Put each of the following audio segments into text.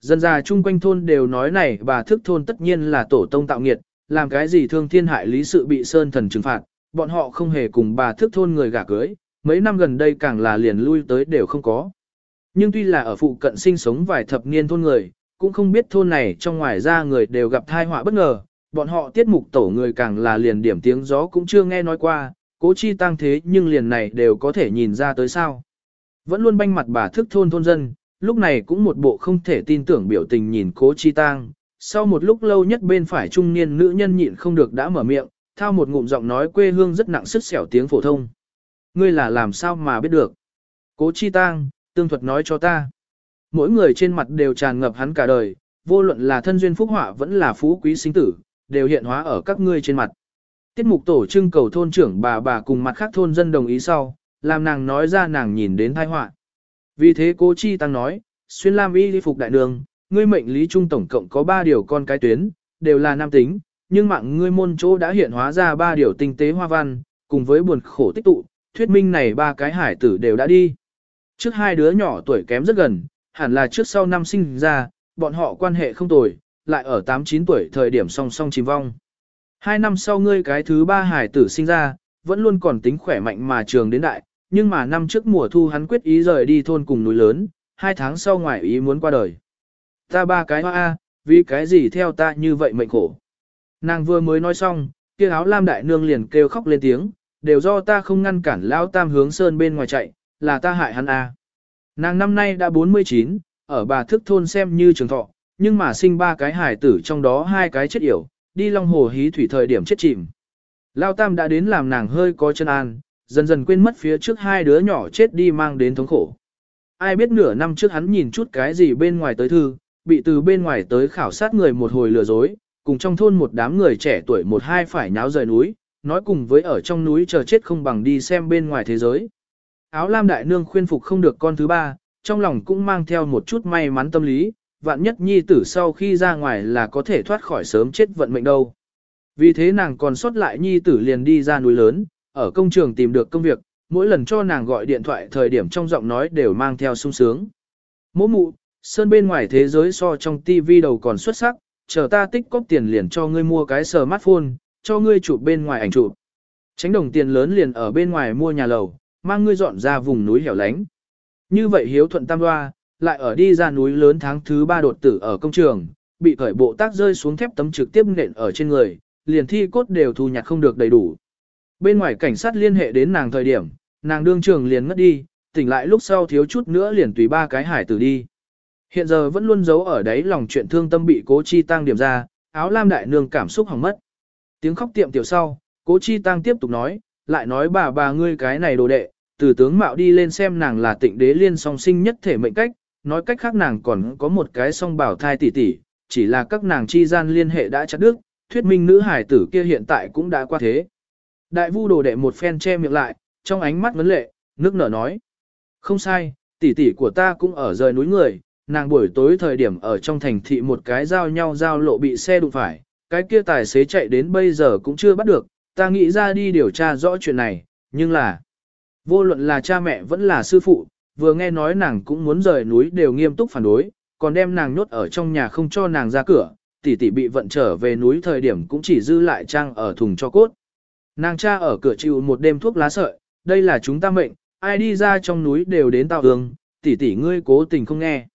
Dân già chung quanh thôn đều nói này bà thức thôn tất nhiên là tổ tông tạo nghiệt, làm cái gì thương thiên hại lý sự bị sơn thần trừng phạt, bọn họ không hề cùng bà thức thôn người gả cưới, mấy năm gần đây càng là liền lui tới đều không có. Nhưng tuy là ở phụ cận sinh sống vài thập niên thôn người, cũng không biết thôn này trong ngoài ra người đều gặp thai họa bất ngờ, bọn họ tiết mục tổ người càng là liền điểm tiếng gió cũng chưa nghe nói qua, cố chi tăng thế nhưng liền này đều có thể nhìn ra tới sao. Vẫn luôn banh mặt bà thức thôn thôn dân, lúc này cũng một bộ không thể tin tưởng biểu tình nhìn cố chi tang Sau một lúc lâu nhất bên phải trung niên nữ nhân nhịn không được đã mở miệng, thao một ngụm giọng nói quê hương rất nặng sức xẻo tiếng phổ thông. Ngươi là làm sao mà biết được? Cố chi tang tương thuật nói cho ta. Mỗi người trên mặt đều tràn ngập hắn cả đời, vô luận là thân duyên phúc họa vẫn là phú quý sinh tử, đều hiện hóa ở các ngươi trên mặt. Tiết mục tổ trưng cầu thôn trưởng bà bà cùng mặt khác thôn dân đồng ý sau, làm nàng nói ra nàng nhìn đến tai họa. Vì thế cố chi tăng nói, xuyên lam y đi phục đại đường, ngươi mệnh lý trung tổng cộng có 3 điều con cái tuyến, đều là nam tính, nhưng mạng ngươi môn chỗ đã hiện hóa ra 3 điều tinh tế hoa văn, cùng với buồn khổ tích tụ, thuyết minh này ba cái hải tử đều đã đi. Trước hai đứa nhỏ tuổi kém rất gần, hẳn là trước sau năm sinh ra, bọn họ quan hệ không tồi, lại ở 8-9 tuổi thời điểm song song chìm vong. Hai năm sau ngươi cái thứ ba hải tử sinh ra, vẫn luôn còn tính khỏe mạnh mà trường đến đại, nhưng mà năm trước mùa thu hắn quyết ý rời đi thôn cùng núi lớn, hai tháng sau ngoài ý muốn qua đời. Ta ba cái hoa a, vì cái gì theo ta như vậy mệnh khổ. Nàng vừa mới nói xong, kia áo lam đại nương liền kêu khóc lên tiếng, đều do ta không ngăn cản lão tam hướng sơn bên ngoài chạy, là ta hại hắn a. Nàng năm nay đã 49, ở bà thức thôn xem như trường thọ, nhưng mà sinh ba cái hải tử trong đó hai cái chết yểu, đi long hồ hí thủy thời điểm chết chìm. Lao tam đã đến làm nàng hơi có chân an, dần dần quên mất phía trước hai đứa nhỏ chết đi mang đến thống khổ. Ai biết nửa năm trước hắn nhìn chút cái gì bên ngoài tới thư, bị từ bên ngoài tới khảo sát người một hồi lừa dối, cùng trong thôn một đám người trẻ tuổi một hai phải nháo rời núi, nói cùng với ở trong núi chờ chết không bằng đi xem bên ngoài thế giới. Áo lam đại nương khuyên phục không được con thứ ba, trong lòng cũng mang theo một chút may mắn tâm lý, vạn nhất nhi tử sau khi ra ngoài là có thể thoát khỏi sớm chết vận mệnh đâu. Vì thế nàng còn sót lại nhi tử liền đi ra núi lớn, ở công trường tìm được công việc, mỗi lần cho nàng gọi điện thoại thời điểm trong giọng nói đều mang theo sung sướng. Mỗ mụ, sơn bên ngoài thế giới so trong tivi đầu còn xuất sắc, chờ ta tích cóp tiền liền cho ngươi mua cái smartphone, cho ngươi chụp bên ngoài ảnh chụp. Tránh đồng tiền lớn liền ở bên ngoài mua nhà lầu, mang ngươi dọn ra vùng núi hẻo lánh. Như vậy hiếu thuận tam hoa, lại ở đi ra núi lớn tháng thứ ba đột tử ở công trường, bị khởi bộ tác rơi xuống thép tấm trực tiếp nện ở trên người, liền thi cốt đều thu nhặt không được đầy đủ. Bên ngoài cảnh sát liên hệ đến nàng thời điểm, nàng đương trường liền ngất đi, tỉnh lại lúc sau thiếu chút nữa liền tùy ba cái hải tử đi. Hiện giờ vẫn luôn giấu ở đấy lòng chuyện thương tâm bị cố chi tăng điểm ra, áo lam đại nương cảm xúc hỏng mất. Tiếng khóc tiệm tiểu sau, cố chi tăng tiếp tục nói, lại nói bà bà ngươi cái này đồ đệ, từ tướng mạo đi lên xem nàng là tịnh đế liên song sinh nhất thể mệnh cách, nói cách khác nàng còn có một cái song bảo thai tỷ tỷ, chỉ là các nàng chi gian liên hệ đã chặt đứt, thuyết minh nữ hải tử kia hiện tại cũng đã qua thế. Đại vu đồ đệ một phen che miệng lại, trong ánh mắt vấn lệ, nước nở nói. Không sai, tỷ tỷ của ta cũng ở rời núi người, nàng buổi tối thời điểm ở trong thành thị một cái giao nhau giao lộ bị xe đụng phải, cái kia tài xế chạy đến bây giờ cũng chưa bắt được, ta nghĩ ra đi điều tra rõ chuyện này, nhưng là, vô luận là cha mẹ vẫn là sư phụ, vừa nghe nói nàng cũng muốn rời núi đều nghiêm túc phản đối, còn đem nàng nhốt ở trong nhà không cho nàng ra cửa, tỷ tỷ bị vận trở về núi thời điểm cũng chỉ dư lại trang ở thùng cho cốt. Nàng cha ở cửa chịu một đêm thuốc lá sợi, đây là chúng ta mệnh, ai đi ra trong núi đều đến tạo đường, tỷ tỷ ngươi cố tình không nghe.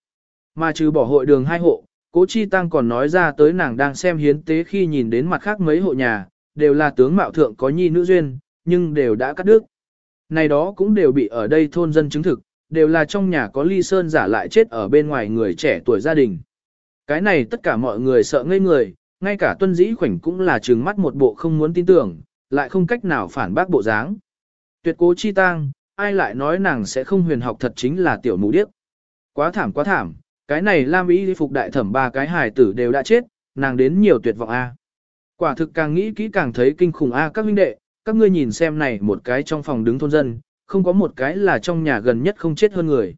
Mà trừ bỏ hội đường hai hộ, cố chi tăng còn nói ra tới nàng đang xem hiến tế khi nhìn đến mặt khác mấy hộ nhà, đều là tướng mạo thượng có nhi nữ duyên, nhưng đều đã cắt đứt. Này đó cũng đều bị ở đây thôn dân chứng thực, đều là trong nhà có ly sơn giả lại chết ở bên ngoài người trẻ tuổi gia đình. Cái này tất cả mọi người sợ ngây người, ngay cả tuân dĩ khoảnh cũng là trừng mắt một bộ không muốn tin tưởng, lại không cách nào phản bác bộ dáng. Tuyệt cố chi tang, ai lại nói nàng sẽ không huyền học thật chính là tiểu mù điếc. Quá thảm quá thảm, cái này Lam Y phục đại thẩm ba cái hài tử đều đã chết, nàng đến nhiều tuyệt vọng A. Quả thực càng nghĩ kỹ càng thấy kinh khủng A các huynh đệ, các ngươi nhìn xem này một cái trong phòng đứng thôn dân, không có một cái là trong nhà gần nhất không chết hơn người.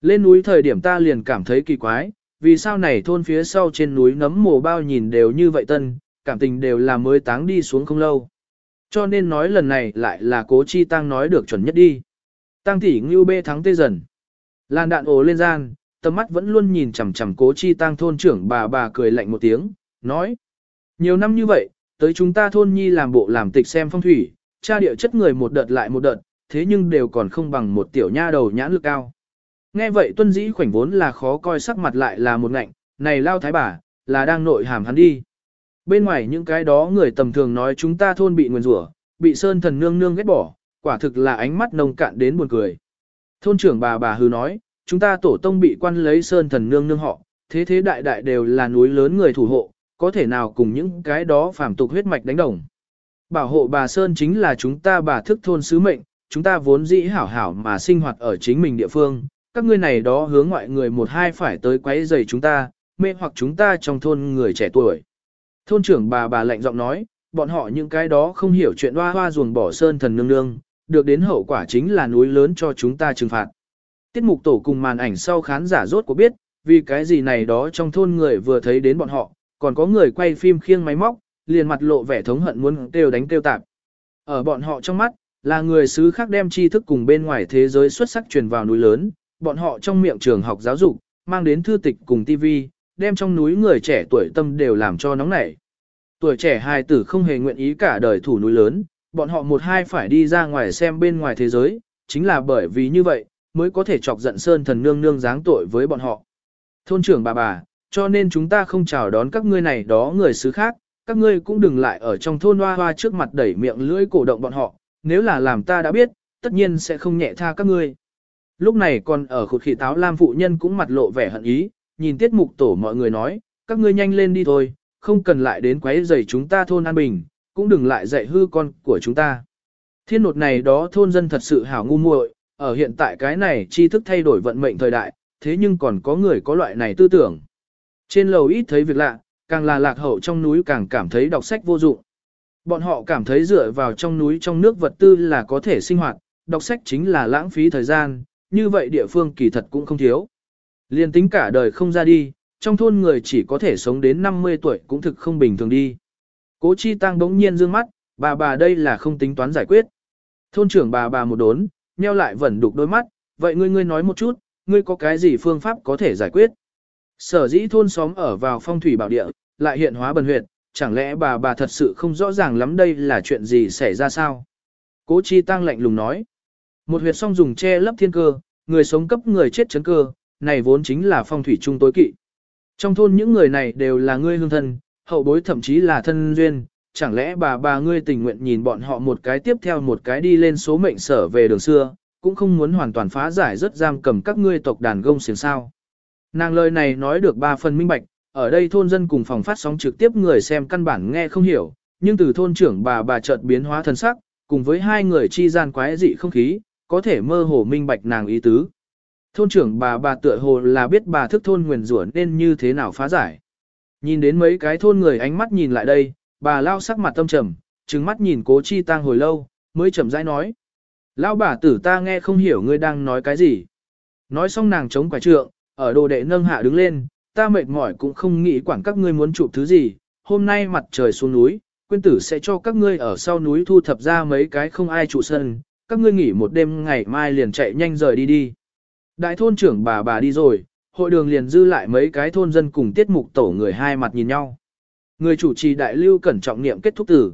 Lên núi thời điểm ta liền cảm thấy kỳ quái, vì sao này thôn phía sau trên núi nấm mồ bao nhìn đều như vậy tân, cảm tình đều là mới táng đi xuống không lâu. Cho nên nói lần này lại là cố chi tăng nói được chuẩn nhất đi. Tăng tỷ ngưu bê thắng tê dần. Lan đạn ồ lên gian, tầm mắt vẫn luôn nhìn chằm chằm cố chi tăng thôn trưởng bà bà cười lạnh một tiếng, nói. Nhiều năm như vậy, tới chúng ta thôn nhi làm bộ làm tịch xem phong thủy, tra địa chất người một đợt lại một đợt, thế nhưng đều còn không bằng một tiểu nha đầu nhãn lực cao. Nghe vậy tuân dĩ khoảnh vốn là khó coi sắc mặt lại là một ngạnh, này lao thái bà, là đang nội hàm hắn đi. Bên ngoài những cái đó người tầm thường nói chúng ta thôn bị nguyền rủa, bị sơn thần nương nương ghét bỏ, quả thực là ánh mắt nông cạn đến buồn cười. Thôn trưởng bà bà hư nói, chúng ta tổ tông bị quan lấy sơn thần nương nương họ, thế thế đại đại đều là núi lớn người thủ hộ, có thể nào cùng những cái đó phàm tục huyết mạch đánh đồng. Bảo hộ bà Sơn chính là chúng ta bà thức thôn sứ mệnh, chúng ta vốn dĩ hảo hảo mà sinh hoạt ở chính mình địa phương, các ngươi này đó hướng ngoại người một hai phải tới quấy rầy chúng ta, mê hoặc chúng ta trong thôn người trẻ tuổi. Thôn trưởng bà bà lạnh giọng nói, bọn họ những cái đó không hiểu chuyện hoa hoa ruồng bỏ sơn thần nương nương, được đến hậu quả chính là núi lớn cho chúng ta trừng phạt. Tiết mục tổ cùng màn ảnh sau khán giả rốt của biết, vì cái gì này đó trong thôn người vừa thấy đến bọn họ, còn có người quay phim khiêng máy móc, liền mặt lộ vẻ thống hận muốn kêu đánh kêu tạp. Ở bọn họ trong mắt, là người xứ khác đem tri thức cùng bên ngoài thế giới xuất sắc truyền vào núi lớn, bọn họ trong miệng trường học giáo dục, mang đến thư tịch cùng TV, đem trong núi người trẻ tuổi tâm đều làm cho nóng nảy. Tuổi trẻ hài tử không hề nguyện ý cả đời thủ núi lớn, bọn họ một hai phải đi ra ngoài xem bên ngoài thế giới, chính là bởi vì như vậy, mới có thể chọc giận sơn thần nương nương giáng tội với bọn họ. Thôn trưởng bà bà, cho nên chúng ta không chào đón các ngươi này đó người xứ khác, các ngươi cũng đừng lại ở trong thôn hoa hoa trước mặt đẩy miệng lưỡi cổ động bọn họ, nếu là làm ta đã biết, tất nhiên sẽ không nhẹ tha các ngươi. Lúc này còn ở khụt khỉ táo lam phụ nhân cũng mặt lộ vẻ hận ý, nhìn tiết mục tổ mọi người nói, các ngươi nhanh lên đi thôi, không cần lại đến quấy rầy chúng ta thôn an bình, cũng đừng lại dạy hư con của chúng ta. Thiên nột này đó thôn dân thật sự hảo ngu muội, ở hiện tại cái này tri thức thay đổi vận mệnh thời đại, thế nhưng còn có người có loại này tư tưởng. Trên lầu ít thấy việc lạ, càng là lạc hậu trong núi càng cảm thấy đọc sách vô dụng. Bọn họ cảm thấy dựa vào trong núi trong nước vật tư là có thể sinh hoạt, đọc sách chính là lãng phí thời gian, như vậy địa phương kỳ thật cũng không thiếu. Liên tính cả đời không ra đi, trong thôn người chỉ có thể sống đến 50 tuổi cũng thực không bình thường đi. Cố Chi Tăng bỗng nhiên dương mắt, bà bà đây là không tính toán giải quyết. Thôn trưởng bà bà một đốn, nheo lại vẫn đục đôi mắt, vậy ngươi ngươi nói một chút, ngươi có cái gì phương pháp có thể giải quyết? Sở dĩ thôn xóm ở vào phong thủy bảo địa, lại hiện hóa bần huyệt, chẳng lẽ bà bà thật sự không rõ ràng lắm đây là chuyện gì xảy ra sao? Cố Chi Tăng lạnh lùng nói. Một huyệt song dùng che lấp thiên cơ, người sống cấp người chết chấn cơ, này vốn chính là phong thủy trung tối kỵ. Trong thôn những người này đều là ngươi hương thân, hậu bối thậm chí là thân duyên, chẳng lẽ bà bà ngươi tình nguyện nhìn bọn họ một cái tiếp theo một cái đi lên số mệnh sở về đường xưa, cũng không muốn hoàn toàn phá giải rất giam cầm các ngươi tộc đàn gông xiềng sao. Nàng lời này nói được ba phần minh bạch, ở đây thôn dân cùng phòng phát sóng trực tiếp người xem căn bản nghe không hiểu, nhưng từ thôn trưởng bà bà chợt biến hóa thân sắc, cùng với hai người chi gian quái dị không khí, có thể mơ hồ minh bạch nàng ý tứ. Thôn trưởng bà bà tựa hồ là biết bà thức thôn nguyền rủa nên như thế nào phá giải. Nhìn đến mấy cái thôn người ánh mắt nhìn lại đây, bà lao sắc mặt tâm trầm, trừng mắt nhìn cố chi tang hồi lâu, mới chậm rãi nói. lao bà tử ta nghe không hiểu ngươi đang nói cái gì. Nói xong nàng chống quả trượng, ở đồ đệ nâng hạ đứng lên, ta mệt mỏi cũng không nghĩ quản các ngươi muốn chụp thứ gì, hôm nay mặt trời xuống núi, quyên tử sẽ cho các ngươi ở sau núi thu thập ra mấy cái không ai trụ sân, các ngươi nghỉ một đêm ngày mai liền chạy nhanh rời đi đi. Đại thôn trưởng bà bà đi rồi, hội đường liền dư lại mấy cái thôn dân cùng tiết mục tổ người hai mặt nhìn nhau. Người chủ trì đại lưu cẩn trọng niệm kết thúc từ.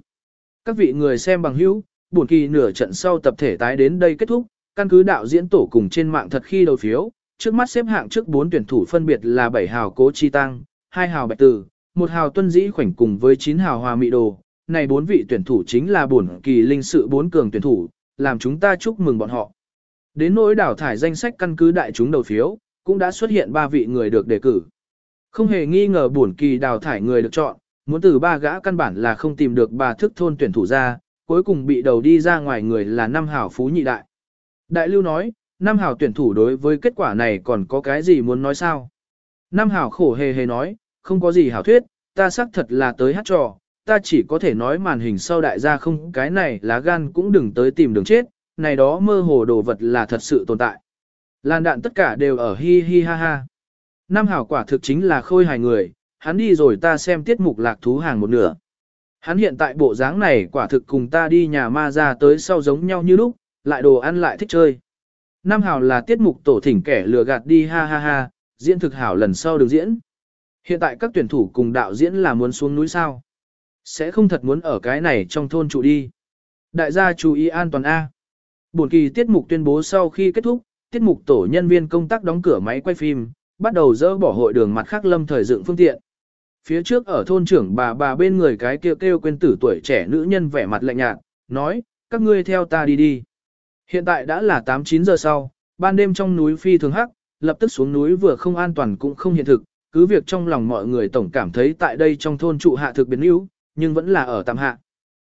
Các vị người xem bằng hữu, buồn kỳ nửa trận sau tập thể tái đến đây kết thúc, căn cứ đạo diễn tổ cùng trên mạng thật khi đầu phiếu, trước mắt xếp hạng trước 4 tuyển thủ phân biệt là 7 hào cố chi tăng, 2 hào bạch tử, 1 hào tuân dĩ khoảnh cùng với 9 hào hòa mị đồ. Này bốn vị tuyển thủ chính là buồn kỳ linh sự bốn cường tuyển thủ, làm chúng ta chúc mừng bọn họ. Đến nỗi đảo thải danh sách căn cứ đại chúng đầu phiếu, cũng đã xuất hiện ba vị người được đề cử. Không hề nghi ngờ buồn kỳ đào thải người được chọn, muốn từ ba gã căn bản là không tìm được bà thức thôn tuyển thủ ra, cuối cùng bị đầu đi ra ngoài người là năm hảo phú nhị đại. Đại lưu nói, năm hảo tuyển thủ đối với kết quả này còn có cái gì muốn nói sao? Năm hảo khổ hề hề nói, không có gì hảo thuyết, ta xác thật là tới hát trò, ta chỉ có thể nói màn hình sau đại gia không cái này lá gan cũng đừng tới tìm đường chết, này đó mơ hồ đồ vật là thật sự tồn tại. Lan đạn tất cả đều ở hi hi ha ha. nam hảo quả thực chính là khôi hài người, hắn đi rồi ta xem tiết mục lạc thú hàng một nửa. Hắn hiện tại bộ dáng này quả thực cùng ta đi nhà ma ra tới sau giống nhau như lúc, lại đồ ăn lại thích chơi. nam hảo là tiết mục tổ thỉnh kẻ lừa gạt đi ha ha ha, diễn thực hảo lần sau được diễn. Hiện tại các tuyển thủ cùng đạo diễn là muốn xuống núi sao. Sẽ không thật muốn ở cái này trong thôn trụ đi. Đại gia chú ý an toàn A. Buổi kỳ tiết mục tuyên bố sau khi kết thúc, tiết mục tổ nhân viên công tác đóng cửa máy quay phim, bắt đầu dỡ bỏ hội đường mặt khác lâm thời dựng phương tiện. Phía trước ở thôn trưởng bà bà bên người cái kêu kêu quên tử tuổi trẻ nữ nhân vẻ mặt lạnh nhạt, nói, các ngươi theo ta đi đi. Hiện tại đã là 8-9 giờ sau, ban đêm trong núi phi thường hắc, lập tức xuống núi vừa không an toàn cũng không hiện thực, cứ việc trong lòng mọi người tổng cảm thấy tại đây trong thôn trụ hạ thực biến yếu, nhưng vẫn là ở tạm hạ.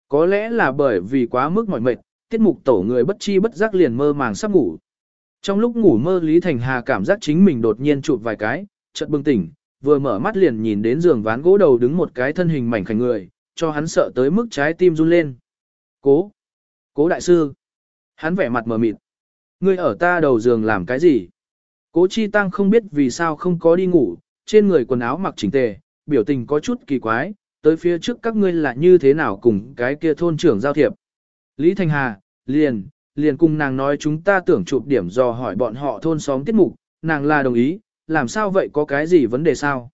Có lẽ là bởi vì quá mức mỏi mệt, tiết mục tổ người bất chi bất giác liền mơ màng sắp ngủ. Trong lúc ngủ mơ Lý Thành Hà cảm giác chính mình đột nhiên chụp vài cái, chợt bừng tỉnh, vừa mở mắt liền nhìn đến giường ván gỗ đầu đứng một cái thân hình mảnh khảnh người, cho hắn sợ tới mức trái tim run lên. Cố! Cố đại sư! Hắn vẻ mặt mờ mịt. Ngươi ở ta đầu giường làm cái gì? Cố Chi Tăng không biết vì sao không có đi ngủ, trên người quần áo mặc chỉnh tề, biểu tình có chút kỳ quái, tới phía trước các ngươi là như thế nào cùng cái kia thôn trưởng giao thiệp. Lý Thành Hà, liền, liền cùng nàng nói chúng ta tưởng chụp điểm dò hỏi bọn họ thôn xóm tiết mục, nàng là đồng ý, làm sao vậy có cái gì vấn đề sao?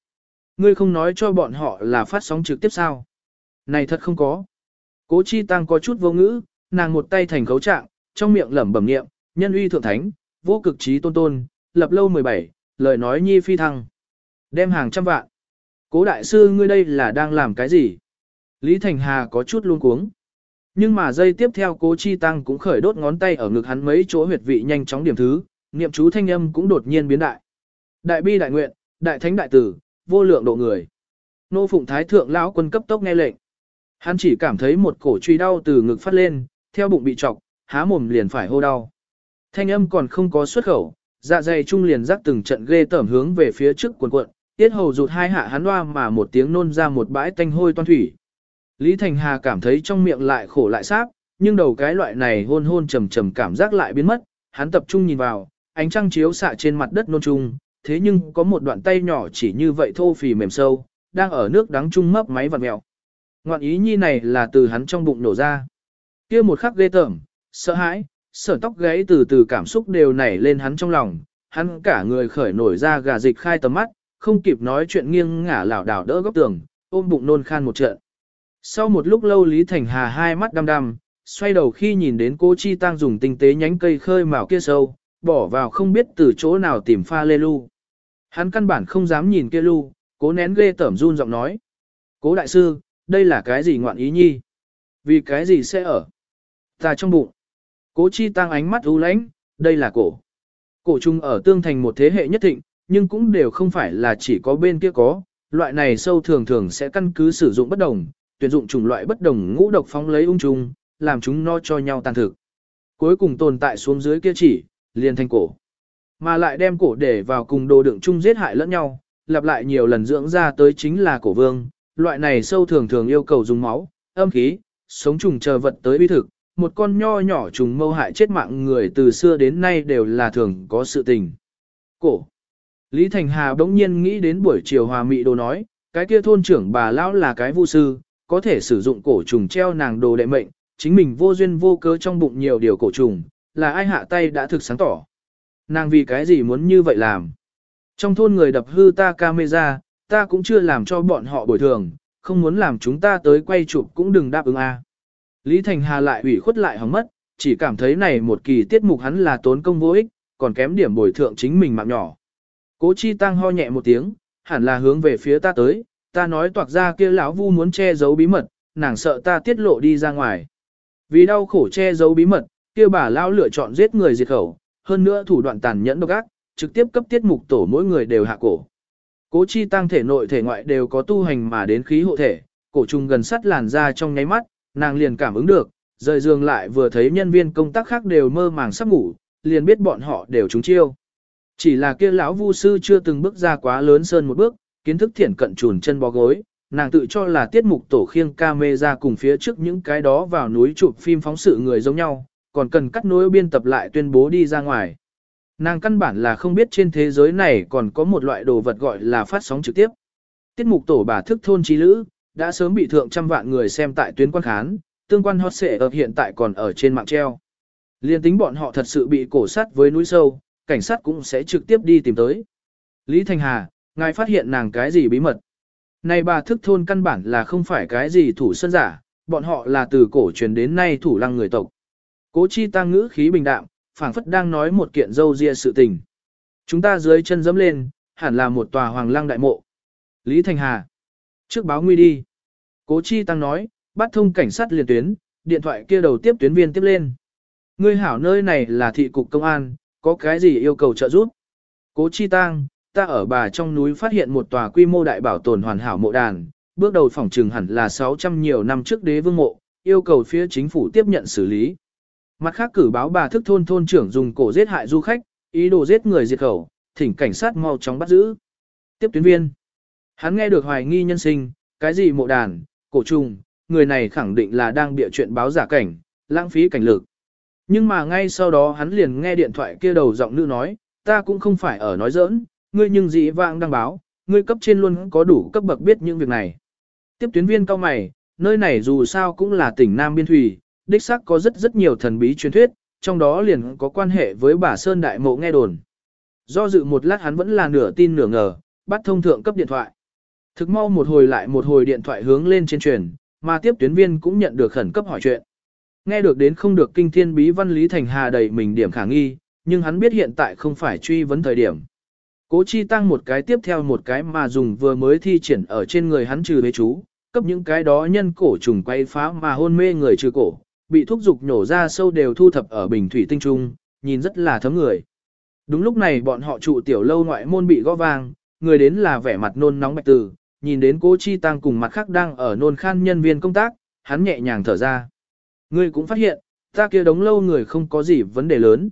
Ngươi không nói cho bọn họ là phát sóng trực tiếp sao? Này thật không có. Cố Chi Tăng có chút vô ngữ, nàng một tay thành khấu trạng, trong miệng lẩm bẩm niệm, nhân uy thượng thánh, vô cực trí tôn tôn, lập lâu 17, lời nói nhi phi thăng. Đem hàng trăm vạn. Cố đại sư ngươi đây là đang làm cái gì? Lý Thành Hà có chút luống cuống. Nhưng mà giây tiếp theo cố chi tăng cũng khởi đốt ngón tay ở ngực hắn mấy chỗ huyệt vị nhanh chóng điểm thứ, niệm chú thanh âm cũng đột nhiên biến đại. Đại bi đại nguyện, đại thánh đại tử, vô lượng độ người. Nô phụng thái thượng lão quân cấp tốc nghe lệnh. Hắn chỉ cảm thấy một cổ truy đau từ ngực phát lên, theo bụng bị chọc, há mồm liền phải hô đau. Thanh âm còn không có xuất khẩu, dạ dày trung liền rắc từng trận ghê tởm hướng về phía trước cuộn cuộn, tiết hầu rụt hai hạ hắn loa mà một tiếng nôn ra một bãi tanh hôi toan thủy. Lý Thành Hà cảm thấy trong miệng lại khổ lại sáp, nhưng đầu cái loại này hôn hôn trầm trầm cảm giác lại biến mất, hắn tập trung nhìn vào, ánh trăng chiếu xạ trên mặt đất nôn trung, thế nhưng có một đoạn tay nhỏ chỉ như vậy thô phì mềm sâu, đang ở nước đắng trung mấp máy vặt mèo. Ngoạn ý nhi này là từ hắn trong bụng nổ ra. kia một khắc ghê tởm, sợ hãi, sở tóc gáy từ từ cảm xúc đều nảy lên hắn trong lòng, hắn cả người khởi nổi ra gà dịch khai tầm mắt, không kịp nói chuyện nghiêng ngả lảo đảo đỡ góc tường, ôm bụng nôn khan một trận. Sau một lúc lâu Lý Thành Hà hai mắt đăm đăm, xoay đầu khi nhìn đến cô Chi Tăng dùng tinh tế nhánh cây khơi màu kia sâu, bỏ vào không biết từ chỗ nào tìm pha lê lu. Hắn căn bản không dám nhìn kia lu, cố nén ghê tởm run giọng nói. Cố đại sư, đây là cái gì ngoạn ý nhi? Vì cái gì sẽ ở? Ta trong bụng. Cố Chi Tăng ánh mắt u lãnh, đây là cổ. Cổ trùng ở tương thành một thế hệ nhất thịnh, nhưng cũng đều không phải là chỉ có bên kia có, loại này sâu thường thường sẽ căn cứ sử dụng bất đồng, tuyển dụng chủng loại bất đồng ngũ độc phóng lấy ung trùng, làm chúng no cho nhau tàn thực. Cuối cùng tồn tại xuống dưới kia chỉ, liền thành cổ. Mà lại đem cổ để vào cùng đồ đựng chung giết hại lẫn nhau, lặp lại nhiều lần dưỡng ra tới chính là cổ vương. Loại này sâu thường thường yêu cầu dùng máu, âm khí, sống trùng chờ vật tới bi thực. Một con nho nhỏ trùng mâu hại chết mạng người từ xưa đến nay đều là thường có sự tình. Cổ. Lý Thành Hà bỗng nhiên nghĩ đến buổi chiều hòa mị đồ nói, cái kia thôn trưởng bà lão là cái vu sư, có thể sử dụng cổ trùng treo nàng đồ đệ mệnh, chính mình vô duyên vô cớ trong bụng nhiều điều cổ trùng, là ai hạ tay đã thực sáng tỏ. Nàng vì cái gì muốn như vậy làm? Trong thôn người đập hư ta camera, ta cũng chưa làm cho bọn họ bồi thường, không muốn làm chúng ta tới quay chụp cũng đừng đáp ứng a. Lý Thành Hà lại ủy khuất lại hóng mất, chỉ cảm thấy này một kỳ tiết mục hắn là tốn công vô ích, còn kém điểm bồi thượng chính mình mạng nhỏ. Cố Chi Tăng ho nhẹ một tiếng, hẳn là hướng về phía ta tới, ta nói toạc ra kia lão vu muốn che giấu bí mật, nàng sợ ta tiết lộ đi ra ngoài. Vì đau khổ che giấu bí mật, kia bà lão lựa chọn giết người diệt khẩu, hơn nữa thủ đoạn tàn nhẫn độc ác, trực tiếp cấp tiết mục tổ mỗi người đều hạ cổ. Cố chi tăng thể nội thể ngoại đều có tu hành mà đến khí hộ thể, cổ trùng gần sắt làn ra trong nháy mắt, nàng liền cảm ứng được, rời giường lại vừa thấy nhân viên công tác khác đều mơ màng sắp ngủ, liền biết bọn họ đều trúng chiêu. Chỉ là kia lão vu sư chưa từng bước ra quá lớn sơn một bước, kiến thức thiển cận trùn chân bó gối, nàng tự cho là tiết mục tổ khiêng camera cùng phía trước những cái đó vào núi chụp phim phóng sự người giống nhau, còn cần cắt nối biên tập lại tuyên bố đi ra ngoài. Nàng căn bản là không biết trên thế giới này còn có một loại đồ vật gọi là phát sóng trực tiếp. Tiết mục tổ bà thức thôn trí lữ, đã sớm bị thượng trăm vạn người xem tại tuyến quan khán, tương quan hot xệ ở hiện tại còn ở trên mạng treo. Liên tính bọn họ thật sự bị cổ sát với núi sâu, cảnh sát cũng sẽ trực tiếp đi tìm tới. Lý Thành Hà, ngài phát hiện nàng cái gì bí mật? Này bà thức thôn căn bản là không phải cái gì thủ sân giả, bọn họ là từ cổ truyền đến nay thủ lăng người tộc. Cố chi tăng ngữ khí bình đạm, phảng phất đang nói một kiện dâu ria sự tình. Chúng ta dưới chân dẫm lên, hẳn là một tòa hoàng lăng đại mộ. Lý Thành Hà. Trước báo nguy đi. Cố chi tăng nói, bắt thông cảnh sát liền tuyến, điện thoại kia đầu tiếp tuyến viên tiếp lên. Ngươi hảo nơi này là thị cục công an, có cái gì yêu cầu trợ giúp? Cố chi tăng, ta ở bà trong núi phát hiện một tòa quy mô đại bảo tồn hoàn hảo mộ đàn, bước đầu phỏng trừng hẳn là 600 nhiều năm trước đế vương mộ, yêu cầu phía chính phủ tiếp nhận xử lý. Mặt khác cử báo bà thức thôn thôn trưởng dùng cổ giết hại du khách, ý đồ giết người diệt khẩu, thỉnh cảnh sát mau chóng bắt giữ. Tiếp tuyến viên. Hắn nghe được hoài nghi nhân sinh, cái gì mộ đàn, cổ trùng, người này khẳng định là đang bịa chuyện báo giả cảnh, lãng phí cảnh lực. Nhưng mà ngay sau đó hắn liền nghe điện thoại kia đầu giọng nữ nói, ta cũng không phải ở nói giỡn, ngươi nhưng dị vãng đăng báo, ngươi cấp trên luôn có đủ cấp bậc biết những việc này. Tiếp tuyến viên cao mày, nơi này dù sao cũng là tỉnh Nam Biên Thủy, đích xác có rất rất nhiều thần bí truyền thuyết, trong đó liền có quan hệ với bà Sơn Đại Mộ nghe đồn. Do dự một lát hắn vẫn là nửa tin nửa ngờ, bắt thông thượng cấp điện thoại. Thực mau một hồi lại một hồi điện thoại hướng lên trên truyền, mà tiếp tuyến viên cũng nhận được khẩn cấp hỏi chuyện. Nghe được đến không được kinh thiên bí văn Lý Thành Hà đầy mình điểm khả nghi, nhưng hắn biết hiện tại không phải truy vấn thời điểm. Cố chi tăng một cái tiếp theo một cái mà dùng vừa mới thi triển ở trên người hắn trừ với chú, cấp những cái đó nhân cổ trùng quay phá mà hôn mê người trừ cổ, bị thúc dục nhổ ra sâu đều thu thập ở bình thủy tinh trung, nhìn rất là thấm người. Đúng lúc này bọn họ trụ tiểu lâu ngoại môn bị gõ vang, người đến là vẻ mặt nôn nóng bạch tử, nhìn đến cố chi tăng cùng mặt khác đang ở nôn khan nhân viên công tác, hắn nhẹ nhàng thở ra. Ngươi cũng phát hiện, ta kia đống lâu người không có gì vấn đề lớn.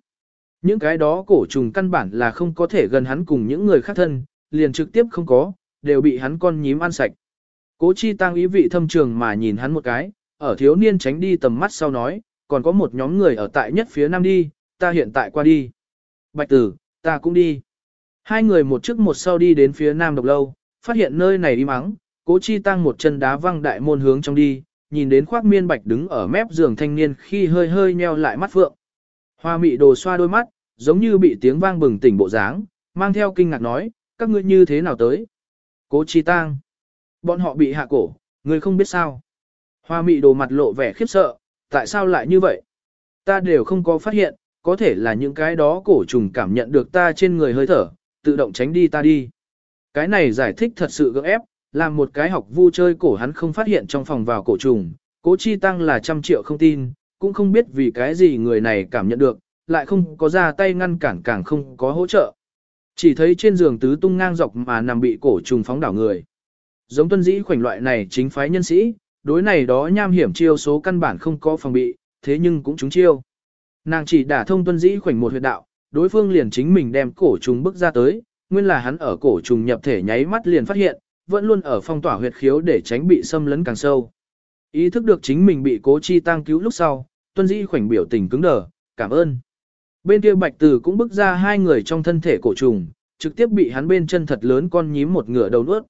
Những cái đó cổ trùng căn bản là không có thể gần hắn cùng những người khác thân, liền trực tiếp không có, đều bị hắn con nhím ăn sạch. Cố chi tăng ý vị thâm trường mà nhìn hắn một cái, ở thiếu niên tránh đi tầm mắt sau nói, còn có một nhóm người ở tại nhất phía nam đi, ta hiện tại qua đi. Bạch tử, ta cũng đi. Hai người một trước một sau đi đến phía nam độc lâu, phát hiện nơi này đi mắng cố chi tăng một chân đá văng đại môn hướng trong đi, nhìn đến khoác miên bạch đứng ở mép giường thanh niên khi hơi hơi nheo lại mắt phượng. Hoa mị đồ xoa đôi mắt, giống như bị tiếng vang bừng tỉnh bộ dáng, mang theo kinh ngạc nói, các ngươi như thế nào tới? Cố chi tang. Bọn họ bị hạ cổ, người không biết sao. Hoa mị đồ mặt lộ vẻ khiếp sợ, tại sao lại như vậy? Ta đều không có phát hiện, có thể là những cái đó cổ trùng cảm nhận được ta trên người hơi thở, tự động tránh đi ta đi. Cái này giải thích thật sự gượng ép, làm một cái học vu chơi cổ hắn không phát hiện trong phòng vào cổ trùng, cố chi tăng là trăm triệu không tin, cũng không biết vì cái gì người này cảm nhận được, lại không có ra tay ngăn cản càng không có hỗ trợ. Chỉ thấy trên giường tứ tung ngang dọc mà nằm bị cổ trùng phóng đảo người. Giống tuân dĩ khoảnh loại này chính phái nhân sĩ, đối này đó nham hiểm chiêu số căn bản không có phòng bị, thế nhưng cũng trúng chiêu. Nàng chỉ đả thông tuân dĩ khoảnh một huyệt đạo, đối phương liền chính mình đem cổ trùng bước ra tới, nguyên là hắn ở cổ trùng nhập thể nháy mắt liền phát hiện, vẫn luôn ở phong tỏa huyệt khiếu để tránh bị xâm lấn càng sâu. Ý thức được chính mình bị cố chi tăng cứu lúc sau, tuân dĩ khoảnh biểu tình cứng đờ, cảm ơn. Bên kia bạch tử cũng bước ra hai người trong thân thể cổ trùng, trực tiếp bị hắn bên chân thật lớn con nhím một ngựa đầu nuốt.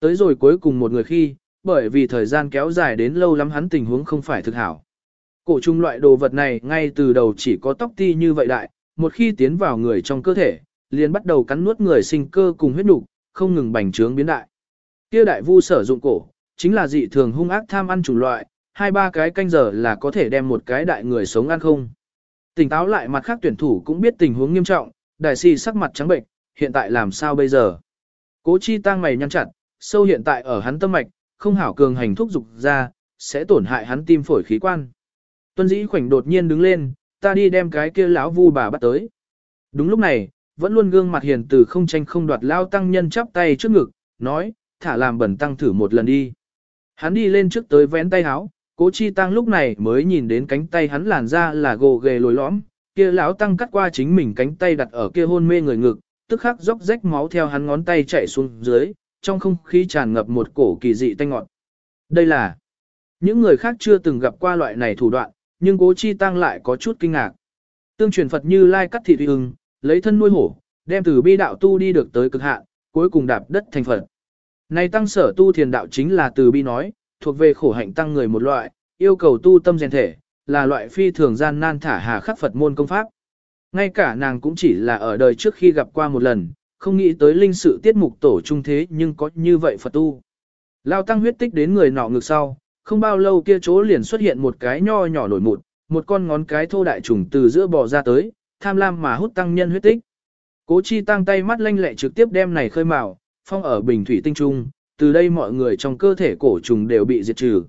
Tới rồi cuối cùng một người khi, bởi vì thời gian kéo dài đến lâu lắm hắn tình huống không phải thực hảo. Cổ trùng loại đồ vật này ngay từ đầu chỉ có tóc ti như vậy đại, một khi tiến vào người trong cơ thể, liền bắt đầu cắn nuốt người sinh cơ cùng huyết nục, không ngừng bành trướng biến đại. Kia đại vu sử dụng cổ, chính là dị thường hung ác tham ăn chủng loại, hai ba cái canh giờ là có thể đem một cái đại người sống ăn không. Tỉnh táo lại mặt khác tuyển thủ cũng biết tình huống nghiêm trọng, đại si sắc mặt trắng bệnh, hiện tại làm sao bây giờ? Cố chi tăng mày nhăn chặt, sâu hiện tại ở hắn tâm mạch, không hảo cường hành thúc dục ra, sẽ tổn hại hắn tim phổi khí quan. Tuân dĩ khoảnh đột nhiên đứng lên, ta đi đem cái kia lão vu bà bắt tới. Đúng lúc này, vẫn luôn gương mặt hiền từ không tranh không đoạt lao tăng nhân chắp tay trước ngực, nói, thả làm bẩn tăng thử một lần đi. Hắn đi lên trước tới vén tay áo, cố chi tăng lúc này mới nhìn đến cánh tay hắn làn ra là gồ ghề lồi lõm, kia lão tăng cắt qua chính mình cánh tay đặt ở kia hôn mê người ngực, tức khắc róc rách máu theo hắn ngón tay chạy xuống dưới, trong không khí tràn ngập một cổ kỳ dị tanh ngọt. Đây là những người khác chưa từng gặp qua loại này thủ đoạn, nhưng cố chi tăng lại có chút kinh ngạc. Tương truyền Phật như lai cắt thịt ưng, lấy thân nuôi hổ, đem từ bi đạo tu đi được tới cực hạn, cuối cùng đạp đất thành Phật. Này tăng sở tu thiền đạo chính là từ bi nói, thuộc về khổ hạnh tăng người một loại, yêu cầu tu tâm rèn thể, là loại phi thường gian nan thả hà khắc Phật môn công pháp. Ngay cả nàng cũng chỉ là ở đời trước khi gặp qua một lần, không nghĩ tới linh sự tiết mục tổ trung thế nhưng có như vậy Phật tu. Lao tăng huyết tích đến người nọ ngực sau, không bao lâu kia chỗ liền xuất hiện một cái nho nhỏ nổi mụn, một con ngón cái thô đại trùng từ giữa bò ra tới, tham lam mà hút tăng nhân huyết tích. Cố chi tăng tay mắt lanh lẹ trực tiếp đem này khơi mào, phong ở bình thủy tinh trung, từ đây mọi người trong cơ thể cổ trùng đều bị diệt trừ.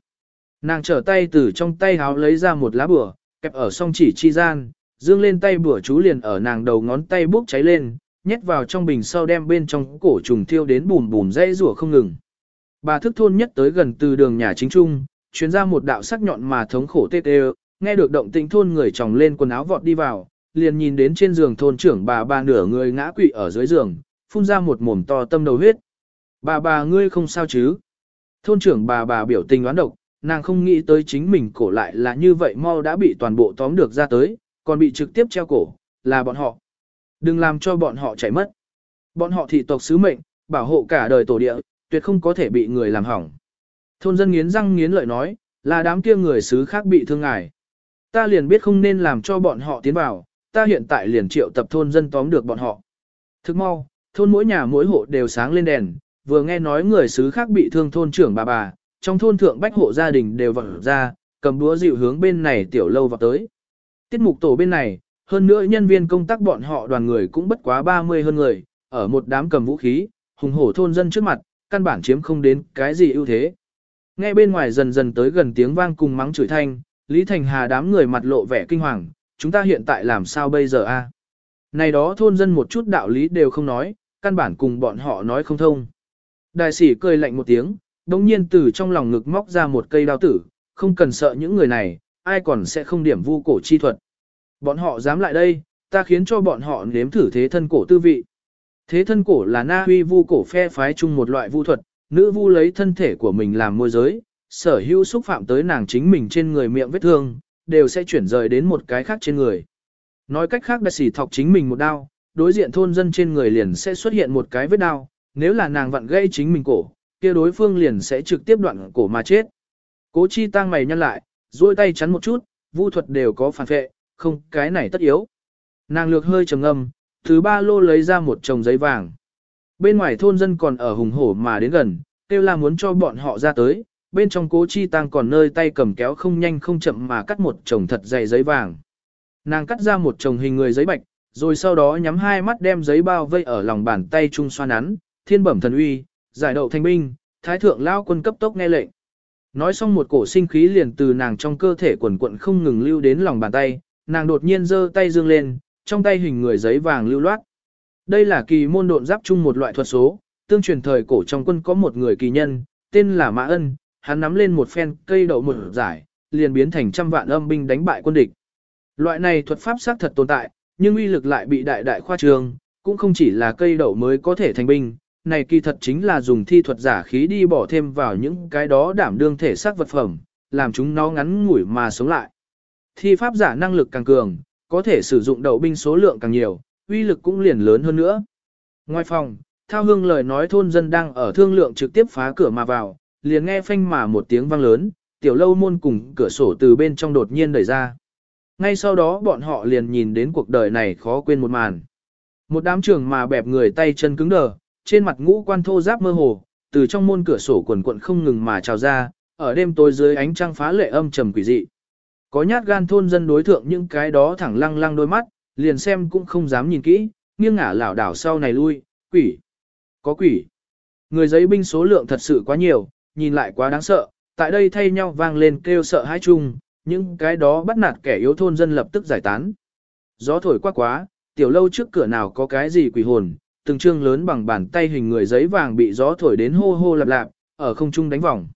Nàng trở tay từ trong tay háo lấy ra một lá bửa, kẹp ở song chỉ chi gian, dương lên tay bửa chú liền ở nàng đầu ngón tay bốc cháy lên, nhét vào trong bình sau đem bên trong cổ trùng thiêu đến bùn bùn dây rủa không ngừng. Bà thức thôn nhất tới gần từ đường nhà chính trung, chuyến ra một đạo sắc nhọn mà thống khổ tê tê, nghe được động tĩnh thôn người chồng lên quần áo vọt đi vào, liền nhìn đến trên giường thôn trưởng bà bà nửa người ngã quỵ ở dưới giường, phun ra một mồm to tâm đầu huyết. Bà bà ngươi không sao chứ? Thôn trưởng bà bà biểu tình đoán độc, nàng không nghĩ tới chính mình cổ lại là như vậy mau đã bị toàn bộ tóm được ra tới, còn bị trực tiếp treo cổ, là bọn họ. Đừng làm cho bọn họ chạy mất. Bọn họ thị tộc sứ mệnh, bảo hộ cả đời tổ địa, tuyệt không có thể bị người làm hỏng. Thôn dân nghiến răng nghiến lợi nói, là đám kia người xứ khác bị thương ngài. Ta liền biết không nên làm cho bọn họ tiến vào, ta hiện tại liền triệu tập thôn dân tóm được bọn họ. Thức mau, thôn mỗi nhà mỗi hộ đều sáng lên đèn, vừa nghe nói người xứ khác bị thương thôn trưởng bà bà, trong thôn thượng bách hộ gia đình đều vặn ra, cầm đũa dịu hướng bên này tiểu lâu vào tới. Tiết mục tổ bên này, hơn nữa nhân viên công tác bọn họ đoàn người cũng bất quá 30 hơn người, ở một đám cầm vũ khí, hùng hổ thôn dân trước mặt, căn bản chiếm không đến cái gì ưu thế. Nghe bên ngoài dần dần tới gần tiếng vang cùng mắng chửi thanh, Lý Thành Hà đám người mặt lộ vẻ kinh hoàng, chúng ta hiện tại làm sao bây giờ a? Này đó thôn dân một chút đạo lý đều không nói, căn bản cùng bọn họ nói không thông. Đại sĩ cười lạnh một tiếng, đồng nhiên từ trong lòng ngực móc ra một cây đao tử, không cần sợ những người này, ai còn sẽ không điểm vu cổ chi thuật. Bọn họ dám lại đây, ta khiến cho bọn họ nếm thử thế thân cổ tư vị. Thế thân cổ là na huy vu cổ phe phái chung một loại vu thuật, nữ vu lấy thân thể của mình làm môi giới, sở hữu xúc phạm tới nàng chính mình trên người miệng vết thương, đều sẽ chuyển rời đến một cái khác trên người. Nói cách khác đại sĩ thọc chính mình một đao, đối diện thôn dân trên người liền sẽ xuất hiện một cái vết đao, nếu là nàng vặn gây chính mình cổ, kia đối phương liền sẽ trực tiếp đoạn cổ mà chết. Cố chi tăng mày nhăn lại, duỗi tay chắn một chút, vu thuật đều có phản vệ, không, cái này tất yếu. Nàng lược hơi trầm ngâm, thứ ba lô lấy ra một chồng giấy vàng. Bên ngoài thôn dân còn ở hùng hổ mà đến gần, kêu là muốn cho bọn họ ra tới, bên trong cố chi tăng còn nơi tay cầm kéo không nhanh không chậm mà cắt một chồng thật dày giấy vàng. Nàng cắt ra một chồng hình người giấy bạch, rồi sau đó nhắm hai mắt đem giấy bao vây ở lòng bàn tay trung xoa nắn, thiên bẩm thần uy, giải đậu thành binh, thái thượng lao quân cấp tốc nghe lệnh. Nói xong một cổ sinh khí liền từ nàng trong cơ thể quần quận không ngừng lưu đến lòng bàn tay, nàng đột nhiên giơ tay dương lên, trong tay hình người giấy vàng lưu loát. Đây là kỳ môn độn giáp chung một loại thuật số, tương truyền thời cổ trong quân có một người kỳ nhân, tên là Mã Ân, hắn nắm lên một phen cây đậu một giải, liền biến thành trăm vạn âm binh đánh bại quân địch. Loại này thuật pháp xác thật tồn tại, nhưng uy lực lại bị đại đại khoa trương, cũng không chỉ là cây đậu mới có thể thành binh, này kỳ thật chính là dùng thi thuật giả khí đi bỏ thêm vào những cái đó đảm đương thể xác vật phẩm, làm chúng nó ngắn ngủi mà sống lại. Thi pháp giả năng lực càng cường, có thể sử dụng đậu binh số lượng càng nhiều, uy lực cũng liền lớn hơn nữa. Ngoài phòng, Thao Hương lời nói thôn dân đang ở thương lượng trực tiếp phá cửa mà vào, liền nghe phanh mà một tiếng vang lớn, tiểu lâu môn cùng cửa sổ từ bên trong đột nhiên đẩy ra. Ngay sau đó bọn họ liền nhìn đến cuộc đời này khó quên một màn. Một đám trưởng mà bẹp người tay chân cứng đờ, trên mặt ngũ quan thô giáp mơ hồ, từ trong môn cửa sổ quần quận không ngừng mà trào ra, ở đêm tối dưới ánh trăng phá lệ âm trầm quỷ dị. Có nhát gan thôn dân đối thượng những cái đó thẳng lăng lăng đôi mắt, liền xem cũng không dám nhìn kỹ, nghiêng ngả lảo đảo sau này lui, quỷ, có quỷ. Người giấy binh số lượng thật sự quá nhiều, nhìn lại quá đáng sợ, tại đây thay nhau vang lên kêu sợ hãi chung, những cái đó bắt nạt kẻ yếu thôn dân lập tức giải tán. Gió thổi quá quá, tiểu lâu trước cửa nào có cái gì quỷ hồn, từng trương lớn bằng bàn tay hình người giấy vàng bị gió thổi đến hô hô lạp lạp, ở không trung đánh vòng.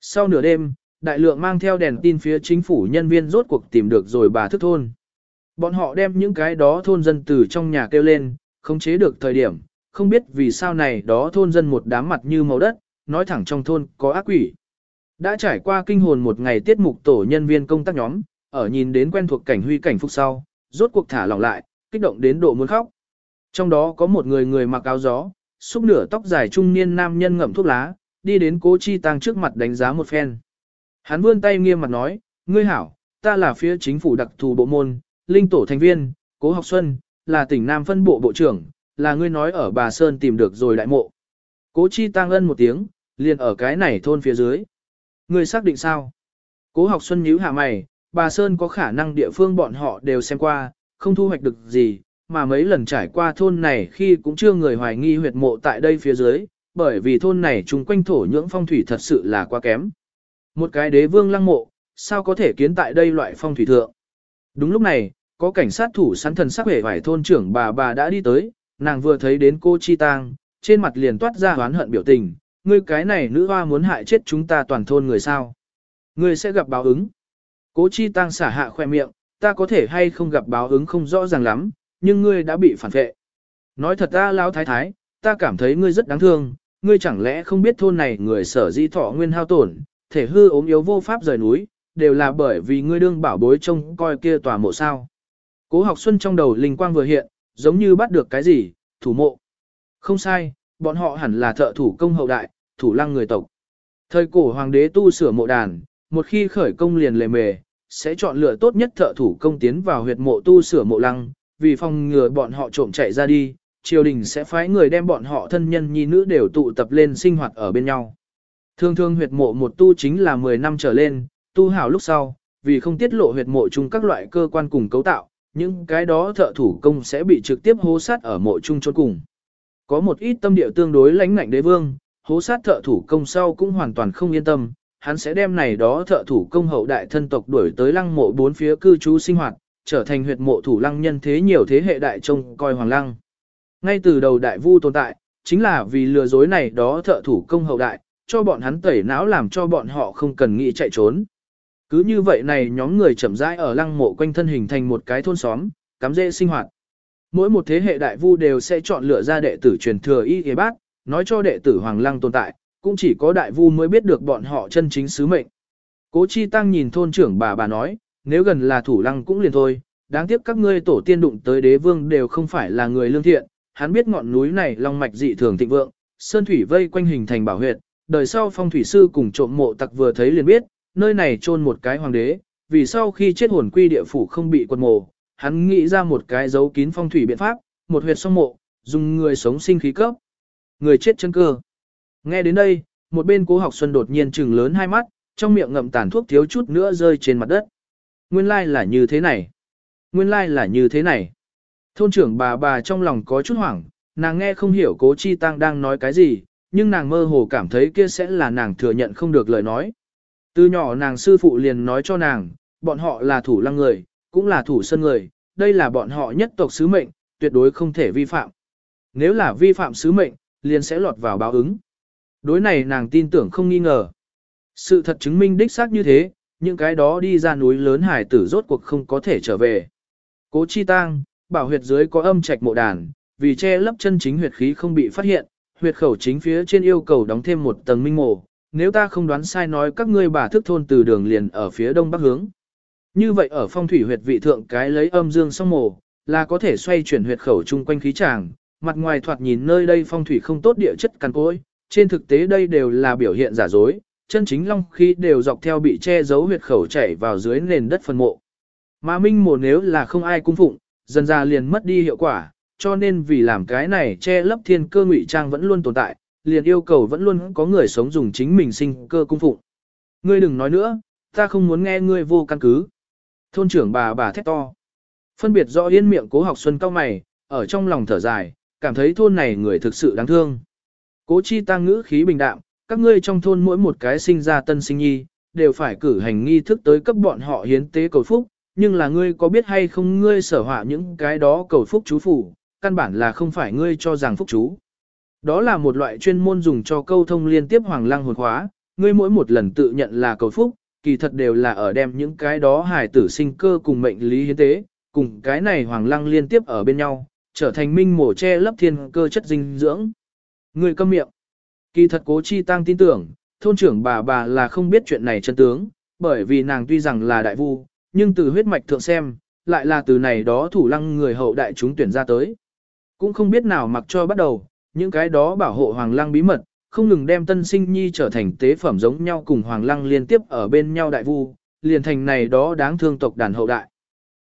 Sau nửa đêm, đại lượng mang theo đèn tin phía chính phủ nhân viên rốt cuộc tìm được rồi bà thức thôn. Bọn họ đem những cái đó thôn dân từ trong nhà kêu lên, không chế được thời điểm, không biết vì sao này đó thôn dân một đám mặt như màu đất, nói thẳng trong thôn có ác quỷ. Đã trải qua kinh hồn một ngày tiết mục tổ nhân viên công tác nhóm, ở nhìn đến quen thuộc cảnh huy cảnh phúc sau, rốt cuộc thả lỏng lại, kích động đến độ muốn khóc. Trong đó có một người người mặc áo gió, xúc nửa tóc dài trung niên nam nhân ngậm thuốc lá, đi đến cố chi tăng trước mặt đánh giá một phen. Hắn vươn tay nghiêm mặt nói, ngươi hảo, ta là phía chính phủ đặc thù bộ môn, linh tổ thành viên, cố học xuân, là tỉnh Nam phân bộ bộ trưởng, là ngươi nói ở bà Sơn tìm được rồi đại mộ. Cố chi tăng ân một tiếng, liền ở cái này thôn phía dưới. Ngươi xác định sao? Cố học xuân nhíu hạ mày, bà Sơn có khả năng địa phương bọn họ đều xem qua, không thu hoạch được gì, mà mấy lần trải qua thôn này khi cũng chưa người hoài nghi huyệt mộ tại đây phía dưới, bởi vì thôn này chung quanh thổ nhưỡng phong thủy thật sự là quá kém. Một cái đế vương lăng mộ, sao có thể kiến tại đây loại phong thủy thượng? Đúng lúc này, có cảnh sát thủ sẵn thần sắc vẻ vải thôn trưởng bà bà đã đi tới, nàng vừa thấy đến cô Chi Tang, trên mặt liền toát ra oán hận biểu tình, ngươi cái này nữ hoa muốn hại chết chúng ta toàn thôn người sao? Ngươi sẽ gặp báo ứng. Cố Chi Tang xả hạ khoe miệng, ta có thể hay không gặp báo ứng không rõ ràng lắm, nhưng ngươi đã bị phản vệ. Nói thật ta lão thái thái, ta cảm thấy ngươi rất đáng thương, ngươi chẳng lẽ không biết thôn này người sở di thọ nguyên hao tổn, thể hư ốm yếu vô pháp rời núi, đều là bởi vì ngươi đương bảo bối trông coi kia tòa mộ sao. Cố học xuân trong đầu linh quang vừa hiện, giống như bắt được cái gì, thủ mộ. Không sai, bọn họ hẳn là thợ thủ công hậu đại, thủ lăng người tộc. Thời cổ hoàng đế tu sửa mộ đàn, một khi khởi công liền lề mề, sẽ chọn lựa tốt nhất thợ thủ công tiến vào huyệt mộ tu sửa mộ lăng, vì phòng ngừa bọn họ trộm chạy ra đi, triều đình sẽ phái người đem bọn họ thân nhân nhi nữ đều tụ tập lên sinh hoạt ở bên nhau. Thường thường huyệt mộ một tu chính là 10 năm trở lên, tu hảo lúc sau, vì không tiết lộ huyệt mộ chung các loại cơ quan cùng cấu tạo, những cái đó thợ thủ công sẽ bị trực tiếp hố sát ở mộ chung chôn cùng. Có một ít tâm địa tương đối lãnh ngạnh đế vương, hố sát thợ thủ công sau cũng hoàn toàn không yên tâm, hắn sẽ đem này đó thợ thủ công hậu đại thân tộc đuổi tới lăng mộ bốn phía cư trú sinh hoạt, trở thành huyệt mộ thủ lăng nhân thế nhiều thế hệ đại trông coi hoàng lăng. Ngay từ đầu đại vu tồn tại, chính là vì lừa dối này đó thợ thủ công hậu đại, cho bọn hắn tẩy não làm cho bọn họ không cần nghĩ chạy trốn. Cứ như vậy này nhóm người chậm rãi ở lăng mộ quanh thân hình thành một cái thôn xóm, cắm dễ sinh hoạt. Mỗi một thế hệ đại vu đều sẽ chọn lựa ra đệ tử truyền thừa y y bác, nói cho đệ tử hoàng lăng tồn tại, cũng chỉ có đại vu mới biết được bọn họ chân chính sứ mệnh. Cố Chi Tăng nhìn thôn trưởng bà bà nói, nếu gần là thủ lăng cũng liền thôi, đáng tiếc các ngươi tổ tiên đụng tới đế vương đều không phải là người lương thiện, hắn biết ngọn núi này long mạch dị thường thịnh vượng, sơn thủy vây quanh hình thành bảo huyệt, đời sau phong thủy sư cùng trộm mộ tặc vừa thấy liền biết, nơi này chôn một cái hoàng đế, vì sau khi chết hồn quy địa phủ không bị quật mộ, hắn nghĩ ra một cái giấu kín phong thủy biện pháp, một huyệt song mộ, dùng người sống sinh khí cấp, người chết chân cơ. Nghe đến đây, một bên cố học xuân đột nhiên trừng lớn hai mắt, trong miệng ngậm tàn thuốc thiếu chút nữa rơi trên mặt đất. Nguyên lai like là như thế này. Nguyên lai like là như thế này. Thôn trưởng bà bà trong lòng có chút hoảng, nàng nghe không hiểu cố chi tăng đang nói cái gì, nhưng nàng mơ hồ cảm thấy kia sẽ là nàng thừa nhận không được lời nói. Từ nhỏ nàng sư phụ liền nói cho nàng, bọn họ là thủ lăng người, cũng là thủ sân người, đây là bọn họ nhất tộc sứ mệnh, tuyệt đối không thể vi phạm. Nếu là vi phạm sứ mệnh, liền sẽ lọt vào báo ứng. Đối này nàng tin tưởng không nghi ngờ. Sự thật chứng minh đích xác như thế, những cái đó đi ra núi lớn hải tử rốt cuộc không có thể trở về. Cố chi tang, bảo huyệt dưới có âm trạch mộ đàn, vì che lấp chân chính huyệt khí không bị phát hiện, huyệt khẩu chính phía trên yêu cầu đóng thêm một tầng minh mộ. Nếu ta không đoán sai nói các ngươi bà thức thôn từ đường liền ở phía đông bắc hướng. Như vậy ở phong thủy huyệt vị thượng cái lấy âm dương song mộ, là có thể xoay chuyển huyệt khẩu chung quanh khí tràng, mặt ngoài thoạt nhìn nơi đây phong thủy không tốt địa chất căn cỗi. trên thực tế đây đều là biểu hiện giả dối, chân chính long khí đều dọc theo bị che giấu huyệt khẩu chảy vào dưới nền đất phân mộ. Mà minh mộ nếu là không ai cung phụng, dần ra liền mất đi hiệu quả, cho nên vì làm cái này che lấp thiên cơ ngụy trang vẫn luôn tồn tại, liền yêu cầu vẫn luôn có người sống dùng chính mình sinh cơ cung phụng. Ngươi đừng nói nữa, ta không muốn nghe ngươi vô căn cứ. Thôn trưởng bà bà thét to. Phân biệt rõ yên miệng cố học xuân cao mày, ở trong lòng thở dài, cảm thấy thôn này người thực sự đáng thương. Cố chi tăng ngữ khí bình đạm, các ngươi trong thôn mỗi một cái sinh ra tân sinh nhi, đều phải cử hành nghi thức tới cấp bọn họ hiến tế cầu phúc, nhưng là ngươi có biết hay không ngươi sở họa những cái đó cầu phúc chú phủ, căn bản là không phải ngươi cho rằng phúc chú. Đó là một loại chuyên môn dùng cho câu thông liên tiếp hoàng lăng hồn khóa, ngươi mỗi một lần tự nhận là cầu phúc, kỳ thật đều là ở đem những cái đó hài tử sinh cơ cùng mệnh lý hiến tế, cùng cái này hoàng lăng liên tiếp ở bên nhau, trở thành minh mổ che lấp thiên cơ chất dinh dưỡng. Ngươi câm miệng. Kỳ thật cố chi tăng tin tưởng, thôn trưởng bà bà là không biết chuyện này chân tướng, bởi vì nàng tuy rằng là đại vu, nhưng từ huyết mạch thượng xem, lại là từ này đó thủ lăng người hậu đại chúng tuyển ra tới. Cũng không biết nào mặc cho bắt đầu, những cái đó bảo hộ hoàng lăng bí mật, không ngừng đem tân sinh nhi trở thành tế phẩm giống nhau cùng hoàng lăng liên tiếp ở bên nhau đại vu, liền thành này đó đáng thương tộc đàn hậu đại.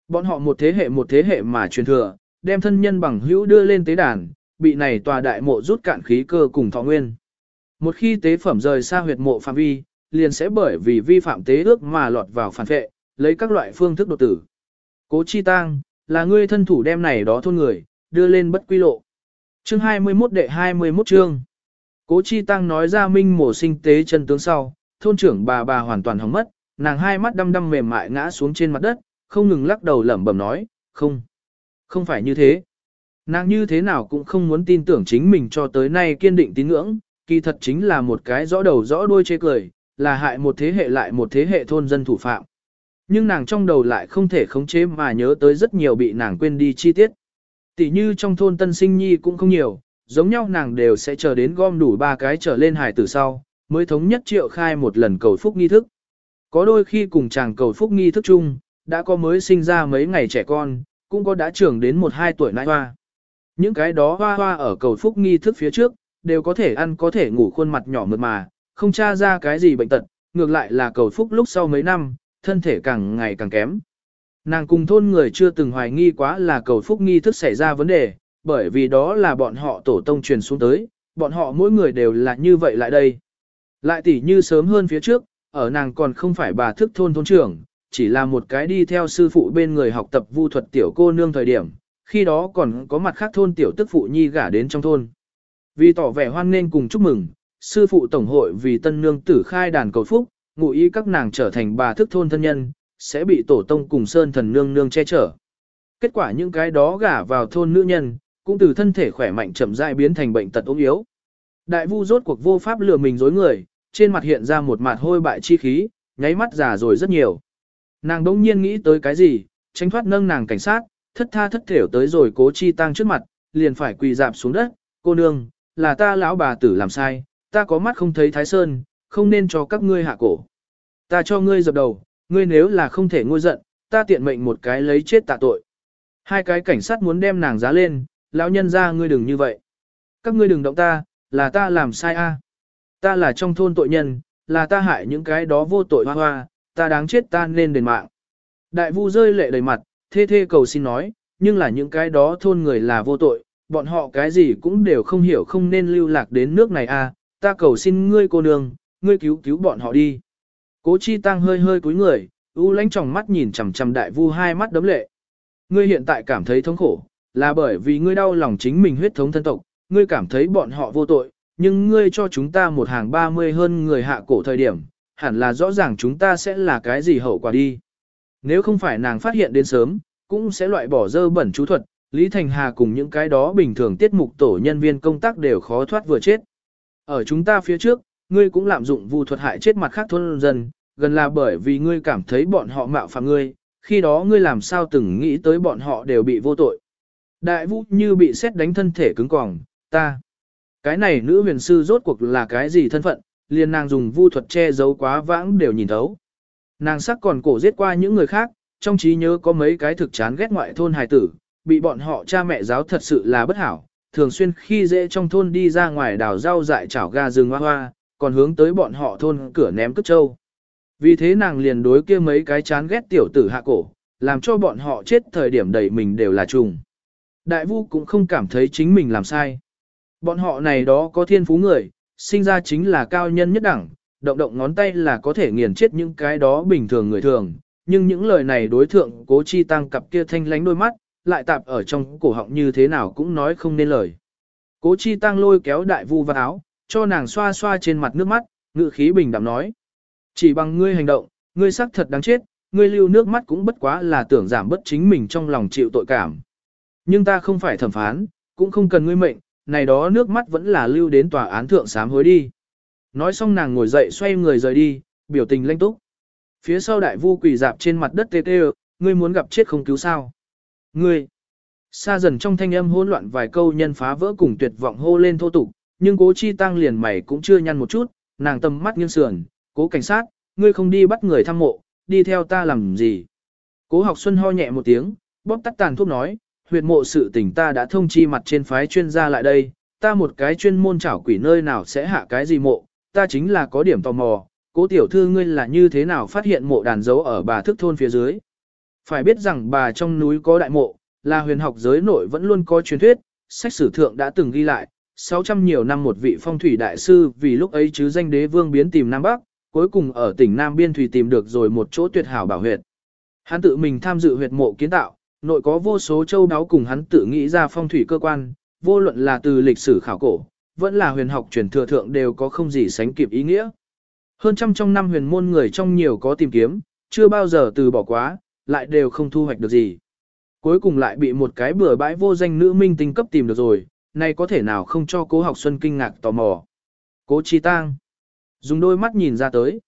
Bọn họ một thế hệ một thế hệ mà truyền thừa, đem thân nhân bằng hữu đưa lên tế đàn, bị này tòa đại mộ rút cạn khí cơ cùng thọ nguyên. Một khi tế phẩm rời xa huyệt mộ phạm vi, liền sẽ bởi vì vi phạm tế ước mà lọt vào phản vệ, lấy các loại phương thức đột tử. Cố chi tang, là ngươi thân thủ đem này đó thôn người, đưa lên bất quy lộ. Chương 21 đệ 21 chương. Cố chi tăng nói ra minh mổ sinh tế chân tướng sau, thôn trưởng bà bà hoàn toàn hóng mất, nàng hai mắt đăm đăm mềm mại ngã xuống trên mặt đất, không ngừng lắc đầu lẩm bẩm nói, không, không phải như thế. Nàng như thế nào cũng không muốn tin tưởng chính mình cho tới nay kiên định tín ngưỡng, kỳ thật chính là một cái rõ đầu rõ đuôi chê cười, là hại một thế hệ lại một thế hệ thôn dân thủ phạm. Nhưng nàng trong đầu lại không thể khống chế mà nhớ tới rất nhiều bị nàng quên đi chi tiết. Tỷ như trong thôn tân sinh nhi cũng không nhiều, giống nhau nàng đều sẽ chờ đến gom đủ ba cái trở lên hải tử sau, mới thống nhất triệu khai một lần cầu phúc nghi thức. Có đôi khi cùng chàng cầu phúc nghi thức chung, đã có mới sinh ra mấy ngày trẻ con, cũng có đã trưởng đến một hai tuổi nãi hoa. Những cái đó hoa hoa ở cầu phúc nghi thức phía trước, đều có thể ăn có thể ngủ khuôn mặt nhỏ mượt mà, không tra ra cái gì bệnh tật, ngược lại là cầu phúc lúc sau mấy năm, thân thể càng ngày càng kém. Nàng cùng thôn người chưa từng hoài nghi quá là cầu phúc nghi thức xảy ra vấn đề, bởi vì đó là bọn họ tổ tông truyền xuống tới, bọn họ mỗi người đều là như vậy lại đây. Lại tỉ như sớm hơn phía trước, ở nàng còn không phải bà thức thôn thôn trưởng, chỉ là một cái đi theo sư phụ bên người học tập vu thuật tiểu cô nương thời điểm, khi đó còn có mặt khác thôn tiểu tức phụ nhi gả đến trong thôn. Vì tỏ vẻ hoan nghênh cùng chúc mừng, sư phụ tổng hội vì tân nương tử khai đàn cầu phúc, ngụ ý các nàng trở thành bà thức thôn thân nhân, sẽ bị tổ tông cùng sơn thần nương nương che chở. Kết quả những cái đó gả vào thôn nữ nhân, cũng từ thân thể khỏe mạnh chậm rãi biến thành bệnh tật ốm yếu. Đại vu rốt cuộc vô pháp lừa mình dối người, trên mặt hiện ra một mặt hôi bại chi khí, nháy mắt già rồi rất nhiều. Nàng đỗng nhiên nghĩ tới cái gì, tránh thoát nâng nàng cảnh sát, thất tha thất thểu tới rồi cố chi tăng trước mặt, liền phải quỳ dạp xuống đất, cô nương, là ta lão bà tử làm sai, ta có mắt không thấy thái sơn, không nên cho các ngươi hạ cổ. Ta cho ngươi dập đầu, ngươi nếu là không thể ngôi giận, ta tiện mệnh một cái lấy chết tạ tội. Hai cái cảnh sát muốn đem nàng giá lên, lão nhân ra ngươi đừng như vậy. Các ngươi đừng động ta, là ta làm sai a. Ta là trong thôn tội nhân, là ta hại những cái đó vô tội hoa hoa, ta đáng chết ta nên đền mạng. Đại vu rơi lệ đầy mặt, thê thê cầu xin nói, nhưng là những cái đó thôn người là vô tội, bọn họ cái gì cũng đều không hiểu không nên lưu lạc đến nước này à ta cầu xin ngươi cô nương, ngươi cứu cứu bọn họ đi. Cố chi tăng hơi hơi cúi người, u lánh tròng mắt nhìn chằm chằm đại vu hai mắt đấm lệ. Ngươi hiện tại cảm thấy thống khổ, là bởi vì ngươi đau lòng chính mình huyết thống thân tộc, ngươi cảm thấy bọn họ vô tội, nhưng ngươi cho chúng ta một hàng ba mươi hơn người hạ cổ thời điểm, hẳn là rõ ràng chúng ta sẽ là cái gì hậu quả đi. Nếu không phải nàng phát hiện đến sớm, cũng sẽ loại bỏ dơ bẩn chú thuật, Lý Thành Hà cùng những cái đó bình thường tiết mục tổ nhân viên công tác đều khó thoát vừa chết. Ở chúng ta phía trước, ngươi cũng lạm dụng vu thuật hại chết mặt khác thôn dân, gần là bởi vì ngươi cảm thấy bọn họ mạo phạm ngươi, khi đó ngươi làm sao từng nghĩ tới bọn họ đều bị vô tội. Đại vũ như bị xét đánh thân thể cứng cỏng, ta. Cái này nữ huyền sư rốt cuộc là cái gì thân phận, liền nàng dùng vu thuật che giấu quá vãng đều nhìn thấu. Nàng sắc còn cổ giết qua những người khác, trong trí nhớ có mấy cái thực chán ghét ngoại thôn hài tử, bị bọn họ cha mẹ giáo thật sự là bất hảo, thường xuyên khi dễ trong thôn đi ra ngoài đào rau dại chảo gà rừng hoa hoa, còn hướng tới bọn họ thôn cửa ném cất trâu. Vì thế nàng liền đối kia mấy cái chán ghét tiểu tử hạ cổ, làm cho bọn họ chết thời điểm đầy mình đều là trùng. Đại vu cũng không cảm thấy chính mình làm sai. Bọn họ này đó có thiên phú người, sinh ra chính là cao nhân nhất đẳng, động động ngón tay là có thể nghiền chết những cái đó bình thường người thường. Nhưng những lời này đối thượng cố chi tăng cặp kia thanh lánh đôi mắt, lại tạp ở trong cổ họng như thế nào cũng nói không nên lời. Cố chi tăng lôi kéo đại vu vào áo, cho nàng xoa xoa trên mặt nước mắt, ngự khí bình đạm nói. Chỉ bằng ngươi hành động, ngươi xác thật đáng chết, ngươi lưu nước mắt cũng bất quá là tưởng giảm bất chính mình trong lòng chịu tội cảm. Nhưng ta không phải thẩm phán, cũng không cần ngươi mệnh, này đó nước mắt vẫn là lưu đến tòa án thượng sám hối đi. Nói xong nàng ngồi dậy xoay người rời đi, biểu tình lanh túc. Phía sau đại vu quỳ dạp trên mặt đất tê tê, ngươi muốn gặp chết không cứu sao. Ngươi, xa dần trong thanh âm hỗn loạn vài câu nhân phá vỡ cùng tuyệt vọng hô lên thô tục, nhưng cố chi tăng liền mày cũng chưa nhăn một chút, nàng tầm mắt nghiêng sườn, cố cảnh sát, ngươi không đi bắt người thăm mộ, đi theo ta làm gì. Cố học xuân ho nhẹ một tiếng, bóp tắt tàn thuốc nói, huyệt mộ sự tình ta đã thông chi mặt trên phái chuyên gia lại đây, ta một cái chuyên môn chảo quỷ nơi nào sẽ hạ cái gì mộ, ta chính là có điểm tò mò, cố tiểu thư ngươi là như thế nào phát hiện mộ đàn dấu ở bà thức thôn phía dưới. Phải biết rằng bà trong núi có đại mộ, là huyền học giới nội vẫn luôn có truyền thuyết, sách sử thượng đã từng ghi lại, 600 nhiều năm một vị phong thủy đại sư vì lúc ấy chứ danh đế vương biến tìm Nam Bắc, cuối cùng ở tỉnh Nam Biên Thủy tìm được rồi một chỗ tuyệt hảo bảo huyệt. Hắn tự mình tham dự huyệt mộ kiến tạo, nội có vô số châu đáo cùng hắn tự nghĩ ra phong thủy cơ quan, vô luận là từ lịch sử khảo cổ, vẫn là huyền học truyền thừa thượng đều có không gì sánh kịp ý nghĩa. Hơn trăm trong năm huyền môn người trong nhiều có tìm kiếm, chưa bao giờ từ bỏ quá, lại đều không thu hoạch được gì. Cuối cùng lại bị một cái bừa bãi vô danh nữ minh tinh cấp tìm được rồi, nay có thể nào không cho cố học xuân kinh ngạc tò mò. Cố chi tang. Dùng đôi mắt nhìn ra tới.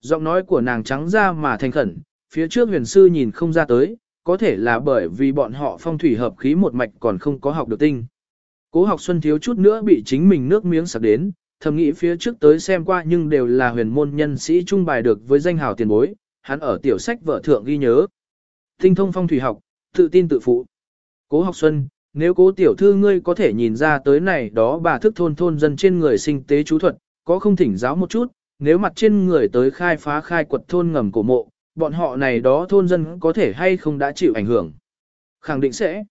Giọng nói của nàng trắng ra mà thành khẩn, phía trước huyền sư nhìn không ra tới, có thể là bởi vì bọn họ phong thủy hợp khí một mạch còn không có học được tinh. Cố học xuân thiếu chút nữa bị chính mình nước miếng sặc đến, thầm nghĩ phía trước tới xem qua nhưng đều là huyền môn nhân sĩ trung bài được với danh hào tiền bối, hắn ở tiểu sách vợ thượng ghi nhớ. Tinh thông phong thủy học, tự tin tự phụ. Cố học xuân, nếu cố tiểu thư ngươi có thể nhìn ra tới này đó bà thức thôn thôn dân trên người sinh tế chú thuật, có không thỉnh giáo một chút, nếu mặt trên người tới khai phá khai quật thôn ngầm cổ mộ, bọn họ này đó thôn dân có thể hay không đã chịu ảnh hưởng. Khẳng định sẽ.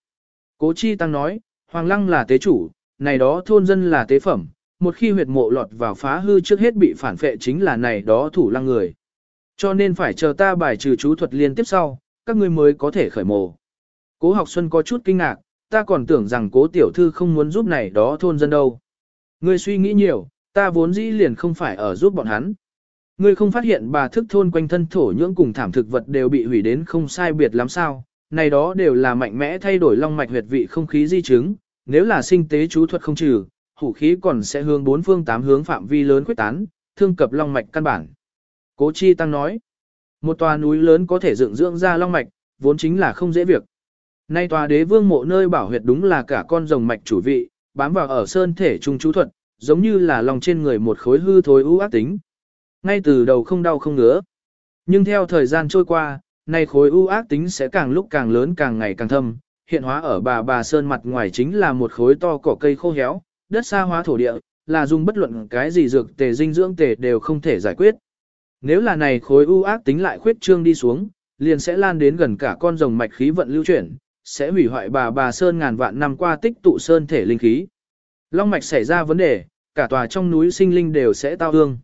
Cố chi tăng nói, Hoàng lăng là tế chủ, này đó thôn dân là tế phẩm, một khi huyệt mộ lọt vào phá hư trước hết bị phản phệ chính là này đó thủ lăng người. Cho nên phải chờ ta bài trừ chú thuật liên tiếp sau, các ngươi mới có thể khởi mồ. Cố học xuân có chút kinh ngạc, ta còn tưởng rằng cố tiểu thư không muốn giúp này đó thôn dân đâu. Ngươi suy nghĩ nhiều, ta vốn dĩ liền không phải ở giúp bọn hắn. Ngươi không phát hiện bà thức thôn quanh thân thổ nhưỡng cùng thảm thực vật đều bị hủy đến không sai biệt lắm sao, này đó đều là mạnh mẽ thay đổi long mạch huyệt vị không khí di chứng, nếu là sinh tế chú thuật không trừ, hủ khí còn sẽ hướng bốn phương tám hướng phạm vi lớn quyết tán, thương cập long mạch căn bản. Cố Chi Tăng nói, một tòa núi lớn có thể dựng dưỡng ra long mạch, vốn chính là không dễ việc. Nay tòa đế vương mộ nơi bảo huyệt đúng là cả con rồng mạch chủ vị, bám vào ở sơn thể trung chú thuật, giống như là lòng trên người một khối hư thối ưu ác tính. Ngay từ đầu không đau không ngứa. Nhưng theo thời gian trôi qua, nay khối ưu ác tính sẽ càng lúc càng lớn càng ngày càng thâm, hiện hóa ở bà bà sơn mặt ngoài chính là một khối to cỏ cây khô héo, đất xa hóa thổ địa, là dùng bất luận cái gì dược tề dinh dưỡng tề đều không thể giải quyết. Nếu là này khối u ác tính lại khuyết trương đi xuống, liền sẽ lan đến gần cả con rồng mạch khí vận lưu chuyển, sẽ hủy hoại bà bà sơn ngàn vạn năm qua tích tụ sơn thể linh khí. Long mạch xảy ra vấn đề, cả tòa trong núi sinh linh đều sẽ tao ương.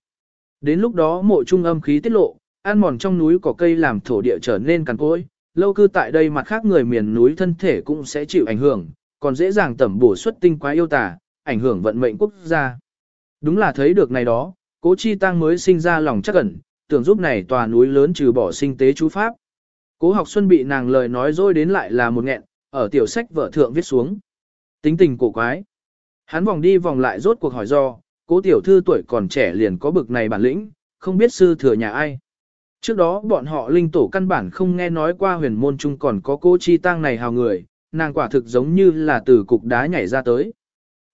Đến lúc đó mộ trung âm khí tiết lộ, ăn mòn trong núi có cây làm thổ địa trở nên cằn cỗi, lâu cư tại đây mặt khác người miền núi thân thể cũng sẽ chịu ảnh hưởng, còn dễ dàng tẩm bổ xuất tinh quái yêu tà, ảnh hưởng vận mệnh quốc gia. Đúng là thấy được này đó, cố chi tăng mới sinh ra lòng chắc ẩn, tưởng giúp này tòa núi lớn trừ bỏ sinh tế chú pháp. Cố học xuân bị nàng lời nói dối đến lại là một nghẹn, ở tiểu sách vợ thượng viết xuống. Tính tình cổ quái. Hắn vòng đi vòng lại rốt cuộc hỏi do, cố tiểu thư tuổi còn trẻ liền có bực này bản lĩnh, không biết sư thừa nhà ai. Trước đó bọn họ linh tổ căn bản không nghe nói qua huyền môn chung còn có cô chi tang này hào người, nàng quả thực giống như là từ cục đá nhảy ra tới.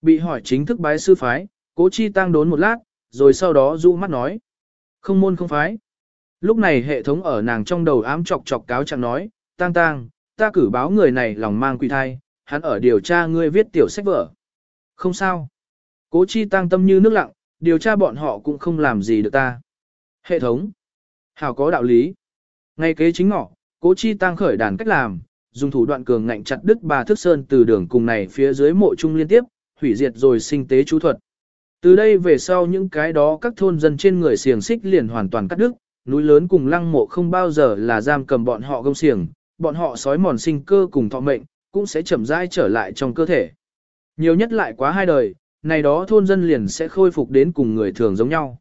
Bị hỏi chính thức bái sư phái, cố chi tang đốn một lát, rồi sau đó du mắt nói. Không môn không phái. Lúc này hệ thống ở nàng trong đầu ám chọc chọc cáo chẳng nói, tang tang, ta cử báo người này lòng mang quỷ thai, hắn ở điều tra ngươi viết tiểu sách vở. Không sao. Cố chi tăng tâm như nước lặng, điều tra bọn họ cũng không làm gì được ta. Hệ thống. Hào có đạo lý. Ngay kế chính ngọ, cố chi tăng khởi đàn cách làm, dùng thủ đoạn cường ngạnh chặt đứt bà thức sơn từ đường cùng này phía dưới mộ trung liên tiếp, hủy diệt rồi sinh tế chú thuật. Từ đây về sau những cái đó các thôn dân trên người xiềng xích liền hoàn toàn cắt đứt, núi lớn cùng lăng mộ không bao giờ là giam cầm bọn họ gông xiềng, bọn họ sói mòn sinh cơ cùng thọ mệnh, cũng sẽ chậm rãi trở lại trong cơ thể. Nhiều nhất lại quá hai đời, này đó thôn dân liền sẽ khôi phục đến cùng người thường giống nhau.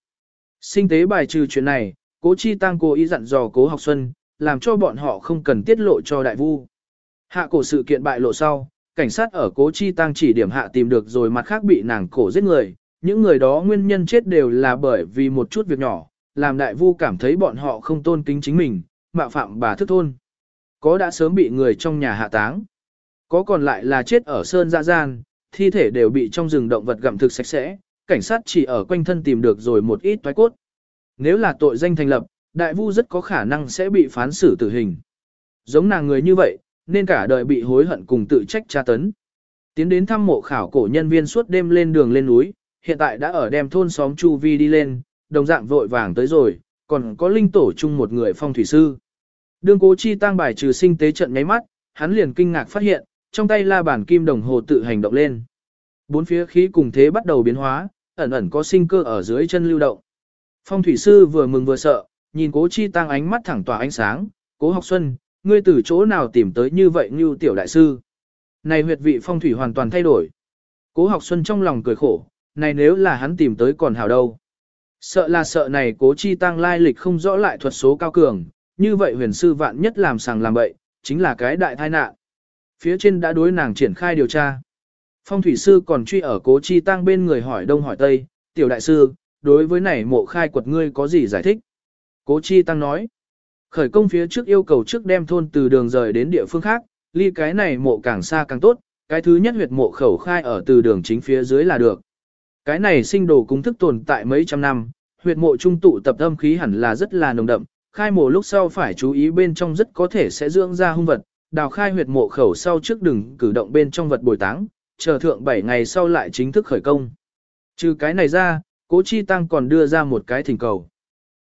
Sinh tế bài trừ chuyện này, cố chi tăng cố ý dặn dò cố học xuân, làm cho bọn họ không cần tiết lộ cho đại vu. Hạ cổ sự kiện bại lộ sau, cảnh sát ở cố chi tăng chỉ điểm hạ tìm được rồi mặt khác bị nàng cổ giết người, những người đó nguyên nhân chết đều là bởi vì một chút việc nhỏ, làm đại vu cảm thấy bọn họ không tôn kính chính mình, mạo phạm bà thức thôn. Có đã sớm bị người trong nhà hạ táng, có còn lại là chết ở sơn dạ gian, thi thể đều bị trong rừng động vật gặm thực sạch sẽ, cảnh sát chỉ ở quanh thân tìm được rồi một ít toái cốt. Nếu là tội danh thành lập, đại vu rất có khả năng sẽ bị phán xử tử hình. Giống nàng người như vậy, nên cả đời bị hối hận cùng tự trách tra tấn. Tiến đến thăm mộ khảo cổ nhân viên suốt đêm lên đường lên núi, hiện tại đã ở đem thôn xóm Chu Vi đi lên, đồng dạng vội vàng tới rồi, còn có linh tổ chung một người phong thủy sư. Đương cố chi tăng bài trừ sinh tế trận nháy mắt, hắn liền kinh ngạc phát hiện, trong tay la bản kim đồng hồ tự hành động lên. Bốn phía khí cùng thế bắt đầu biến hóa, ẩn ẩn có sinh cơ ở dưới chân lưu động. Phong thủy sư vừa mừng vừa sợ, nhìn cố chi tăng ánh mắt thẳng tỏa ánh sáng, cố học xuân, ngươi từ chỗ nào tìm tới như vậy như tiểu đại sư. Này huyệt vị phong thủy hoàn toàn thay đổi. Cố học xuân trong lòng cười khổ, này nếu là hắn tìm tới còn hảo đâu. Sợ là sợ này cố chi tăng lai lịch không rõ lại thuật số cao cường, như vậy huyền sư vạn nhất làm sàng làm bậy, chính là cái đại tai nạn. Phía trên đã đối nàng triển khai điều tra. Phong thủy sư còn truy ở cố chi tăng bên người hỏi đông hỏi tây, tiểu đại sư, đối với này mộ khai quật ngươi có gì giải thích? Cố chi tăng nói, khởi công phía trước yêu cầu trước đem thôn từ đường rời đến địa phương khác, ly cái này mộ càng xa càng tốt, cái thứ nhất huyệt mộ khẩu khai ở từ đường chính phía dưới là được. Cái này sinh đồ cung thức tồn tại mấy trăm năm, huyệt mộ trung tụ tập âm khí hẳn là rất là nồng đậm, khai mộ lúc sau phải chú ý bên trong rất có thể sẽ dưỡng ra hung vật, đào khai huyệt mộ khẩu sau trước đừng cử động bên trong vật bồi táng, chờ thượng 7 ngày sau lại chính thức khởi công. Trừ cái này ra, Cố Chi Tăng còn đưa ra một cái thỉnh cầu.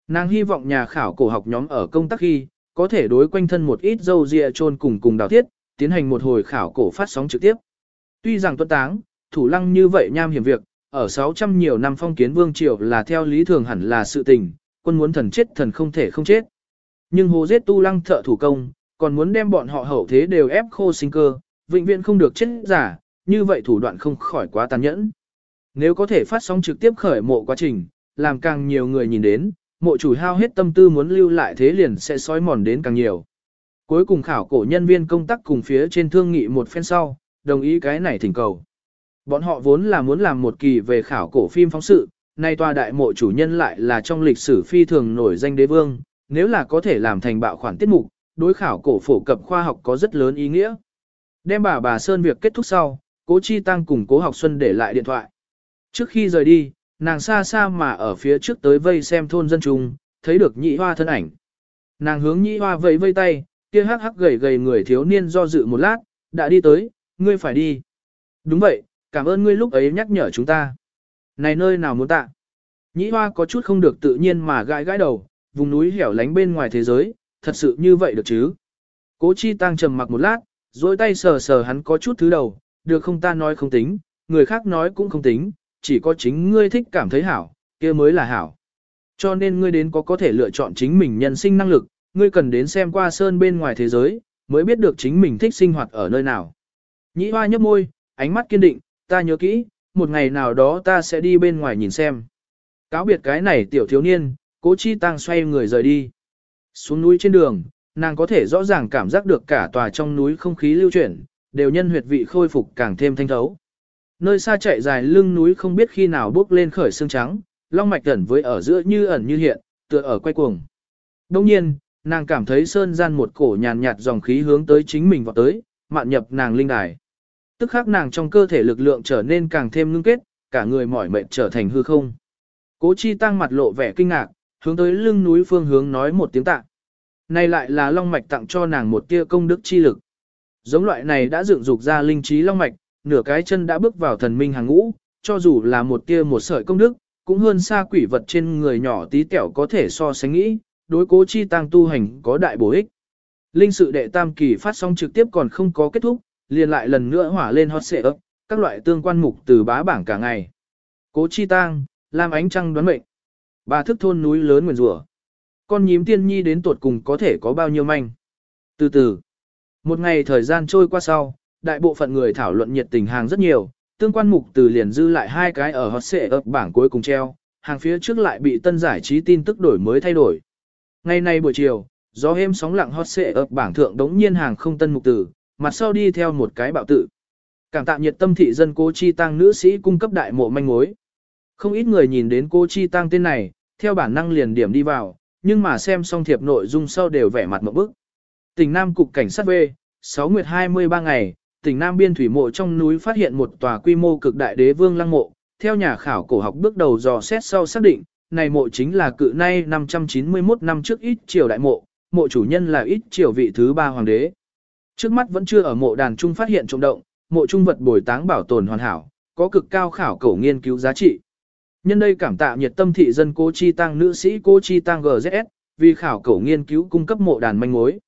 Nàng hy vọng nhà khảo cổ học nhóm ở công tác khi, có thể đối quanh thân một ít dâu dịa trôn cùng cùng đào thiết, tiến hành một hồi khảo cổ phát sóng trực tiếp. Tuy rằng tuân táng, thủ lăng như vậy nham hiểm việc, ở 600 nhiều năm phong kiến vương triều là theo lý thường hẳn là sự tình, quân muốn thần chết thần không thể không chết. Nhưng hồ giết tu lăng thợ thủ công, còn muốn đem bọn họ hậu thế đều ép khô sinh cơ, vĩnh viễn không được chết giả, như vậy thủ đoạn không khỏi quá tàn nhẫn. Nếu có thể phát sóng trực tiếp khởi mộ quá trình, làm càng nhiều người nhìn đến, mộ chủ hao hết tâm tư muốn lưu lại thế liền sẽ sói mòn đến càng nhiều. Cuối cùng khảo cổ nhân viên công tác cùng phía trên thương nghị một phen sau, đồng ý cái này thỉnh cầu. Bọn họ vốn là muốn làm một kỳ về khảo cổ phim phóng sự, nay tòa đại mộ chủ nhân lại là trong lịch sử phi thường nổi danh đế vương, nếu là có thể làm thành bạo khoản tiết mục, đối khảo cổ phổ cập khoa học có rất lớn ý nghĩa. Đem bà bà Sơn việc kết thúc sau, cố Chi Tăng cùng cố học Xuân để lại điện thoại. Trước khi rời đi, nàng xa xa mà ở phía trước tới vây xem thôn dân chúng, thấy được nhị hoa thân ảnh. Nàng hướng nhị hoa vẫy vây tay, kia hắc hắc gầy gầy người thiếu niên do dự một lát, đã đi tới, ngươi phải đi. Đúng vậy, cảm ơn ngươi lúc ấy nhắc nhở chúng ta. Này nơi nào muốn tạ? Nhĩ hoa có chút không được tự nhiên mà gãi gãi đầu, vùng núi hẻo lánh bên ngoài thế giới, thật sự như vậy được chứ? Cố chi tăng trầm mặc một lát, dối tay sờ sờ hắn có chút thứ đầu, được không ta nói không tính, người khác nói cũng không tính, chỉ có chính ngươi thích cảm thấy hảo, kia mới là hảo. Cho nên ngươi đến có có thể lựa chọn chính mình nhân sinh năng lực, ngươi cần đến xem qua sơn bên ngoài thế giới, mới biết được chính mình thích sinh hoạt ở nơi nào. Nhĩ hoa nhấp môi, ánh mắt kiên định, ta nhớ kỹ, một ngày nào đó ta sẽ đi bên ngoài nhìn xem. Cáo biệt cái này tiểu thiếu niên, cố chi tăng xoay người rời đi. Xuống núi trên đường, nàng có thể rõ ràng cảm giác được cả tòa trong núi không khí lưu chuyển, đều nhân huyệt vị khôi phục càng thêm thanh thấu. Nơi xa chạy dài lưng núi không biết khi nào bước lên khởi xương trắng, long mạch ẩn với ở giữa như ẩn như hiện, tựa ở quay cuồng. Đông nhiên, nàng cảm thấy sơn gian một cổ nhàn nhạt dòng khí hướng tới chính mình vào tới, mạn nhập nàng linh đài. Tức khắc nàng trong cơ thể lực lượng trở nên càng thêm ngưng kết, cả người mỏi mệt trở thành hư không. Cố chi tăng mặt lộ vẻ kinh ngạc, hướng tới lưng núi phương hướng nói một tiếng tạ. Này lại là long mạch tặng cho nàng một tia công đức chi lực. Giống loại này đã dựng dục ra linh trí long mạch, nửa cái chân đã bước vào thần minh hàng ngũ, cho dù là một tia một sợi công đức, cũng hơn xa quỷ vật trên người nhỏ tí tẹo có thể so sánh nghĩ, đối cố chi tăng tu hành có đại bổ ích. Linh sự đệ tam kỳ phát sóng trực tiếp còn không có kết thúc, liền lại lần nữa hỏa lên hot xệ ấp, các loại tương quan mục từ bá bảng cả ngày. Cố chi tang, làm ánh trăng đoán mệnh. Bà thức thôn núi lớn nguyền rủa. Con nhím tiên nhi đến tuột cùng có thể có bao nhiêu manh. Từ từ, một ngày thời gian trôi qua sau, đại bộ phận người thảo luận nhiệt tình hàng rất nhiều, tương quan mục từ liền dư lại hai cái ở hot xệ ấp bảng cuối cùng treo, hàng phía trước lại bị tân giải trí tin tức đổi mới thay đổi. Ngày nay buổi chiều, gió êm sóng lặng hot xệ ấp bảng thượng đống nhiên hàng không tân mục từ, mặt sau đi theo một cái bạo tự. Cảm tạ nhiệt tâm thị dân cố chi tăng nữ sĩ cung cấp đại mộ manh mối. Không ít người nhìn đến cô chi tăng tên này, theo bản năng liền điểm đi vào, nhưng mà xem xong thiệp nội dung sau đều vẻ mặt một bức. Tỉnh Nam Cục Cảnh sát V, 6 nguyệt 23 ngày, tỉnh Nam Biên Thủy Mộ trong núi phát hiện một tòa quy mô cực đại đế vương lăng mộ. Theo nhà khảo cổ học bước đầu dò xét sau xác định, này mộ chính là cự nay 591 năm trước ít triều đại mộ, mộ chủ nhân là ít triều vị thứ ba hoàng đế. Trước mắt vẫn chưa ở mộ đàn trung phát hiện trộm động, mộ trung vật bồi táng bảo tồn hoàn hảo, có cực cao khảo cổ nghiên cứu giá trị. Nhân đây cảm tạ nhiệt tâm thị dân cô chi tăng nữ sĩ cô chi tăng GZS, vì khảo cổ nghiên cứu cung cấp mộ đàn manh mối.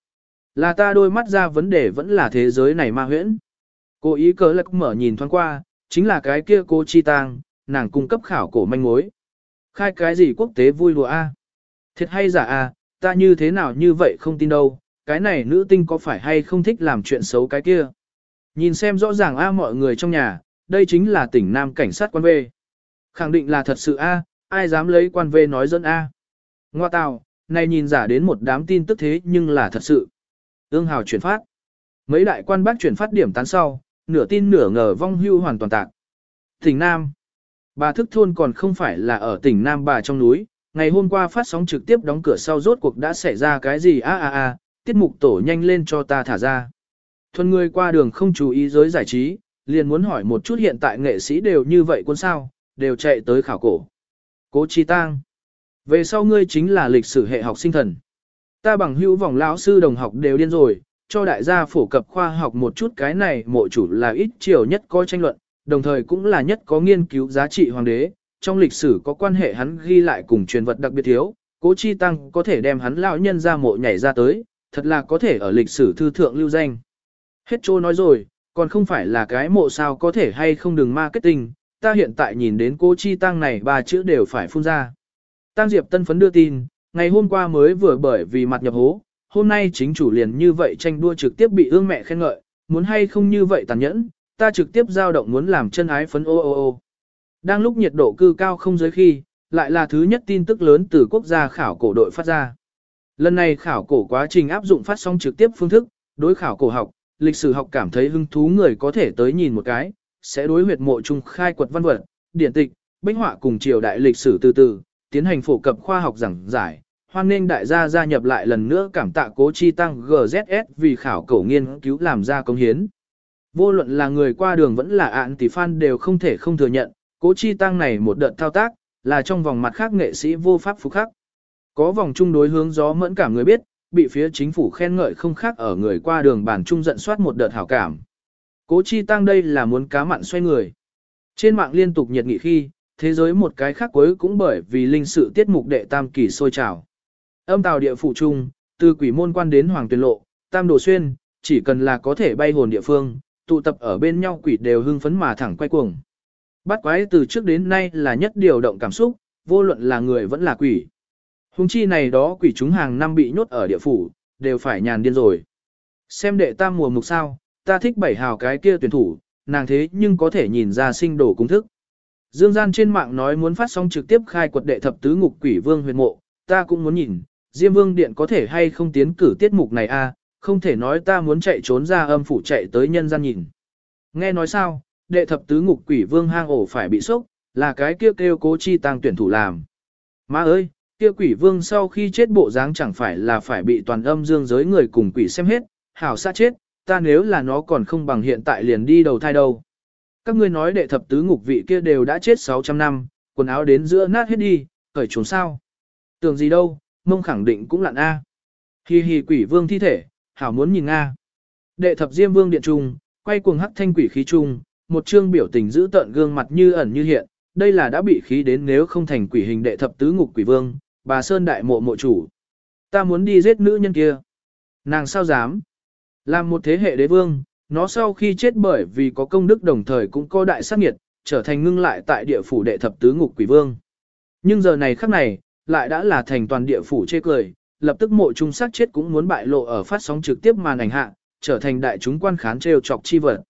Là ta đôi mắt ra vấn đề vẫn là thế giới này ma huyễn. Cô ý cớ lạc mở nhìn thoáng qua, chính là cái kia cô chi tang, nàng cung cấp khảo cổ manh mối. Khai cái gì quốc tế vui lùa a? Thiệt hay giả a, ta như thế nào như vậy không tin đâu, cái này nữ tinh có phải hay không thích làm chuyện xấu cái kia. Nhìn xem rõ ràng a mọi người trong nhà, đây chính là tỉnh Nam cảnh sát quan V. Khẳng định là thật sự a, ai dám lấy quan V nói dẫn a. Ngoa tào, này nhìn giả đến một đám tin tức thế nhưng là thật sự. Ương hào chuyển phát. Mấy đại quan bác chuyển phát điểm tán sau, nửa tin nửa ngờ vong hưu hoàn toàn tạc. Tỉnh Nam. Bà thức thôn còn không phải là ở tỉnh Nam bà trong núi, ngày hôm qua phát sóng trực tiếp đóng cửa sau rốt cuộc đã xảy ra cái gì a a a, tiết mục tổ nhanh lên cho ta thả ra. Thuần người qua đường không chú ý giới giải trí, liền muốn hỏi một chút hiện tại nghệ sĩ đều như vậy quân sao, đều chạy tới khảo cổ. Cố Chi Tang. Về sau ngươi chính là lịch sử hệ học sinh thần. Ta bằng hữu vòng lão sư đồng học đều điên rồi, cho đại gia phổ cập khoa học một chút cái này mộ chủ là ít chiều nhất có tranh luận, đồng thời cũng là nhất có nghiên cứu giá trị hoàng đế, trong lịch sử có quan hệ hắn ghi lại cùng truyền vật đặc biệt thiếu, cố chi tăng có thể đem hắn lão nhân ra mộ nhảy ra tới, thật là có thể ở lịch sử thư thượng lưu danh. Hết trô nói rồi, còn không phải là cái mộ sao có thể hay không đừng marketing, ta hiện tại nhìn đến cô chi tăng này ba chữ đều phải phun ra. Tăng Diệp Tân Phấn đưa tin, ngày hôm qua mới vừa bởi vì mặt nhập hố, hôm nay chính chủ liền như vậy tranh đua trực tiếp bị ương mẹ khen ngợi, muốn hay không như vậy tàn nhẫn, ta trực tiếp giao động muốn làm chân ái phấn ô ô ô. Đang lúc nhiệt độ cư cao không giới khi, lại là thứ nhất tin tức lớn từ quốc gia khảo cổ đội phát ra. Lần này khảo cổ quá trình áp dụng phát sóng trực tiếp phương thức, đối khảo cổ học, lịch sử học cảm thấy hứng thú người có thể tới nhìn một cái, sẽ đối huyệt mộ trung khai quật văn vật, điển tịch, bích họa cùng triều đại lịch sử từ từ, tiến hành phổ cập khoa học giảng giải. Hoan nên đại gia gia nhập lại lần nữa cảm tạ cố chi tăng GZS vì khảo cổ nghiên cứu làm ra công hiến. Vô luận là người qua đường vẫn là ạn tỷ fan đều không thể không thừa nhận, cố chi tăng này một đợt thao tác, là trong vòng mặt khác nghệ sĩ vô pháp phục khắc. Có vòng chung đối hướng gió mẫn cảm người biết, bị phía chính phủ khen ngợi không khác ở người qua đường bản trung giận soát một đợt hảo cảm. Cố chi tăng đây là muốn cá mặn xoay người. Trên mạng liên tục nhiệt nghị khi, thế giới một cái khác cuối cũng bởi vì linh sự tiết mục đệ tam kỳ sôi trào. Âm tàu địa phủ trung, từ quỷ môn quan đến hoàng tuyên lộ, tam đồ xuyên, chỉ cần là có thể bay hồn địa phương, tụ tập ở bên nhau quỷ đều hưng phấn mà thẳng quay cuồng. Bắt quái từ trước đến nay là nhất điều động cảm xúc, vô luận là người vẫn là quỷ. Hùng chi này đó quỷ chúng hàng năm bị nhốt ở địa phủ, đều phải nhàn điên rồi. Xem đệ tam mùa mục sao, ta thích bảy hào cái kia tuyển thủ, nàng thế nhưng có thể nhìn ra sinh đồ cung thức. Dương gian trên mạng nói muốn phát sóng trực tiếp khai quật đệ thập tứ ngục quỷ vương huyền mộ, ta cũng muốn nhìn, Diêm Vương Điện có thể hay không tiến cử tiết mục này a không thể nói ta muốn chạy trốn ra âm phủ chạy tới nhân gian nhìn. Nghe nói sao, đệ thập tứ ngục quỷ vương hang ổ phải bị sốc, là cái kia kêu, kêu cố chi tăng tuyển thủ làm. Má ơi, kia quỷ vương sau khi chết bộ dáng chẳng phải là phải bị toàn âm dương giới người cùng quỷ xem hết, hảo xa chết, ta nếu là nó còn không bằng hiện tại liền đi đầu thai đâu. Các ngươi nói đệ thập tứ ngục vị kia đều đã chết 600 năm, quần áo đến giữa nát hết đi, cởi trốn sao. Tưởng gì đâu, mông khẳng định cũng lặn A. Hi hi quỷ vương thi thể, hảo muốn nhìn A. Đệ thập diêm vương điện trung, quay cuồng hắc thanh quỷ khí trung, một chương biểu tình giữ tợn gương mặt như ẩn như hiện, đây là đã bị khí đến nếu không thành quỷ hình đệ thập tứ ngục quỷ vương, bà Sơn đại mộ mộ chủ. Ta muốn đi giết nữ nhân kia. Nàng sao dám? Làm một thế hệ đế vương, nó sau khi chết bởi vì có công đức đồng thời cũng có đại sát nghiệt, trở thành ngưng lại tại địa phủ đệ thập tứ ngục quỷ vương. Nhưng giờ này khắc này, lại đã là thành toàn địa phủ chê cười, lập tức mộ trung sát chết cũng muốn bại lộ ở phát sóng trực tiếp màn ảnh hạ, trở thành đại chúng quan khán trêu chọc chi vật.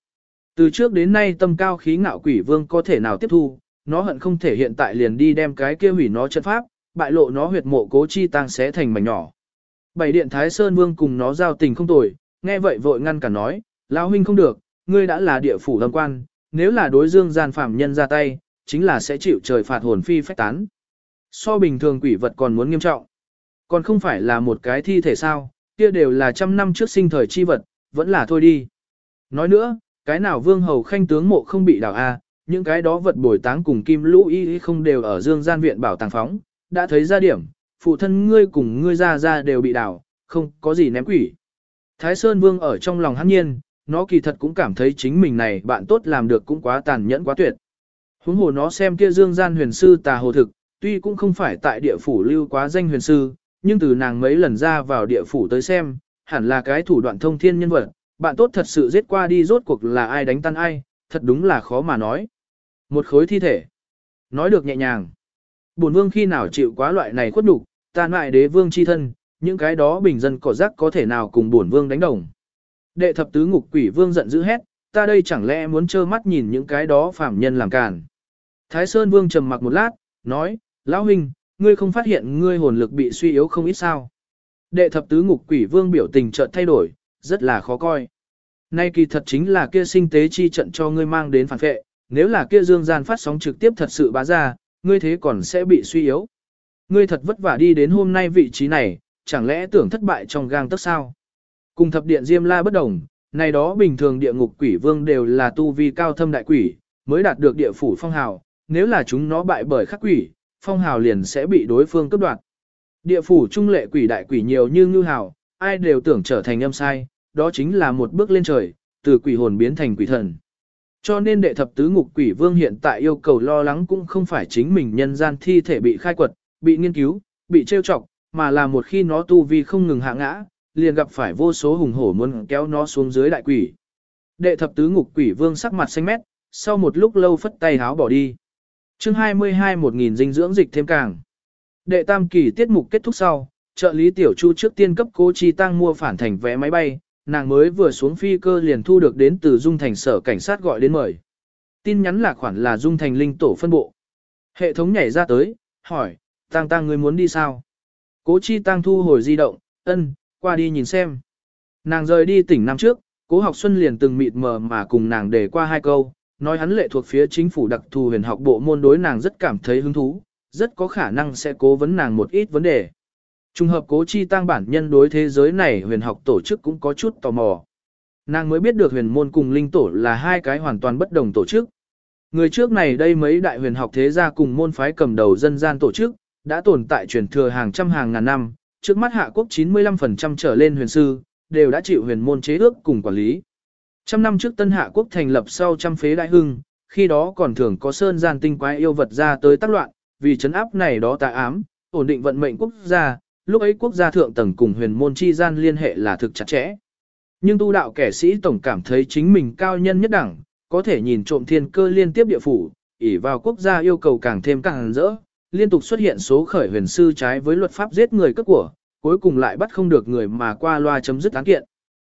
Từ trước đến nay tâm cao khí ngạo quỷ vương có thể nào tiếp thu, nó hận không thể hiện tại liền đi đem cái kia hủy nó chân pháp, bại lộ nó huyệt mộ cố chi tang xé thành mảnh nhỏ. Bảy điện Thái Sơn Vương cùng nó giao tình không tồi, nghe vậy vội ngăn cả nói, lão huynh không được, ngươi đã là địa phủ lâm quan, nếu là đối dương gian phạm nhân ra tay, chính là sẽ chịu trời phạt hồn phi phách tán. So bình thường quỷ vật còn muốn nghiêm trọng. Còn không phải là một cái thi thể sao, kia đều là trăm năm trước sinh thời chi vật, vẫn là thôi đi. Nói nữa, cái nào vương hầu khanh tướng mộ không bị đảo a, những cái đó vật bồi táng cùng kim lũ y không đều ở dương gian viện bảo tàng phóng, đã thấy ra điểm, phụ thân ngươi cùng ngươi ra ra đều bị đảo, không có gì ném quỷ. Thái Sơn Vương ở trong lòng hắn nhiên, nó kỳ thật cũng cảm thấy chính mình này bạn tốt làm được cũng quá tàn nhẫn quá tuyệt. Huống hồ nó xem kia dương gian huyền sư tà hồ thực, tuy cũng không phải tại địa phủ lưu quá danh huyền sư, nhưng từ nàng mấy lần ra vào địa phủ tới xem, hẳn là cái thủ đoạn thông thiên nhân vật, bạn tốt thật sự giết qua đi rốt cuộc là ai đánh tan ai, thật đúng là khó mà nói. Một khối thi thể. Nói được nhẹ nhàng. Bổn vương khi nào chịu quá loại này khuất nhục, tàn mại đế vương chi thân, những cái đó bình dân cỏ rác có thể nào cùng bổn vương đánh đồng. Đệ thập tứ ngục quỷ vương giận dữ hét, ta đây chẳng lẽ muốn trơ mắt nhìn những cái đó phạm nhân làm càn. Thái Sơn Vương trầm mặc một lát, nói, Lão Huynh, ngươi không phát hiện ngươi hồn lực bị suy yếu không ít sao. Đệ thập tứ ngục quỷ vương biểu tình chợt thay đổi, rất là khó coi. Nay kỳ thật chính là kia sinh tế chi trận cho ngươi mang đến phản vệ, nếu là kia dương gian phát sóng trực tiếp thật sự bá ra, ngươi thế còn sẽ bị suy yếu. Ngươi thật vất vả đi đến hôm nay vị trí này, chẳng lẽ tưởng thất bại trong gang tấc sao? Cùng thập điện Diêm La bất đồng, này đó bình thường địa ngục quỷ vương đều là tu vi cao thâm đại quỷ, mới đạt được địa phủ phong hào, nếu là chúng nó bại bởi khắc quỷ, phong hào liền sẽ bị đối phương cướp đoạt. Địa phủ trung lệ quỷ đại quỷ nhiều như ngư hào, ai đều tưởng trở thành âm sai, đó chính là một bước lên trời, từ quỷ hồn biến thành quỷ thần. Cho nên đệ thập tứ ngục quỷ vương hiện tại yêu cầu lo lắng cũng không phải chính mình nhân gian thi thể bị khai quật, bị nghiên cứu, bị trêu chọc, mà là một khi nó tu vi không ngừng hạ ngã, liền gặp phải vô số hùng hổ muốn kéo nó xuống dưới đại quỷ. Đệ thập tứ ngục quỷ vương sắc mặt xanh mét, sau một lúc lâu phất tay háo bỏ đi. chương 22 một nghìn dinh dưỡng dịch thêm càng. Đệ tam kỳ tiết mục kết thúc sau, trợ lý tiểu chu trước tiên cấp cố chi tăng mua phản thành vé máy bay, nàng mới vừa xuống phi cơ liền thu được đến từ Dung Thành sở cảnh sát gọi đến mời. Tin nhắn là khoản là Dung Thành linh tổ phân bộ. Hệ thống nhảy ra tới, hỏi, tăng tăng người muốn đi sao? Cố chi tăng thu hồi di động, ân, qua đi nhìn xem. Nàng rời đi tỉnh năm trước, cố học xuân liền từng mịt mờ mà cùng nàng để qua hai câu, nói hắn lệ thuộc phía chính phủ đặc thù huyền học bộ môn đối nàng rất cảm thấy hứng thú, rất có khả năng sẽ cố vấn nàng một ít vấn đề. Trùng hợp cố chi tăng bản nhân đối thế giới này huyền học tổ chức cũng có chút tò mò. Nàng mới biết được huyền môn cùng linh tổ là hai cái hoàn toàn bất đồng tổ chức. Người trước này đây mấy đại huyền học thế gia cùng môn phái cầm đầu dân gian tổ chức, đã tồn tại truyền thừa hàng trăm hàng ngàn năm, trước mắt hạ quốc 95% trở lên huyền sư, đều đã chịu huyền môn chế ước cùng quản lý. Trăm năm trước tân hạ quốc thành lập sau trăm phế đại hưng, khi đó còn thường có sơn gian tinh quái yêu vật ra tới tác loạn, vì chấn áp này đó tà ám, ổn định vận mệnh quốc gia, lúc ấy quốc gia thượng tầng cùng huyền môn chi gian liên hệ là thực chặt chẽ. Nhưng tu đạo kẻ sĩ tổng cảm thấy chính mình cao nhân nhất đẳng, có thể nhìn trộm thiên cơ liên tiếp địa phủ, ỷ vào quốc gia yêu cầu càng thêm càng rỡ, liên tục xuất hiện số khởi huyền sư trái với luật pháp giết người cấp của, cuối cùng lại bắt không được người mà qua loa chấm dứt án kiện.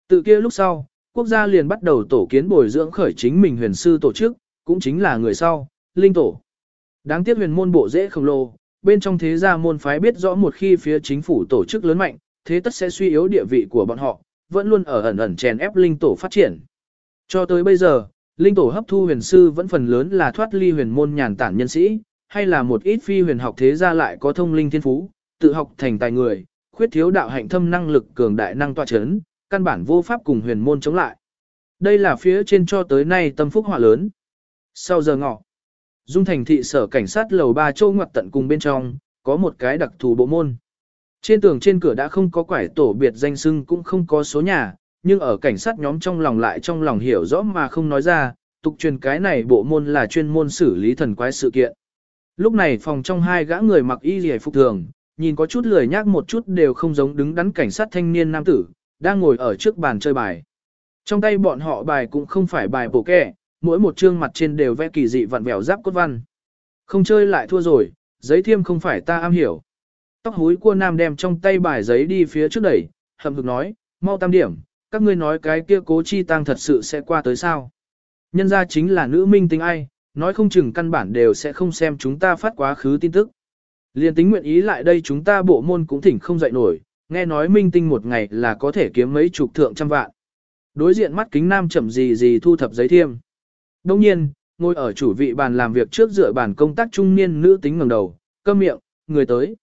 Từ kia lúc sau, quốc gia liền bắt đầu tổ kiến bồi dưỡng khởi chính mình huyền sư tổ chức, cũng chính là người sau, linh tổ. Đáng tiếc huyền môn bộ dễ khổng lồ, bên trong thế gia môn phái biết rõ một khi phía chính phủ tổ chức lớn mạnh, thế tất sẽ suy yếu địa vị của bọn họ, vẫn luôn ở ẩn ẩn chèn ép linh tổ phát triển. Cho tới bây giờ, linh tổ hấp thu huyền sư vẫn phần lớn là thoát ly huyền môn nhàn tản nhân sĩ, hay là một ít phi huyền học thế gia lại có thông linh thiên phú, tự học thành tài người, khuyết thiếu đạo hạnh thâm năng lực cường đại năng tọa chấn, căn bản vô pháp cùng huyền môn chống lại. Đây là phía trên cho tới nay tâm phúc họa lớn. Sau giờ ngọ, Dung thành thị sở cảnh sát lầu 3 châu ngoặt tận cùng bên trong, có một cái đặc thù bộ môn. Trên tường trên cửa đã không có quải tổ biệt danh sưng cũng không có số nhà, nhưng ở cảnh sát nhóm trong lòng lại trong lòng hiểu rõ mà không nói ra, tục truyền cái này bộ môn là chuyên môn xử lý thần quái sự kiện. Lúc này phòng trong hai gã người mặc y rìa phục thường, nhìn có chút lười nhác một chút đều không giống đứng đắn cảnh sát thanh niên nam tử, đang ngồi ở trước bàn chơi bài. Trong tay bọn họ bài cũng không phải bài bổ kẻ, mỗi một chương mặt trên đều vẽ kỳ dị vặn vẹo giáp cốt văn. Không chơi lại thua rồi, giấy thiêm không phải ta am hiểu. Tóc húi cua nam đem trong tay bài giấy đi phía trước đẩy, hầm hực nói, mau tam điểm, các ngươi nói cái kia cố chi tăng thật sự sẽ qua tới sao. Nhân ra chính là nữ minh tính ai, nói không chừng căn bản đều sẽ không xem chúng ta phát quá khứ tin tức. Liên tính nguyện ý lại đây chúng ta bộ môn cũng thỉnh không dậy nổi, nghe nói minh tinh một ngày là có thể kiếm mấy chục thượng trăm vạn. Đối diện mắt kính nam chậm gì gì thu thập giấy thiêm. Đông nhiên, ngồi ở chủ vị bàn làm việc trước dựa bàn công tác trung niên nữ tính ngẩng đầu, câm miệng, người tới.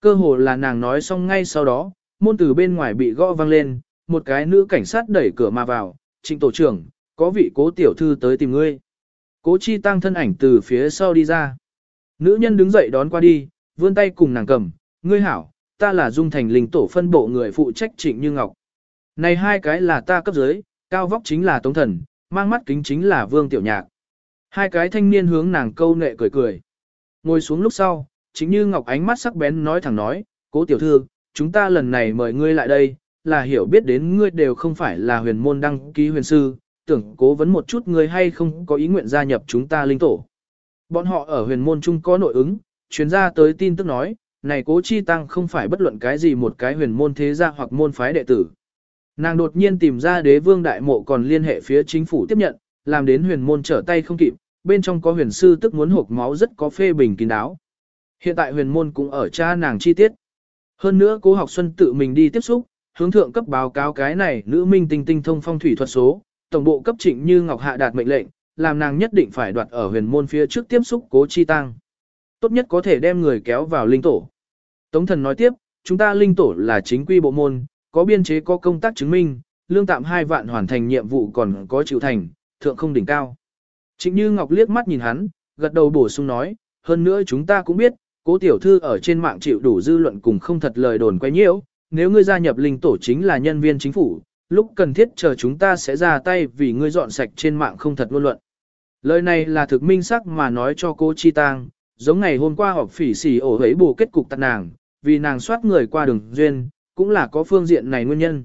Cơ hồ là nàng nói xong ngay sau đó, môn từ bên ngoài bị gõ vang lên, một cái nữ cảnh sát đẩy cửa mà vào, trịnh tổ trưởng, có vị cố tiểu thư tới tìm ngươi. Cố chi tăng thân ảnh từ phía sau đi ra. Nữ nhân đứng dậy đón qua đi, vươn tay cùng nàng cầm, ngươi hảo, ta là dung thành linh tổ phân bộ người phụ trách trịnh như ngọc. Này hai cái là ta cấp dưới, cao vóc chính là tống thần, mang mắt kính chính là vương tiểu nhạc. Hai cái thanh niên hướng nàng câu nệ cười cười. Ngồi xuống lúc sau, chính như ngọc ánh mắt sắc bén nói thẳng nói, cố tiểu thư, chúng ta lần này mời ngươi lại đây, là hiểu biết đến ngươi đều không phải là huyền môn đăng ký huyền sư, tưởng cố vấn một chút ngươi hay không có ý nguyện gia nhập chúng ta linh tổ. Bọn họ ở huyền môn chung có nội ứng, chuyên gia tới tin tức nói, này cố chi tăng không phải bất luận cái gì một cái huyền môn thế gia hoặc môn phái đệ tử. Nàng đột nhiên tìm ra đế vương đại mộ còn liên hệ phía chính phủ tiếp nhận, làm đến huyền môn trở tay không kịp, bên trong có huyền sư tức muốn hộp máu rất có phê bình kín đáo. Hiện tại huyền môn cũng ở cha nàng chi tiết. Hơn nữa cố học xuân tự mình đi tiếp xúc, hướng thượng cấp báo cáo cái này nữ minh tinh tinh thông phong thủy thuật số, tổng bộ cấp trịnh như Ngọc Hạ đạt mệnh lệnh, làm nàng nhất định phải đoạt ở huyền môn phía trước tiếp xúc cố chi tăng. Tốt nhất có thể đem người kéo vào linh tổ. Tống thần nói tiếp, chúng ta linh tổ là chính quy bộ môn, có biên chế có công tác chứng minh, lương tạm hai vạn hoàn thành nhiệm vụ còn có chịu thành, thượng không đỉnh cao. Trịnh Như Ngọc liếc mắt nhìn hắn, gật đầu bổ sung nói, hơn nữa chúng ta cũng biết, cố tiểu thư ở trên mạng chịu đủ dư luận cùng không thật lời đồn quay nhiễu, nếu ngươi gia nhập linh tổ chính là nhân viên chính phủ, lúc cần thiết chờ chúng ta sẽ ra tay vì ngươi dọn sạch trên mạng không thật ngôn luận. Lời này là thực minh sắc mà nói cho cô Chi Tang, giống ngày hôm qua họp phỉ xỉ ổ ấy bù kết cục tặng nàng, vì nàng soát người qua đường duyên, cũng là có phương diện này nguyên nhân.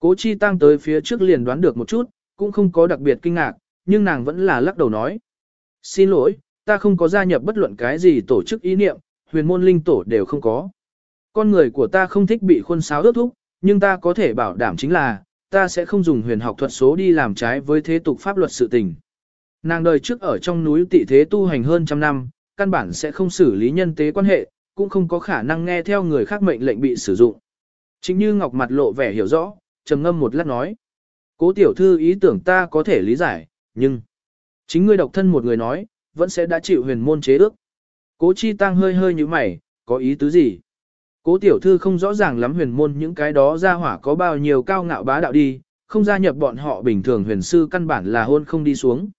Cố Chi Tăng tới phía trước liền đoán được một chút, cũng không có đặc biệt kinh ngạc, nhưng nàng vẫn là lắc đầu nói. Xin lỗi, ta không có gia nhập bất luận cái gì tổ chức ý niệm, huyền môn linh tổ đều không có. Con người của ta không thích bị khuôn sáo ước thúc, nhưng ta có thể bảo đảm chính là, ta sẽ không dùng huyền học thuật số đi làm trái với thế tục pháp luật sự tình. Nàng đời trước ở trong núi tị thế tu hành hơn trăm năm, căn bản sẽ không xử lý nhân tế quan hệ, cũng không có khả năng nghe theo người khác mệnh lệnh bị sử dụng. Chính như Ngọc mặt lộ vẻ hiểu rõ, trầm ngâm một lát nói. Cố tiểu thư ý tưởng ta có thể lý giải, nhưng... Chính ngươi độc thân một người nói, vẫn sẽ đã chịu huyền môn chế ước. Cố chi tăng hơi hơi như mày, có ý tứ gì? Cố tiểu thư không rõ ràng lắm huyền môn những cái đó ra hỏa có bao nhiêu cao ngạo bá đạo đi, không gia nhập bọn họ bình thường huyền sư căn bản là hôn không đi xuống.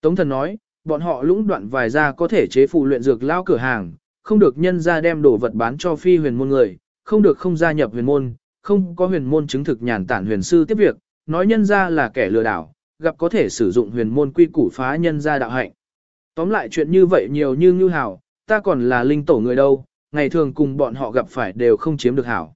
Tống thần nói, bọn họ lũng đoạn vài ra có thể chế phụ luyện dược lao cửa hàng, không được nhân ra đem đồ vật bán cho phi huyền môn người, không được không gia nhập huyền môn, không có huyền môn chứng thực nhàn tản huyền sư tiếp việc, nói nhân ra là kẻ lừa đảo, gặp có thể sử dụng huyền môn quy củ phá nhân ra đạo hạnh. Tóm lại chuyện như vậy nhiều như như hảo, ta còn là linh tổ người đâu, ngày thường cùng bọn họ gặp phải đều không chiếm được hảo.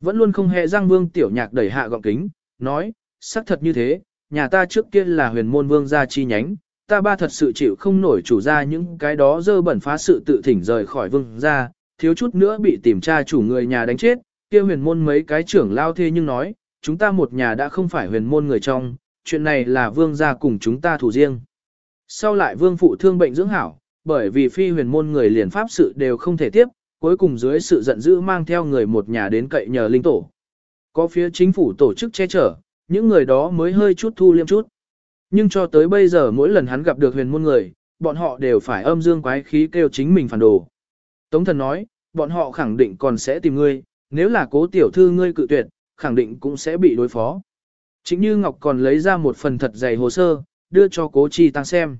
Vẫn luôn không hề giang vương tiểu nhạc đẩy hạ gọng kính, nói, xác thật như thế, nhà ta trước kia là huyền môn vương gia chi nhánh, ta ba thật sự chịu không nổi chủ ra những cái đó dơ bẩn phá sự tự thỉnh rời khỏi vương gia, thiếu chút nữa bị tìm tra chủ người nhà đánh chết, kia huyền môn mấy cái trưởng lao thế nhưng nói, chúng ta một nhà đã không phải huyền môn người trong, chuyện này là vương gia cùng chúng ta thủ riêng. Sau lại vương phụ thương bệnh dưỡng hảo, bởi vì phi huyền môn người liền pháp sự đều không thể tiếp, cuối cùng dưới sự giận dữ mang theo người một nhà đến cậy nhờ linh tổ. Có phía chính phủ tổ chức che chở, những người đó mới hơi chút thu liêm chút. Nhưng cho tới bây giờ mỗi lần hắn gặp được huyền môn người, bọn họ đều phải âm dương quái khí kêu chính mình phản đồ. Tống thần nói, bọn họ khẳng định còn sẽ tìm ngươi, nếu là cố tiểu thư ngươi cự tuyệt, khẳng định cũng sẽ bị đối phó. Chính như Ngọc còn lấy ra một phần thật dày hồ sơ, đưa cho cố chi tăng xem.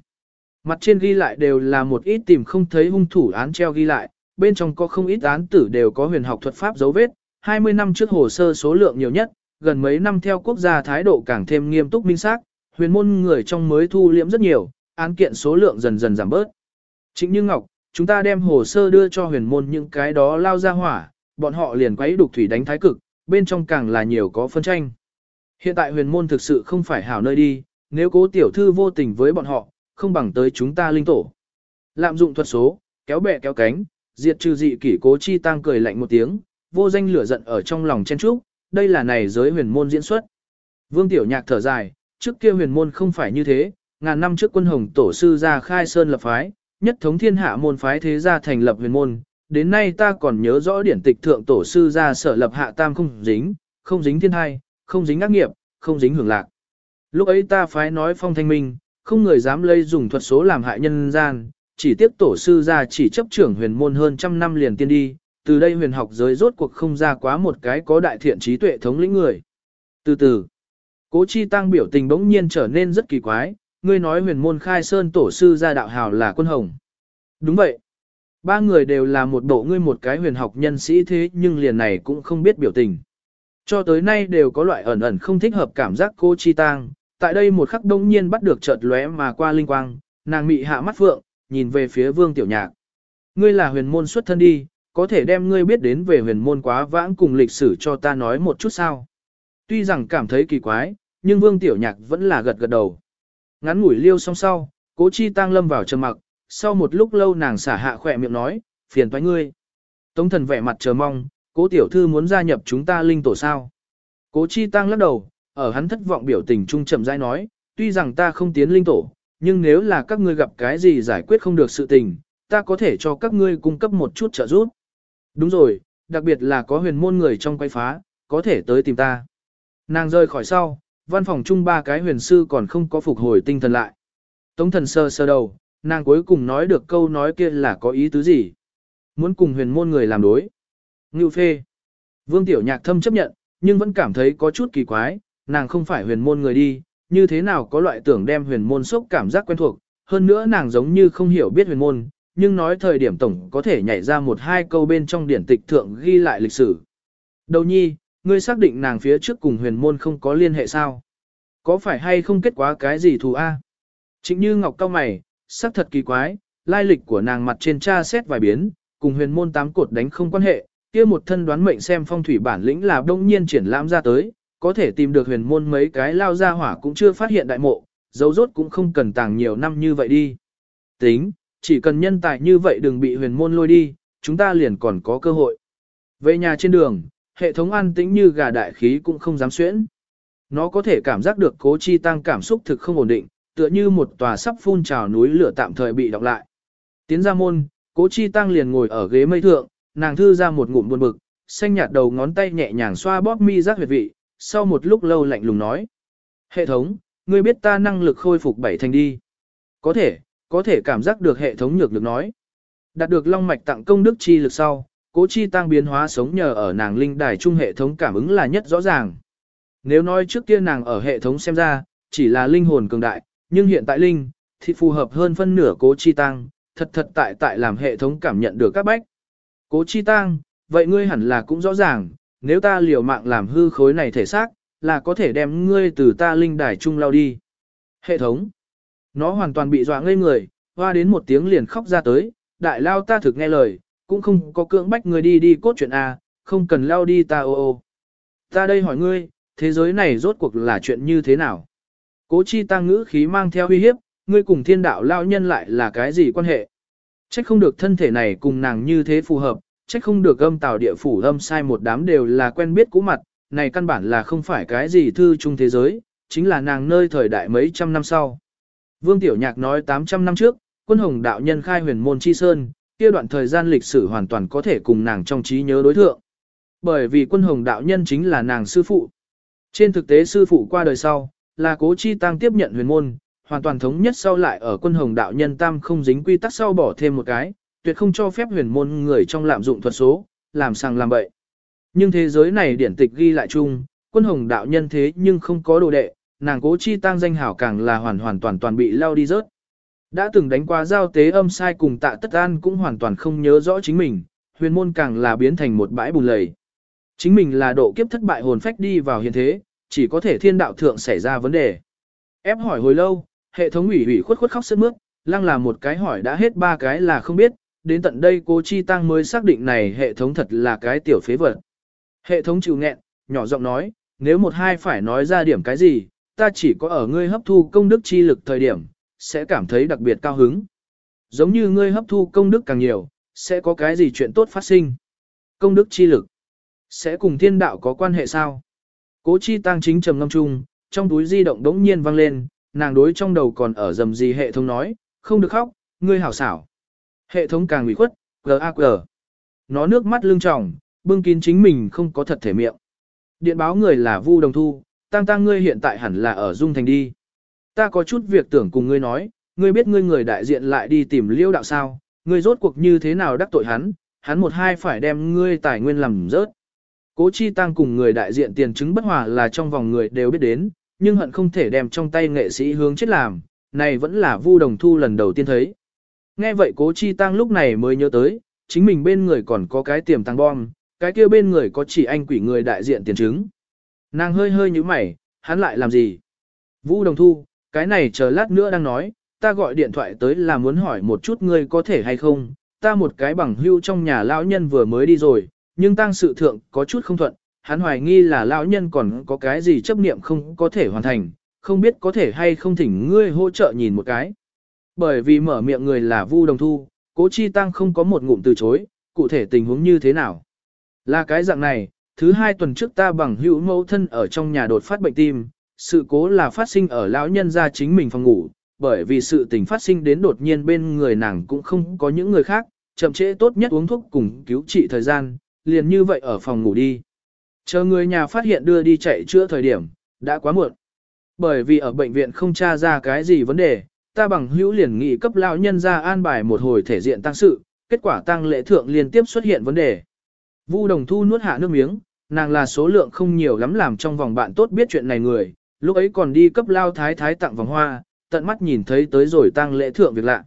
Mặt trên ghi lại đều là một ít tìm không thấy hung thủ án treo ghi lại, bên trong có không ít án tử đều có huyền học thuật pháp dấu vết, 20 năm trước hồ sơ số lượng nhiều nhất, gần mấy năm theo quốc gia thái độ càng thêm nghiêm túc minh xác, huyền môn người trong mới thu liễm rất nhiều, án kiện số lượng dần dần giảm bớt. Chính như Ngọc, chúng ta đem hồ sơ đưa cho huyền môn những cái đó lao ra hỏa, bọn họ liền quấy đục thủy đánh thái cực, bên trong càng là nhiều có phân tranh. Hiện tại huyền môn thực sự không phải hảo nơi đi, nếu cố tiểu thư vô tình với bọn họ, không bằng tới chúng ta linh tổ. Lạm dụng thuật số, kéo bè kéo cánh, diệt trừ dị kỷ cố chi tăng cười lạnh một tiếng, vô danh lửa giận ở trong lòng chen trúc, đây là này giới huyền môn diễn xuất. Vương Tiểu Nhạc thở dài, trước kia huyền môn không phải như thế, ngàn năm trước quân hồng tổ sư ra khai sơn lập phái, nhất thống thiên hạ môn phái thế gia thành lập huyền môn, đến nay ta còn nhớ rõ điển tịch thượng tổ sư gia sở lập hạ tam không dính, không dính thiên hai, không dính ác nghiệp, không dính hưởng lạc. Lúc ấy ta phái nói phong thanh minh, không người dám lây dùng thuật số làm hại nhân gian, chỉ tiếp tổ sư gia chỉ chấp trưởng huyền môn hơn trăm năm liền tiên đi, từ đây huyền học giới rốt cuộc không ra quá một cái có đại thiện trí tuệ thống lĩnh người. Từ từ, cố chi tăng biểu tình bỗng nhiên trở nên rất kỳ quái, ngươi nói huyền môn khai sơn tổ sư ra đạo hào là quân hồng. Đúng vậy. Ba người đều là một bộ ngươi một cái huyền học nhân sĩ thế nhưng liền này cũng không biết biểu tình. Cho tới nay đều có loại ẩn ẩn không thích hợp cảm giác cô chi tang, tại đây một khắc đông nhiên bắt được chợt lóe mà qua linh quang, nàng mị hạ mắt phượng, nhìn về phía vương tiểu nhạc. Ngươi là huyền môn xuất thân đi, có thể đem ngươi biết đến về huyền môn quá vãng cùng lịch sử cho ta nói một chút sao. Tuy rằng cảm thấy kỳ quái, nhưng Vương Tiểu Nhạc vẫn là gật gật đầu. Ngắn ngủi liêu xong sau, cố chi tăng lâm vào trầm mặc, sau một lúc lâu nàng xả hạ khỏe miệng nói, phiền toái ngươi. Tống thần vẻ mặt chờ mong, cố tiểu thư muốn gia nhập chúng ta linh tổ sao. Cố chi tăng lắc đầu, ở hắn thất vọng biểu tình trung chậm rãi nói, tuy rằng ta không tiến linh tổ, nhưng nếu là các ngươi gặp cái gì giải quyết không được sự tình, ta có thể cho các ngươi cung cấp một chút trợ giúp. Đúng rồi, đặc biệt là có huyền môn người trong quay phá, có thể tới tìm ta. Nàng rơi khỏi sau, văn phòng chung ba cái huyền sư còn không có phục hồi tinh thần lại. Tống thần sơ sơ đầu, nàng cuối cùng nói được câu nói kia là có ý tứ gì. Muốn cùng huyền môn người làm đối. Ngưu phê. Vương Tiểu Nhạc thâm chấp nhận, nhưng vẫn cảm thấy có chút kỳ quái, nàng không phải huyền môn người đi, như thế nào có loại tưởng đem huyền môn sốc cảm giác quen thuộc, hơn nữa nàng giống như không hiểu biết huyền môn, nhưng nói thời điểm tổng có thể nhảy ra một hai câu bên trong điển tịch thượng ghi lại lịch sử. Đầu nhi, ngươi xác định nàng phía trước cùng huyền môn không có liên hệ sao? Có phải hay không kết quả cái gì thù a? Trịnh như ngọc cao mày, sắc thật kỳ quái, lai lịch của nàng mặt trên tra xét vài biến, cùng huyền môn tám cột đánh không quan hệ, kia một thân đoán mệnh xem phong thủy bản lĩnh là đông nhiên triển lãm ra tới, có thể tìm được huyền môn mấy cái lao ra hỏa cũng chưa phát hiện đại mộ, dấu rốt cũng không cần tàng nhiều năm như vậy đi. Tính, chỉ cần nhân tài như vậy đừng bị huyền môn lôi đi, chúng ta liền còn có cơ hội. Về nhà trên đường, hệ thống an tĩnh như gà đại khí cũng không dám xuyễn. Nó có thể cảm giác được cố chi tăng cảm xúc thực không ổn định, tựa như một tòa sắp phun trào núi lửa tạm thời bị đọc lại. Tiến ra môn, cố chi tăng liền ngồi ở ghế mây thượng, nàng thư ra một ngụm buồn bực, xanh nhạt đầu ngón tay nhẹ nhàng xoa bóp mi giác huyệt vị, sau một lúc lâu lạnh lùng nói. Hệ thống, ngươi biết ta năng lực khôi phục bảy thành đi. Có thể, có thể cảm giác được hệ thống nhược được nói. Đạt được long mạch tặng công đức chi lực sau, cố chi tăng biến hóa sống nhờ ở nàng linh đài trung hệ thống cảm ứng là nhất rõ ràng. Nếu nói trước kia nàng ở hệ thống xem ra, chỉ là linh hồn cường đại, nhưng hiện tại linh, thì phù hợp hơn phân nửa cố chi tăng, thật thật tại tại làm hệ thống cảm nhận được các bách. Cố chi tăng, vậy ngươi hẳn là cũng rõ ràng, nếu ta liều mạng làm hư khối này thể xác, là có thể đem ngươi từ ta linh đài trung lao đi. Hệ thống. Nó hoàn toàn bị dọa ngây người, hoa đến một tiếng liền khóc ra tới, đại lao ta thực nghe lời, cũng không có cưỡng bách người đi đi cốt chuyện A, không cần lao đi ta ô ô. Ta đây hỏi ngươi, thế giới này rốt cuộc là chuyện như thế nào? Cố chi tăng ngữ khí mang theo uy hiếp, ngươi cùng thiên đạo lao nhân lại là cái gì quan hệ? Trách không được thân thể này cùng nàng như thế phù hợp, trách không được âm tào địa phủ âm sai một đám đều là quen biết cũ mặt, này căn bản là không phải cái gì thư chung thế giới, chính là nàng nơi thời đại mấy trăm năm sau. Vương Tiểu Nhạc nói 800 năm trước, quân hồng đạo nhân khai huyền môn chi sơn, kia đoạn thời gian lịch sử hoàn toàn có thể cùng nàng trong trí nhớ đối thượng. Bởi vì quân hồng đạo nhân chính là nàng sư phụ. Trên thực tế sư phụ qua đời sau, là cố chi tăng tiếp nhận huyền môn, hoàn toàn thống nhất sau lại ở quân hồng đạo nhân tam không dính quy tắc sau bỏ thêm một cái, tuyệt không cho phép huyền môn người trong lạm dụng thuật số, làm sàng làm bậy. Nhưng thế giới này điển tịch ghi lại chung, quân hồng đạo nhân thế nhưng không có đồ đệ, nàng cố chi tăng danh hảo càng là hoàn hoàn toàn toàn bị lao đi rớt. Đã từng đánh qua giao tế âm sai cùng tạ tất an cũng hoàn toàn không nhớ rõ chính mình, huyền môn càng là biến thành một bãi bùn lầy. Chính mình là độ kiếp thất bại hồn phách đi vào hiện thế, chỉ có thể thiên đạo thượng xảy ra vấn đề. Ép hỏi hồi lâu, hệ thống ủy ủy khuất khuất khóc sướt mướt, lăng là một cái hỏi đã hết ba cái là không biết, đến tận đây cô Chi Tăng mới xác định này hệ thống thật là cái tiểu phế vật. Hệ thống chịu nghẹn, nhỏ giọng nói, nếu một hai phải nói ra điểm cái gì, ta chỉ có ở ngươi hấp thu công đức chi lực thời điểm, sẽ cảm thấy đặc biệt cao hứng. Giống như ngươi hấp thu công đức càng nhiều, sẽ có cái gì chuyện tốt phát sinh. Công đức chi lực, sẽ cùng thiên đạo có quan hệ sao? Cố chi tăng chính trầm ngâm chung, trong túi di động đống nhiên vang lên, nàng đối trong đầu còn ở dầm gì hệ thống nói, không được khóc, ngươi hảo xảo. Hệ thống càng ủy khuất, G.A.G. Nó nước mắt lưng tròng, bưng kín chính mình không có thật thể miệng. Điện báo người là Vu Đồng Thu, tăng tăng ngươi hiện tại hẳn là ở Dung Thành đi. Ta có chút việc tưởng cùng ngươi nói, ngươi biết ngươi người đại diện lại đi tìm liêu đạo sao, ngươi rốt cuộc như thế nào đắc tội hắn, hắn một hai phải đem ngươi tài nguyên làm rớt. Cố chi tăng cùng người đại diện tiền chứng bất hòa là trong vòng người đều biết đến, nhưng hận không thể đem trong tay nghệ sĩ hướng chết làm, này vẫn là vu đồng thu lần đầu tiên thấy. Nghe vậy cố chi tăng lúc này mới nhớ tới, chính mình bên người còn có cái tiềm tăng bom, cái kia bên người có chỉ anh quỷ người đại diện tiền chứng. Nàng hơi hơi như mày, hắn lại làm gì? Vu đồng thu, cái này chờ lát nữa đang nói, ta gọi điện thoại tới là muốn hỏi một chút ngươi có thể hay không, ta một cái bằng hưu trong nhà lão nhân vừa mới đi rồi, nhưng tang sự thượng có chút không thuận, hắn hoài nghi là lão nhân còn có cái gì chấp niệm không có thể hoàn thành, không biết có thể hay không thỉnh ngươi hỗ trợ nhìn một cái. Bởi vì mở miệng người là Vu Đồng Thu, Cố Chi Tăng không có một ngụm từ chối, cụ thể tình huống như thế nào. Là cái dạng này, thứ hai tuần trước ta bằng hữu mẫu thân ở trong nhà đột phát bệnh tim, sự cố là phát sinh ở lão nhân gia chính mình phòng ngủ, bởi vì sự tình phát sinh đến đột nhiên bên người nàng cũng không có những người khác, chậm trễ tốt nhất uống thuốc cùng cứu trị thời gian, liền như vậy ở phòng ngủ đi. Chờ người nhà phát hiện đưa đi chạy chữa thời điểm, đã quá muộn. Bởi vì ở bệnh viện không tra ra cái gì vấn đề, ta bằng hữu liền nghị cấp lão nhân ra an bài một hồi thể diện tăng sự, kết quả tăng lễ thượng liên tiếp xuất hiện vấn đề. Vu Đồng Thu nuốt hạ nước miếng, nàng là số lượng không nhiều lắm làm trong vòng bạn tốt biết chuyện này người, lúc ấy còn đi cấp lao thái thái tặng vòng hoa, tận mắt nhìn thấy tới rồi tang lễ thượng việc lạ.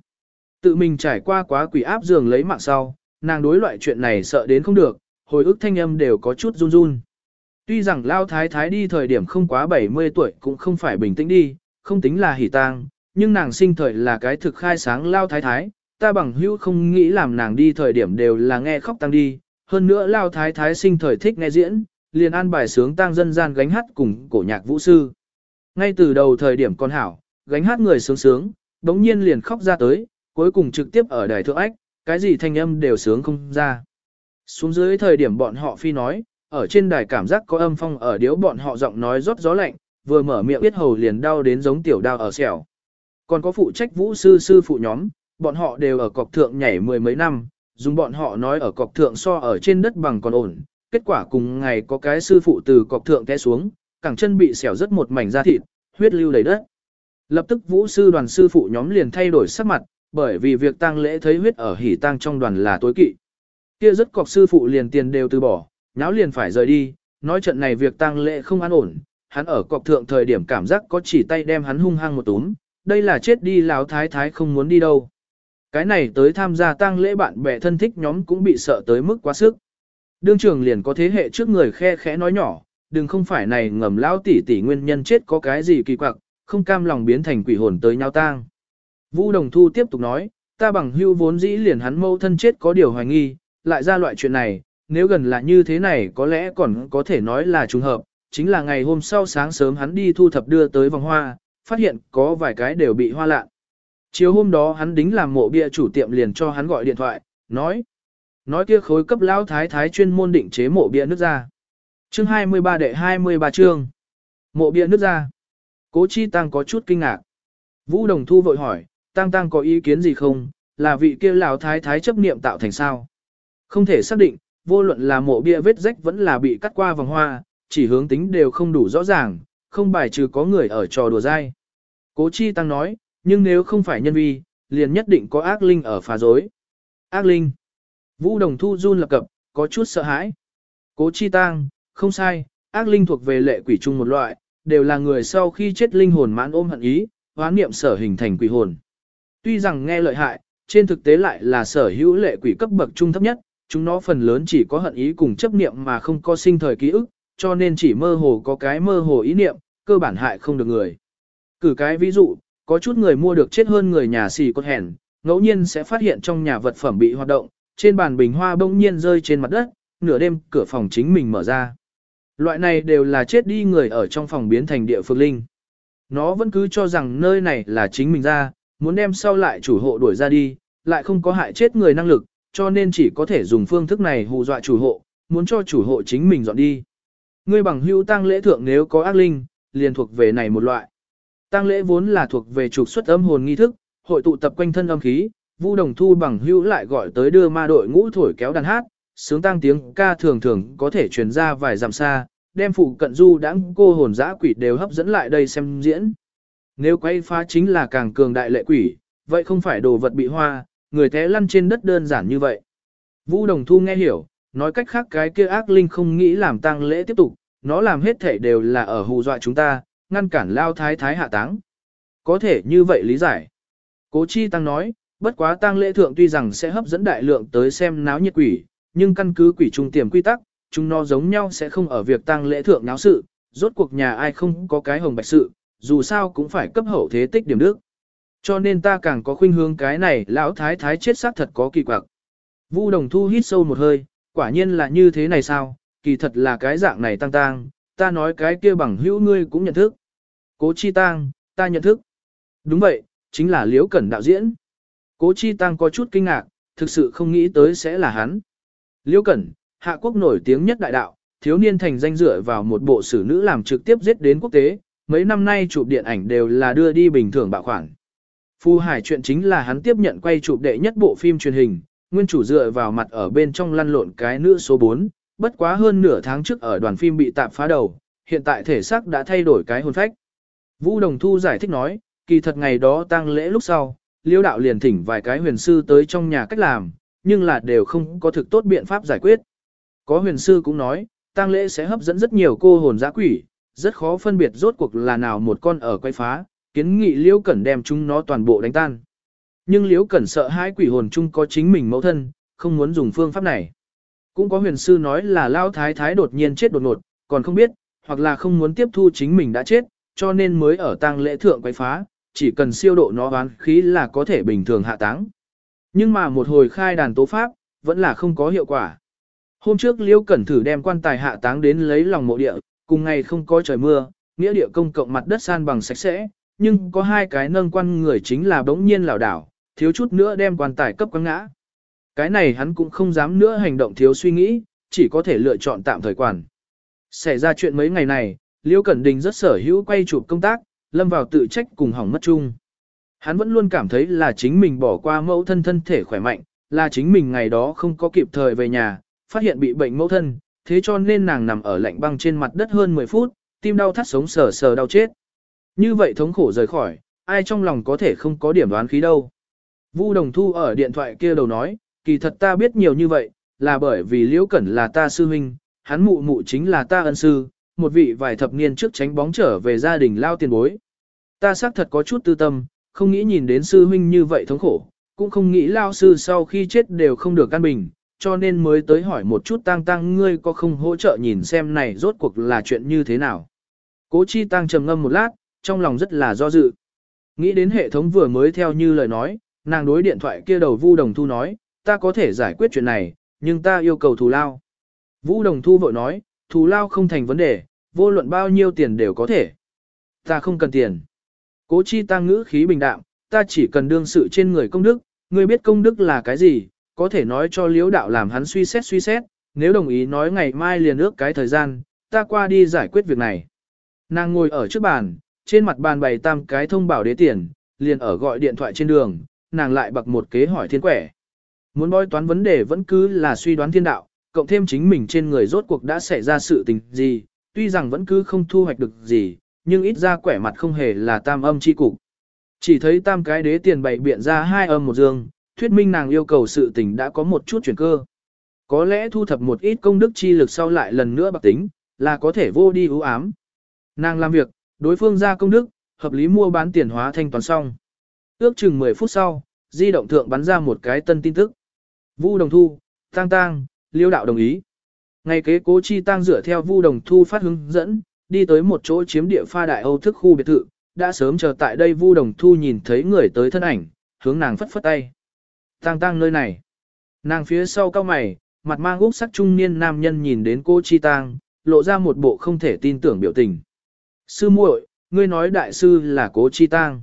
Tự mình trải qua quá quỷ áp giường lấy mạng sau, nàng đối loại chuyện này sợ đến không được, hồi ức thanh âm đều có chút run run. Tuy rằng lao thái thái đi thời điểm không quá 70 tuổi cũng không phải bình tĩnh đi, không tính là hỉ tang, nhưng nàng sinh thời là cái thực khai sáng lao thái thái, ta bằng hữu không nghĩ làm nàng đi thời điểm đều là nghe khóc tăng đi, hơn nữa lao thái thái sinh thời thích nghe diễn, liền an bài sướng tang dân gian gánh hát cùng cổ nhạc vũ sư. Ngay từ đầu thời điểm con hảo, gánh hát người sướng sướng, đống nhiên liền khóc ra tới, cuối cùng trực tiếp ở đài thượng ách, cái gì thanh âm đều sướng không ra. Xuống dưới thời điểm bọn họ phi nói, ở trên đài cảm giác có âm phong ở điếu bọn họ giọng nói rót gió lạnh, vừa mở miệng biết hầu liền đau đến giống tiểu đau ở xẻo. Còn có phụ trách vũ sư sư phụ nhóm, bọn họ đều ở cọc thượng nhảy mười mấy năm, dùng bọn họ nói ở cọc thượng so ở trên đất bằng còn ổn. Kết quả cùng ngày có cái sư phụ từ cọc thượng té xuống, cẳng chân bị xẻo rất một mảnh da thịt, huyết lưu đầy đất. Lập tức vũ sư đoàn sư phụ nhóm liền thay đổi sắc mặt, bởi vì việc tang lễ thấy huyết ở hỉ tang trong đoàn là tối kỵ. Kia rất cọc sư phụ liền tiền đều từ bỏ, nháo liền phải rời đi, nói trận này việc tang lễ không an ổn, hắn ở cọc thượng thời điểm cảm giác có chỉ tay đem hắn hung hăng một túm, đây là chết đi lão thái thái không muốn đi đâu. Cái này tới tham gia tang lễ bạn bè thân thích nhóm cũng bị sợ tới mức quá sức. Đương trường liền có thế hệ trước người khe khẽ nói nhỏ, đừng không phải này ngầm lão tỷ tỷ nguyên nhân chết có cái gì kỳ quặc, không cam lòng biến thành quỷ hồn tới nhau tang. Vũ Đồng Thu tiếp tục nói, ta bằng hưu vốn dĩ liền hắn mâu thân chết có điều hoài nghi, lại ra loại chuyện này, nếu gần là như thế này có lẽ còn có thể nói là trùng hợp, chính là ngày hôm sau sáng sớm hắn đi thu thập đưa tới vòng hoa, phát hiện có vài cái đều bị hoa lạ. Chiều hôm đó hắn đính làm mộ bia chủ tiệm liền cho hắn gọi điện thoại, nói. Nói kia khối cấp lão thái thái chuyên môn định chế mộ bia nước ra. Chương 23 đệ 23 chương. Mộ bia nước ra. Cố Chi Tăng có chút kinh ngạc. Vũ Đồng Thu vội hỏi, Tăng Tăng có ý kiến gì không, là vị kia lão thái thái chấp niệm tạo thành sao? Không thể xác định, vô luận là mộ bia vết rách vẫn là bị cắt qua vòng hoa, chỉ hướng tính đều không đủ rõ ràng, không bài trừ có người ở trò đùa dai. Cố Chi Tăng nói, nhưng nếu không phải nhân vi, liền nhất định có ác linh ở phá dối. Ác linh. Vũ Đồng Thu run lập cập, có chút sợ hãi. Cố Chi Tăng, không sai, ác linh thuộc về lệ quỷ chung một loại, đều là người sau khi chết linh hồn mãn ôm hận ý, hoán niệm sở hình thành quỷ hồn. Tuy rằng nghe lợi hại, trên thực tế lại là sở hữu lệ quỷ cấp bậc trung thấp nhất, chúng nó phần lớn chỉ có hận ý cùng chấp niệm mà không có sinh thời ký ức, cho nên chỉ mơ hồ có cái mơ hồ ý niệm, cơ bản hại không được người. Cử cái ví dụ, có chút người mua được chết hơn người nhà xì cốt hèn, ngẫu nhiên sẽ phát hiện trong nhà vật phẩm bị hoạt động, trên bàn bình hoa bỗng nhiên rơi trên mặt đất, nửa đêm cửa phòng chính mình mở ra. Loại này đều là chết đi người ở trong phòng biến thành địa phương linh. Nó vẫn cứ cho rằng nơi này là chính mình ra, muốn đem sau lại chủ hộ đuổi ra đi, lại không có hại chết người năng lực, cho nên chỉ có thể dùng phương thức này hù dọa chủ hộ, muốn cho chủ hộ chính mình dọn đi. Ngươi bằng hữu tang lễ thượng nếu có ác linh, liền thuộc về này một loại. Tang lễ vốn là thuộc về trục xuất âm hồn nghi thức, hội tụ tập quanh thân âm khí, Vu Đồng Thu bằng hữu lại gọi tới đưa ma đội ngũ thổi kéo đàn hát, sướng tăng tiếng ca thường thường có thể truyền ra vài dặm xa, đem phụ cận du đãng cô hồn dã quỷ đều hấp dẫn lại đây xem diễn. Nếu quay phá chính là càng cường đại lệ quỷ, vậy không phải đồ vật bị hoa, người té lăn trên đất đơn giản như vậy. Vũ Đồng Thu nghe hiểu, nói cách khác cái kia ác linh không nghĩ làm tang lễ tiếp tục, nó làm hết thể đều là ở hù dọa chúng ta, ngăn cản lao thái thái hạ táng. Có thể như vậy lý giải. Cố Chi Tăng nói, bất quá tang lễ thượng tuy rằng sẽ hấp dẫn đại lượng tới xem náo nhiệt quỷ, nhưng căn cứ quỷ trung tiềm quy tắc, chúng nó giống nhau sẽ không ở việc tang lễ thượng náo sự, rốt cuộc nhà ai không có cái hồng bạch sự, dù sao cũng phải cấp hậu thế tích điểm đức. Cho nên ta càng có khuynh hướng cái này lão thái thái chết xác thật có kỳ quặc. Vu Đồng Thu hít sâu một hơi, quả nhiên là như thế này sao, kỳ thật là cái dạng này tăng tăng, ta nói cái kia bằng hữu ngươi cũng nhận thức. Cố chi tăng, ta nhận thức. Đúng vậy, chính là Liễu Cẩn đạo diễn. Cố chi tăng có chút kinh ngạc, thực sự không nghĩ tới sẽ là hắn. Liễu Cẩn, hạ quốc nổi tiếng nhất đại đạo, thiếu niên thành danh dựa vào một bộ sử nữ làm trực tiếp giết đến quốc tế, mấy năm nay chụp điện ảnh đều là đưa đi bình thường bạo khoản. Phu Hải chuyện chính là hắn tiếp nhận quay chụp đệ nhất bộ phim truyền hình, nguyên chủ dựa vào mặt ở bên trong lăn lộn cái nữ số 4, bất quá hơn nửa tháng trước ở đoàn phim bị tạp phá đầu, hiện tại thể xác đã thay đổi cái hồn phách. Vũ Đồng Thu giải thích nói, kỳ thật ngày đó tang lễ lúc sau, liêu đạo liền thỉnh vài cái huyền sư tới trong nhà cách làm, nhưng là đều không có thực tốt biện pháp giải quyết. Có huyền sư cũng nói, tang lễ sẽ hấp dẫn rất nhiều cô hồn dã quỷ, rất khó phân biệt rốt cuộc là nào một con ở quay phá, kiến nghị liễu cẩn đem chúng nó toàn bộ đánh tan. Nhưng liễu cẩn sợ hai quỷ hồn chung có chính mình mẫu thân, không muốn dùng phương pháp này. Cũng có huyền sư nói là lao thái thái đột nhiên chết đột ngột, còn không biết, hoặc là không muốn tiếp thu chính mình đã chết, cho nên mới ở tang lễ thượng quay phá, chỉ cần siêu độ nó oán khí là có thể bình thường hạ táng. Nhưng mà một hồi khai đàn tố pháp, vẫn là không có hiệu quả. Hôm trước Liễu Cẩn thử đem quan tài hạ táng đến lấy lòng mộ địa, cùng ngày không có trời mưa, nghĩa địa công cộng mặt đất san bằng sạch sẽ, nhưng có hai cái nâng quan người chính là bỗng nhiên lảo đảo, thiếu chút nữa đem quan tài cấp quăng ngã. Cái này hắn cũng không dám nữa hành động thiếu suy nghĩ, chỉ có thể lựa chọn tạm thời quản. Xảy ra chuyện mấy ngày này, Liễu Cẩn Đình rất sở hữu quay chụp công tác, lâm vào tự trách cùng hỏng mất chung. Hắn vẫn luôn cảm thấy là chính mình bỏ qua mẫu thân thân thể khỏe mạnh, là chính mình ngày đó không có kịp thời về nhà, phát hiện bị bệnh mẫu thân, thế cho nên nàng nằm ở lạnh băng trên mặt đất hơn 10 phút, tim đau thắt sống sờ sờ đau chết. Như vậy thống khổ rời khỏi, ai trong lòng có thể không có điểm đoán khí đâu. Vu Đồng Thu ở điện thoại kia đầu nói, kỳ thật ta biết nhiều như vậy, là bởi vì Liễu Cẩn là ta sư huynh, hắn mụ mụ chính là ta ân sư, một vị vài thập niên trước tránh bóng trở về gia đình lao tiền bối. Ta xác thật có chút tư tâm, không nghĩ nhìn đến sư huynh như vậy thống khổ, cũng không nghĩ lao sư sau khi chết đều không được căn bình, cho nên mới tới hỏi một chút tang tang ngươi có không hỗ trợ nhìn xem này rốt cuộc là chuyện như thế nào. Cố chi tăng trầm ngâm một lát, trong lòng rất là do dự. Nghĩ đến hệ thống vừa mới theo như lời nói, nàng đối điện thoại kia đầu Vu Đồng Thu nói, ta có thể giải quyết chuyện này, nhưng ta yêu cầu thù lao. Vũ Đồng Thu vội nói, thù lao không thành vấn đề, vô luận bao nhiêu tiền đều có thể. Ta không cần tiền. Cố chi tăng ngữ khí bình đạm, ta chỉ cần đương sự trên người công đức, ngươi biết công đức là cái gì, có thể nói cho liễu đạo làm hắn suy xét suy xét, nếu đồng ý nói ngày mai liền ước cái thời gian, ta qua đi giải quyết việc này. Nàng ngồi ở trước bàn, trên mặt bàn bày tam cái thông bảo đế tiền, liền ở gọi điện thoại trên đường, nàng lại bật một kế hỏi thiên quẻ. Muốn bói toán vấn đề vẫn cứ là suy đoán thiên đạo, cộng thêm chính mình trên người rốt cuộc đã xảy ra sự tình gì, tuy rằng vẫn cứ không thu hoạch được gì, nhưng ít ra quẻ mặt không hề là tam âm chi cục. Chỉ thấy tam cái đế tiền bày biện ra hai âm một dương, thuyết minh nàng yêu cầu sự tình đã có một chút chuyển cơ. Có lẽ thu thập một ít công đức chi lực sau lại lần nữa bạc tính, là có thể vô đi ưu ám. Nàng làm việc, đối phương ra công đức, hợp lý mua bán tiền hóa thanh toán xong. Ước chừng 10 phút sau, di động thượng bắn ra một cái tân tin tức. Vu Đồng Thu, Tang Tang, Liêu Đạo đồng ý. Ngày kế cố chi Tang dựa theo Vu Đồng Thu phát hướng dẫn, đi tới một chỗ chiếm địa pha đại Âu thức khu biệt thự, đã sớm chờ tại đây Vu Đồng Thu nhìn thấy người tới thân ảnh, hướng nàng phất phất tay. Tang Tang nơi này. Nàng phía sau cao mày, mặt mang úc sắc trung niên nam nhân nhìn đến cô Chi Tang, lộ ra một bộ không thể tin tưởng biểu tình. Sư muội, ngươi nói đại sư là cố Chi Tang.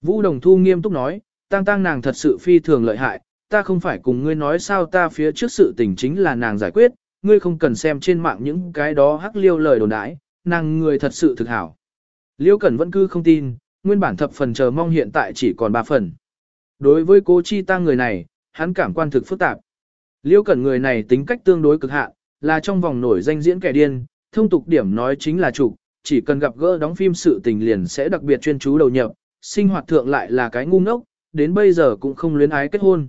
Vũ Đồng Thu nghiêm túc nói, Tang Tang nàng thật sự phi thường lợi hại, ta không phải cùng ngươi nói sao ta phía trước sự tình chính là nàng giải quyết, ngươi không cần xem trên mạng những cái đó hắc liêu lời đồn đãi, nàng người thật sự thực hảo. Liêu Cẩn vẫn cứ không tin, nguyên bản thập phần chờ mong hiện tại chỉ còn ba phần. Đối với cố chi tăng người này, hắn cảm quan thực phức tạp. Liêu Cẩn người này tính cách tương đối cực hạn, là trong vòng nổi danh diễn kẻ điên, thông tục điểm nói chính là chủ, chỉ cần gặp gỡ đóng phim sự tình liền sẽ đặc biệt chuyên chú đầu nhập, sinh hoạt thượng lại là cái ngu ngốc, đến bây giờ cũng không luyến ái kết hôn.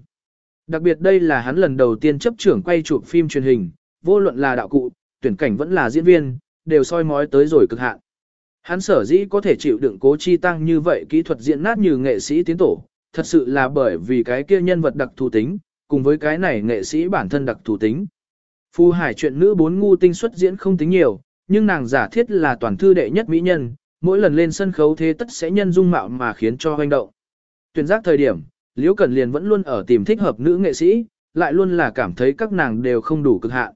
Đặc biệt đây là hắn lần đầu tiên chấp trưởng quay chụp phim truyền hình, vô luận là đạo cụ, tuyển cảnh vẫn là diễn viên, đều soi mói tới rồi cực hạn. Hắn sở dĩ có thể chịu đựng cố chi tăng như vậy kỹ thuật diễn nát như nghệ sĩ tiến tổ, thật sự là bởi vì cái kia nhân vật đặc thù tính, cùng với cái này nghệ sĩ bản thân đặc thù tính. Phu hải chuyện nữ bốn ngu tinh xuất diễn không tính nhiều, nhưng nàng giả thiết là toàn thư đệ nhất mỹ nhân, mỗi lần lên sân khấu thế tất sẽ nhân dung mạo mà khiến cho hoành động. Tuyển giác thời điểm, Liễu Cẩn liền vẫn luôn ở tìm thích hợp nữ nghệ sĩ, lại luôn là cảm thấy các nàng đều không đủ cực hạn.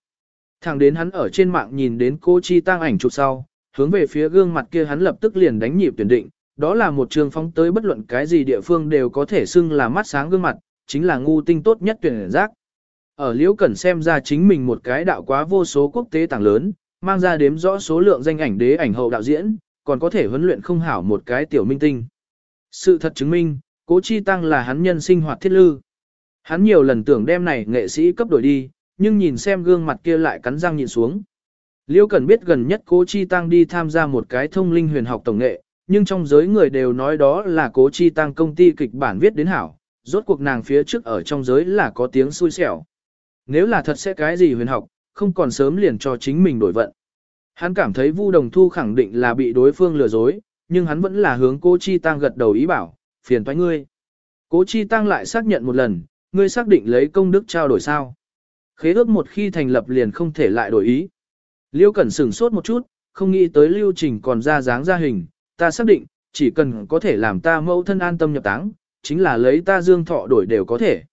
Thẳng đến hắn ở trên mạng nhìn đến cô Chi Tăng ảnh chụp sau, hướng về phía gương mặt kia hắn lập tức liền đánh nhịp tuyển định, đó là một trường phóng tới bất luận cái gì địa phương đều có thể xưng là mắt sáng gương mặt, chính là ngu tinh tốt nhất tuyển giác. Ở Liễu Cẩn xem ra chính mình một cái đạo quá vô số quốc tế tảng lớn, mang ra đếm rõ số lượng danh ảnh đế ảnh hậu đạo diễn, còn có thể huấn luyện không hảo một cái tiểu minh tinh. Sự thật chứng minh, Cố Chi Tăng là hắn nhân sinh hoạt thiết lư. Hắn nhiều lần tưởng đem này nghệ sĩ cấp đổi đi, nhưng nhìn xem gương mặt kia lại cắn răng nhìn xuống. Liêu Cần biết gần nhất Cố Chi Tăng đi tham gia một cái thông linh huyền học tổng nghệ, nhưng trong giới người đều nói đó là Cố Chi Tăng công ty kịch bản viết đến hảo, rốt cuộc nàng phía trước ở trong giới là có tiếng xui xẻo. Nếu là thật sẽ cái gì huyền học, không còn sớm liền cho chính mình đổi vận. Hắn cảm thấy Vu Đồng Thu khẳng định là bị đối phương lừa dối, nhưng hắn vẫn là hướng Cố Chi Tăng gật đầu ý bảo, phiền toái ngươi. Cố Chi Tăng lại xác nhận một lần, ngươi xác định lấy công đức trao đổi sao. Khế ước một khi thành lập liền không thể lại đổi ý. Liêu Cẩn sửng sốt một chút, không nghĩ tới lưu trình còn ra dáng ra hình, ta xác định, chỉ cần có thể làm ta mẫu thân an tâm nhập táng, chính là lấy ta dương thọ đổi đều có thể.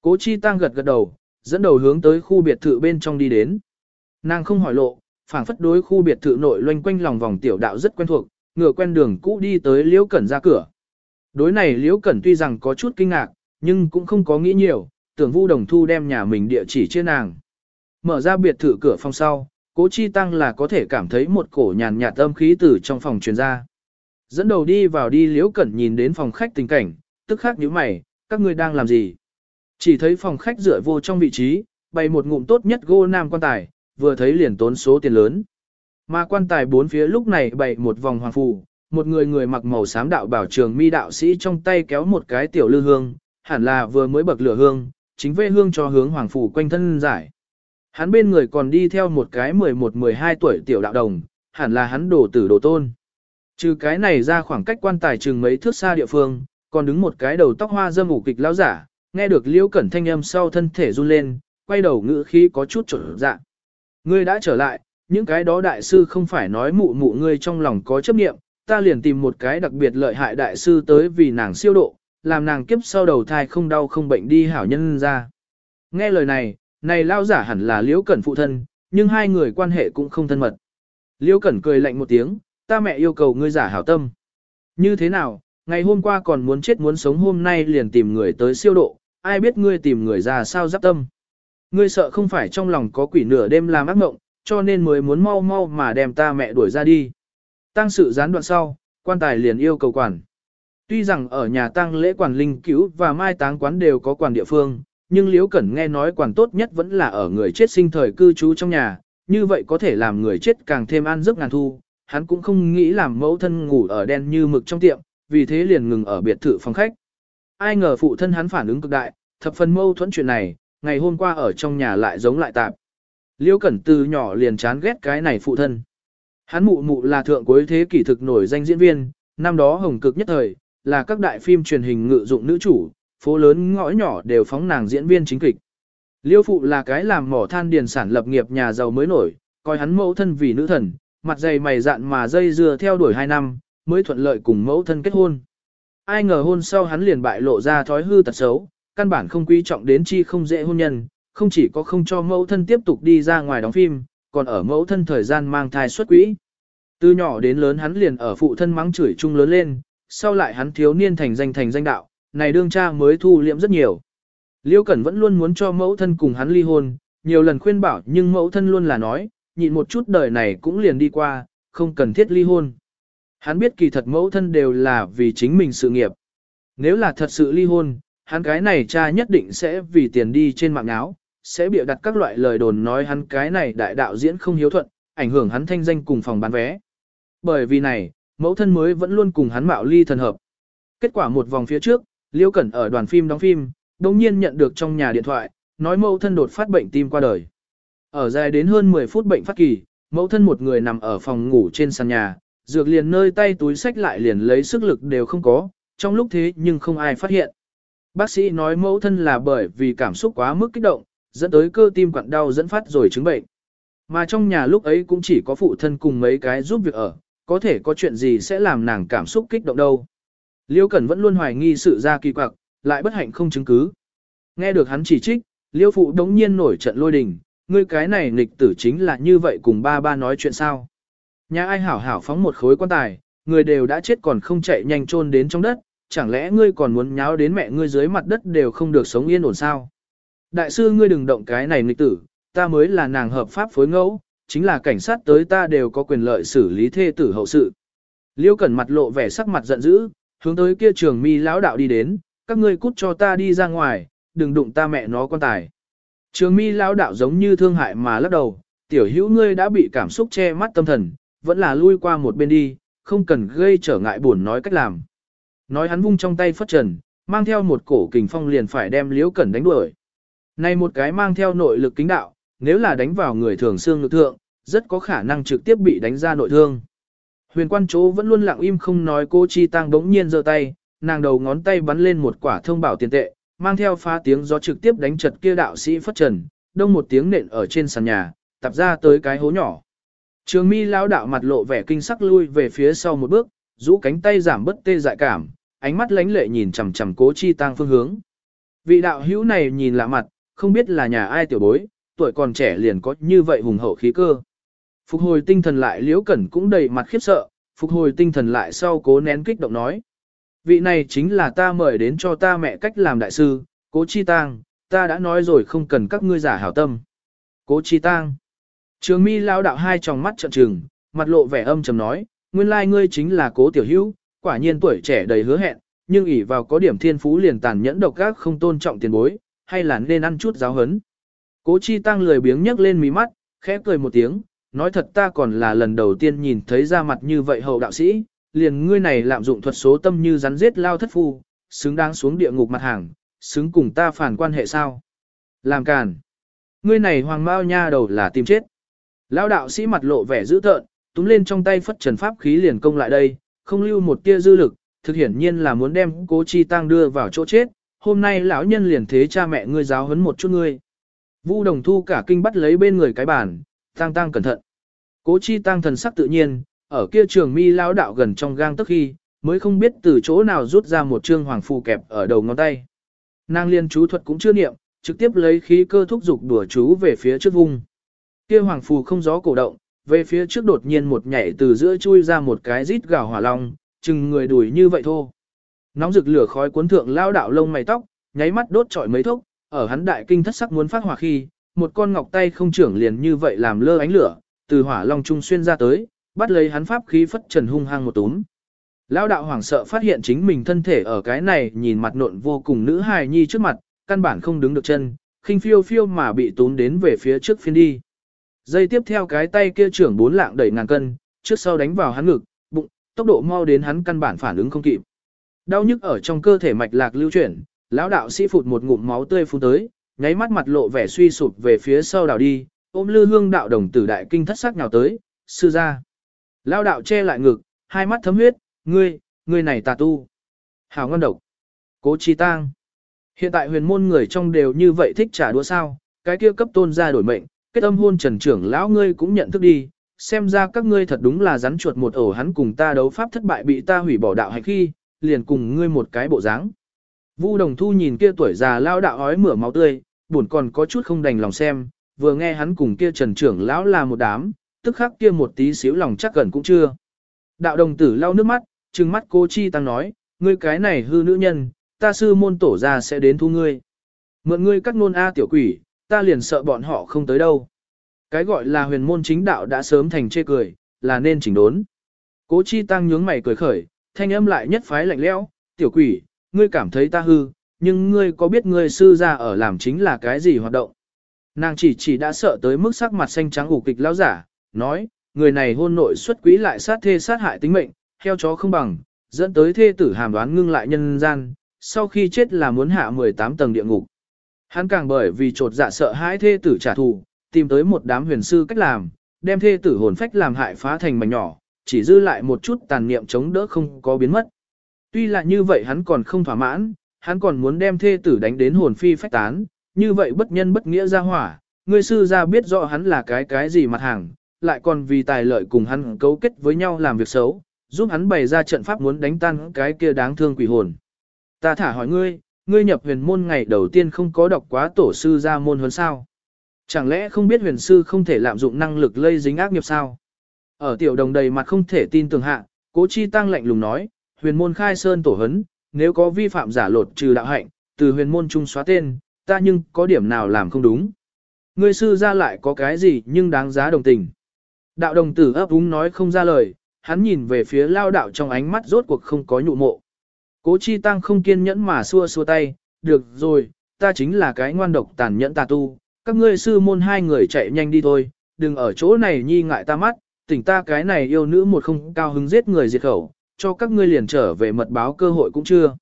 Cố Chi Tăng gật gật đầu, dẫn đầu hướng tới khu biệt thự bên trong đi đến. Nàng không hỏi lộ, phảng phất đối khu biệt thự nội loanh quanh lòng vòng tiểu đạo rất quen thuộc, ngựa quen đường cũ đi tới Liễu Cẩn ra cửa. Đối này Liễu Cẩn tuy rằng có chút kinh ngạc, nhưng cũng không có nghĩ nhiều, tưởng Vu Đồng Thu đem nhà mình địa chỉ trên nàng. Mở ra biệt thự cửa phòng sau, Cố Chi Tăng là có thể cảm thấy một cổ nhàn nhạt âm khí từ trong phòng truyền ra. Dẫn đầu đi vào đi Liễu Cẩn nhìn đến phòng khách tình cảnh, tức khắc nhíu mày, các ngươi đang làm gì? Chỉ thấy phòng khách dựa vô trong vị trí, bày một ngụm tốt nhất gô nam quan tài, vừa thấy liền tốn số tiền lớn. Mà quan tài bốn phía lúc này bày một vòng hoàng phù, một người người mặc màu xám đạo bảo trường mi đạo sĩ trong tay kéo một cái tiểu lư hương, hẳn là vừa mới bậc lửa hương, chính vê hương cho hướng hoàng phủ quanh thân giải. Hắn bên người còn đi theo một cái 11-12 tuổi tiểu đạo đồng, hẳn là hắn đổ tử đồ tôn. Trừ cái này ra khoảng cách quan tài chừng mấy thước xa địa phương, còn đứng một cái đầu tóc hoa dâm ủ kịch lão giả, nghe được liễu cẩn thanh âm sau thân thể run lên, quay đầu ngữ khí có chút trở dạ. Ngươi đã trở lại, những cái đó đại sư không phải nói mụ mụ ngươi trong lòng có chấp niệm, ta liền tìm một cái đặc biệt lợi hại đại sư tới vì nàng siêu độ, làm nàng kiếp sau đầu thai không đau không bệnh đi hảo nhân ra. Nghe lời này, này lao giả hẳn là liễu cẩn phụ thân, nhưng hai người quan hệ cũng không thân mật. Liễu cẩn cười lạnh một tiếng, ta mẹ yêu cầu ngươi giả hảo tâm. Như thế nào, ngày hôm qua còn muốn chết muốn sống hôm nay liền tìm người tới siêu độ, ai biết ngươi tìm người ra sao giáp tâm. Ngươi sợ không phải trong lòng có quỷ nửa đêm làm ác mộng, cho nên mới muốn mau mau mà đem ta mẹ đuổi ra đi. Tăng sự gián đoạn sau, quan tài liền yêu cầu quản. Tuy rằng ở nhà tang lễ quản linh cứu và mai táng quán đều có quản địa phương, nhưng Liễu Cẩn nghe nói quản tốt nhất vẫn là ở người chết sinh thời cư trú trong nhà, như vậy có thể làm người chết càng thêm an giấc ngàn thu. Hắn cũng không nghĩ làm mẫu thân ngủ ở đen như mực trong tiệm, vì thế liền ngừng ở biệt thự phòng khách. Ai ngờ phụ thân hắn phản ứng cực đại, thập phần mâu thuẫn chuyện này, ngày hôm qua ở trong nhà lại giống lại tạp. Liễu Cẩn từ nhỏ liền chán ghét cái này phụ thân. Hắn mụ mụ là thượng cuối thế kỷ thực nổi danh diễn viên, năm đó hồng cực nhất thời, là các đại phim truyền hình ngự dụng nữ chủ, phố lớn ngõ nhỏ đều phóng nàng diễn viên chính kịch. Liêu phụ là cái làm mỏ than điền sản lập nghiệp nhà giàu mới nổi, coi hắn mẫu thân vì nữ thần, mặt dày mày dạn mà dây dưa theo đuổi hai năm, mới thuận lợi cùng mẫu thân kết hôn. Ai ngờ hôn sau hắn liền bại lộ ra thói hư tật xấu, căn bản không quý trọng đến chi không dễ hôn nhân, không chỉ có không cho mẫu thân tiếp tục đi ra ngoài đóng phim, còn ở mẫu thân thời gian mang thai xuất quỹ. Từ nhỏ đến lớn hắn liền ở phụ thân mắng chửi chung lớn lên, sau lại hắn thiếu niên thành danh thành danh đạo, này đương cha mới thu liệm rất nhiều. Liêu Cẩn vẫn luôn muốn cho mẫu thân cùng hắn ly hôn, nhiều lần khuyên bảo nhưng mẫu thân luôn là nói, nhịn một chút đời này cũng liền đi qua, không cần thiết ly hôn. Hắn biết kỳ thật mẫu thân đều là vì chính mình sự nghiệp. Nếu là thật sự ly hôn, hắn cái này cha nhất định sẽ vì tiền đi trên mạng áo, sẽ bịa đặt các loại lời đồn nói hắn cái này đại đạo diễn không hiếu thuận, ảnh hưởng hắn thanh danh cùng phòng bán vé. Bởi vì này, mẫu thân mới vẫn luôn cùng hắn mạo ly thần hợp. Kết quả một vòng phía trước, Liêu Cẩn ở đoàn phim đóng phim, đồng nhiên nhận được trong nhà điện thoại, nói mẫu thân đột phát bệnh tim qua đời. Ở dài đến hơn 10 phút bệnh phát kỳ, mẫu thân một người nằm ở phòng ngủ trên sàn nhà, dược liền nơi tay túi sách lại liền lấy sức lực đều không có, trong lúc thế nhưng không ai phát hiện. Bác sĩ nói mẫu thân là bởi vì cảm xúc quá mức kích động, dẫn tới cơ tim quặn đau dẫn phát rồi chứng bệnh. Mà trong nhà lúc ấy cũng chỉ có phụ thân cùng mấy cái giúp việc ở, có thể có chuyện gì sẽ làm nàng cảm xúc kích động đâu. Liêu Cẩn vẫn luôn hoài nghi sự ra kỳ quặc, lại bất hạnh không chứng cứ. Nghe được hắn chỉ trích, Liêu Phụ đống nhiên nổi trận lôi đình, ngươi cái này nghịch tử chính là như vậy cùng ba ba nói chuyện sao. Nhà ai hảo hảo phóng một khối quan tài, người đều đã chết còn không chạy nhanh chôn đến trong đất, chẳng lẽ ngươi còn muốn nháo đến mẹ ngươi dưới mặt đất đều không được sống yên ổn sao? Đại sư ngươi đừng động cái này nghịch tử, ta mới là nàng hợp pháp phối ngẫu, chính là cảnh sát tới ta đều có quyền lợi xử lý thê tử hậu sự. Liêu Cẩn mặt lộ vẻ sắc mặt giận dữ, hướng tới kia trường mi lão đạo đi đến, các ngươi cút cho ta đi ra ngoài, đừng đụng ta mẹ nó con tài. Trường mi lão đạo giống như thương hại mà lắc đầu, tiểu hữu ngươi đã bị cảm xúc che mắt tâm thần, vẫn là lui qua một bên đi, không cần gây trở ngại buồn nói cách làm. Nói hắn vung trong tay phất trần, mang theo một cổ kình phong liền phải đem liễu cẩn đánh đuổi. Này một cái mang theo nội lực kính đạo, nếu là đánh vào người thường xương lực thượng, rất có khả năng trực tiếp bị đánh ra nội thương. Huyền quan chỗ vẫn luôn lặng im không nói cô Chi Tăng bỗng nhiên giơ tay, nàng đầu ngón tay bắn lên một quả thông bảo tiền tệ, mang theo phá tiếng gió trực tiếp đánh chật kia đạo sĩ phất trần, đông một tiếng nện ở trên sàn nhà, tập ra tới cái hố nhỏ. Trường mi lão đạo mặt lộ vẻ kinh sắc lui về phía sau một bước, rũ cánh tay giảm bất tê dại cảm, ánh mắt lánh lệ nhìn chằm chằm cố chi tăng phương hướng. Vị đạo hữu này nhìn lạ mặt, không biết là nhà ai tiểu bối, tuổi còn trẻ liền có như vậy hùng hậu khí cơ. Phục hồi tinh thần lại liễu cẩn cũng đầy mặt khiếp sợ, phục hồi tinh thần lại sau cố nén kích động nói. Vị này chính là ta mời đến cho ta mẹ cách làm đại sư, cố chi tang, ta đã nói rồi không cần các ngươi giả hảo tâm. Cố chi tang. Trường mi lao đạo hai tròng mắt trợn trừng, mặt lộ vẻ âm trầm nói, nguyên lai ngươi chính là cố tiểu hữu, quả nhiên tuổi trẻ đầy hứa hẹn, nhưng ỷ vào có điểm thiên phú liền tàn nhẫn độc ác không tôn trọng tiền bối, hay là nên ăn chút giáo hấn. Cố chi tăng lười biếng nhấc lên mí mắt, khẽ cười một tiếng, nói thật ta còn là lần đầu tiên nhìn thấy ra mặt như vậy hậu đạo sĩ, liền ngươi này lạm dụng thuật số tâm như rắn giết lao thất phu, xứng đáng xuống địa ngục mặt hàng, xứng cùng ta phản quan hệ sao. Làm càn. Ngươi này hoàng mao nha đầu là tìm chết. Lao đạo sĩ mặt lộ vẻ dữ tợn, túm lên trong tay phất trần pháp khí liền công lại đây, không lưu một tia dư lực, thực hiển nhiên là muốn đem cố chi tăng đưa vào chỗ chết. Hôm nay lão nhân liền thế cha mẹ ngươi giáo huấn một chút ngươi. Vu đồng thu cả kinh bắt lấy bên người cái bàn, tăng tăng cẩn thận. Cố chi tăng thần sắc tự nhiên, ở kia trường mi lão đạo gần trong gang tức khi, mới không biết từ chỗ nào rút ra một trương hoàng phù kẹp ở đầu ngón tay. Nàng liên chú thuật cũng chưa niệm, trực tiếp lấy khí cơ thúc dục đùa chú về phía trước vung. Kia hoàng phù không gió cổ động, về phía trước đột nhiên một nhảy từ giữa chui ra một cái rít gào hỏa long, chừng người đuổi như vậy thô. Nóng rực lửa khói cuốn thượng lao đạo lông mày tóc, nháy mắt đốt trọi mấy thốc, ở hắn đại kinh thất sắc muốn phát hỏa khi, một con ngọc tay không trưởng liền như vậy làm lơ ánh lửa, từ hỏa long trung xuyên ra tới, bắt lấy hắn pháp khí phất trần hung hăng một túm. Lão đạo hoảng sợ phát hiện chính mình thân thể ở cái này nhìn mặt nộn vô cùng nữ hài nhi trước mặt, căn bản không đứng được chân, khinh phiêu phiêu mà bị túm đến về phía trước phiên đi. Dây tiếp theo cái tay kia trưởng bốn lạng đẩy ngàn cân, trước sau đánh vào hắn ngực, bụng, tốc độ mau đến hắn căn bản phản ứng không kịp. Đau nhức ở trong cơ thể mạch lạc lưu chuyển, lão đạo sĩ phụt một ngụm máu tươi phun tới, nháy mắt mặt lộ vẻ suy sụp về phía sau đảo đi, ôm lư hương đạo đồng tử đại kinh thất sắc nhào tới, sư ra. Lão đạo che lại ngực, hai mắt thấm huyết, ngươi, ngươi này tà tu. Hảo ngon độc. Cố chi tang. Hiện tại huyền môn người trong đều như vậy thích trả đũa sao, cái kia cấp tôn ra đổi mệnh, kết âm hôn trần trưởng lão ngươi cũng nhận thức đi, xem ra các ngươi thật đúng là rắn chuột một ổ hắn cùng ta đấu pháp thất bại bị ta hủy bỏ đạo hành khi, liền cùng ngươi một cái bộ dáng. Vu Đồng Thu nhìn kia tuổi già lao đạo ói mửa máu tươi, buồn còn có chút không đành lòng xem, vừa nghe hắn cùng kia Trần trưởng lão là một đám, tức khắc kia một tí xíu lòng chắc gần cũng chưa. Đạo đồng tử lau nước mắt, trừng mắt cô Chi Tăng nói, ngươi cái này hư nữ nhân, ta sư môn tổ ra sẽ đến thu ngươi. Mượn ngươi các nôn A tiểu quỷ, ta liền sợ bọn họ không tới đâu. Cái gọi là huyền môn chính đạo đã sớm thành chê cười, là nên chỉnh đốn. Cố chi tăng nhướng mày cười khởi, thanh âm lại nhất phái lạnh lẽo, tiểu quỷ, ngươi cảm thấy ta hư, nhưng ngươi có biết ngươi sư ra ở làm chính là cái gì hoạt động. Nàng chỉ chỉ đã sợ tới mức sắc mặt xanh trắng ủ kịch lão giả, nói, người này hôn nội xuất quý lại sát thê sát hại tính mệnh, theo chó không bằng, dẫn tới thê tử hàm đoán ngưng lại nhân gian, sau khi chết là muốn hạ 18 tầng địa ngục. Hắn càng bởi vì trột dạ sợ hãi thê tử trả thù, tìm tới một đám huyền sư cách làm, đem thê tử hồn phách làm hại phá thành mảnh nhỏ, chỉ dư lại một chút tàn niệm chống đỡ không có biến mất. Tuy là như vậy hắn còn không thỏa mãn, hắn còn muốn đem thê tử đánh đến hồn phi phách tán, như vậy bất nhân bất nghĩa ra hỏa, người sư ra biết rõ hắn là cái cái gì mặt hàng, lại còn vì tài lợi cùng hắn cấu kết với nhau làm việc xấu, giúp hắn bày ra trận pháp muốn đánh tan cái kia đáng thương quỷ hồn. Ta thả hỏi ngươi, ngươi nhập huyền môn ngày đầu tiên không có đọc quá tổ sư ra môn huấn sao. Chẳng lẽ không biết huyền sư không thể lạm dụng năng lực lây dính ác nghiệp sao? Ở tiểu đồng đầy mặt không thể tin tưởng hạ, cố chi tăng lạnh lùng nói, huyền môn khai sơn tổ hấn, nếu có vi phạm giả lột trừ đạo hạnh, từ huyền môn trung xóa tên, ta nhưng có điểm nào làm không đúng. Ngươi sư ra lại có cái gì nhưng đáng giá đồng tình. Đạo đồng tử ấp úng nói không ra lời, hắn nhìn về phía lao đạo trong ánh mắt rốt cuộc không có nhụ mộ. Cố chi tăng không kiên nhẫn mà xua xua tay, được rồi, ta chính là cái ngoan độc tàn nhẫn tà tu, các ngươi sư môn hai người chạy nhanh đi thôi, đừng ở chỗ này nhi ngại ta mắt, tỉnh ta cái này yêu nữ một không cao hứng giết người diệt khẩu, cho các ngươi liền trở về mật báo cơ hội cũng chưa.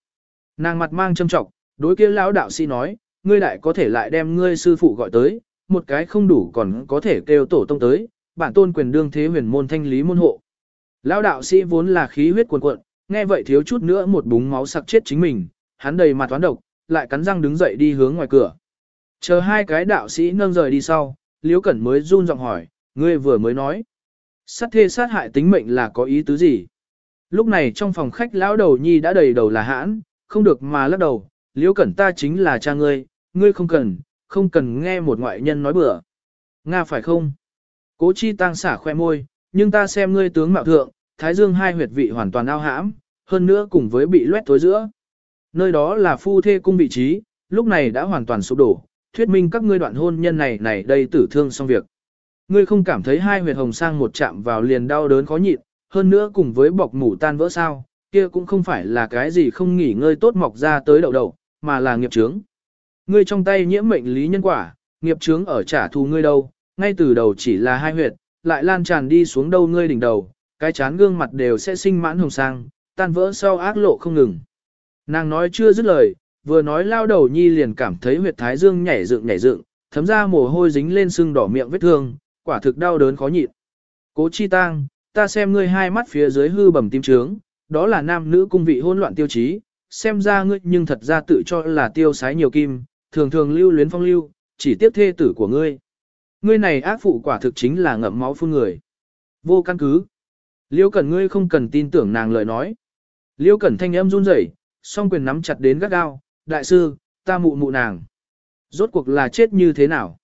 Nàng mặt mang châm trọng, đối kia lão đạo sĩ nói, ngươi đại có thể lại đem ngươi sư phụ gọi tới, một cái không đủ còn có thể kêu tổ tông tới, bản tôn quyền đương thế huyền môn thanh lý môn hộ. Lão đạo sĩ vốn là khí huyết cuồn cuộn, nghe vậy thiếu chút nữa một búng máu sặc chết chính mình, hắn đầy mặt toán độc, lại cắn răng đứng dậy đi hướng ngoài cửa. Chờ hai cái đạo sĩ nâng rời đi sau, Liễu Cẩn mới run giọng hỏi, ngươi vừa mới nói. Sát thê sát hại tính mệnh là có ý tứ gì? Lúc này trong phòng khách lão đầu nhi đã đầy đầu là hãn, không được mà lắc đầu, Liễu Cẩn ta chính là cha ngươi, ngươi không cần, không cần nghe một ngoại nhân nói bừa. Nga phải không? Cố chi tăng xả khoe môi, nhưng ta xem ngươi tướng mạo thượng, thái dương hai huyệt vị hoàn toàn ao hãm, hơn nữa cùng với bị loét tối giữa. Nơi đó là phu thê cung vị trí, lúc này đã hoàn toàn sụp đổ, thuyết minh các ngươi đoạn hôn nhân này này đây tử thương xong việc. Ngươi không cảm thấy hai huyệt hồng sang một chạm vào liền đau đớn khó nhịn, hơn nữa cùng với bọc mủ tan vỡ sao, kia cũng không phải là cái gì không nghỉ ngơi tốt mọc ra tới đầu đầu, mà là nghiệp chướng. Ngươi trong tay nhiễm mệnh lý nhân quả, nghiệp chướng ở trả thù ngươi đâu, ngay từ đầu chỉ là hai huyệt, lại lan tràn đi xuống đâu ngươi đỉnh đầu, cái chán gương mặt đều sẽ sinh mãn hồng sang, tan vỡ sau ác lộ không ngừng. Nàng nói chưa dứt lời, vừa nói lao đầu nhi liền cảm thấy huyệt thái dương nhảy dựng nhảy dựng, thấm ra mồ hôi dính lên sưng đỏ miệng vết thương, quả thực đau đớn khó nhịn. Cố chi tang, ta xem ngươi hai mắt phía dưới hư bầm tim trướng, đó là nam nữ cung vị hỗn loạn tiêu chí, xem ra ngươi nhưng thật ra tự cho là tiêu sái nhiều kim, thường thường lưu luyến phong lưu, chỉ tiếp thê tử của ngươi. Ngươi này ác phụ quả thực chính là ngậm máu phun người. Vô căn cứ. Liêu Cẩn ngươi không cần tin tưởng nàng lời nói. Liêu Cẩn thanh âm run rẩy, song quyền nắm chặt đến gắt gao, đại sư, ta mụ mụ nàng. Rốt cuộc là chết như thế nào?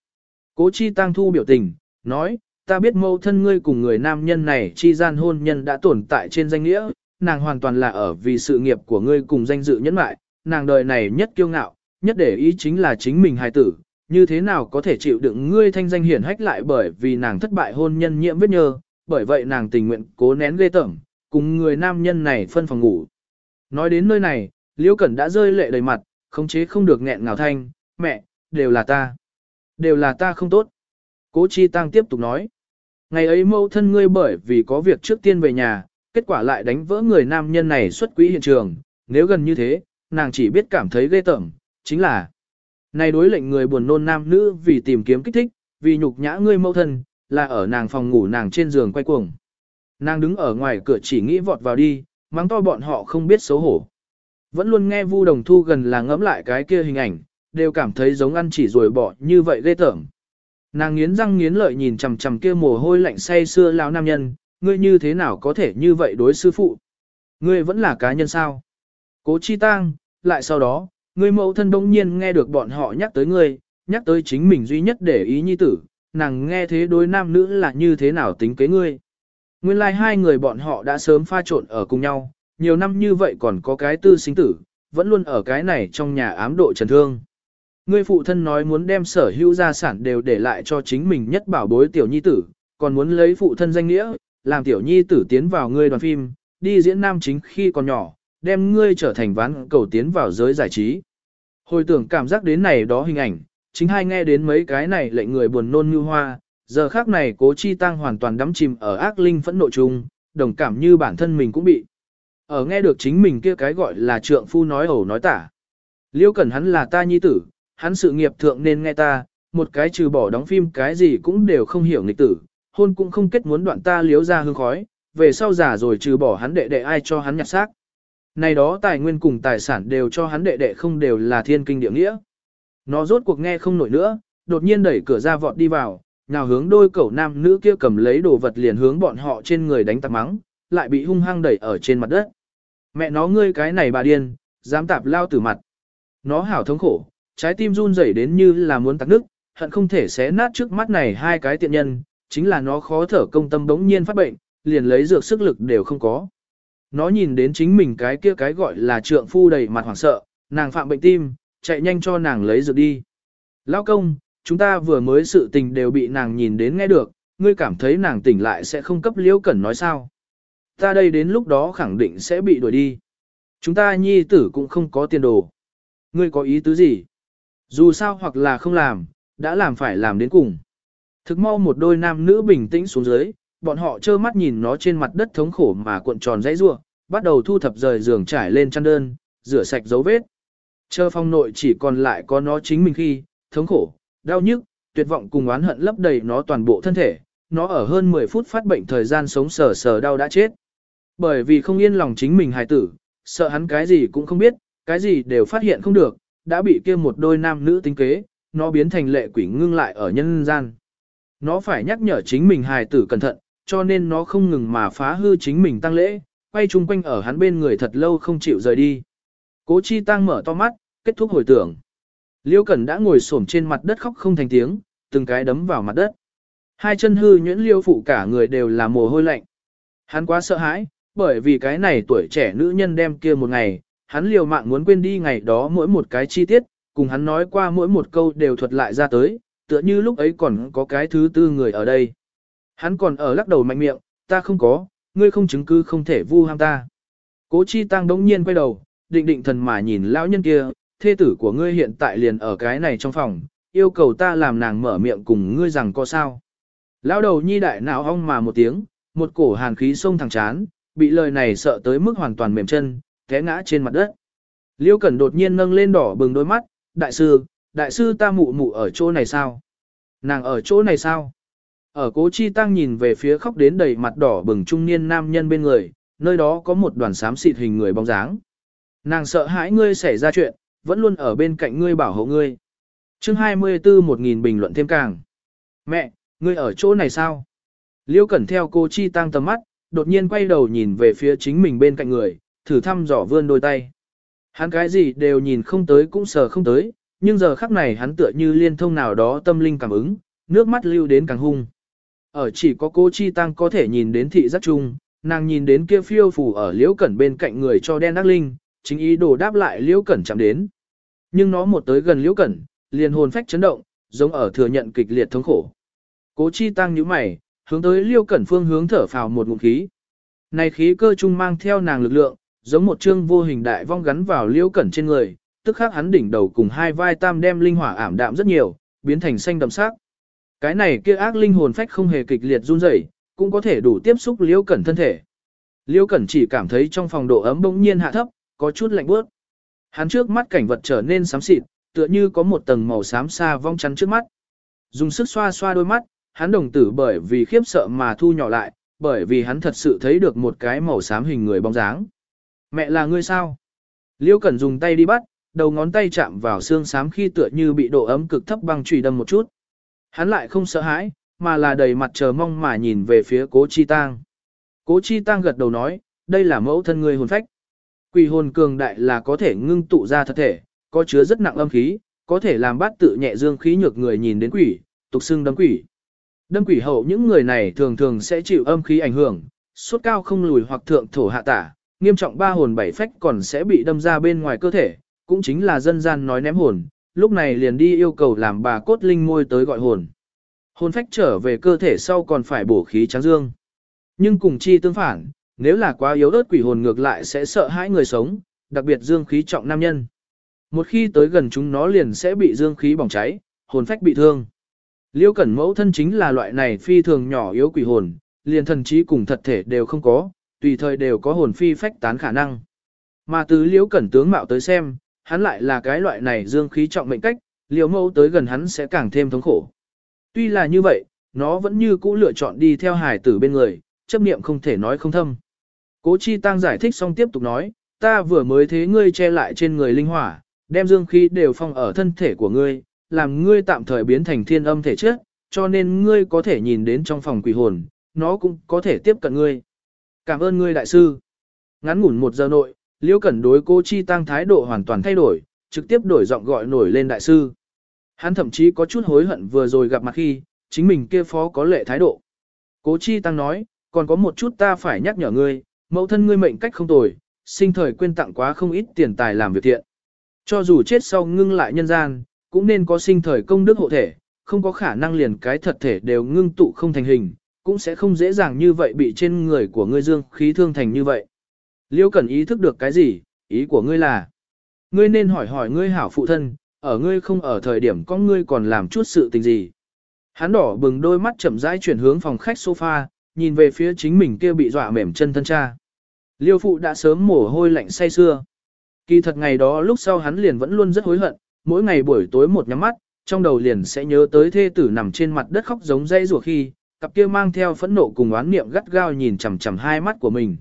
Cố chi tăng thu biểu tình, nói, ta biết mâu thân ngươi cùng người nam nhân này chi gian hôn nhân đã tồn tại trên danh nghĩa, nàng hoàn toàn là ở vì sự nghiệp của ngươi cùng danh dự nhẫn mại, nàng đời này nhất kiêu ngạo, nhất để ý chính là chính mình hài tử, như thế nào có thể chịu đựng ngươi thanh danh hiển hách lại bởi vì nàng thất bại hôn nhân nhiễm vết nhơ, bởi vậy nàng tình nguyện cố nén ghê tởm, cùng người nam nhân này phân phòng ngủ. Nói đến nơi này, Liễu Cẩn đã rơi lệ đầy mặt, khống chế không được nghẹn ngào thanh, mẹ, đều là ta. Đều là ta không tốt. Cố Chi Tăng tiếp tục nói. Ngày ấy mâu thân ngươi bởi vì có việc trước tiên về nhà, kết quả lại đánh vỡ người nam nhân này xuất quỹ hiện trường, nếu gần như thế, nàng chỉ biết cảm thấy ghê tởm, chính là này đối lệnh người buồn nôn nam nữ vì tìm kiếm kích thích, vì nhục nhã ngươi mâu thân, là ở nàng phòng ngủ nàng trên giường quay cuồng. Nàng đứng ở ngoài cửa chỉ nghĩ vọt vào đi, mắng to bọn họ không biết xấu hổ. Vẫn luôn nghe Vu Đồng Thu gần là ngẫm lại cái kia hình ảnh, đều cảm thấy giống ăn chỉ rồi bỏ như vậy ghê tởm. Nàng nghiến răng nghiến lợi nhìn chằm chằm kia mồ hôi lạnh say xưa lão nam nhân, ngươi như thế nào có thể như vậy đối sư phụ? Ngươi vẫn là cá nhân sao? Cố Chi Tang, lại sau đó, ngươi mẫu thân đông nhiên nghe được bọn họ nhắc tới ngươi, nhắc tới chính mình duy nhất để ý nhi tử, nàng nghe thế đối nam nữ là như thế nào tính kế ngươi. Nguyên lai like hai người bọn họ đã sớm pha trộn ở cùng nhau, nhiều năm như vậy còn có cái tư sinh tử, vẫn luôn ở cái này trong nhà ám độ trần thương. Ngươi phụ thân nói muốn đem sở hữu gia sản đều để lại cho chính mình nhất bảo bối tiểu nhi tử, còn muốn lấy phụ thân danh nghĩa, làm tiểu nhi tử tiến vào ngươi đoàn phim, đi diễn nam chính khi còn nhỏ, đem ngươi trở thành ván cầu tiến vào giới giải trí. Hồi tưởng cảm giác đến này đó hình ảnh, chính hai nghe đến mấy cái này lệnh người buồn nôn như hoa, giờ khác này cố chi tăng hoàn toàn đắm chìm ở ác linh phẫn nộ chung, đồng cảm như bản thân mình cũng bị. Ở nghe được chính mình kia cái gọi là trượng phu nói ẩu nói tả. Liêu cẩn hắn là ta nhi tử, hắn sự nghiệp thượng nên nghe ta, một cái trừ bỏ đóng phim cái gì cũng đều không hiểu nghịch tử, hôn cũng không kết muốn đoạn ta liếu ra hương khói, về sau già rồi trừ bỏ hắn đệ đệ ai cho hắn nhặt xác. Này đó tài nguyên cùng tài sản đều cho hắn đệ đệ không đều là thiên kinh địa nghĩa. Nó rốt cuộc nghe không nổi nữa, đột nhiên đẩy cửa ra vọt đi vào, nào hướng đôi cẩu nam nữ kia cầm lấy đồ vật liền hướng bọn họ trên người đánh tạc mắng, lại bị hung hăng đẩy ở trên mặt đất. Mẹ nó ngươi cái này bà điên, dám tạp lao tử mặt. Nó hảo thống khổ, trái tim run rẩy đến như là muốn tắc nước, hận không thể xé nát trước mắt này hai cái tiện nhân, chính là nó khó thở công tâm bỗng nhiên phát bệnh, liền lấy dược sức lực đều không có. Nó nhìn đến chính mình cái kia cái gọi là trượng phu đầy mặt hoảng sợ, nàng phạm bệnh tim, chạy nhanh cho nàng lấy dược đi. Lão công, chúng ta vừa mới sự tình đều bị nàng nhìn đến nghe được, ngươi cảm thấy nàng tỉnh lại sẽ không cấp liễu cẩn nói sao. Ta đây đến lúc đó khẳng định sẽ bị đuổi đi. Chúng ta nhi tử cũng không có tiền đồ. Ngươi có ý tứ gì? Dù sao hoặc là không làm, đã làm phải làm đến cùng. Thực mau một đôi nam nữ bình tĩnh xuống dưới, bọn họ trơ mắt nhìn nó trên mặt đất thống khổ mà cuộn tròn dãy rua, bắt đầu thu thập rời giường trải lên chăn đơn, rửa sạch dấu vết. Chờ phong nội chỉ còn lại có nó chính mình khi, thống khổ, đau nhức, tuyệt vọng cùng oán hận lấp đầy nó toàn bộ thân thể, nó ở hơn 10 phút phát bệnh thời gian sống sờ sờ đau đã chết. Bởi vì không yên lòng chính mình hài tử, sợ hắn cái gì cũng không biết, cái gì đều phát hiện không được, đã bị kia một đôi nam nữ tính kế, nó biến thành lệ quỷ ngưng lại ở nhân gian. Nó phải nhắc nhở chính mình hài tử cẩn thận, cho nên nó không ngừng mà phá hư chính mình tăng lễ, quay chung quanh ở hắn bên người thật lâu không chịu rời đi. Cố chi tăng mở to mắt, kết thúc hồi tưởng. Liêu Cẩn đã ngồi xổm trên mặt đất khóc không thành tiếng, từng cái đấm vào mặt đất. Hai chân hư nhuyễn liêu phụ cả người đều là mồ hôi lạnh. Hắn quá sợ hãi, bởi vì cái này tuổi trẻ nữ nhân đem kia một ngày, hắn liều mạng muốn quên đi ngày đó mỗi một cái chi tiết, cùng hắn nói qua mỗi một câu đều thuật lại ra tới, tựa như lúc ấy còn có cái thứ tư người ở đây. Hắn còn ở lắc đầu mạnh miệng, ta không có, ngươi không chứng cứ không thể vu ham ta. Cố chi tăng đống nhiên quay đầu, định định thần mà nhìn lão nhân kia, thê tử của ngươi hiện tại liền ở cái này trong phòng, yêu cầu ta làm nàng mở miệng cùng ngươi rằng có sao. Lão đầu nhi đại não ong mà một tiếng, một cổ hàn khí sông thẳng chán, bị lời này sợ tới mức hoàn toàn mềm chân, té ngã trên mặt đất. Liêu Cẩn đột nhiên nâng lên đỏ bừng đôi mắt, đại sư, đại sư ta mụ mụ ở chỗ này sao? Nàng ở chỗ này sao? Ở cố chi tăng nhìn về phía khóc đến đầy mặt đỏ bừng trung niên nam nhân bên người, nơi đó có một đoàn xám xịt hình người bóng dáng. Nàng sợ hãi ngươi xảy ra chuyện, vẫn luôn ở bên cạnh ngươi bảo hộ ngươi. chương 24 một nghìn bình luận thêm càng. Mẹ, ngươi ở chỗ này sao? Liêu Cẩn theo cô Chi tăng tầm mắt, đột nhiên quay đầu nhìn về phía chính mình bên cạnh người, thử thăm dò vươn đôi tay. Hắn cái gì đều nhìn không tới cũng sờ không tới, nhưng giờ khắc này hắn tựa như liên thông nào đó tâm linh cảm ứng, nước mắt lưu đến càng hung. Ở chỉ có cô Chi Tăng có thể nhìn đến thị giác chung, nàng nhìn đến kia phiêu phù ở liễu cẩn bên cạnh người cho đen ác linh, chính ý đồ đáp lại liễu cẩn chạm đến. Nhưng nó một tới gần liễu cẩn, liền hồn phách chấn động, giống ở thừa nhận kịch liệt thống khổ. Cố Chi Tăng nhíu mày, hướng tới liễu cẩn phương hướng thở phào một ngụm khí. Này khí cơ trung mang theo nàng lực lượng, giống một chương vô hình đại vong gắn vào liễu cẩn trên người, tức khắc hắn đỉnh đầu cùng hai vai tam đem linh hỏa ảm đạm rất nhiều, biến thành xanh đậm sắc. Cái này kia ác linh hồn phách không hề kịch liệt run rẩy, cũng có thể đủ tiếp xúc liễu cẩn thân thể. Liễu cẩn chỉ cảm thấy trong phòng độ ấm bỗng nhiên hạ thấp, có chút lạnh bước. Hắn trước mắt cảnh vật trở nên xám xịt, tựa như có một tầng màu xám xa vong chắn trước mắt. Dùng sức xoa xoa đôi mắt, hắn đồng tử bởi vì khiếp sợ mà thu nhỏ lại, bởi vì hắn thật sự thấy được một cái màu xám hình người bóng dáng. Mẹ là ngươi sao? Liêu Cẩn dùng tay đi bắt, đầu ngón tay chạm vào xương xám khi tựa như bị độ ấm cực thấp băng chùy đâm một chút. Hắn lại không sợ hãi, mà là đầy mặt chờ mong mà nhìn về phía cố chi tang. Cố chi tang gật đầu nói, đây là mẫu thân ngươi hồn phách. Quỷ hồn cường đại là có thể ngưng tụ ra thật thể, có chứa rất nặng âm khí, có thể làm bát tự nhẹ dương khí nhược người nhìn đến quỷ, tục xưng đấm quỷ. Đâm quỷ hậu những người này thường thường sẽ chịu âm khí ảnh hưởng, suốt cao không lùi hoặc thượng thổ hạ tả, nghiêm trọng ba hồn bảy phách còn sẽ bị đâm ra bên ngoài cơ thể, cũng chính là dân gian nói ném hồn, lúc này liền đi yêu cầu làm bà cốt linh môi tới gọi hồn. Hồn phách trở về cơ thể sau còn phải bổ khí trắng dương. Nhưng cùng chi tương phản, nếu là quá yếu ớt quỷ hồn ngược lại sẽ sợ hãi người sống, đặc biệt dương khí trọng nam nhân. Một khi tới gần chúng nó liền sẽ bị dương khí bỏng cháy, hồn phách bị thương. Liêu cẩn mẫu thân chính là loại này phi thường nhỏ yếu quỷ hồn, liền thần trí cùng thật thể đều không có, tùy thời đều có hồn phi phách tán khả năng. Mà từ liễu cẩn tướng mạo tới xem, hắn lại là cái loại này dương khí trọng mệnh cách, liễu mẫu tới gần hắn sẽ càng thêm thống khổ. Tuy là như vậy, nó vẫn như cũ lựa chọn đi theo hải tử bên người, chấp niệm không thể nói không thâm. Cố Chi Tăng giải thích xong tiếp tục nói, ta vừa mới thế ngươi che lại trên người linh hỏa, đem dương khí đều phong ở thân thể của ngươi, làm ngươi tạm thời biến thành thiên âm thể chất, cho nên ngươi có thể nhìn đến trong phòng quỷ hồn, nó cũng có thể tiếp cận ngươi. Cảm ơn ngươi đại sư. Ngắn ngủn một giờ nội, Liễu Cẩn đối cô Chi Tăng thái độ hoàn toàn thay đổi, trực tiếp đổi giọng gọi nổi lên đại sư. Hắn thậm chí có chút hối hận vừa rồi gặp mặt khi, chính mình kia phó có lệ thái độ. Cố chi tăng nói, còn có một chút ta phải nhắc nhở ngươi, mẫu thân ngươi mệnh cách không tồi, sinh thời quên tặng quá không ít tiền tài làm việc thiện. Cho dù chết sau ngưng lại nhân gian, cũng nên có sinh thời công đức hộ thể, không có khả năng liền cái thật thể đều ngưng tụ không thành hình, cũng sẽ không dễ dàng như vậy bị trên người của ngươi dương khí thương thành như vậy. Liêu cần ý thức được cái gì, ý của ngươi là, ngươi nên hỏi hỏi ngươi hảo phụ thân, ở ngươi không ở thời điểm có ngươi còn làm chút sự tình gì. Hắn đỏ bừng đôi mắt chậm rãi chuyển hướng phòng khách sofa, nhìn về phía chính mình kia bị dọa mềm chân thân cha. Liêu phụ đã sớm mồ hôi lạnh say xưa. Kỳ thật ngày đó lúc sau hắn liền vẫn luôn rất hối hận, mỗi ngày buổi tối một nhắm mắt, trong đầu liền sẽ nhớ tới thê tử nằm trên mặt đất khóc giống dây rùa khi, cặp kia mang theo phẫn nộ cùng oán niệm gắt gao nhìn chằm chằm hai mắt của mình.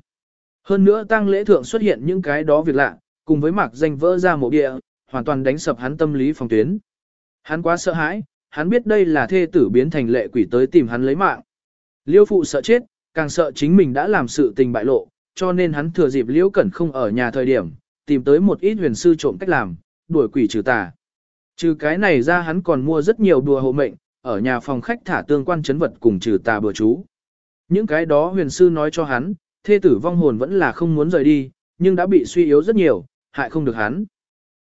Hơn nữa tang lễ thượng xuất hiện những cái đó việc lạ, cùng với mạc danh vỡ ra mộ địa, hoàn toàn đánh sập hắn tâm lý phòng tuyến. Hắn quá sợ hãi, hắn biết đây là thê tử biến thành lệ quỷ tới tìm hắn lấy mạng. Liêu phụ sợ chết, càng sợ chính mình đã làm sự tình bại lộ, cho nên hắn thừa dịp Liễu Cẩn không ở nhà thời điểm, tìm tới một ít huyền sư trộm cách làm, đuổi quỷ trừ tà. Trừ cái này ra hắn còn mua rất nhiều đùa hộ mệnh, ở nhà phòng khách thả tương quan chấn vật cùng trừ tà bừa chú. Những cái đó huyền sư nói cho hắn, thê tử vong hồn vẫn là không muốn rời đi, nhưng đã bị suy yếu rất nhiều, hại không được hắn.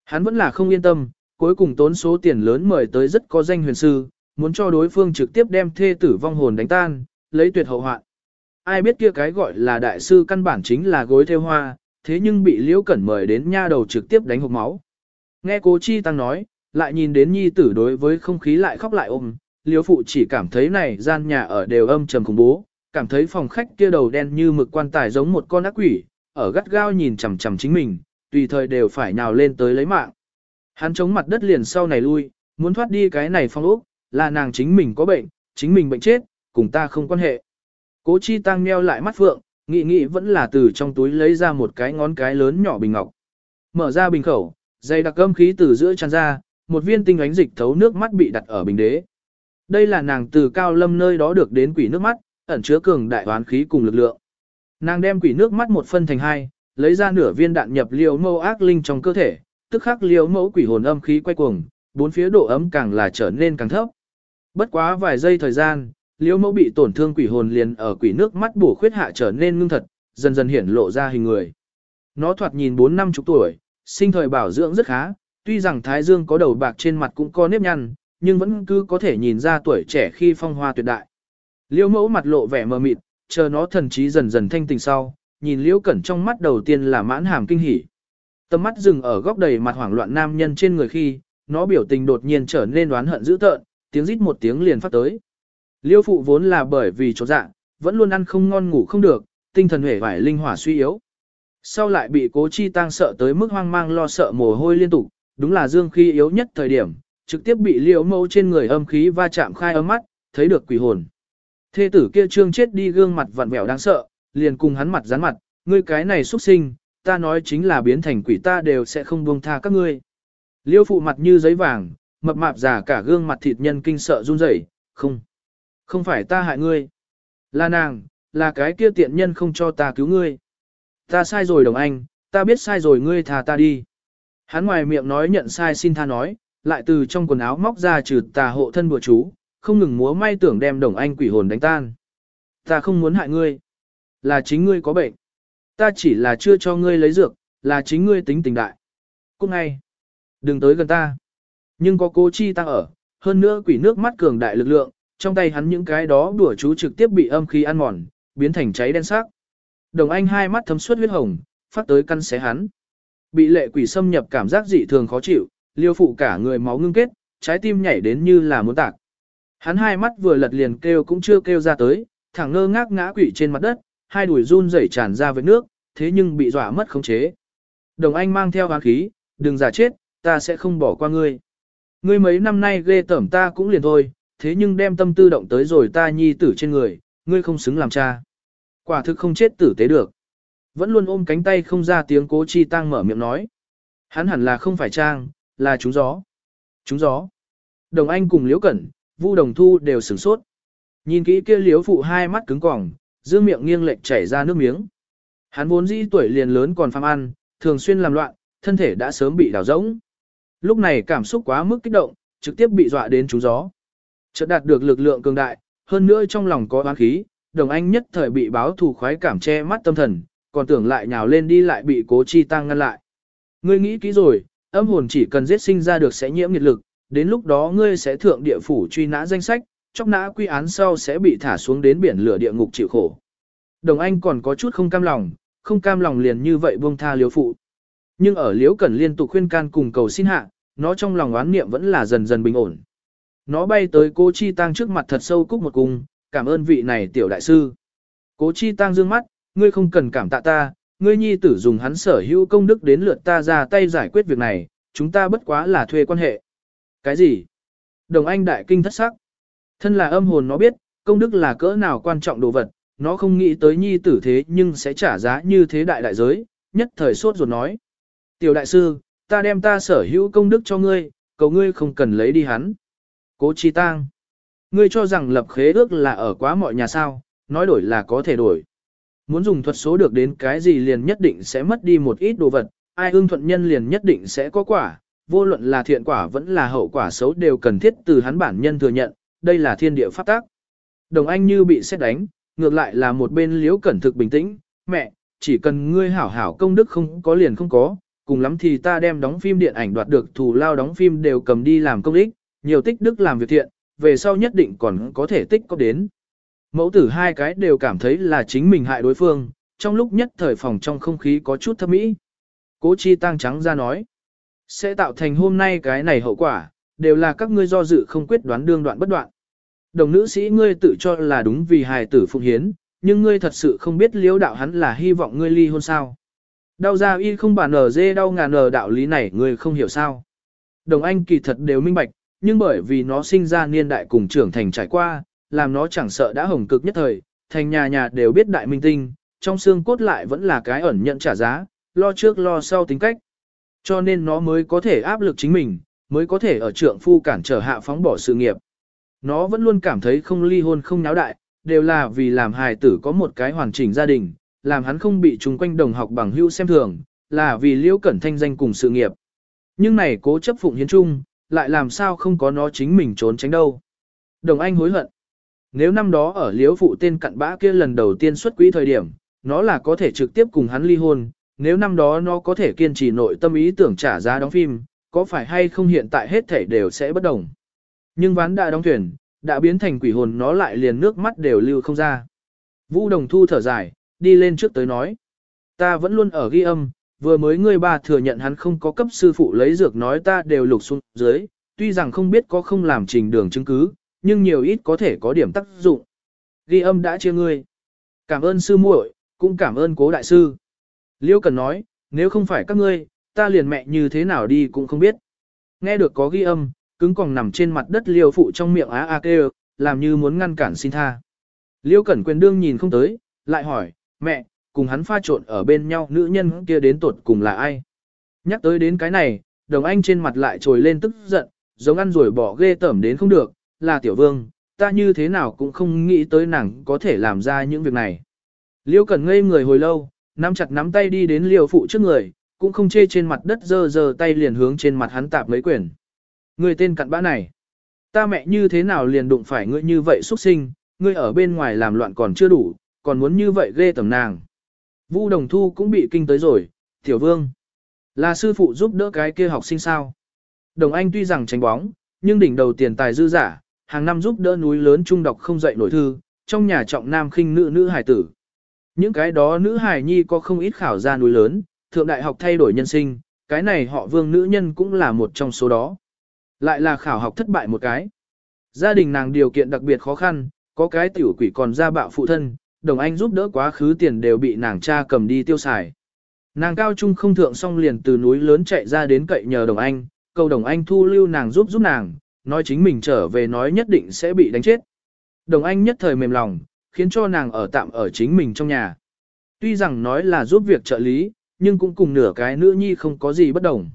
Hắn vẫn là không yên tâm, cuối cùng tốn số tiền lớn mời tới rất có danh huyền sư, muốn cho đối phương trực tiếp đem thê tử vong hồn đánh tan, lấy tuyệt hậu hoạn. Ai biết kia cái gọi là đại sư căn bản chính là gối theo hoa, thế nhưng bị Liễu Cẩn mời đến nha đầu trực tiếp đánh hộp máu. Nghe cố chi tăng nói, lại nhìn đến nhi tử đối với không khí lại khóc lại ôm, Liễu phụ chỉ cảm thấy này gian nhà ở đều âm trầm khủng bố, cảm thấy phòng khách kia đầu đen như mực quan tài giống một con ác quỷ, ở gắt gao nhìn chằm chằm chính mình, tùy thời đều phải nhào lên tới lấy mạng. Hắn chống mặt đất liền sau này lui, muốn thoát đi cái này phong ốc, là nàng chính mình có bệnh, chính mình bệnh chết, cùng ta không quan hệ. Cố chi tăng meo lại mắt phượng, nghĩ nghĩ vẫn là từ trong túi lấy ra một cái ngón cái lớn nhỏ bình ngọc. Mở ra bình khẩu, dây đặc âm khí từ giữa tràn ra, một viên tinh ánh dịch thấu nước mắt bị đặt ở bình đế. Đây là nàng từ cao lâm nơi đó được đến quỷ nước mắt, ẩn chứa cường đại hoán khí cùng lực lượng. Nàng đem quỷ nước mắt một phân thành hai, lấy ra nửa viên đạn nhập liều mâu ác linh trong cơ thể, tức khắc liều mẫu quỷ hồn âm khí quay cuồng, bốn phía độ ấm càng là trở nên càng thấp. Bất quá vài giây thời gian, liễu mẫu bị tổn thương quỷ hồn liền ở quỷ nước mắt bổ khuyết hạ trở nên ngưng thật, dần dần hiển lộ ra hình người. Nó thoạt nhìn bốn năm chục tuổi, sinh thời bảo dưỡng rất khá, tuy rằng thái dương có đầu bạc trên mặt cũng có nếp nhăn, nhưng vẫn cứ có thể nhìn ra tuổi trẻ khi phong hoa tuyệt đại. Liễu mẫu mặt lộ vẻ mờ mịt, chờ nó thần trí dần dần thanh tình sau, nhìn liễu cẩn trong mắt đầu tiên là mãn hàm kinh hỉ. Tầm mắt dừng ở góc đầy mặt hoảng loạn nam nhân trên người khi, nó biểu tình đột nhiên trở nên đoán hận dữ tợn, tiếng rít một tiếng liền phát tới. Liêu phụ vốn là bởi vì chỗ dạ, vẫn luôn ăn không ngon ngủ không được, tinh thần hể vải linh hỏa suy yếu. Sau lại bị cố chi tăng sợ tới mức hoang mang lo sợ mồ hôi liên tục, đúng là dương khi yếu nhất thời điểm, trực tiếp bị liễu mẫu trên người âm khí va chạm khai ấm mắt, thấy được quỷ hồn. Thê tử kia trương chết đi gương mặt vặn vẹo đáng sợ, liền cùng hắn mặt dán mặt, ngươi cái này xuất sinh, ta nói chính là biến thành quỷ ta đều sẽ không buông tha các ngươi. Liêu phụ mặt như giấy vàng, mập mạp giả cả gương mặt thịt nhân kinh sợ run rẩy, không. Không phải ta hại ngươi. Là nàng, là cái kia tiện nhân không cho ta cứu ngươi. Ta sai rồi đồng anh, ta biết sai rồi ngươi thà ta đi. Hắn ngoài miệng nói nhận sai xin tha nói, lại từ trong quần áo móc ra trừ tà hộ thân bùa chú, không ngừng múa may tưởng đem đồng anh quỷ hồn đánh tan. Ta không muốn hại ngươi. Là chính ngươi có bệnh. Ta chỉ là chưa cho ngươi lấy dược, là chính ngươi tính tình đại. Cút ngay. Đừng tới gần ta. Nhưng có cố chi ta ở, hơn nữa quỷ nước mắt cường đại lực lượng, trong tay hắn những cái đó đùa chú trực tiếp bị âm khí ăn mòn, biến thành cháy đen sắc. Đồng Anh hai mắt thấm suốt huyết hồng, phát tới căn xé hắn. Bị lệ quỷ xâm nhập cảm giác dị thường khó chịu, liêu phụ cả người máu ngưng kết, trái tim nhảy đến như là muốn tạc. Hắn hai mắt vừa lật liền kêu cũng chưa kêu ra tới, thẳng ngơ ngác ngã quỵ trên mặt đất, hai đùi run rẩy tràn ra với nước, thế nhưng bị dọa mất khống chế. Đồng Anh mang theo hán khí, đừng giả chết, ta sẽ không bỏ qua ngươi. Ngươi mấy năm nay ghê tởm ta cũng liền thôi, thế nhưng đem tâm tư động tới rồi ta nhi tử trên người, ngươi không xứng làm cha. Quả thực không chết tử tế được. Vẫn luôn ôm cánh tay không ra tiếng cố chi tăng mở miệng nói. Hắn hẳn là không phải trang, là chúng gió. Chúng gió. Đồng Anh cùng Liễu Cẩn, Vu Đồng Thu đều sửng sốt. Nhìn kỹ kia Liễu phụ hai mắt cứng cỏng, giữ miệng nghiêng lệch chảy ra nước miếng. Hắn vốn dĩ tuổi liền lớn còn phàm ăn, thường xuyên làm loạn, thân thể đã sớm bị đào rỗng. Lúc này cảm xúc quá mức kích động, trực tiếp bị dọa đến trúng gió. Chợt đạt được lực lượng cường đại, hơn nữa trong lòng có oán khí, đồng anh nhất thời bị báo thù khoái cảm che mắt tâm thần, còn tưởng lại nhào lên đi lại bị cố chi tăng ngăn lại. Ngươi nghĩ kỹ rồi, âm hồn chỉ cần giết sinh ra được sẽ nhiễm nhiệt lực, đến lúc đó ngươi sẽ thượng địa phủ truy nã danh sách, chóc nã quy án sau sẽ bị thả xuống đến biển lửa địa ngục chịu khổ. Đồng Anh còn có chút không cam lòng, không cam lòng liền như vậy buông tha liếu phụ. Nhưng ở liếu cần liên tục khuyên can cùng cầu xin hạ, nó trong lòng oán niệm vẫn là dần dần bình ổn. Nó bay tới cố chi tăng trước mặt thật sâu cúc một cung, cảm ơn vị này tiểu đại sư. Cố chi tăng dương mắt, ngươi không cần cảm tạ ta, ngươi nhi tử dùng hắn sở hữu công đức đến lượt ta ra tay giải quyết việc này, chúng ta bất quá là thuê quan hệ. Cái gì? Đồng Anh đại kinh thất sắc. Thân là âm hồn nó biết, công đức là cỡ nào quan trọng đồ vật, nó không nghĩ tới nhi tử thế nhưng sẽ trả giá như thế đại đại giới, nhất thời sốt ruột nói. Tiểu đại sư, ta đem ta sở hữu công đức cho ngươi, cầu ngươi không cần lấy đi hắn. Cố chi tang. Ngươi cho rằng lập khế ước là ở quá mọi nhà sao, nói đổi là có thể đổi. Muốn dùng thuật số được đến cái gì liền nhất định sẽ mất đi một ít đồ vật, ai ưng thuận nhân liền nhất định sẽ có quả, vô luận là thiện quả vẫn là hậu quả xấu đều cần thiết từ hắn bản nhân thừa nhận, đây là thiên địa pháp tác. Đồng Anh như bị xét đánh, ngược lại là một bên liếu cẩn thực bình tĩnh, mẹ, chỉ cần ngươi hảo hảo công đức không có liền không có, cùng lắm thì ta đem đóng phim điện ảnh đoạt được thù lao đóng phim đều cầm đi làm công ích, nhiều tích đức làm việc thiện, về sau nhất định còn có thể tích có đến. Mẫu tử hai cái đều cảm thấy là chính mình hại đối phương, trong lúc nhất thời phòng trong không khí có chút thâm mỹ. Cố chi tăng trắng ra nói, sẽ tạo thành hôm nay cái này hậu quả, đều là các ngươi do dự không quyết đoán đương đoạn bất đoạn. Đồng nữ sĩ ngươi tự cho là đúng vì hài tử phụng hiến, nhưng ngươi thật sự không biết liễu đạo hắn là hy vọng ngươi ly hôn sao. Đau ra y không bản nở dê đau ngàn nở đạo lý này ngươi không hiểu sao. Đồng anh kỳ thật đều minh bạch, nhưng bởi vì nó sinh ra niên đại cùng trưởng thành trải qua, làm nó chẳng sợ đã hồng cực nhất thời, thành nhà nhà đều biết đại minh tinh, trong xương cốt lại vẫn là cái ẩn nhận trả giá, lo trước lo sau tính cách. Cho nên nó mới có thể áp lực chính mình, mới có thể ở trượng phu cản trở hạ phóng bỏ sự nghiệp. Nó vẫn luôn cảm thấy không ly hôn không náo đại, đều là vì làm hài tử có một cái hoàn chỉnh gia đình, làm hắn không bị chung quanh đồng học bằng hữu xem thường, là vì liễu cẩn thanh danh cùng sự nghiệp. Nhưng này cố chấp phụng hiến trung, lại làm sao không có nó chính mình trốn tránh đâu. Đồng Anh hối hận. Nếu năm đó ở liễu phụ tên cặn bã kia lần đầu tiên xuất quỹ thời điểm, nó là có thể trực tiếp cùng hắn ly hôn, nếu năm đó nó có thể kiên trì nội tâm ý tưởng trả giá đóng phim, có phải hay không hiện tại hết thể đều sẽ bất đồng. Nhưng ván đã đóng thuyền, đã biến thành quỷ hồn nó lại liền nước mắt đều lưu không ra. Vũ Đồng Thu thở dài, đi lên trước tới nói. Ta vẫn luôn ở ghi âm, vừa mới ngươi ba thừa nhận hắn không có cấp sư phụ lấy dược nói ta đều lục xuống dưới, tuy rằng không biết có không làm trình đường chứng cứ, nhưng nhiều ít có thể có điểm tác dụng. Ghi âm đã chia ngươi. Cảm ơn sư muội, cũng cảm ơn cố đại sư. Liêu cần nói, nếu không phải các ngươi, ta liền mẹ như thế nào đi cũng không biết. Nghe được có ghi âm, cứng còn nằm trên mặt đất liêu phụ trong miệng á a kêu, làm như muốn ngăn cản xin tha. Liêu cẩn quyền đương nhìn không tới, lại hỏi, mẹ, cùng hắn pha trộn ở bên nhau nữ nhân kia đến tột cùng là ai? Nhắc tới đến cái này, đồng anh trên mặt lại trồi lên tức giận, giống ăn rồi bỏ ghê tởm đến không được, là tiểu vương, ta như thế nào cũng không nghĩ tới nàng có thể làm ra những việc này. Liêu Cẩn ngây người hồi lâu, nắm chặt nắm tay đi đến liêu phụ trước người, cũng không chê trên mặt đất dơ dơ tay liền hướng trên mặt hắn tạp mấy quyển. Người tên cặn bã này, ta mẹ như thế nào liền đụng phải ngươi như vậy xuất sinh, ngươi ở bên ngoài làm loạn còn chưa đủ, còn muốn như vậy ghê tầm nàng. Vu Đồng Thu cũng bị kinh tới rồi, tiểu vương. Là sư phụ giúp đỡ cái kia học sinh sao. Đồng Anh tuy rằng tránh bóng, nhưng đỉnh đầu tiền tài dư giả, hàng năm giúp đỡ núi lớn trung đọc không dậy nổi thư, trong nhà trọng nam khinh nữ nữ hải tử. Những cái đó nữ hải nhi có không ít khảo ra núi lớn, thượng đại học thay đổi nhân sinh, cái này họ vương nữ nhân cũng là một trong số đó. Lại là khảo học thất bại một cái. Gia đình nàng điều kiện đặc biệt khó khăn, có cái tiểu quỷ còn ra bạo phụ thân, đồng anh giúp đỡ quá khứ tiền đều bị nàng cha cầm đi tiêu xài. Nàng cao trung không thượng xong liền từ núi lớn chạy ra đến cậy nhờ đồng anh, cầu đồng anh thu lưu nàng giúp giúp nàng, nói chính mình trở về nói nhất định sẽ bị đánh chết. Đồng anh nhất thời mềm lòng, khiến cho nàng ở tạm ở chính mình trong nhà. Tuy rằng nói là giúp việc trợ lý, nhưng cũng cùng nửa cái nữ nhi không có gì bất đồng.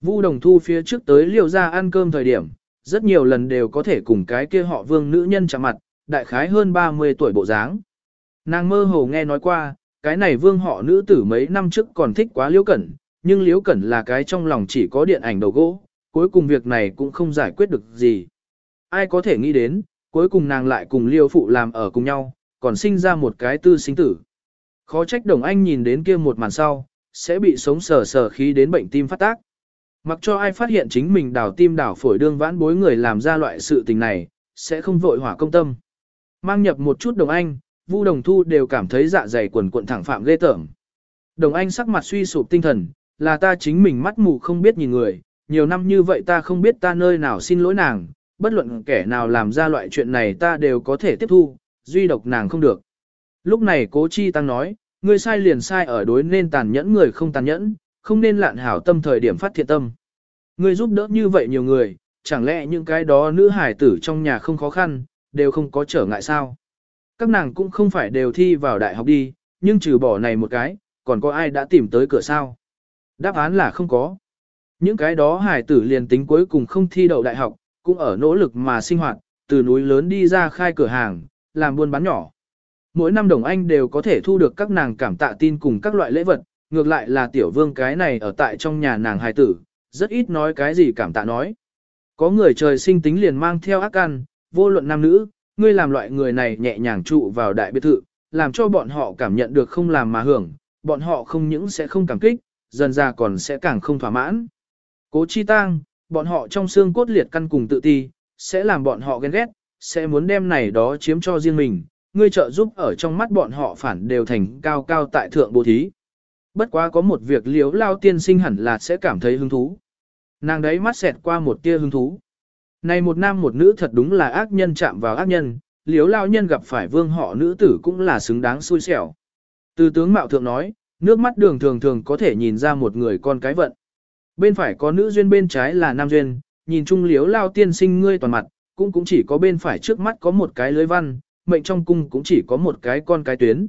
Vu đồng thu phía trước tới liều ra ăn cơm thời điểm, rất nhiều lần đều có thể cùng cái kia họ vương nữ nhân chạm mặt, đại khái hơn 30 tuổi bộ dáng. Nàng mơ hồ nghe nói qua, cái này vương họ nữ tử mấy năm trước còn thích quá liễu cẩn, nhưng liễu cẩn là cái trong lòng chỉ có điện ảnh đầu gỗ, cuối cùng việc này cũng không giải quyết được gì. Ai có thể nghĩ đến, cuối cùng nàng lại cùng liêu phụ làm ở cùng nhau, còn sinh ra một cái tư sinh tử. Khó trách đồng anh nhìn đến kia một màn sau, sẽ bị sống sờ sờ khí đến bệnh tim phát tác. Mặc cho ai phát hiện chính mình đảo tim đảo phổi đương vãn bối người làm ra loại sự tình này, sẽ không vội hỏa công tâm. Mang nhập một chút đồng anh, Vu Đồng Thu đều cảm thấy dạ dày quần cuộn thẳng phạm ghê tởm. Đồng anh sắc mặt suy sụp tinh thần, là ta chính mình mắt mù không biết nhìn người, nhiều năm như vậy ta không biết ta nơi nào xin lỗi nàng, bất luận kẻ nào làm ra loại chuyện này ta đều có thể tiếp thu, duy độc nàng không được. Lúc này cố chi tăng nói, ngươi sai liền sai ở đối nên tàn nhẫn người không tàn nhẫn, không nên lạn hảo tâm thời điểm phát thiện tâm. Ngươi giúp đỡ như vậy nhiều người, chẳng lẽ những cái đó nữ hải tử trong nhà không khó khăn, đều không có trở ngại sao? Các nàng cũng không phải đều thi vào đại học đi, nhưng trừ bỏ này một cái, còn có ai đã tìm tới cửa sao? Đáp án là không có. Những cái đó hải tử liền tính cuối cùng không thi đậu đại học, cũng ở nỗ lực mà sinh hoạt, từ núi lớn đi ra khai cửa hàng, làm buôn bán nhỏ. Mỗi năm đồng anh đều có thể thu được các nàng cảm tạ tin cùng các loại lễ vật, ngược lại là tiểu vương cái này ở tại trong nhà nàng hài tử, rất ít nói cái gì cảm tạ nói. Có người trời sinh tính liền mang theo ác ăn, vô luận nam nữ, ngươi làm loại người này nhẹ nhàng trụ vào đại biệt thự, làm cho bọn họ cảm nhận được không làm mà hưởng, bọn họ không những sẽ không cảm kích, dần ra còn sẽ càng không thỏa mãn. Cố chi tang, bọn họ trong xương cốt liệt căn cùng tự ti, sẽ làm bọn họ ghen ghét, sẽ muốn đem này đó chiếm cho riêng mình, ngươi trợ giúp ở trong mắt bọn họ phản đều thành cao cao tại thượng bố thí. Bất quá có một việc liếu lao tiên sinh hẳn là sẽ cảm thấy hứng thú. Nàng đấy mắt xẹt qua một tia hứng thú. Này một nam một nữ thật đúng là ác nhân chạm vào ác nhân, liếu lao nhân gặp phải vương họ nữ tử cũng là xứng đáng xui xẻo. Từ tướng mạo thượng nói, nước mắt đường thường thường có thể nhìn ra một người con cái vận. Bên phải có nữ duyên bên trái là nam duyên, nhìn chung liếu lao tiên sinh ngươi toàn mặt, cũng cũng chỉ có bên phải trước mắt có một cái lưới văn, mệnh trong cung cũng chỉ có một cái con cái tuyến.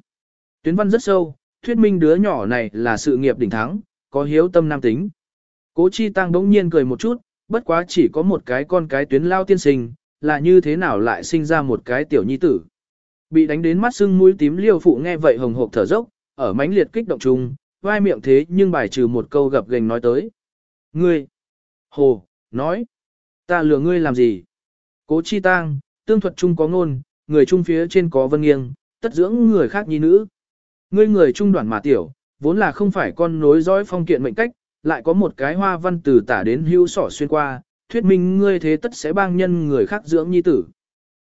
Tuyến văn rất sâu, thuyết minh đứa nhỏ này là sự nghiệp đỉnh thắng, có hiếu tâm nam tính. Cố chi tăng đống nhiên cười một chút, bất quá chỉ có một cái con cái tuyến lao tiên sinh, là như thế nào lại sinh ra một cái tiểu nhi tử. Bị đánh đến mắt sưng mũi tím liêu phụ nghe vậy hồng hộp thở dốc, ở mãnh liệt kích động chung, vai miệng thế nhưng bài trừ một câu gập gành nói tới. Ngươi! Hồ! Nói! Ta lừa ngươi làm gì? Cố chi tang, tương thuật chung có ngôn, người chung phía trên có vân nghiêng, tất dưỡng người khác nhi nữ. Ngươi người trung đoàn mà tiểu, vốn là không phải con nối dõi phong kiện mệnh cách, lại có một cái hoa văn từ tả đến hưu sỏ xuyên qua, thuyết minh ngươi thế tất sẽ bang nhân người khác dưỡng nhi tử.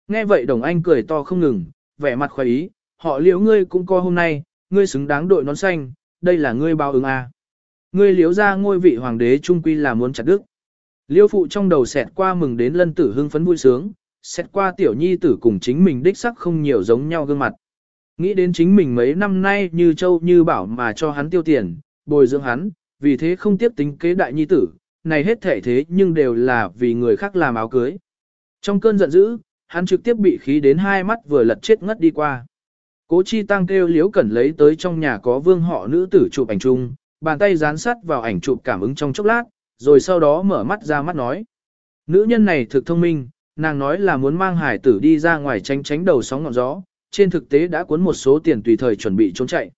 Nghe vậy đồng anh cười to không ngừng, vẻ mặt khoái ý, họ liễu ngươi cũng co hôm nay, ngươi xứng đáng đội nón xanh, đây là ngươi bao ứng à. Ngươi liếu ra ngôi vị hoàng đế trung quy là muốn chặt đức. Liêu phụ trong đầu xẹt qua mừng đến lân tử hưng phấn vui sướng, xẹt qua tiểu nhi tử cùng chính mình đích sắc không nhiều giống nhau gương mặt. Nghĩ đến chính mình mấy năm nay như châu như bảo mà cho hắn tiêu tiền, bồi dưỡng hắn, vì thế không tiếp tính kế đại nhi tử, này hết thể thế nhưng đều là vì người khác làm áo cưới. Trong cơn giận dữ, hắn trực tiếp bị khí đến hai mắt vừa lật chết ngất đi qua. Cố chi tăng kêu liếu cẩn lấy tới trong nhà có vương họ nữ tử chụp ảnh chung, bàn tay dán sát vào ảnh chụp cảm ứng trong chốc lát, rồi sau đó mở mắt ra mắt nói. Nữ nhân này thực thông minh, nàng nói là muốn mang hải tử đi ra ngoài tránh tránh đầu sóng ngọn gió, trên thực tế đã cuốn một số tiền tùy thời chuẩn bị trốn chạy.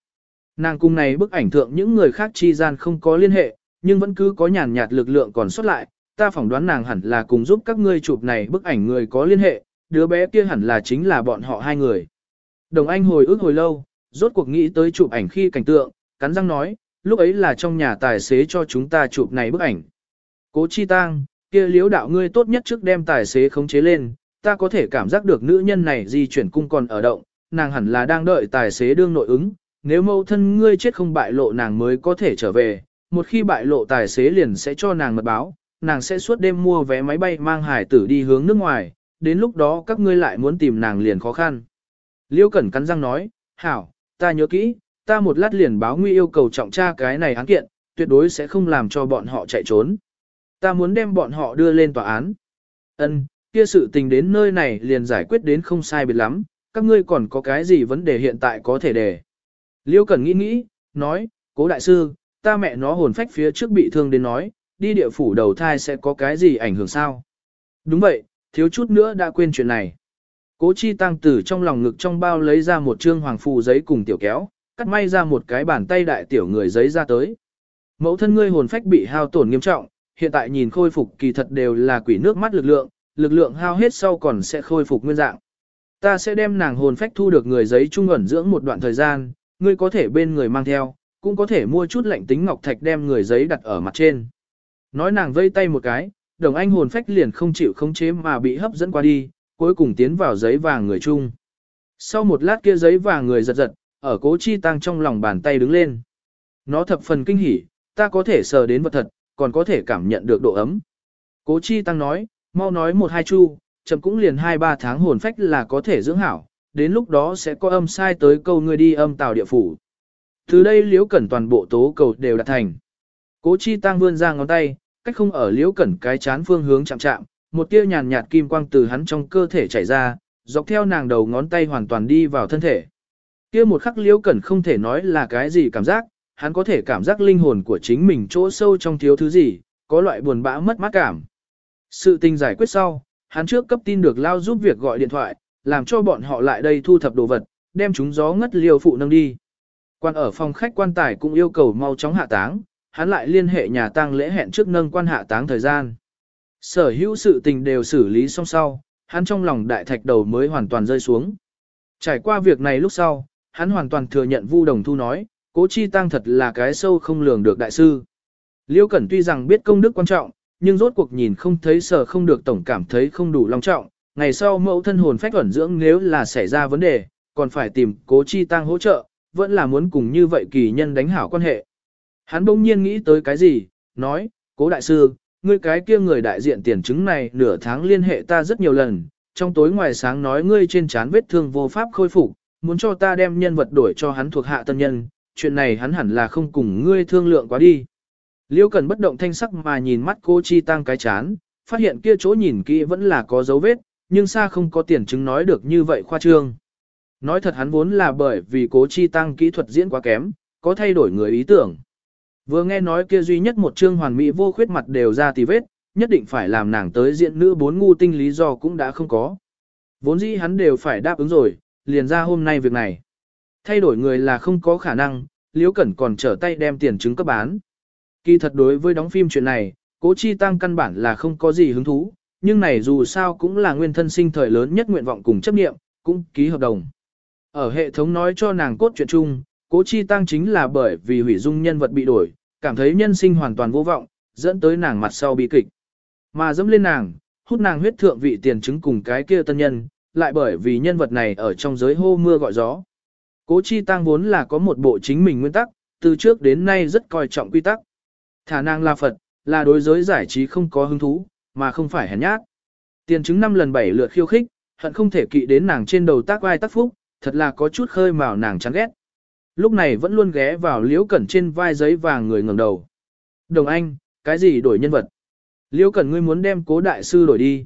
Nàng cùng này bức ảnh thượng những người khác chi gian không có liên hệ, nhưng vẫn cứ có nhàn nhạt lực lượng còn xuất lại, ta phỏng đoán nàng hẳn là cùng giúp các ngươi chụp này bức ảnh người có liên hệ, đứa bé kia hẳn là chính là bọn họ hai người. Đồng Anh hồi ức hồi lâu, rốt cuộc nghĩ tới chụp ảnh khi cảnh tượng, cắn răng nói, lúc ấy là trong nhà tài xế cho chúng ta chụp này bức ảnh. Cố chi tang, kia liếu đạo ngươi tốt nhất trước đem tài xế khống chế lên, ta có thể cảm giác được nữ nhân này di chuyển cung còn ở động, nàng hẳn là đang đợi tài xế đương nội ứng, nếu mâu thân ngươi chết không bại lộ nàng mới có thể trở về, một khi bại lộ tài xế liền sẽ cho nàng mật báo, nàng sẽ suốt đêm mua vé máy bay mang hải tử đi hướng nước ngoài, đến lúc đó các ngươi lại muốn tìm nàng liền khó khăn. Liêu Cẩn cắn răng nói, hảo, ta nhớ kỹ, ta một lát liền báo nguy yêu cầu trọng tra cái này án kiện, tuyệt đối sẽ không làm cho bọn họ chạy trốn. Ta muốn đem bọn họ đưa lên tòa án. Ân, kia sự tình đến nơi này liền giải quyết đến không sai biệt lắm, các ngươi còn có cái gì vấn đề hiện tại có thể đề. Liêu Cẩn nghĩ nghĩ, nói, cố đại sư, ta mẹ nó hồn phách phía trước bị thương đến nói, đi địa phủ đầu thai sẽ có cái gì ảnh hưởng sao? Đúng vậy, thiếu chút nữa đã quên chuyện này. Cố chi tăng tử trong lòng ngực trong bao lấy ra một trương hoàng phù giấy cùng tiểu kéo, cắt may ra một cái bàn tay đại tiểu người giấy ra tới. Mẫu thân ngươi hồn phách bị hao tổn nghiêm trọng, hiện tại nhìn khôi phục kỳ thật đều là quỷ nước mắt lực lượng, lực lượng hao hết sau còn sẽ khôi phục nguyên dạng. Ta sẽ đem nàng hồn phách thu được người giấy trung ẩn dưỡng một đoạn thời gian, ngươi có thể bên người mang theo, cũng có thể mua chút lạnh tính ngọc thạch đem người giấy đặt ở mặt trên. Nói nàng vây tay một cái, đồng anh hồn phách liền không chịu khống chế mà bị hấp dẫn qua đi, cuối cùng tiến vào giấy vàng người chung. Sau một lát kia giấy vàng người giật giật, ở cố chi tăng trong lòng bàn tay đứng lên. Nó thập phần kinh hỉ, ta có thể sờ đến vật thật, còn có thể cảm nhận được độ ấm. Cố chi tăng nói, mau nói một hai chu, chậm cũng liền hai ba tháng hồn phách là có thể dưỡng hảo, đến lúc đó sẽ có âm sai tới câu người đi âm tào địa phủ. Từ đây liễu cẩn toàn bộ tố cầu đều đạt thành. Cố chi tăng vươn ra ngón tay, cách không ở liễu cẩn cái chán phương hướng chạm chạm, một tia nhàn nhạt kim quang từ hắn trong cơ thể chảy ra, dọc theo nàng đầu ngón tay hoàn toàn đi vào thân thể. Kia một khắc liễu cẩn không thể nói là cái gì cảm giác, hắn có thể cảm giác linh hồn của chính mình chỗ sâu trong thiếu thứ gì, có loại buồn bã mất mát cảm. Sự tình giải quyết sau, hắn trước cấp tin được lao giúp việc gọi điện thoại, làm cho bọn họ lại đây thu thập đồ vật, đem chúng gió ngất liều phụ nâng đi. Quan ở phòng khách quan tài cũng yêu cầu mau chóng hạ táng, hắn lại liên hệ nhà tang lễ hẹn trước nâng quan hạ táng thời gian. Sở hữu sự tình đều xử lý xong sau, hắn trong lòng đại thạch đầu mới hoàn toàn rơi xuống. Trải qua việc này lúc sau, hắn hoàn toàn thừa nhận Vu Đồng Thu nói, Cố Chi Tăng thật là cái sâu không lường được đại sư. Liêu Cẩn tuy rằng biết công đức quan trọng, nhưng rốt cuộc nhìn không thấy sở không được tổng cảm thấy không đủ long trọng, ngày sau mẫu thân hồn phách ẩn dưỡng nếu là xảy ra vấn đề, còn phải tìm Cố Chi Tăng hỗ trợ, vẫn là muốn cùng như vậy kỳ nhân đánh hảo quan hệ. Hắn bỗng nhiên nghĩ tới cái gì, nói, Cố Đại Sư, ngươi cái kia người đại diện tiền chứng này nửa tháng liên hệ ta rất nhiều lần, trong tối ngoài sáng nói ngươi trên trán vết thương vô pháp khôi phục, muốn cho ta đem nhân vật đổi cho hắn thuộc hạ tân nhân, chuyện này hắn hẳn là không cùng ngươi thương lượng quá đi. Liêu cần bất động thanh sắc mà nhìn mắt cô Chi Tăng cái chán, phát hiện kia chỗ nhìn kỹ vẫn là có dấu vết, nhưng xa không có tiền chứng nói được như vậy khoa trương. Nói thật hắn vốn là bởi vì cố Chi Tăng kỹ thuật diễn quá kém, có thay đổi người ý tưởng. Vừa nghe nói kia duy nhất một chương hoàn mỹ vô khuyết mặt đều ra tì vết, nhất định phải làm nàng tới diện nữ bốn ngu tinh lý do cũng đã không có. Vốn dĩ hắn đều phải đáp ứng rồi, liền ra hôm nay việc này. Thay đổi người là không có khả năng, Liễu Cẩn còn trở tay đem tiền chứng cấp bán. Kỳ thật đối với đóng phim chuyện này, Cố Chi Tăng căn bản là không có gì hứng thú, nhưng này dù sao cũng là nguyên thân sinh thời lớn nhất nguyện vọng cùng chấp niệm, cũng ký hợp đồng. Ở hệ thống nói cho nàng cốt chuyện chung, Cố Chi Tăng chính là bởi vì hủy dung nhân vật bị đổi, cảm thấy nhân sinh hoàn toàn vô vọng, dẫn tới nàng mặt sau bị kịch. Mà dẫm lên nàng, hút nàng huyết thượng vị tiền chứng cùng cái kia tân nhân, lại bởi vì nhân vật này ở trong giới hô mưa gọi gió. Cố chi tăng vốn là có một bộ chính mình nguyên tắc, từ trước đến nay rất coi trọng quy tắc. Thả nàng là Phật, là đối giới giải trí không có hứng thú, mà không phải hèn nhát. Tiền chứng năm lần bảy lượt khiêu khích, hận không thể kỵ đến nàng trên đầu tác vai tác phúc, thật là có chút khơi mào nàng chán ghét. Lúc này vẫn luôn ghé vào liễu cẩn trên vai giấy vàng người ngẩng đầu. Đồng anh, cái gì đổi nhân vật? Liễu cẩn ngươi muốn đem cố đại sư đổi đi.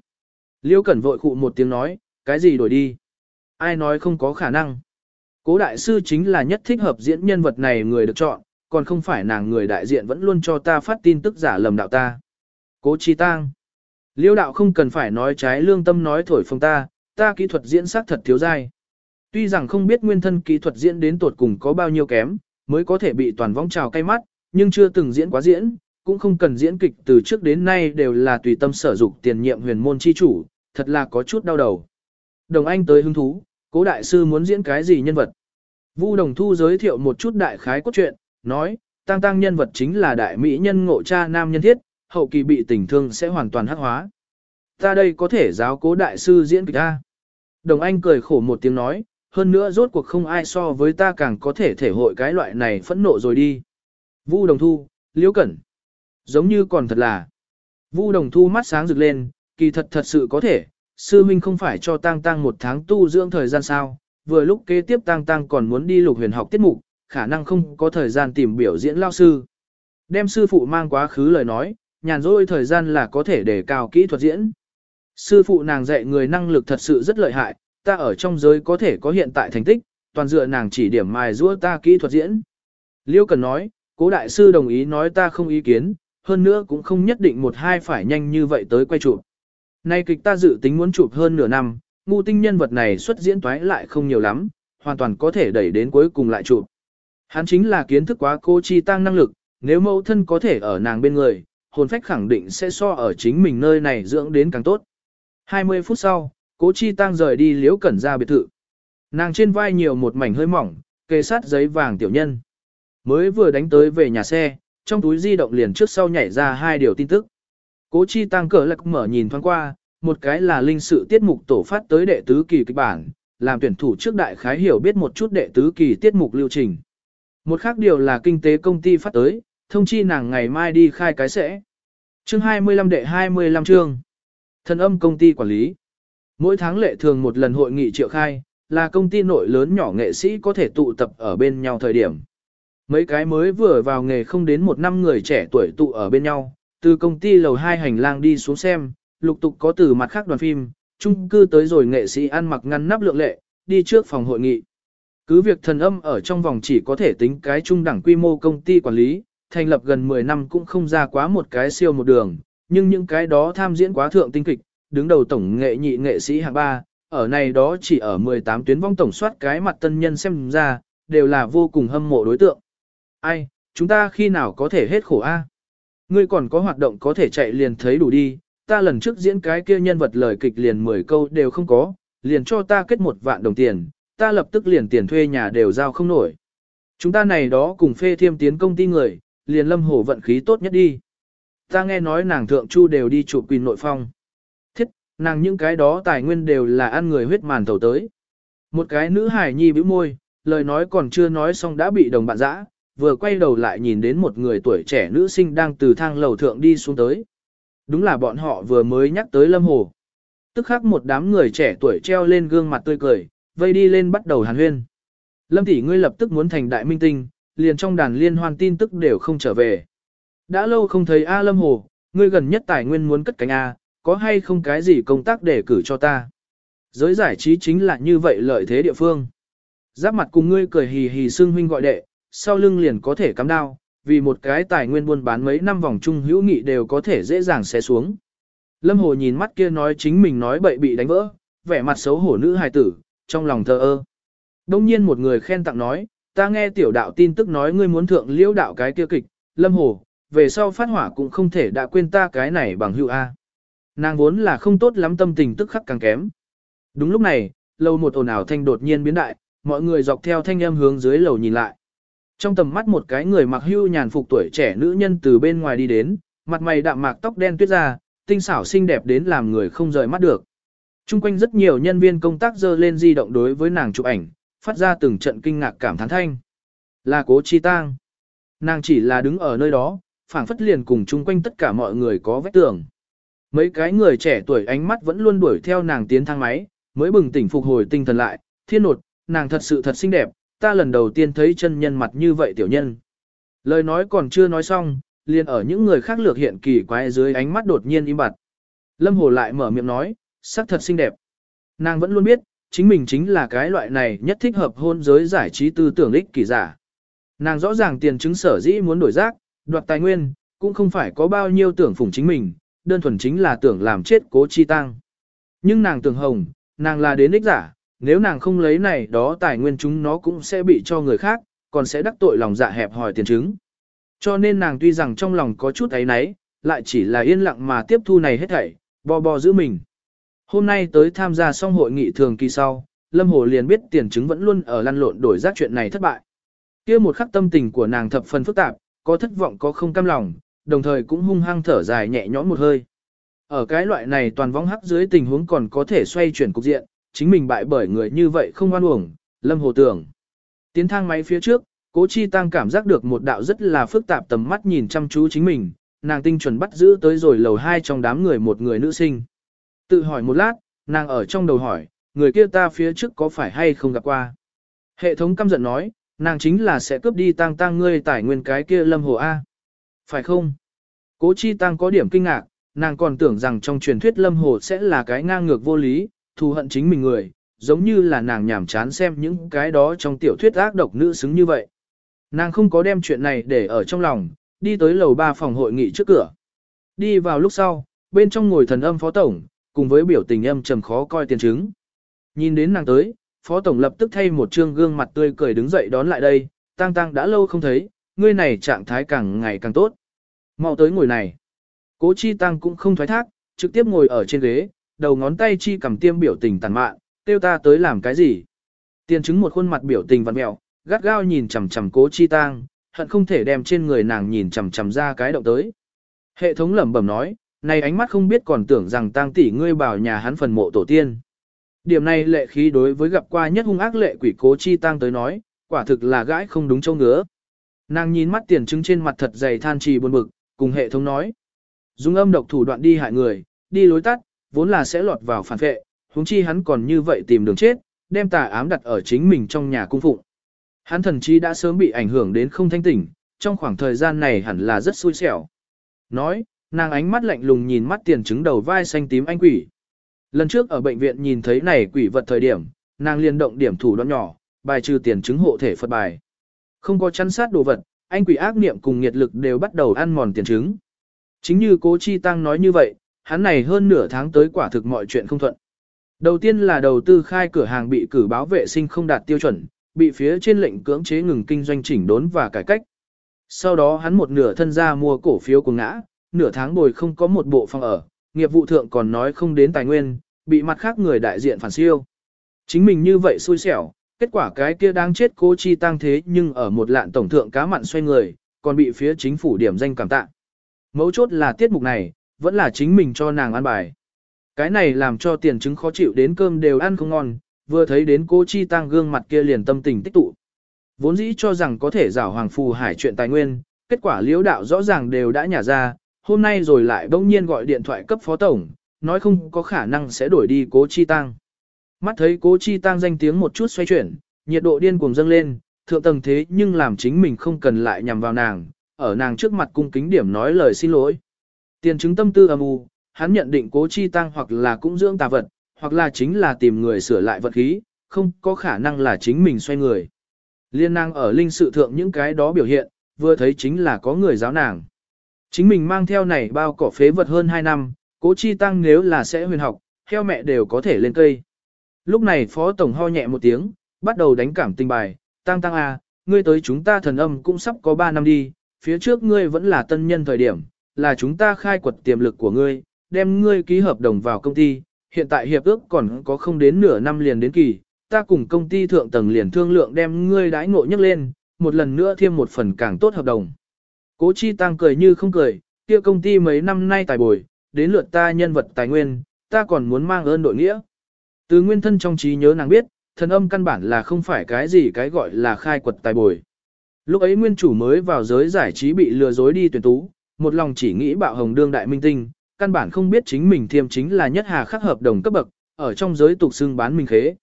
Liễu cẩn vội cụ một tiếng nói, cái gì đổi đi? Ai nói không có khả năng? Cố đại sư chính là nhất thích hợp diễn nhân vật này người được chọn, còn không phải nàng người đại diện vẫn luôn cho ta phát tin tức giả lầm đạo ta. Cố chi tang. Liêu đạo không cần phải nói trái lương tâm nói thổi phồng ta, ta kỹ thuật diễn sắc thật thiếu dai. Tuy rằng không biết nguyên thân kỹ thuật diễn đến tột cùng có bao nhiêu kém, mới có thể bị toàn vong trào cay mắt, nhưng chưa từng diễn quá diễn, cũng không cần diễn kịch từ trước đến nay đều là tùy tâm sở dục tiền nhiệm huyền môn chi chủ, thật là có chút đau đầu. Đồng Anh tới hứng thú, cố đại sư muốn diễn cái gì nhân vật. Vu Đồng Thu giới thiệu một chút đại khái cốt truyện, nói, tăng tăng nhân vật chính là đại mỹ nhân ngộ cha nam nhân thiết, hậu kỳ bị tình thương sẽ hoàn toàn hắc hóa. Ta đây có thể giáo cố đại sư diễn kịch ta, Đồng Anh cười khổ một tiếng nói, hơn nữa rốt cuộc không ai so với ta càng có thể thể hội cái loại này phẫn nộ rồi đi. Vu Đồng Thu, Liễu Cẩn. Giống như còn thật là. Vu Đồng Thu mắt sáng rực lên, kỳ thật thật sự có thể, sư huynh không phải cho tang Tang một tháng tu dưỡng thời gian sao, vừa lúc kế tiếp tang Tang còn muốn đi lục huyền học tiết mục, khả năng không có thời gian tìm biểu diễn lao sư. Đem sư phụ mang quá khứ lời nói, nhàn rỗi thời gian là có thể để cao kỹ thuật diễn. Sư phụ nàng dạy người năng lực thật sự rất lợi hại, ta ở trong giới có thể có hiện tại thành tích, toàn dựa nàng chỉ điểm mài giũa ta kỹ thuật diễn. Liêu Cần nói, cố đại sư đồng ý nói ta không ý kiến, hơn nữa cũng không nhất định một hai phải nhanh như vậy tới quay chụp. Nay kịch ta dự tính muốn chụp hơn nửa năm, ngu tinh nhân vật này xuất diễn toái lại không nhiều lắm, hoàn toàn có thể đẩy đến cuối cùng lại chụp. Hắn chính là kiến thức quá cô chi tăng năng lực, nếu mẫu thân có thể ở nàng bên người, hồn phách khẳng định sẽ so ở chính mình nơi này dưỡng đến càng tốt. 20 phút sau, cố chi tăng rời đi liễu cẩn ra biệt thự. Nàng trên vai nhiều một mảnh hơi mỏng, kề sát giấy vàng tiểu nhân. Mới vừa đánh tới về nhà xe, trong túi di động liền trước sau nhảy ra hai điều tin tức. Cố chi tăng cờ lạc mở nhìn thoáng qua, một cái là linh sự tiết mục tổ phát tới đệ tứ kỳ kịch bản, làm tuyển thủ trước đại khái hiểu biết một chút đệ tứ kỳ tiết mục lưu trình. Một khác điều là kinh tế công ty phát tới, thông chi nàng ngày mai đi khai cái sẽ. Chương 25 đệ 25 chương. Thần âm công ty quản lý. Mỗi tháng lệ thường một lần hội nghị triệu khai, là công ty nội lớn nhỏ nghệ sĩ có thể tụ tập ở bên nhau thời điểm. Mấy cái mới vừa vào nghề không đến một năm người trẻ tuổi tụ ở bên nhau, từ công ty lầu hai hành lang đi xuống xem, lục tục có từ mặt khác đoàn phim, chung cư tới rồi nghệ sĩ ăn mặc ngăn nắp lượng lệ, đi trước phòng hội nghị. Cứ việc thần âm ở trong vòng chỉ có thể tính cái trung đẳng quy mô công ty quản lý, thành lập gần 10 năm cũng không ra quá một cái siêu một đường, nhưng những cái đó tham diễn quá thượng tinh kịch, đứng đầu tổng nghệ nhị nghệ sĩ hạng ba, ở này đó chỉ ở 18 tuyến vong tổng soát cái mặt tân nhân xem ra, đều là vô cùng hâm mộ đối tượng. Ai, chúng ta khi nào có thể hết khổ a? Ngươi còn có hoạt động có thể chạy liền thấy đủ đi, ta lần trước diễn cái kia nhân vật lời kịch liền 10 câu đều không có, liền cho ta kết một vạn đồng tiền, ta lập tức liền tiền thuê nhà đều giao không nổi. Chúng ta này đó cùng phê thiêm tiến công ty người, liền lâm hổ vận khí tốt nhất đi. Ta nghe nói nàng thượng chu đều đi chủ quỳ nội phong. Thiết, nàng những cái đó tài nguyên đều là ăn người huyết màn thầu tới. Một cái nữ hải nhi bĩu môi, lời nói còn chưa nói xong đã bị đồng bạn dã, vừa quay đầu lại nhìn đến một người tuổi trẻ nữ sinh đang từ thang lầu thượng đi xuống tới. Đúng là bọn họ vừa mới nhắc tới Lâm Hồ. Tức khắc một đám người trẻ tuổi treo lên gương mặt tươi cười, vây đi lên bắt đầu hàn huyên. Lâm tỷ ngươi lập tức muốn thành đại minh tinh, liền trong đàn liên hoan tin tức đều không trở về. Đã lâu không thấy A Lâm Hồ, ngươi gần nhất tài nguyên muốn cất cánh A, có hay không cái gì công tác để cử cho ta. Giới giải trí chính là như vậy lợi thế địa phương. Giáp mặt cùng ngươi cười hì hì xưng huynh gọi đệ, sau lưng liền có thể cắm đao, vì một cái tài nguyên buôn bán mấy năm vòng chung hữu nghị đều có thể dễ dàng xé xuống. Lâm Hồ nhìn mắt kia nói chính mình nói bậy bị đánh vỡ, vẻ mặt xấu hổ nữ hài tử, trong lòng thờ ơ. Đông nhiên một người khen tặng nói, ta nghe tiểu đạo tin tức nói ngươi muốn thượng liễu đạo cái kia kịch, Lâm Hồ, về sau phát hỏa cũng không thể đã quên ta cái này bằng hữu A. Nàng vốn là không tốt lắm tâm tình tức khắc càng kém. Đúng lúc này, lâu một ồn ào thanh đột nhiên biến đại, mọi người dọc theo thanh âm hướng dưới lầu nhìn lại. Trong tầm mắt một cái người mặc hưu nhàn phục tuổi trẻ nữ nhân từ bên ngoài đi đến, mặt mày đạm mạc tóc đen tuyết ra, tinh xảo xinh đẹp đến làm người không rời mắt được. Trung quanh rất nhiều nhân viên công tác dơ lên di động đối với nàng chụp ảnh, phát ra từng trận kinh ngạc cảm thán thanh. Là cố chi tang. Nàng chỉ là đứng ở nơi đó, phảng phất liền cùng chung quanh tất cả mọi người có vết tưởng. Mấy cái người trẻ tuổi ánh mắt vẫn luôn đuổi theo nàng tiến thang máy, mới bừng tỉnh phục hồi tinh thần lại, thiên nột, nàng thật sự thật xinh đẹp, ta lần đầu tiên thấy chân nhân mặt như vậy tiểu nhân. Lời nói còn chưa nói xong, liền ở những người khác lược hiện kỳ quái dưới ánh mắt đột nhiên im bặt. Lâm Hồ lại mở miệng nói, sắc thật xinh đẹp. Nàng vẫn luôn biết, chính mình chính là cái loại này nhất thích hợp hôn giới giải trí tư tưởng ích kỳ giả. Nàng rõ ràng tiền chứng sở dĩ muốn đổi rác, đoạt tài nguyên, cũng không phải có bao nhiêu tưởng phủng chính mình, đơn thuần chính là tưởng làm chết cố chi tăng. Nhưng nàng tưởng hồng, nàng là đến ích giả, nếu nàng không lấy này đó tài nguyên chúng nó cũng sẽ bị cho người khác, còn sẽ đắc tội lòng dạ hẹp hỏi tiền chứng. Cho nên nàng tuy rằng trong lòng có chút ấy nấy, lại chỉ là yên lặng mà tiếp thu này hết thảy, bò bò giữ mình. Hôm nay tới tham gia xong hội nghị thường kỳ sau, Lâm Hồ liền biết tiền chứng vẫn luôn ở lăn lộn đổi rác chuyện này thất bại. kia một khắc tâm tình của nàng thập phần phức tạp, có thất vọng có không cam lòng, đồng thời cũng hung hăng thở dài nhẹ nhõm một hơi. Ở cái loại này toàn vong hắc dưới tình huống còn có thể xoay chuyển cục diện, chính mình bại bởi người như vậy không oan uổng, Lâm Hồ tưởng. Tiến thang máy phía trước, Cố Chi Tăng cảm giác được một đạo rất là phức tạp tầm mắt nhìn chăm chú chính mình, nàng tinh chuẩn bắt giữ tới rồi lầu hai trong đám người một người nữ sinh. Tự hỏi một lát, nàng ở trong đầu hỏi, người kia ta phía trước có phải hay không gặp qua. Hệ thống căm giận nói, nàng chính là sẽ cướp đi tang tang ngươi tải nguyên cái kia lâm hồ A. Phải không? Cố chi tăng có điểm kinh ngạc, nàng còn tưởng rằng trong truyền thuyết lâm hồ sẽ là cái ngang ngược vô lý, thù hận chính mình người, giống như là nàng nhảm chán xem những cái đó trong tiểu thuyết ác độc nữ xứng như vậy. Nàng không có đem chuyện này để ở trong lòng, đi tới lầu ba phòng hội nghị trước cửa. Đi vào lúc sau, bên trong ngồi thần âm phó tổng, cùng với biểu tình âm trầm khó coi tiền chứng. Nhìn đến nàng tới, phó tổng lập tức thay một trương gương mặt tươi cười đứng dậy đón lại đây, tang tang đã lâu không thấy, ngươi này trạng thái càng ngày càng tốt. Mau tới ngồi này. Cố chi tăng cũng không thoái thác, trực tiếp ngồi ở trên ghế, đầu ngón tay chi cầm tiêm biểu tình tàn mạn, tiêu ta tới làm cái gì. Tiền chứng một khuôn mặt biểu tình vặn mẹo, gắt gao nhìn chằm chằm cố chi tang, hận không thể đem trên người nàng nhìn chằm chằm ra cái động tới. Hệ thống lẩm bẩm nói, này ánh mắt không biết còn tưởng rằng tang tỷ ngươi bảo nhà hắn phần mộ tổ tiên. Điểm này lệ khí đối với gặp qua nhất hung ác lệ quỷ cố chi tang tới nói, quả thực là gãi không đúng châu ngứa. Nàng nhìn mắt tiền chứng trên mặt thật dày than trì buồn bực, cùng hệ thống nói. Dùng âm độc thủ đoạn đi hại người, đi lối tắt, vốn là sẽ lọt vào phản vệ, huống chi hắn còn như vậy tìm đường chết, đem tà ám đặt ở chính mình trong nhà cung phụng. Hắn thần chi đã sớm bị ảnh hưởng đến không thanh tỉnh, trong khoảng thời gian này hẳn là rất xui xẻo. Nói, nàng ánh mắt lạnh lùng nhìn mắt tiền chứng đầu vai xanh tím anh quỷ. Lần trước ở bệnh viện nhìn thấy này quỷ vật thời điểm, nàng liên động điểm thủ đoạn nhỏ, bài trừ tiền chứng hộ thể Phật bài. Không có chăn sát đồ vật, anh quỷ ác niệm cùng nhiệt lực đều bắt đầu ăn mòn tiền chứng. Chính như cố chi tăng nói như vậy, hắn này hơn nửa tháng tới quả thực mọi chuyện không thuận. Đầu tiên là đầu tư khai cửa hàng bị cử báo vệ sinh không đạt tiêu chuẩn, bị phía trên lệnh cưỡng chế ngừng kinh doanh chỉnh đốn và cải cách. Sau đó hắn một nửa thân ra mua cổ phiếu của ngã, nửa tháng bồi không có một bộ phòng ở, nghiệp vụ thượng còn nói không đến tài nguyên, bị mặt khác người đại diện phản siêu. Chính mình như vậy xui xẻo, kết quả cái kia đang chết cố chi tăng thế nhưng ở một lạn tổng thượng cá mặn xoay người, còn bị phía chính phủ điểm danh cảm tạ. Mấu chốt là tiết mục này, vẫn là chính mình cho nàng ăn bài. Cái này làm cho tiền chứng khó chịu đến cơm đều ăn không ngon, vừa thấy đến cô Chi Tăng gương mặt kia liền tâm tình tích tụ. Vốn dĩ cho rằng có thể giảo Hoàng Phù Hải chuyện tài nguyên, kết quả liễu đạo rõ ràng đều đã nhả ra, hôm nay rồi lại bỗng nhiên gọi điện thoại cấp phó tổng, nói không có khả năng sẽ đổi đi cố Chi Tăng. Mắt thấy cố Chi Tăng danh tiếng một chút xoay chuyển, nhiệt độ điên cuồng dâng lên, thượng tầng thế nhưng làm chính mình không cần lại nhằm vào nàng, ở nàng trước mặt cung kính điểm nói lời xin lỗi. Tiền chứng tâm tư âm u, hắn nhận định cố chi tăng hoặc là cũng dưỡng tà vật, hoặc là chính là tìm người sửa lại vật khí, không có khả năng là chính mình xoay người. Liên năng ở linh sự thượng những cái đó biểu hiện, vừa thấy chính là có người giáo nàng. Chính mình mang theo này bao cỏ phế vật hơn 2 năm, cố chi tăng nếu là sẽ huyền học, theo mẹ đều có thể lên cây. Lúc này phó tổng ho nhẹ một tiếng, bắt đầu đánh cảm tình bài, tăng tăng à, ngươi tới chúng ta thần âm cũng sắp có 3 năm đi, phía trước ngươi vẫn là tân nhân thời điểm, là chúng ta khai quật tiềm lực của ngươi, đem ngươi ký hợp đồng vào công ty, hiện tại hiệp ước còn có không đến nửa năm liền đến kỳ, ta cùng công ty thượng tầng liền thương lượng đem ngươi đãi ngộ nhất lên, một lần nữa thêm một phần càng tốt hợp đồng. Cố Chi Tăng cười như không cười, kia công ty mấy năm nay tài bồi, đến lượt ta nhân vật tài nguyên, ta còn muốn mang ơn đội nghĩa. Từ nguyên thân trong trí nhớ nàng biết, thần âm căn bản là không phải cái gì cái gọi là khai quật tài bồi. Lúc ấy nguyên chủ mới vào giới giải trí bị lừa dối đi tuyển tú, một lòng chỉ nghĩ bạo hồng đương đại minh tinh, căn bản không biết chính mình thiêm chính là nhất hà khắc hợp đồng cấp bậc, ở trong giới tục xưng bán minh khế.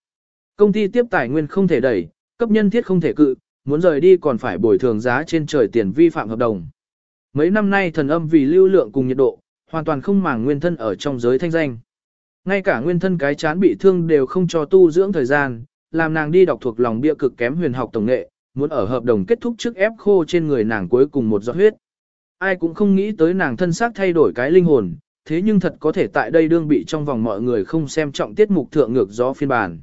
Công ty tiếp tài nguyên không thể đẩy, cấp nhân thiết không thể cự, muốn rời đi còn phải bồi thường giá trên trời tiền vi phạm hợp đồng. Mấy năm nay thần âm vì lưu lượng cùng nhiệt độ, hoàn toàn không màng nguyên thân ở trong giới thanh danh. Ngay cả nguyên thân cái chán bị thương đều không cho tu dưỡng thời gian, làm nàng đi đọc thuộc lòng bia cực kém huyền học tổng nghệ, muốn ở hợp đồng kết thúc trước ép khô trên người nàng cuối cùng một giọt huyết. Ai cũng không nghĩ tới nàng thân xác thay đổi cái linh hồn, thế nhưng thật có thể tại đây đương bị trong vòng mọi người không xem trọng tiết mục thượng ngược gió phiên bản.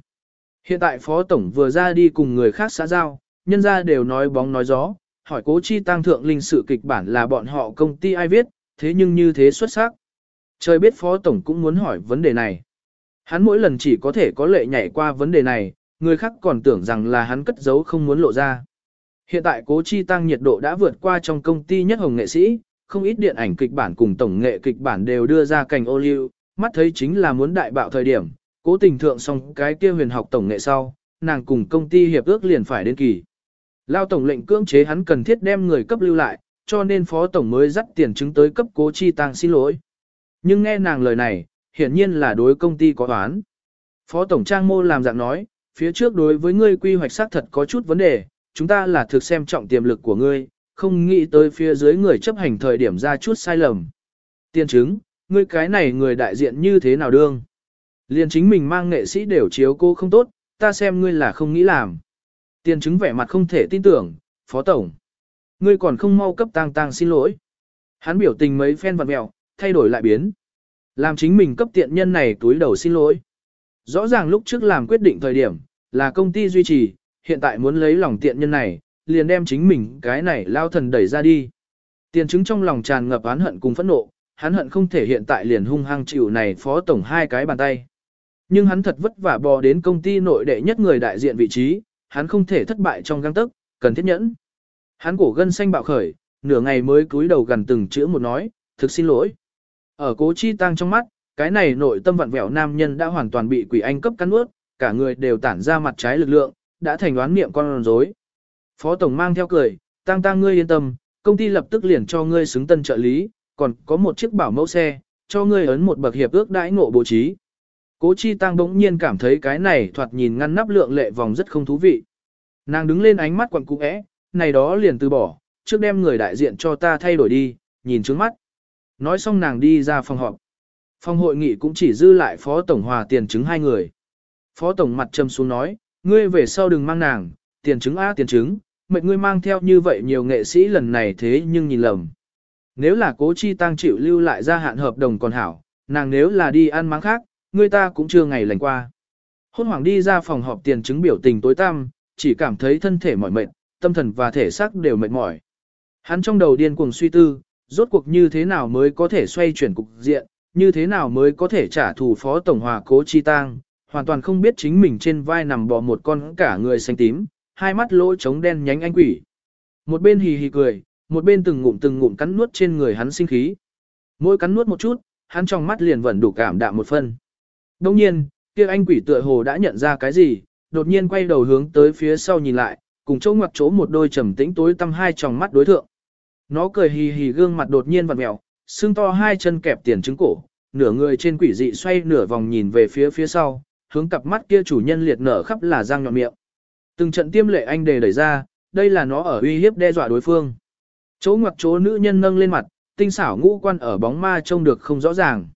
Hiện tại Phó Tổng vừa ra đi cùng người khác xã giao, nhân ra đều nói bóng nói gió, hỏi cố chi tăng thượng linh sự kịch bản là bọn họ công ty ai viết, thế nhưng như thế xuất sắc. Trời biết Phó Tổng cũng muốn hỏi vấn đề này. Hắn mỗi lần chỉ có thể có lệ nhảy qua vấn đề này, người khác còn tưởng rằng là hắn cất giấu không muốn lộ ra. Hiện tại cố chi tăng nhiệt độ đã vượt qua trong công ty nhất hồng nghệ sĩ, không ít điện ảnh kịch bản cùng tổng nghệ kịch bản đều đưa ra cành ô liu, mắt thấy chính là muốn đại bạo thời điểm, cố tình thượng xong cái kia huyền học tổng nghệ sau, nàng cùng công ty hiệp ước liền phải đến kỳ. Lao tổng lệnh cưỡng chế hắn cần thiết đem người cấp lưu lại, cho nên phó tổng mới dắt tiền chứng tới cấp cố chi tăng xin lỗi. Nhưng nghe nàng lời này, hiển nhiên là đối công ty có toán. Phó tổng trang mô làm dạng nói, phía trước đối với ngươi quy hoạch xác thật có chút vấn đề, chúng ta là thực xem trọng tiềm lực của ngươi, không nghĩ tới phía dưới người chấp hành thời điểm ra chút sai lầm. Tiên chứng, ngươi cái này người đại diện như thế nào đương? Liên chính mình mang nghệ sĩ đều chiếu cô không tốt, ta xem ngươi là không nghĩ làm. Tiên chứng vẻ mặt không thể tin tưởng, phó tổng. Ngươi còn không mau cấp tang tang xin lỗi. Hắn biểu tình mấy phen vật mẹo, thay đổi lại biến. Làm chính mình cấp tiện nhân này túi đầu xin lỗi. Rõ ràng lúc trước làm quyết định thời điểm, là công ty duy trì, hiện tại muốn lấy lòng tiện nhân này, liền đem chính mình cái này lao thần đẩy ra đi. Tiền chứng trong lòng tràn ngập oán hận cùng phẫn nộ, hắn hận không thể hiện tại liền hung hăng chịu này phó tổng hai cái bàn tay. Nhưng hắn thật vất vả bò đến công ty nội đệ nhất người đại diện vị trí, hắn không thể thất bại trong găng tức, cần thiết nhẫn. Hắn cổ gân xanh bạo khởi, nửa ngày mới cúi đầu gần từng chữ một nói, thực xin lỗi. Ở cố chi tăng trong mắt, cái này nội tâm vặn vẹo nam nhân đã hoàn toàn bị quỷ anh cấp cắn ướt, cả người đều tản ra mặt trái lực lượng, đã thành đoán niệm con rối. Phó tổng mang theo cười, tăng tăng ngươi yên tâm, công ty lập tức liền cho ngươi xứng tân trợ lý, còn có một chiếc bảo mẫu xe, cho ngươi ấn một bậc hiệp ước đãi ngộ bố trí. Cố chi tăng bỗng nhiên cảm thấy cái này thoạt nhìn ngăn nắp lượng lệ vòng rất không thú vị. Nàng đứng lên ánh mắt quặn cú ẽ, này đó liền từ bỏ, trước đem người đại diện cho ta thay đổi đi, nhìn trước mắt. Nói xong nàng đi ra phòng họp. Phòng hội nghị cũng chỉ dư lại Phó Tổng Hòa tiền chứng hai người. Phó Tổng mặt trầm xuống nói, ngươi về sau đừng mang nàng, tiền chứng A tiền chứng, mệnh ngươi mang theo như vậy nhiều nghệ sĩ lần này thế nhưng nhìn lầm. Nếu là cố chi tăng chịu lưu lại gia hạn hợp đồng còn hảo, nàng nếu là đi ăn máng khác, người ta cũng chưa ngày lành qua. Hôn hoàng đi ra phòng họp tiền chứng biểu tình tối tăm, chỉ cảm thấy thân thể mỏi mệt, tâm thần và thể xác đều mệt mỏi. Hắn trong đầu điên cuồng suy tư, rốt cuộc như thế nào mới có thể xoay chuyển cục diện, như thế nào mới có thể trả thù phó tổng hòa cố chi tang, hoàn toàn không biết chính mình trên vai nằm bò một con cả người xanh tím, hai mắt lỗ trống đen nhánh anh quỷ. Một bên hì hì cười, một bên từng ngụm từng ngụm cắn nuốt trên người hắn sinh khí. Mỗi cắn nuốt một chút, hắn trong mắt liền vẫn đủ cảm đạm một phân. Đồng nhiên, kia anh quỷ tựa hồ đã nhận ra cái gì, đột nhiên quay đầu hướng tới phía sau nhìn lại, cùng chỗ ngoặc chỗ một đôi trầm tĩnh tối tăm hai tròng mắt đối thượng. Nó cười hì hì gương mặt đột nhiên vặn mèo, xương to hai chân kẹp tiền trứng cổ, nửa người trên quỷ dị xoay nửa vòng nhìn về phía phía sau, hướng cặp mắt kia chủ nhân liệt nở khắp là răng nhọn miệng. Từng trận tiêm lệ anh đề đẩy ra, đây là nó ở uy hiếp đe dọa đối phương. Chỗ ngoặc chỗ nữ nhân nâng lên mặt, tinh xảo ngũ quan ở bóng ma trông được không rõ ràng.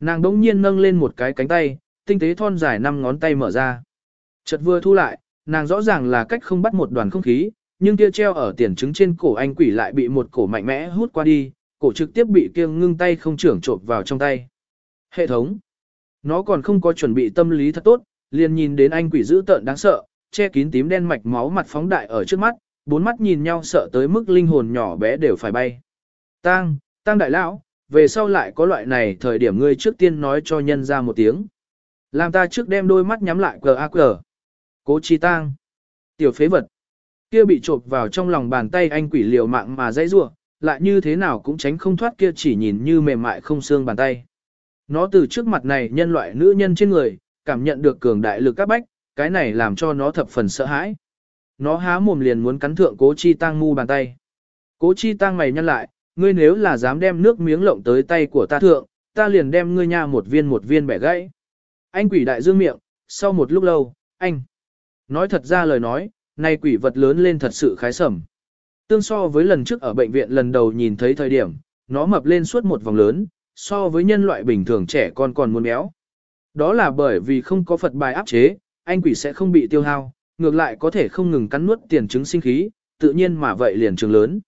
Nàng đống nhiên nâng lên một cái cánh tay, tinh tế thon dài năm ngón tay mở ra. Chợt vừa thu lại, nàng rõ ràng là cách không bắt một đoàn không khí, nhưng kia treo ở tiền trứng trên cổ anh quỷ lại bị một cổ mạnh mẽ hút qua đi, cổ trực tiếp bị kia ngưng tay không trưởng trộn vào trong tay. Hệ thống. Nó còn không có chuẩn bị tâm lý thật tốt, liền nhìn đến anh quỷ dữ tợn đáng sợ, che kín tím đen mạch máu mặt phóng đại ở trước mắt, bốn mắt nhìn nhau sợ tới mức linh hồn nhỏ bé đều phải bay. Tang, Tang đại lão, về sau lại có loại này thời điểm ngươi trước tiên nói cho nhân ra một tiếng. Làm ta trước đem đôi mắt nhắm lại cờ ác cờ. Cố chi tang. Tiểu phế vật. Kia bị trộp vào trong lòng bàn tay anh quỷ liều mạng mà dãy rua, lại như thế nào cũng tránh không thoát kia chỉ nhìn như mềm mại không xương bàn tay. Nó từ trước mặt này nhân loại nữ nhân trên người, cảm nhận được cường đại lực các bách, cái này làm cho nó thập phần sợ hãi. Nó há mồm liền muốn cắn thượng cố chi tăng mu bàn tay. Cố chi tăng mày nhăn lại, ngươi nếu là dám đem nước miếng lộng tới tay của ta thượng, ta liền đem ngươi nha một viên một viên bẻ gãy. Anh quỷ đại dương miệng, sau một lúc lâu, anh. Nói thật ra lời nói, nay quỷ vật lớn lên thật sự khái sẩm. Tương so với lần trước ở bệnh viện lần đầu nhìn thấy thời điểm, nó mập lên suốt một vòng lớn, so với nhân loại bình thường trẻ con còn muốn béo. Đó là bởi vì không có Phật bài áp chế, anh quỷ sẽ không bị tiêu hao, ngược lại có thể không ngừng cắn nuốt tiền chứng sinh khí, tự nhiên mà vậy liền trường lớn.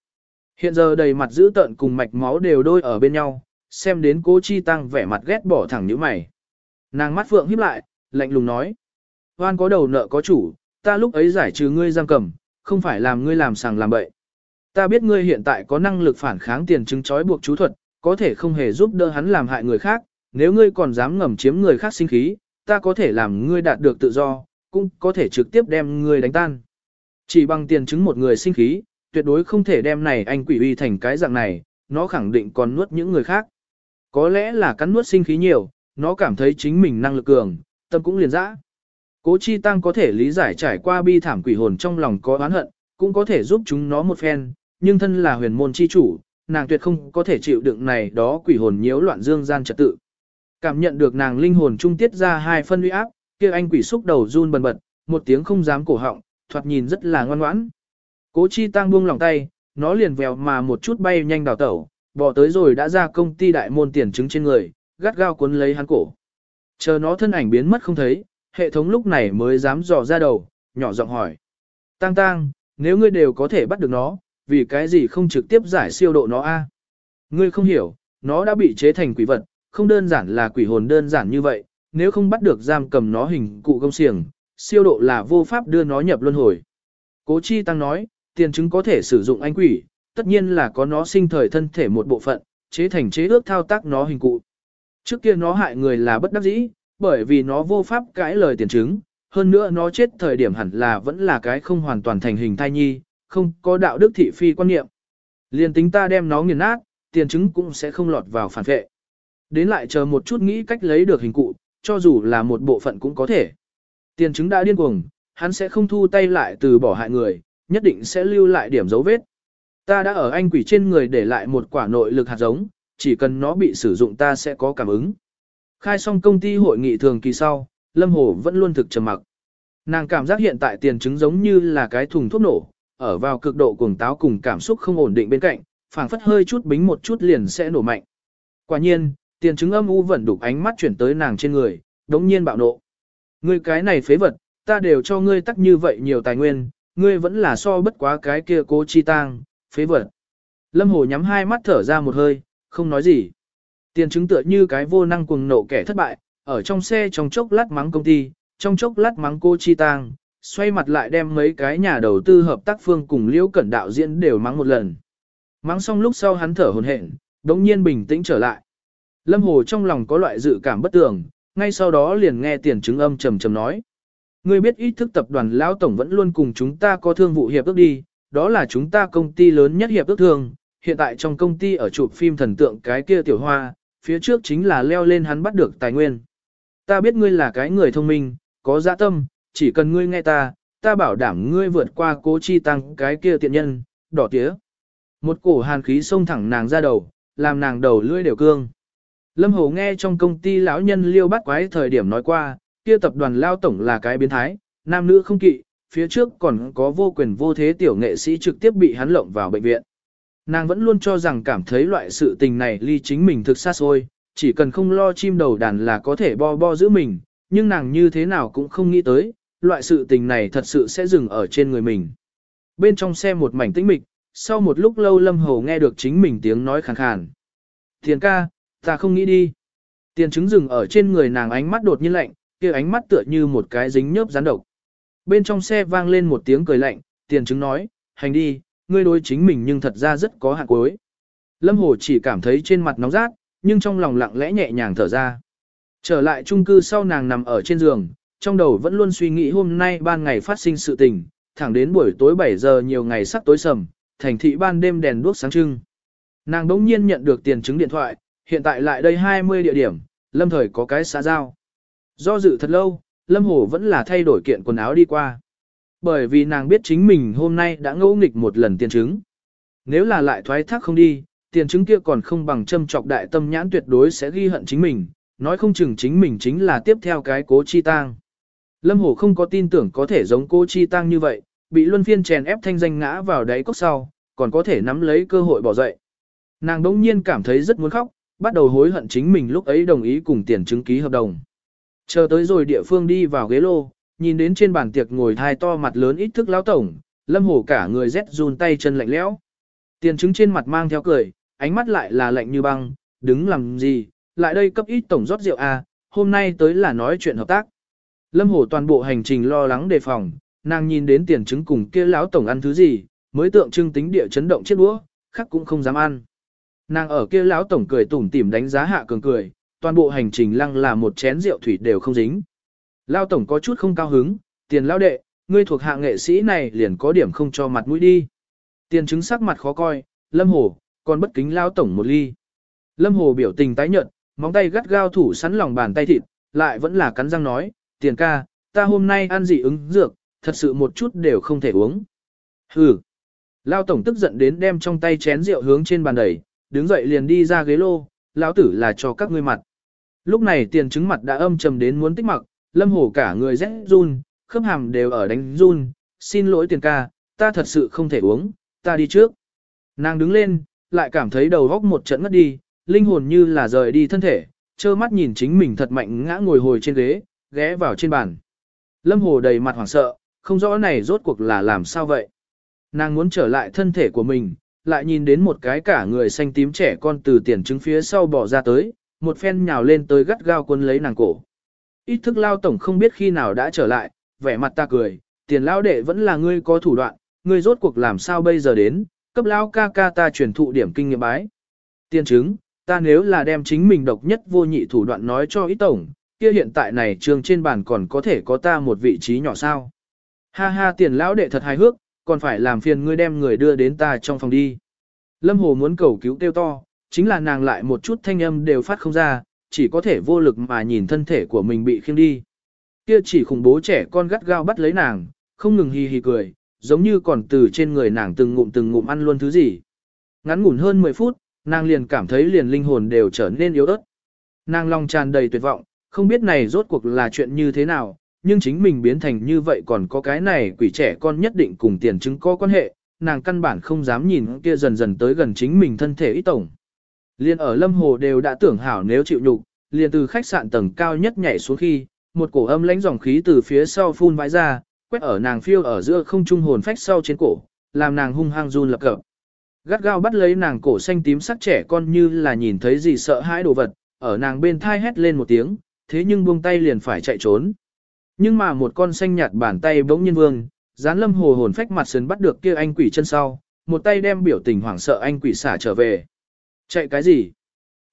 Hiện giờ đầy mặt giữ tợn cùng mạch máu đều đôi ở bên nhau, xem đến cố chi tăng vẻ mặt ghét bỏ thẳng như mày. Nàng mắt phượng híp lại, lạnh lùng nói. Hoan có đầu nợ có chủ, ta lúc ấy giải trừ ngươi giam cầm, không phải làm ngươi làm sàng làm bậy. Ta biết ngươi hiện tại có năng lực phản kháng tiền chứng trói buộc chú thuật, có thể không hề giúp đỡ hắn làm hại người khác, nếu ngươi còn dám ngầm chiếm người khác sinh khí, ta có thể làm ngươi đạt được tự do, cũng có thể trực tiếp đem ngươi đánh tan. Chỉ bằng tiền chứng một người sinh khí, tuyệt đối không thể đem này anh quỷ uy thành cái dạng này, nó khẳng định còn nuốt những người khác. Có lẽ là cắn nuốt sinh khí nhiều, nó cảm thấy chính mình năng lực cường, tâm cũng liền dã. Cố Chi Tăng có thể lý giải trải qua bi thảm quỷ hồn trong lòng có oán hận, cũng có thể giúp chúng nó một phen, nhưng thân là huyền môn chi chủ, nàng tuyệt không có thể chịu đựng này đó quỷ hồn nhiễu loạn dương gian trật tự. Cảm nhận được nàng linh hồn trung tiết ra hai phân uy áp, kia anh quỷ xúc đầu run bần bật, một tiếng không dám cổ họng, thoạt nhìn rất là ngoan ngoãn. Cố chi tăng buông lòng tay, nó liền vèo mà một chút bay nhanh đào tẩu, bỏ tới rồi đã ra công ty đại môn tiền chứng trên người, gắt gao cuốn lấy hắn cổ. Chờ nó thân ảnh biến mất không thấy, hệ thống lúc này mới dám dò ra đầu, nhỏ giọng hỏi. Tăng tăng, nếu ngươi đều có thể bắt được nó, vì cái gì không trực tiếp giải siêu độ nó a? Ngươi không hiểu, nó đã bị chế thành quỷ vật, không đơn giản là quỷ hồn đơn giản như vậy, nếu không bắt được giam cầm nó hình cụ công xiềng, siêu độ là vô pháp đưa nó nhập luân hồi. Cố Chi Tăng nói, tiền chứng có thể sử dụng anh quỷ, tất nhiên là có nó sinh thời thân thể một bộ phận, chế thành chế ước thao tác nó hình cụ. Trước kia nó hại người là bất đắc dĩ, bởi vì nó vô pháp cãi lời tiền chứng, hơn nữa nó chết thời điểm hẳn là vẫn là cái không hoàn toàn thành hình thai nhi, không có đạo đức thị phi quan niệm. Liên tính ta đem nó nghiền nát, tiền chứng cũng sẽ không lọt vào phản vệ. Đến lại chờ một chút nghĩ cách lấy được hình cụ, cho dù là một bộ phận cũng có thể. Tiền chứng đã điên cuồng, hắn sẽ không thu tay lại từ bỏ hại người, nhất định sẽ lưu lại điểm dấu vết. Ta đã ở anh quỷ trên người để lại một quả nội lực hạt giống, chỉ cần nó bị sử dụng ta sẽ có cảm ứng. Khai xong công ty hội nghị thường kỳ sau, Lâm Hồ vẫn luôn thực trầm mặc. Nàng cảm giác hiện tại tiền chứng giống như là cái thùng thuốc nổ, ở vào cực độ cuồng táo cùng cảm xúc không ổn định bên cạnh, phảng phất hơi chút bính một chút liền sẽ nổ mạnh. Quả nhiên, tiền chứng âm u vẫn đục ánh mắt chuyển tới nàng trên người, đống nhiên bạo nộ. Ngươi cái này phế vật, ta đều cho ngươi tắc như vậy nhiều tài nguyên, ngươi vẫn là so bất quá cái kia cố chi tang, phế vật. Lâm Hồ nhắm hai mắt thở ra một hơi, không nói gì. Tiền chứng tựa như cái vô năng cuồng nộ kẻ thất bại, ở trong xe trong chốc lát mắng công ty, trong chốc lát mắng cô chi tang, xoay mặt lại đem mấy cái nhà đầu tư hợp tác phương cùng liễu cẩn đạo diễn đều mắng một lần. Mắng xong lúc sau hắn thở hồn hển, đống nhiên bình tĩnh trở lại. Lâm Hồ trong lòng có loại dự cảm bất tường, ngay sau đó liền nghe tiền chứng âm trầm trầm nói. Ngươi biết ít thức tập đoàn Lão Tổng vẫn luôn cùng chúng ta có thương vụ hiệp ước đi, đó là chúng ta công ty lớn nhất hiệp ước thương, hiện tại trong công ty ở chụp phim thần tượng cái kia tiểu hoa, phía trước chính là leo lên hắn bắt được tài nguyên. Ta biết ngươi là cái người thông minh, có dạ tâm, chỉ cần ngươi nghe ta, ta bảo đảm ngươi vượt qua cố chi tăng cái kia tiện nhân, đỏ tía. Một cổ hàn khí xông thẳng nàng ra đầu, làm nàng đầu lưỡi đều cương. Lâm Hồ nghe trong công ty lão nhân liêu bắt quái thời điểm nói qua, kia tập đoàn lao tổng là cái biến thái, nam nữ không kỵ, phía trước còn có vô quyền vô thế tiểu nghệ sĩ trực tiếp bị hắn lộng vào bệnh viện. Nàng vẫn luôn cho rằng cảm thấy loại sự tình này ly chính mình thực xa xôi, chỉ cần không lo chim đầu đàn là có thể bo bo giữ mình, nhưng nàng như thế nào cũng không nghĩ tới, loại sự tình này thật sự sẽ dừng ở trên người mình. Bên trong xe một mảnh tĩnh mịch, sau một lúc lâu Lâm Hầu nghe được chính mình tiếng nói khàn khàn. Tiền ca, ta không nghĩ đi. Tiền chứng dừng ở trên người nàng ánh mắt đột nhiên lạnh, kia ánh mắt tựa như một cái dính nhớp rắn độc. Bên trong xe vang lên một tiếng cười lạnh, tiền chứng nói, hành đi, ngươi đối chính mình nhưng thật ra rất có hạn cuối. Lâm Hồ chỉ cảm thấy trên mặt nóng rát, nhưng trong lòng lặng lẽ nhẹ nhàng thở ra. Trở lại chung cư sau nàng nằm ở trên giường, trong đầu vẫn luôn suy nghĩ hôm nay ban ngày phát sinh sự tình, thẳng đến buổi tối 7 giờ nhiều ngày sắp tối sầm, thành thị ban đêm đèn đuốc sáng trưng. Nàng đống nhiên nhận được tiền chứng điện thoại, hiện tại lại đây 20 địa điểm, lâm thời có cái xã giao. Do dự thật lâu, lâm hồ vẫn là thay đổi kiện quần áo đi qua. Bởi vì nàng biết chính mình hôm nay đã ngẫu nghịch một lần tiền chứng. Nếu là lại thoái thác không đi, tiền chứng kia còn không bằng châm trọc đại tâm nhãn tuyệt đối sẽ ghi hận chính mình, nói không chừng chính mình chính là tiếp theo cái cố chi tang. Lâm Hổ không có tin tưởng có thể giống cô chi Tăng như vậy, bị luân phiên chèn ép thanh danh ngã vào đáy cốc sau, còn có thể nắm lấy cơ hội bỏ dậy. Nàng đỗng nhiên cảm thấy rất muốn khóc, bắt đầu hối hận chính mình lúc ấy đồng ý cùng tiền chứng ký hợp đồng. Chờ tới rồi địa phương đi vào ghế lô, nhìn đến trên bàn tiệc ngồi thai to mặt lớn ít thức lão tổng, lâm hổ cả người rét run tay chân lạnh lẽo. Tiền chứng trên mặt mang theo cười, ánh mắt lại là lạnh như băng, đứng làm gì, lại đây cấp ít tổng rót rượu à, hôm nay tới là nói chuyện hợp tác. Lâm hổ toàn bộ hành trình lo lắng đề phòng, nàng nhìn đến tiền chứng cùng kia lão tổng ăn thứ gì, mới tượng trưng tính địa chấn động chết đũa, khác cũng không dám ăn. Nàng ở kia lão tổng cười tủm tỉm đánh giá hạ cường cười, toàn bộ hành trình lăng là một chén rượu thủy đều không dính. Lão tổng có chút không cao hứng, tiền lão đệ, ngươi thuộc hạ nghệ sĩ này liền có điểm không cho mặt mũi đi. Tiền chứng sắc mặt khó coi, lâm hồ, còn bất kính lão tổng một ly. Lâm hồ biểu tình tái nhợt, móng tay gắt gao thủ sắn lòng bàn tay thịt, lại vẫn là cắn răng nói, tiền ca, ta hôm nay ăn dị ứng dược, thật sự một chút đều không thể uống. Hừ. Lao tổng tức giận đến đem trong tay chén rượu hướng trên bàn đẩy, đứng dậy liền đi ra ghế lô, lão tử là cho các ngươi mặt. Lúc này tiền chứng mặt đã âm trầm đến muốn tích mặc, lâm hổ cả người rét run, khớp hàm đều ở đánh run, xin lỗi tiền ca, ta thật sự không thể uống, ta đi trước. Nàng đứng lên, lại cảm thấy đầu góc một trận ngất đi, linh hồn như là rời đi thân thể, trơ mắt nhìn chính mình thật mạnh ngã ngồi hồi trên ghế, ghé vào trên bàn. Lâm hồ đầy mặt hoảng sợ, không rõ này rốt cuộc là làm sao vậy. Nàng muốn trở lại thân thể của mình, lại nhìn đến một cái cả người xanh tím trẻ con từ tiền trứng phía sau bỏ ra tới, một phen nhào lên tới gắt gao quân lấy nàng cổ. Ít thức lao tổng không biết khi nào đã trở lại, vẻ mặt ta cười, tiền lao đệ vẫn là ngươi có thủ đoạn, ngươi rốt cuộc làm sao bây giờ đến, cấp lao ca ca ta truyền thụ điểm kinh nghiệm bái. Tiền chứng, Ta nếu là đem chính mình độc nhất vô nhị thủ đoạn nói cho ít tổng, kia hiện tại này trường trên bàn còn có thể có ta một vị trí nhỏ sao. Ha ha tiền lão đệ thật hài hước, còn phải làm phiền ngươi đem người đưa đến ta trong phòng đi. Lâm Hồ muốn cầu cứu kêu to, chính là nàng lại một chút thanh âm đều phát không ra, chỉ có thể vô lực mà nhìn thân thể của mình bị khiêng đi. Kia chỉ khủng bố trẻ con gắt gao bắt lấy nàng, không ngừng hì hì cười, giống như còn từ trên người nàng từng ngụm từng ngụm ăn luôn thứ gì. Ngắn ngủn hơn 10 phút, nàng liền cảm thấy liền linh hồn đều trở nên yếu ớt. Nàng lòng tràn đầy tuyệt vọng, không biết này rốt cuộc là chuyện như thế nào, nhưng chính mình biến thành như vậy còn có cái này quỷ trẻ con nhất định cùng tiền chứng có quan hệ, nàng căn bản không dám nhìn kia dần dần tới gần chính mình thân thể ít tổng. Liên ở Lâm Hồ đều đã tưởng hảo nếu chịu nhục, liền từ khách sạn tầng cao nhất nhảy xuống khi, một cổ âm lãnh dòng khí từ phía sau phun vãi ra, quét ở nàng phiêu ở giữa không trung hồn phách sau trên cổ, làm nàng hung hăng run lập cập. Gắt gao bắt lấy nàng cổ xanh tím sắc trẻ con như là nhìn thấy gì sợ hãi đồ vật, ở nàng bên thai hét lên một tiếng, thế nhưng buông tay liền phải chạy trốn. Nhưng mà một con xanh nhạt bàn tay bỗng nhiên vương, dán lâm hồ hồn phách mặt sườn bắt được kia anh quỷ chân sau, một tay đem biểu tình hoảng sợ anh quỷ xả trở về. Chạy cái gì?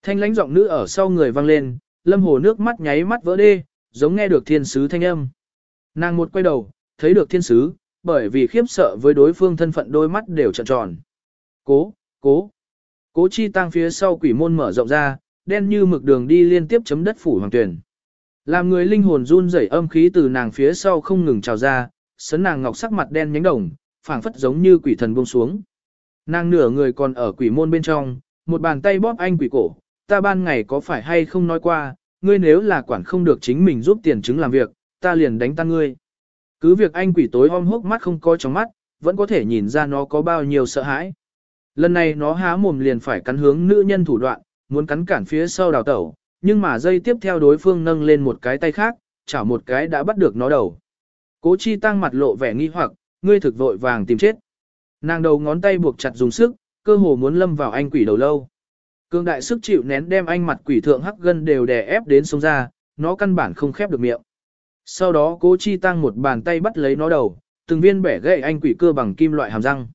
Thanh lãnh giọng nữ ở sau người vang lên, lâm hồ nước mắt nháy mắt vỡ đê, giống nghe được thiên sứ thanh âm. Nàng một quay đầu, thấy được thiên sứ, bởi vì khiếp sợ với đối phương thân phận đôi mắt đều trợn tròn. Cố, cố, cố chi tăng phía sau quỷ môn mở rộng ra, đen như mực đường đi liên tiếp chấm đất phủ hoàng tuyển. Làm người linh hồn run rẩy âm khí từ nàng phía sau không ngừng trào ra, sấn nàng ngọc sắc mặt đen nhánh đồng, phảng phất giống như quỷ thần buông xuống. Nàng nửa người còn ở quỷ môn bên trong, một bàn tay bóp anh quỷ cổ, ta ban ngày có phải hay không nói qua, ngươi nếu là quản không được chính mình giúp tiền chứng làm việc, ta liền đánh tan ngươi. Cứ việc anh quỷ tối om hốc mắt không coi trong mắt, vẫn có thể nhìn ra nó có bao nhiêu sợ hãi. Lần này nó há mồm liền phải cắn hướng nữ nhân thủ đoạn, muốn cắn cản phía sau đào tẩu, nhưng mà dây tiếp theo đối phương nâng lên một cái tay khác, chảo một cái đã bắt được nó đầu. Cố chi tăng mặt lộ vẻ nghi hoặc, ngươi thực vội vàng tìm chết. Nàng đầu ngón tay buộc chặt dùng sức, cơ hồ muốn lâm vào anh quỷ đầu lâu. Cương đại sức chịu nén đem anh mặt quỷ thượng hắc gân đều đè ép đến sống ra, nó căn bản không khép được miệng. Sau đó cố chi tăng một bàn tay bắt lấy nó đầu, từng viên bẻ gãy anh quỷ cơ bằng kim loại hàm răng.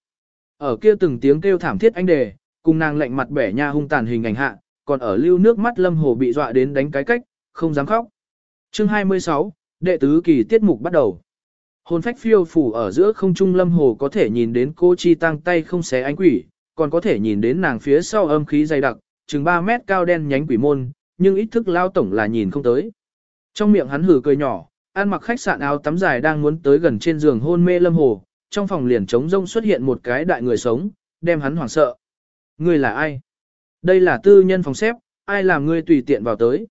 Ở kia từng tiếng kêu thảm thiết anh đề, cùng nàng lạnh mặt bẻ nha hung tàn hình ảnh hạ, còn ở lưu nước mắt lâm hồ bị dọa đến đánh cái cách, không dám khóc. Chương 26, đệ tứ kỳ tiết mục bắt đầu. Hồn phách phiêu phủ ở giữa không trung lâm hồ có thể nhìn đến cô chi tăng tay không xé ánh quỷ, còn có thể nhìn đến nàng phía sau âm khí dày đặc, chừng 3 mét cao đen nhánh quỷ môn, nhưng ít thức lao tổng là nhìn không tới. Trong miệng hắn hử cười nhỏ, ăn mặc khách sạn áo tắm dài đang muốn tới gần trên giường hôn mê lâm hồ, trong phòng liền trống rông xuất hiện một cái đại người sống, đem hắn hoảng sợ. Người là ai? Đây là tư nhân phòng xếp, ai làm ngươi tùy tiện vào tới.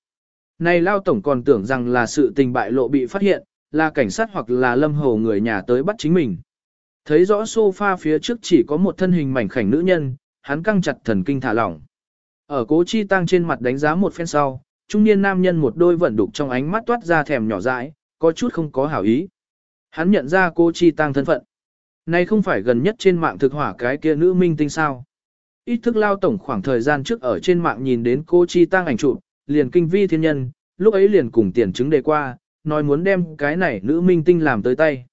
Này lao tổng còn tưởng rằng là sự tình bại lộ bị phát hiện, là cảnh sát hoặc là lâm hồ người nhà tới bắt chính mình. Thấy rõ sofa phía trước chỉ có một thân hình mảnh khảnh nữ nhân, hắn căng chặt thần kinh thả lỏng. Ở cố chi tăng trên mặt đánh giá một phen sau, trung niên nam nhân một đôi vận đục trong ánh mắt toát ra thèm nhỏ dãi, có chút không có hảo ý. Hắn nhận ra cô chi tăng thân phận. Này không phải gần nhất trên mạng thực hỏa cái kia nữ minh tinh sao. Ít thức lao tổng khoảng thời gian trước ở trên mạng nhìn đến cô chi tăng ảnh chụp, liền kinh vi thiên nhân, lúc ấy liền cùng tiền chứng đề qua, nói muốn đem cái này nữ minh tinh làm tới tay.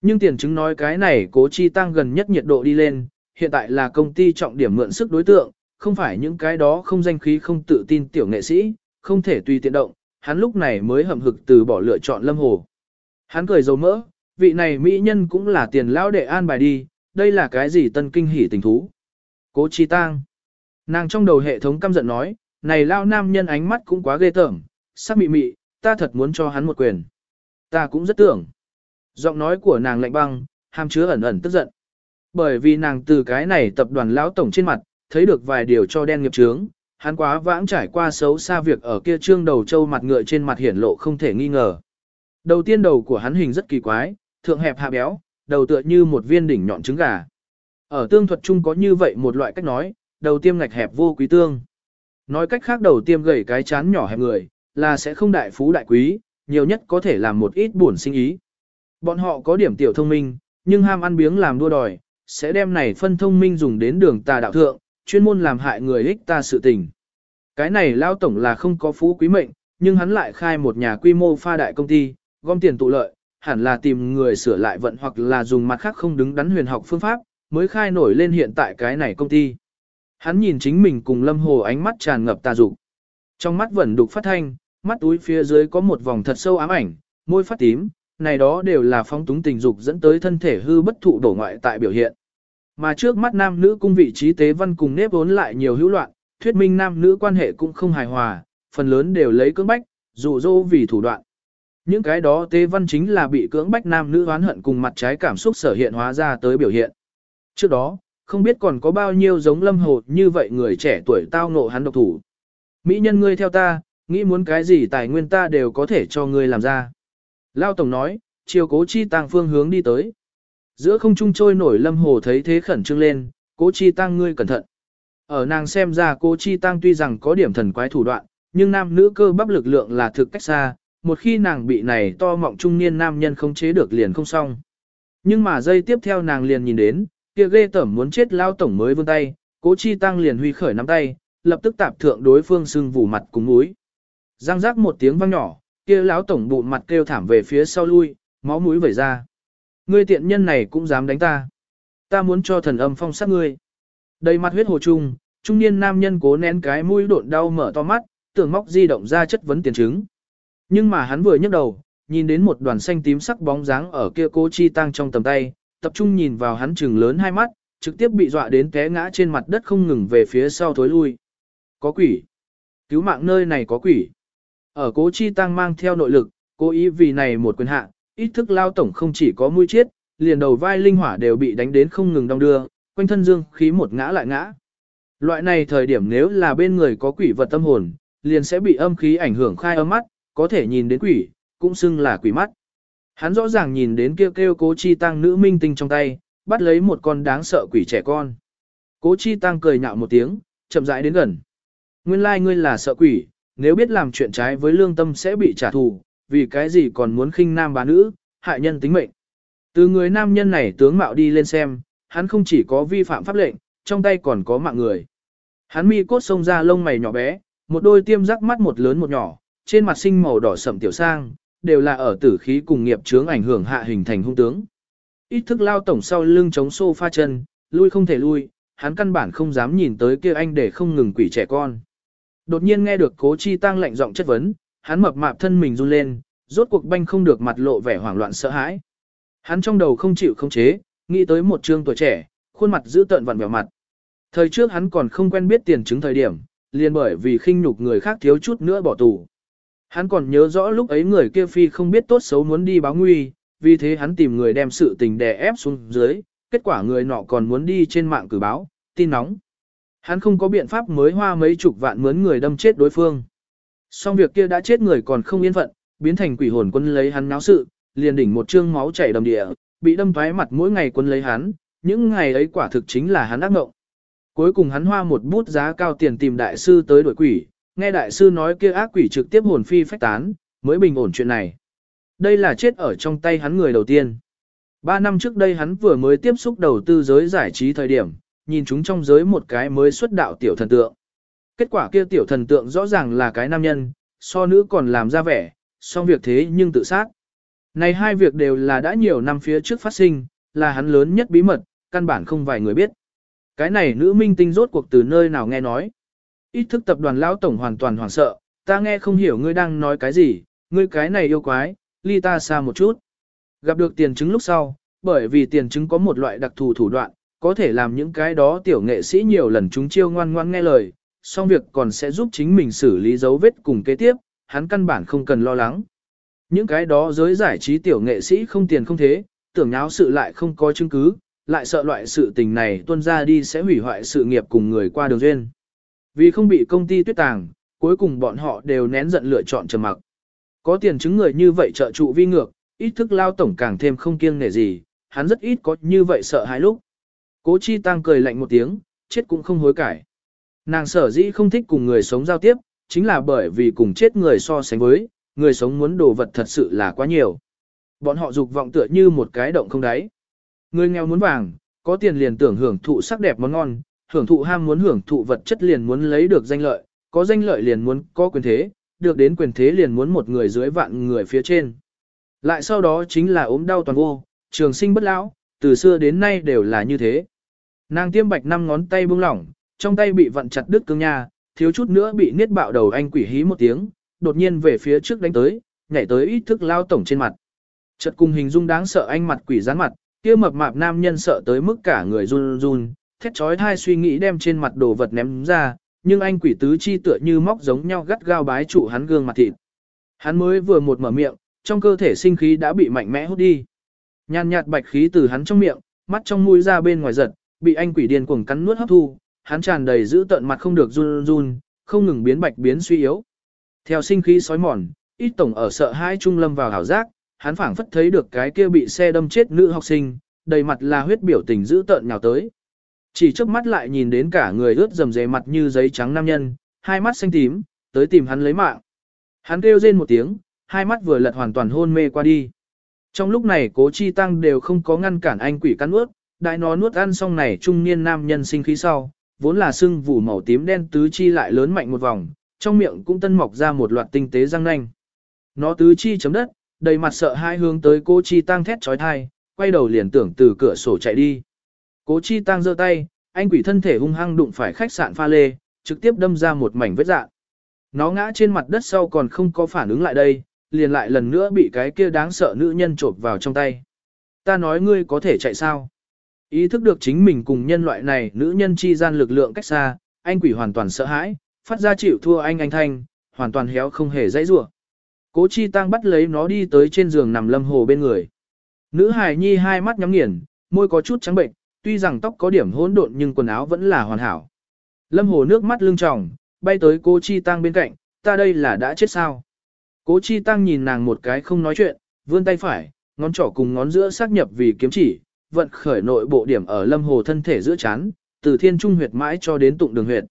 Nhưng tiền chứng nói cái này cố chi tăng gần nhất nhiệt độ đi lên, hiện tại là công ty trọng điểm mượn sức đối tượng, không phải những cái đó không danh khí không tự tin tiểu nghệ sĩ, không thể tùy tiện động, hắn lúc này mới hậm hực từ bỏ lựa chọn lâm hồ. Hắn cười dầu mỡ, vị này mỹ nhân cũng là tiền lão đệ an bài đi, đây là cái gì tân kinh hỉ tình thú. Cố chi tang. Nàng trong đầu hệ thống căm giận nói, này lao nam nhân ánh mắt cũng quá ghê tởm, sắc mị mị, ta thật muốn cho hắn một quyền. Ta cũng rất tưởng. Giọng nói của nàng lạnh băng, hàm chứa ẩn ẩn tức giận. Bởi vì nàng từ cái này tập đoàn lão tổng trên mặt, thấy được vài điều cho đen nghiệp trướng, hắn quá vãng trải qua xấu xa việc ở kia trương đầu trâu mặt ngựa trên mặt hiển lộ không thể nghi ngờ. Đầu tiên đầu của hắn hình rất kỳ quái, thượng hẹp hạ béo, đầu tựa như một viên đỉnh nhọn trứng gà. Ở tương thuật chung có như vậy một loại cách nói, đầu tiêm ngạch hẹp vô quý tương. Nói cách khác đầu tiêm gầy cái chán nhỏ hẹp người, là sẽ không đại phú đại quý, nhiều nhất có thể làm một ít buồn sinh ý. Bọn họ có điểm tiểu thông minh, nhưng ham ăn biếng làm đua đòi, sẽ đem này phân thông minh dùng đến đường tà đạo thượng, chuyên môn làm hại người ích ta sự tình. Cái này lao tổng là không có phú quý mệnh, nhưng hắn lại khai một nhà quy mô pha đại công ty, gom tiền tụ lợi, hẳn là tìm người sửa lại vận hoặc là dùng mặt khác không đứng đắn huyền học phương pháp, mới khai nổi lên hiện tại cái này công ty. Hắn nhìn chính mình cùng lâm hồ ánh mắt tràn ngập tà dục. Trong mắt vẫn đục phát thanh, mắt túi phía dưới có một vòng thật sâu ám ảnh, môi phát tím, này đó đều là phong túng tình dục dẫn tới thân thể hư bất thụ đổ ngoại tại biểu hiện. Mà trước mắt nam nữ cung vị trí tế văn cùng nếp vốn lại nhiều hữu loạn, thuyết minh nam nữ quan hệ cũng không hài hòa, phần lớn đều lấy cưỡng bách, dụ dỗ vì thủ đoạn. Những cái đó tế văn chính là bị cưỡng bách nam nữ oán hận cùng mặt trái cảm xúc sở hiện hóa ra tới biểu hiện. Trước đó, không biết còn có bao nhiêu giống lâm hồ như vậy người trẻ tuổi tao ngộ hắn độc thủ. Mỹ nhân ngươi theo ta, nghĩ muốn cái gì tài nguyên ta đều có thể cho ngươi làm ra. Lao Tổng nói, chiều cố chi tăng phương hướng đi tới. Giữa không trung trôi nổi lâm hồ thấy thế khẩn trương lên, cố chi tăng ngươi cẩn thận. Ở nàng xem ra cố chi tăng tuy rằng có điểm thần quái thủ đoạn, nhưng nam nữ cơ bắp lực lượng là thực cách xa, một khi nàng bị này to mọng trung niên nam nhân không chế được liền không xong. Nhưng mà giây tiếp theo nàng liền nhìn đến, kia ghê tẩm muốn chết lao tổng mới vươn tay, cố chi tăng liền huy khởi nắm tay, lập tức tạp thượng đối phương sưng vù mặt cùng mũi. Giang giác một tiếng vang nhỏ, kia lão tổng bụng mặt kêu thảm về phía sau lui, máu mũi vẩy ra. Ngươi tiện nhân này cũng dám đánh ta. Ta muốn cho thần âm phong sát ngươi. Đầy mặt huyết hồ trung, trung niên nam nhân cố nén cái mũi độn đau mở to mắt, tưởng móc di động ra chất vấn tiền chứng. Nhưng mà hắn vừa nhấc đầu, nhìn đến một đoàn xanh tím sắc bóng dáng ở kia cố chi tăng trong tầm tay, tập trung nhìn vào hắn trừng lớn hai mắt, trực tiếp bị dọa đến té ngã trên mặt đất không ngừng về phía sau thối lui. Có quỷ. Cứu mạng nơi này có quỷ. Ở cố chi tăng mang theo nội lực, cố ý vì này một quyền hạ, ít thức lao tổng không chỉ có mũi chết, liền đầu vai linh hỏa đều bị đánh đến không ngừng đong đưa, quanh thân dương khí một ngã lại ngã. Loại này thời điểm nếu là bên người có quỷ vật tâm hồn, liền sẽ bị âm khí ảnh hưởng khai âm mắt, có thể nhìn đến quỷ, cũng xưng là quỷ mắt. Hắn rõ ràng nhìn đến kêu kêu cố chi tăng nữ minh tinh trong tay, bắt lấy một con đáng sợ quỷ trẻ con. Cố chi tăng cười nhạo một tiếng, chậm rãi đến gần. Nguyên lai like ngươi là sợ quỷ, nếu biết làm chuyện trái với lương tâm sẽ bị trả thù, vì cái gì còn muốn khinh nam bá nữ, hại nhân tính mệnh. Từ người nam nhân này tướng mạo đi lên xem, hắn không chỉ có vi phạm pháp lệnh, trong tay còn có mạng người. Hắn mi cốt sông ra lông mày nhỏ bé, một đôi tiêm rắc mắt một lớn một nhỏ, trên mặt sinh màu đỏ sậm tiểu sang, đều là ở tử khí cùng nghiệp chướng ảnh hưởng hạ hình thành hung tướng. Ít thức lao tổng sau lưng chống sofa chân, lui không thể lui, hắn căn bản không dám nhìn tới kia anh để không ngừng quỷ trẻ con. Đột nhiên nghe được cố chi tăng lạnh giọng chất vấn, hắn mập mạp thân mình run lên, rốt cuộc banh không được mặt lộ vẻ hoảng loạn sợ hãi. Hắn trong đầu không chịu không chế, nghĩ tới một trương tuổi trẻ, khuôn mặt giữ tợn vặn vẹo mặt. Thời trước hắn còn không quen biết tiền chứng thời điểm, liền bởi vì khinh nhục người khác thiếu chút nữa bỏ tù. Hắn còn nhớ rõ lúc ấy người kia phi không biết tốt xấu muốn đi báo nguy, vì thế hắn tìm người đem sự tình đè ép xuống dưới, kết quả người nọ còn muốn đi trên mạng cử báo, tin nóng. Hắn không có biện pháp mới hoa mấy chục vạn mướn người đâm chết đối phương. Song việc kia đã chết người còn không yên phận, biến thành quỷ hồn quân lấy hắn náo sự, liền đỉnh một trương máu chảy đầm địa, bị đâm thoái mặt mỗi ngày quân lấy hắn, những ngày ấy quả thực chính là hắn ác ngộng. Cuối cùng hắn hoa một bút giá cao tiền tìm đại sư tới đổi quỷ, nghe đại sư nói kia ác quỷ trực tiếp hồn phi phách tán, mới bình ổn chuyện này. Đây là chết ở trong tay hắn người đầu tiên. Ba năm trước đây hắn vừa mới tiếp xúc đầu tư giới giải trí thời điểm, nhìn chúng trong giới một cái mới xuất đạo tiểu thần tượng. Kết quả kia tiểu thần tượng rõ ràng là cái nam nhân, so nữ còn làm ra vẻ, song việc thế nhưng tự sát. Này hai việc đều là đã nhiều năm phía trước phát sinh, là hắn lớn nhất bí mật, căn bản không vài người biết. Cái này nữ minh tinh rốt cuộc từ nơi nào nghe nói. Ít thức tập đoàn lão tổng hoàn toàn hoảng sợ, ta nghe không hiểu ngươi đang nói cái gì, ngươi cái này yêu quái, ly ta xa một chút. Gặp được tiền chứng lúc sau, bởi vì tiền chứng có một loại đặc thù thủ đoạn, có thể làm những cái đó tiểu nghệ sĩ nhiều lần chúng chiêu ngoan ngoan nghe lời, song việc còn sẽ giúp chính mình xử lý dấu vết cùng kế tiếp, hắn căn bản không cần lo lắng. Những cái đó giới giải trí tiểu nghệ sĩ không tiền không thế, tưởng nháo sự lại không có chứng cứ, lại sợ loại sự tình này tuân ra đi sẽ hủy hoại sự nghiệp cùng người qua đường duyên. Vì không bị công ty tuyết tàng, cuối cùng bọn họ đều nén giận lựa chọn trầm mặc. Có tiền chứng người như vậy trợ trụ vi ngược, ít thức lao tổng càng thêm không kiêng nể gì, hắn rất ít có như vậy sợ hãi lúc. Cố chi tăng cười lạnh một tiếng, chết cũng không hối cải. Nàng sở dĩ không thích cùng người sống giao tiếp, chính là bởi vì cùng chết người so sánh với, người sống muốn đồ vật thật sự là quá nhiều. Bọn họ dục vọng tựa như một cái động không đáy. Người nghèo muốn vàng, có tiền liền tưởng hưởng thụ sắc đẹp món ngon, hưởng thụ ham muốn hưởng thụ vật chất liền muốn lấy được danh lợi, có danh lợi liền muốn có quyền thế, được đến quyền thế liền muốn một người dưới vạn người phía trên. Lại sau đó chính là ốm đau toàn vô, trường sinh bất lão, từ xưa đến nay đều là như thế. Nàng tiêm bạch năm ngón tay buông lỏng, trong tay bị vặn chặt đứt cương nha, thiếu chút nữa bị niết bạo đầu anh quỷ hí một tiếng, đột nhiên về phía trước đánh tới, nhảy tới ít thức lao tổng trên mặt. Chợt cùng hình dung đáng sợ anh mặt quỷ rán mặt, kia mập mạp nam nhân sợ tới mức cả người run run, thét trói thai suy nghĩ đem trên mặt đồ vật ném ra, nhưng anh quỷ tứ chi tựa như móc giống nhau gắt gao bái trụ hắn gương mặt thịt. Hắn mới vừa một mở miệng, trong cơ thể sinh khí đã bị mạnh mẽ hút đi. Nhàn nhạt bạch khí từ hắn trong miệng, mắt trong mũi ra bên ngoài giật, bị anh quỷ điên cuồng cắn nuốt hấp thu, hắn tràn đầy giữ tận mặt không được run run, không ngừng biến bạch biến suy yếu. Theo sinh khí sói mòn, ít tổng ở sợ hai trung lâm vào hảo giác, hắn phảng phất thấy được cái kia bị xe đâm chết nữ học sinh, đầy mặt là huyết biểu tình giữ tợn nhào tới. Chỉ trước mắt lại nhìn đến cả người ướt dầm dề mặt như giấy trắng nam nhân, hai mắt xanh tím, tới tìm hắn lấy mạng. Hắn kêu rên một tiếng, hai mắt vừa lật hoàn toàn hôn mê qua đi. Trong lúc này cố chi tăng đều không có ngăn cản anh quỷ cắn nuốt, đại nó nuốt ăn xong này trung niên nam nhân sinh khí sau, vốn là sưng vụ màu tím đen tứ chi lại lớn mạnh một vòng, trong miệng cũng tân mọc ra một loạt tinh tế răng nanh. Nó tứ chi chấm đất, đầy mặt sợ hai hướng tới cố chi tăng thét trói thai, quay đầu liền tưởng từ cửa sổ chạy đi. Cố chi tăng giơ tay, anh quỷ thân thể hung hăng đụng phải khách sạn pha lê, trực tiếp đâm ra một mảnh vết dạng. Nó ngã trên mặt đất sau còn không có phản ứng lại đây, liền lại lần nữa bị cái kia đáng sợ nữ nhân trộp vào trong tay. Ta nói ngươi có thể chạy sao? Ý thức được chính mình cùng nhân loại này nữ nhân chi gian lực lượng cách xa, anh quỷ hoàn toàn sợ hãi, phát ra chịu thua anh anh thanh, hoàn toàn héo không hề dãy rủa. Cố chi tăng bắt lấy nó đi tới trên giường nằm lâm hồ bên người. Nữ hài nhi hai mắt nhắm nghiền, môi có chút trắng bệnh, tuy rằng tóc có điểm hỗn độn nhưng quần áo vẫn là hoàn hảo. Lâm hồ nước mắt lưng tròng, bay tới cố chi tăng bên cạnh, ta đây là đã chết sao. Cố chi tăng nhìn nàng một cái không nói chuyện, vươn tay phải, ngón trỏ cùng ngón giữa xác nhập vì kiếm chỉ, vận khởi nội bộ điểm ở lâm hồ thân thể giữa chán, từ thiên trung huyệt mãi cho đến tụng đường huyệt.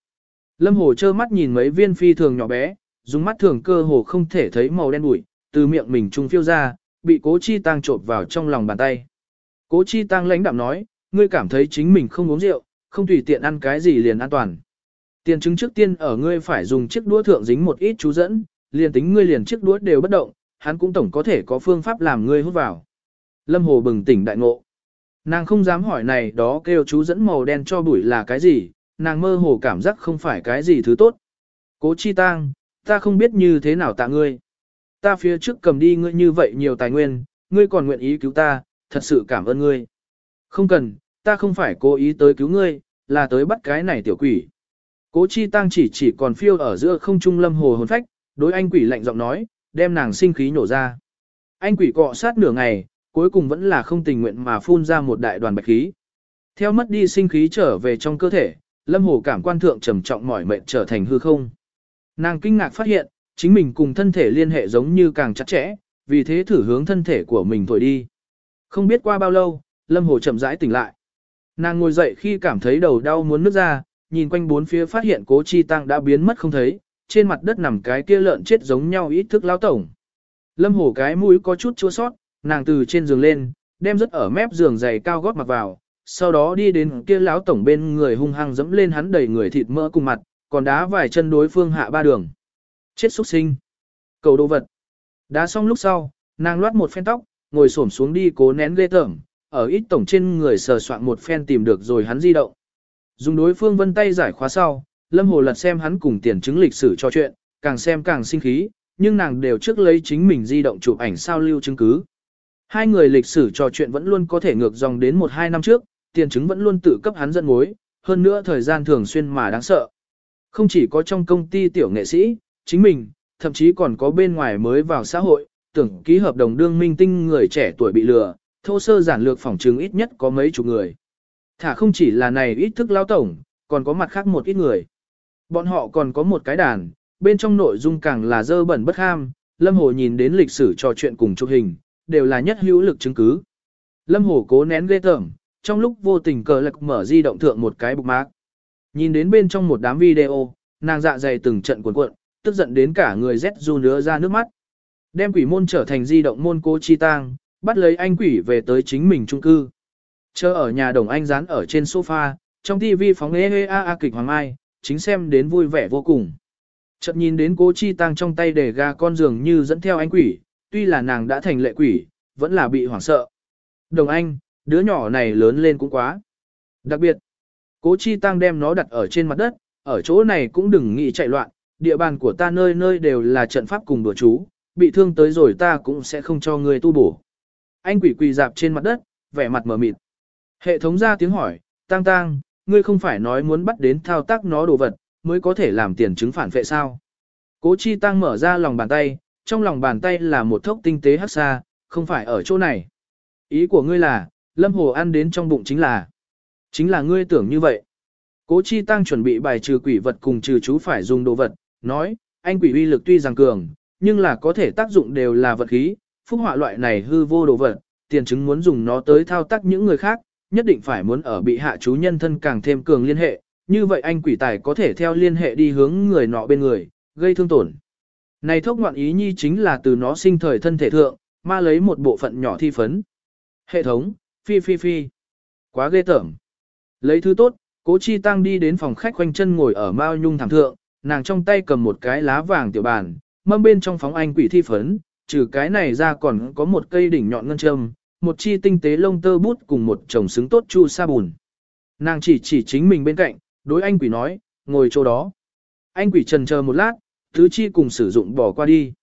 Lâm hồ trơ mắt nhìn mấy viên phi thường nhỏ bé, dùng mắt thường cơ hồ không thể thấy màu đen bụi, từ miệng mình trung phiêu ra, bị cố chi tăng trộn vào trong lòng bàn tay. Cố chi tăng lãnh đạm nói, ngươi cảm thấy chính mình không uống rượu, không tùy tiện ăn cái gì liền an toàn. Tiền chứng trước tiên ở ngươi phải dùng chiếc đũa thượng dính một ít chú dẫn, liền tính ngươi liền chiếc đũa đều bất động, hắn cũng tổng có thể có phương pháp làm ngươi hút vào. Lâm Hồ bừng tỉnh đại ngộ. Nàng không dám hỏi này đó kêu chú dẫn màu đen cho bụi là cái gì, nàng mơ hồ cảm giác không phải cái gì thứ tốt. Cố chi tang, ta không biết như thế nào tạ ngươi. Ta phía trước cầm đi ngươi như vậy nhiều tài nguyên, ngươi còn nguyện ý cứu ta, thật sự cảm ơn ngươi. Không cần, ta không phải cố ý tới cứu ngươi, là tới bắt cái này tiểu quỷ. Cố chi tăng chỉ chỉ còn phiêu ở giữa không trung lâm hồ hồn phách, đối anh quỷ lạnh giọng nói, đem nàng sinh khí nổ ra. Anh quỷ cọ sát nửa ngày, cuối cùng vẫn là không tình nguyện mà phun ra một đại đoàn bạch khí. Theo mất đi sinh khí trở về trong cơ thể, lâm hồ cảm quan thượng trầm trọng mỏi mệt trở thành hư không. Nàng kinh ngạc phát hiện, chính mình cùng thân thể liên hệ giống như càng chặt chẽ, vì thế thử hướng thân thể của mình thổi đi. Không biết qua bao lâu, lâm hồ chậm rãi tỉnh lại. Nàng ngồi dậy khi cảm thấy đầu đau muốn nứt ra, nhìn quanh bốn phía phát hiện cố chi tăng đã biến mất không thấy, trên mặt đất nằm cái kia lợn chết giống nhau ít thức lao tổng. Lâm hổ cái mũi có chút chua sót, nàng từ trên giường lên, đem rất ở mép giường giày cao gót mặc vào, sau đó đi đến kia lão tổng bên người hung hăng dẫm lên hắn đầy người thịt mỡ cùng mặt, còn đá vài chân đối phương hạ ba đường. Chết xuất sinh. Cầu đồ vật. Đá xong lúc sau, nàng loát một phen tóc, ngồi xổm xuống đi cố nén ghê tởm, ở ít tổng trên người sờ soạn một phen tìm được rồi hắn di động. Dùng đối phương vân tay giải khóa sau, Lâm Hồ lật xem hắn cùng tiền chứng lịch sử cho chuyện, càng xem càng sinh khí, nhưng nàng đều trước lấy chính mình di động chụp ảnh sao lưu chứng cứ. Hai người lịch sử trò chuyện vẫn luôn có thể ngược dòng đến 1-2 năm trước, tiền chứng vẫn luôn tự cấp hắn dẫn mối, hơn nữa thời gian thường xuyên mà đáng sợ. Không chỉ có trong công ty tiểu nghệ sĩ, chính mình, thậm chí còn có bên ngoài mới vào xã hội, tưởng ký hợp đồng đương minh tinh người trẻ tuổi bị lừa, thô sơ giản lược phỏng chứng ít nhất có mấy chục người. Thả không chỉ là này ít thức lao tổng, còn có mặt khác một ít người. Bọn họ còn có một cái đàn, bên trong nội dung càng là dơ bẩn bất ham, Lâm Hồ nhìn đến lịch sử trò chuyện cùng chụp hình, đều là nhất hữu lực chứng cứ. Lâm Hồ cố nén ghê tởm, trong lúc vô tình cờ lạc mở di động thượng một cái bục mạc. Nhìn đến bên trong một đám video, nàng dạ dày từng trận cuộn cuộn, tức giận đến cả người rét run nữa ra nước mắt. Đem quỷ môn trở thành di động môn cô chi tang, bắt lấy anh quỷ về tới chính mình trung cư. Chờ ở nhà đồng anh dán ở trên sofa, trong TV phóng ê ê a a kịch hoàng mai, chính xem đến vui vẻ vô cùng. Chợt nhìn đến cố chi tăng trong tay để ga con giường như dẫn theo anh quỷ, tuy là nàng đã thành lệ quỷ, vẫn là bị hoảng sợ. Đồng anh, đứa nhỏ này lớn lên cũng quá. Đặc biệt, Cố chi tăng đem nó đặt ở trên mặt đất, ở chỗ này cũng đừng nghĩ chạy loạn, địa bàn của ta nơi nơi đều là trận pháp cùng đùa chú, bị thương tới rồi ta cũng sẽ không cho ngươi tu bổ. Anh quỷ quỳ dạp trên mặt đất, vẻ mặt mờ mịt. Hệ thống ra tiếng hỏi, tang tang, ngươi không phải nói muốn bắt đến thao tác nó đồ vật, mới có thể làm tiền chứng phản vệ sao. Cố chi tăng mở ra lòng bàn tay, trong lòng bàn tay là một thốc tinh tế hắc xa, không phải ở chỗ này. Ý của ngươi là, lâm hồ ăn đến trong bụng chính là, chính là ngươi tưởng như vậy. Cố chi tăng chuẩn bị bài trừ quỷ vật cùng trừ chú phải dùng đồ vật, nói, anh quỷ uy lực tuy rằng cường, nhưng là có thể tác dụng đều là vật khí, phúc họa loại này hư vô đồ vật, tiền chứng muốn dùng nó tới thao tác những người khác, nhất định phải muốn ở bị hạ chú nhân thân càng thêm cường liên hệ, như vậy anh quỷ tài có thể theo liên hệ đi hướng người nọ bên người, gây thương tổn. Này thốc ngoạn ý nhi chính là từ nó sinh thời thân thể thượng, ma lấy một bộ phận nhỏ thi phấn. Hệ thống, phi phi phi. Quá ghê tởm. Lấy thứ tốt, cố chi tăng đi đến phòng khách quanh chân ngồi ở mao nhung thảm thượng, nàng trong tay cầm một cái lá vàng tiểu bàn, mâm bên trong phóng anh quỷ thi phấn, trừ cái này ra còn có một cây đỉnh nhọn ngân châm, một chi tinh tế lông tơ bút cùng một chồng xứng tốt chu sa bùn. Nàng chỉ chỉ chính mình bên cạnh, đối anh quỷ nói, ngồi chỗ đó. Anh quỷ trần chờ một lát, tứ chi cùng sử dụng bỏ qua đi.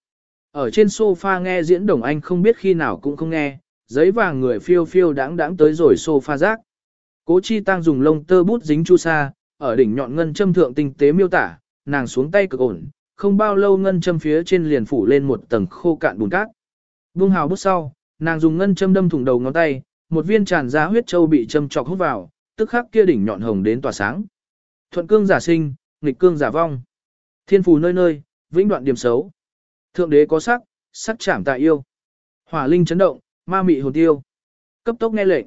Ở trên sofa nghe diễn đồng anh không biết khi nào cũng không nghe, giấy vàng người phiêu phiêu đáng đáng tới rồi sofa rác. Cố chi tăng dùng lông tơ bút dính chu sa, ở đỉnh nhọn ngân châm thượng tinh tế miêu tả, nàng xuống tay cực ổn, không bao lâu ngân châm phía trên liền phủ lên một tầng khô cạn bùn cát. Vương hào bút sau, nàng dùng ngân châm đâm thủng đầu ngón tay, một viên tràn ra huyết châu bị châm chọc hút vào, tức khắc kia đỉnh nhọn hồng đến tỏa sáng. Thuận cương giả sinh, nghịch cương giả vong. Thiên phù nơi nơi, vĩnh đoạn điểm xấu. Thượng đế có sắc, sắc chảm tại yêu. Hỏa linh chấn động, ma mị hồn tiêu. Cấp tốc nghe lệnh.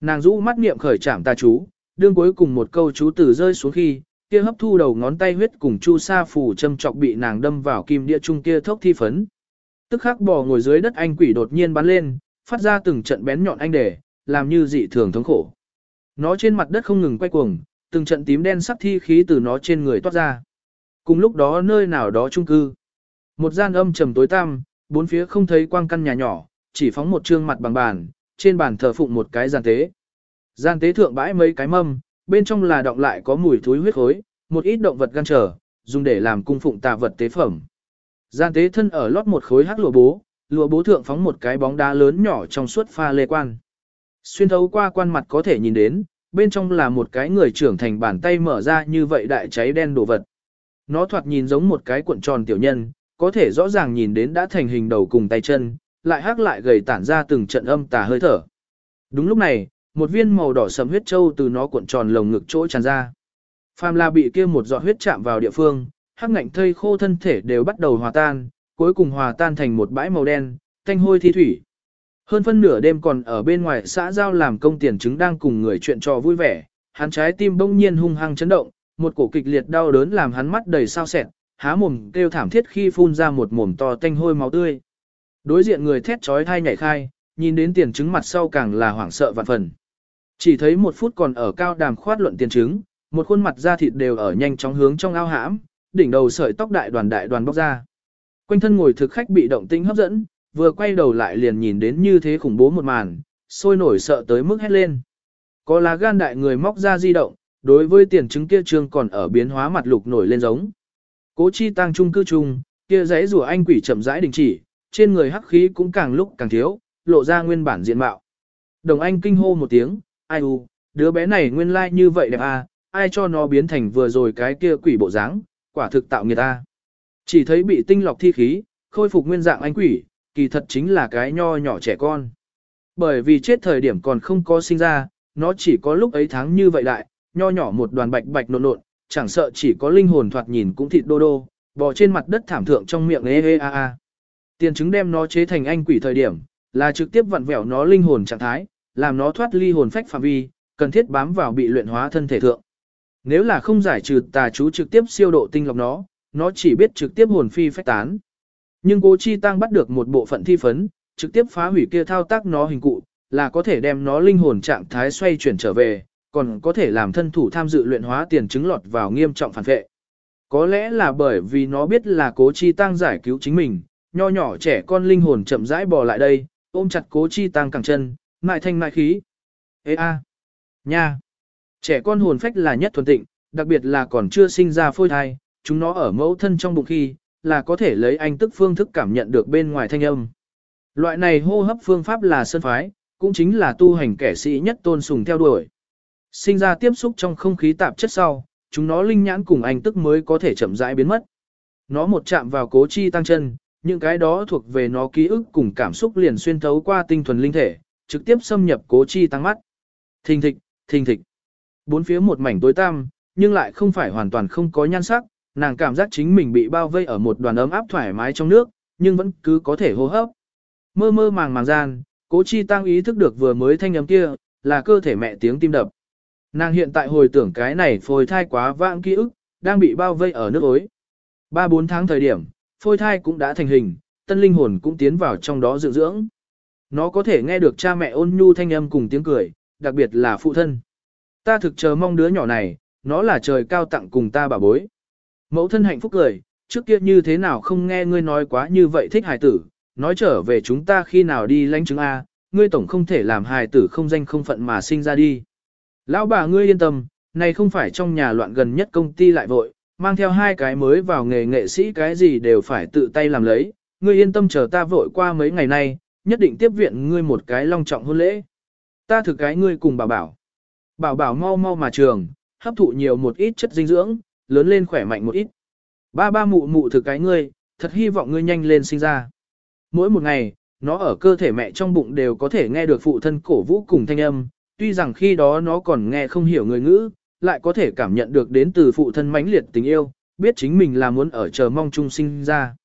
Nàng rũ mắt niệm khởi chảm tà chú, đương cuối cùng một câu chú tử rơi xuống khi, kia hấp thu đầu ngón tay huyết cùng chu sa phù châm chọc bị nàng đâm vào kim địa trung kia thốc thi phấn. Tức khắc bò ngồi dưới đất anh quỷ đột nhiên bắn lên, phát ra từng trận bén nhọn anh đề, làm như dị thường thống khổ. Nó trên mặt đất không ngừng quay cuồng, từng trận tím đen sắc thi khí từ nó trên người toát ra. Cùng lúc đó nơi nào đó trung cư. Một gian âm trầm tối tăm, bốn phía không thấy quang căn nhà nhỏ, chỉ phóng một trương mặt bằng bàn, trên bàn thờ phụng một cái gian tế. Gian tế thượng bãi mấy cái mâm, bên trong là động lại có mùi thối huyết khối, một ít động vật gan trở, dùng để làm cung phụng tà vật tế phẩm. Gian tế thân ở lót một khối hắc lụa bố, lụa bố thượng phóng một cái bóng đá lớn nhỏ trong suốt pha lê quan. Xuyên thấu qua quan mặt có thể nhìn đến, bên trong là một cái người trưởng thành bàn tay mở ra như vậy đại cháy đen đồ vật. Nó thoạt nhìn giống một cái cuộn tròn tiểu nhân, có thể rõ ràng nhìn đến đã thành hình đầu cùng tay chân, lại hắc lại gầy tản ra từng trận âm tà hơi thở. Đúng lúc này, một viên màu đỏ sẫm huyết châu từ nó cuộn tròn lồng ngực chỗ tràn ra. Phàm là bị kia một giọt huyết chạm vào địa phương, hắc ngạnh thây khô thân thể đều bắt đầu hòa tan, cuối cùng hòa tan thành một bãi màu đen, thanh hôi thi thủy. Hơn phân nửa đêm còn ở bên ngoài xã giao làm công tiền chứng đang cùng người chuyện trò vui vẻ, hắn trái tim bỗng nhiên hung hăng chấn động, một cổ kịch liệt đau đớn làm hắn mắt đầy sao sẹn, há mồm kêu thảm thiết khi phun ra một mồm to tanh hôi máu tươi. Đối diện người thét chói thai nhảy khai, nhìn đến tiền chứng mặt sau càng là hoảng sợ vạn phần. Chỉ thấy một phút còn ở cao đàm khoát luận tiền chứng, một khuôn mặt da thịt đều ở nhanh chóng hướng trong ao hãm, đỉnh đầu sợi tóc đại đoàn đại đoàn bóc ra. Quanh thân ngồi thực khách bị động tĩnh hấp dẫn, vừa quay đầu lại liền nhìn đến như thế khủng bố một màn, sôi nổi sợ tới mức hét lên. Có lá gan đại người móc ra di động, đối với tiền chứng kia trương còn ở biến hóa mặt lục nổi lên giống. Cố chi tăng trung cư trung, kia giấy rùa anh quỷ chậm rãi đình chỉ, trên người hắc khí cũng càng lúc càng thiếu, lộ ra nguyên bản diện mạo. Đồng anh kinh hô một tiếng, ai u, đứa bé này nguyên lai like như vậy đẹp à, ai cho nó biến thành vừa rồi cái kia quỷ bộ dáng, quả thực tạo người ta. Chỉ thấy bị tinh lọc thi khí, khôi phục nguyên dạng anh quỷ, kỳ thật chính là cái nho nhỏ trẻ con. Bởi vì chết thời điểm còn không có sinh ra, nó chỉ có lúc ấy tháng như vậy lại, nho nhỏ một đoàn bạch bạch nộn nộn, chẳng sợ chỉ có linh hồn thoạt nhìn cũng thịt đô đô, bò trên mặt đất thảm thượng trong miệng ê ê a a. Tiền chứng đem nó chế thành anh quỷ thời điểm, là trực tiếp vặn vẹo nó linh hồn trạng thái, làm nó thoát ly hồn phách phạm vi, cần thiết bám vào bị luyện hóa thân thể thượng. Nếu là không giải trừ tà chú trực tiếp siêu độ tinh lọc nó, nó chỉ biết trực tiếp hồn phi phách tán. Nhưng cố chi tăng bắt được một bộ phận thi phấn, trực tiếp phá hủy kia thao tác nó hình cụ, là có thể đem nó linh hồn trạng thái xoay chuyển trở về, còn có thể làm thân thủ tham dự luyện hóa tiền chứng lọt vào nghiêm trọng phản vệ. Có lẽ là bởi vì nó biết là cố chi tăng giải cứu chính mình, nho nhỏ trẻ con linh hồn chậm rãi bò lại đây, ôm chặt cố chi tăng cẳng chân, mại thanh mại khí. Ê a, nha, Trẻ con hồn phách là nhất thuần tịnh, đặc biệt là còn chưa sinh ra phôi thai, chúng nó ở mẫu thân trong bụng khi, là có thể lấy anh tức phương thức cảm nhận được bên ngoài thanh âm. Loại này hô hấp phương pháp là sân phái, cũng chính là tu hành kẻ sĩ nhất tôn sùng theo đuổi. Sinh ra tiếp xúc trong không khí tạp chất sau, chúng nó linh nhãn cùng anh tức mới có thể chậm rãi biến mất. Nó một chạm vào cố chi tăng chân, những cái đó thuộc về nó ký ức cùng cảm xúc liền xuyên thấu qua tinh thuần linh thể, trực tiếp xâm nhập cố chi tăng mắt. Thình thịch, thình thịch. Bốn phía một mảnh tối tăm, nhưng lại không phải hoàn toàn không có nhan sắc, nàng cảm giác chính mình bị bao vây ở một đoàn ấm áp thoải mái trong nước, nhưng vẫn cứ có thể hô hấp. Mơ mơ màng màng gian, cố chi tăng ý thức được vừa mới thanh âm kia, là cơ thể mẹ tiếng tim đập. Nàng hiện tại hồi tưởng cái này phôi thai quá vãng ký ức, đang bị bao vây ở nước ối. Ba bốn tháng thời điểm, phôi thai cũng đã thành hình, tân linh hồn cũng tiến vào trong đó dưỡng dưỡng. Nó có thể nghe được cha mẹ ôn nhu thanh âm cùng tiếng cười, đặc biệt là phụ thân. Ta thực chờ mong đứa nhỏ này, nó là trời cao tặng cùng ta bà bối. Mẫu thân hạnh phúc cười, trước kia như thế nào không nghe ngươi nói quá như vậy thích hài tử, nói trở về chúng ta khi nào đi lãnh chứng A, ngươi tổng không thể làm hài tử không danh không phận mà sinh ra đi. Lão bà ngươi yên tâm, này không phải trong nhà loạn gần nhất công ty lại vội, mang theo hai cái mới vào nghề nghệ sĩ cái gì đều phải tự tay làm lấy, ngươi yên tâm chờ ta vội qua mấy ngày nay, nhất định tiếp viện ngươi một cái long trọng hôn lễ. Ta thực cái ngươi cùng bảo bảo. Bảo bảo mau mau mà trường, hấp thụ nhiều một ít chất dinh dưỡng, lớn lên khỏe mạnh một ít. Ba ba mụ mụ thực cái ngươi, thật hy vọng ngươi nhanh lên sinh ra. Mỗi một ngày, nó ở cơ thể mẹ trong bụng đều có thể nghe được phụ thân cổ vũ cùng thanh âm, tuy rằng khi đó nó còn nghe không hiểu người ngữ, lại có thể cảm nhận được đến từ phụ thân mãnh liệt tình yêu, biết chính mình là muốn ở chờ mong chung sinh ra.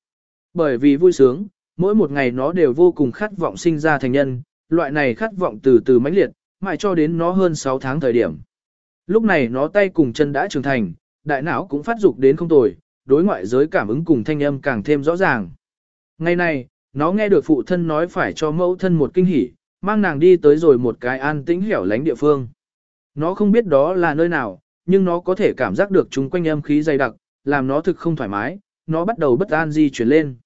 Bởi vì vui sướng, mỗi một ngày nó đều vô cùng khát vọng sinh ra thành nhân, loại này khát vọng từ từ mãnh liệt, mãi cho đến nó hơn 6 tháng thời điểm. Lúc này nó tay cùng chân đã trưởng thành, đại não cũng phát dục đến không tồi, đối ngoại giới cảm ứng cùng thanh âm càng thêm rõ ràng. Ngày này, nó nghe được phụ thân nói phải cho mẫu thân một kinh hỉ, mang nàng đi tới rồi một cái an tĩnh hẻo lánh địa phương. Nó không biết đó là nơi nào, nhưng nó có thể cảm giác được chúng quanh âm khí dày đặc, làm nó thực không thoải mái, nó bắt đầu bất an di chuyển lên.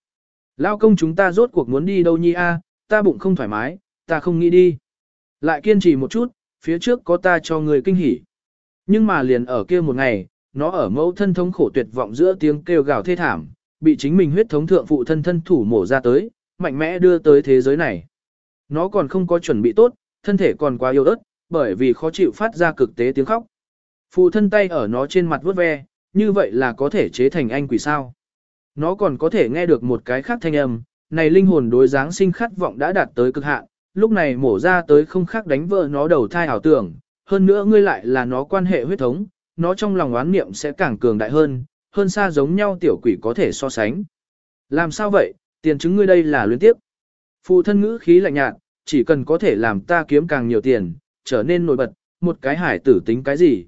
Lao công chúng ta rốt cuộc muốn đi đâu nhi a? ta bụng không thoải mái, ta không nghĩ đi. Lại kiên trì một chút, phía trước có ta cho người kinh hỉ. Nhưng mà liền ở kia một ngày, nó ở mẫu thân thống khổ tuyệt vọng giữa tiếng kêu gào thê thảm, bị chính mình huyết thống thượng phụ thân thân thủ mổ ra tới, mạnh mẽ đưa tới thế giới này. Nó còn không có chuẩn bị tốt, thân thể còn quá yếu ớt, bởi vì khó chịu phát ra cực tế tiếng khóc. Phụ thân tay ở nó trên mặt vuốt ve, như vậy là có thể chế thành anh quỷ sao. Nó còn có thể nghe được một cái khác thanh âm, này linh hồn đối dáng sinh khát vọng đã đạt tới cực hạn, lúc này mổ ra tới không khác đánh vỡ nó đầu thai ảo tưởng, hơn nữa ngươi lại là nó quan hệ huyết thống, nó trong lòng oán niệm sẽ càng cường đại hơn, hơn xa giống nhau tiểu quỷ có thể so sánh. Làm sao vậy, tiền chứng ngươi đây là luyến tiếp. Phụ thân ngữ khí lạnh nhạt, chỉ cần có thể làm ta kiếm càng nhiều tiền, trở nên nổi bật, một cái hải tử tính cái gì.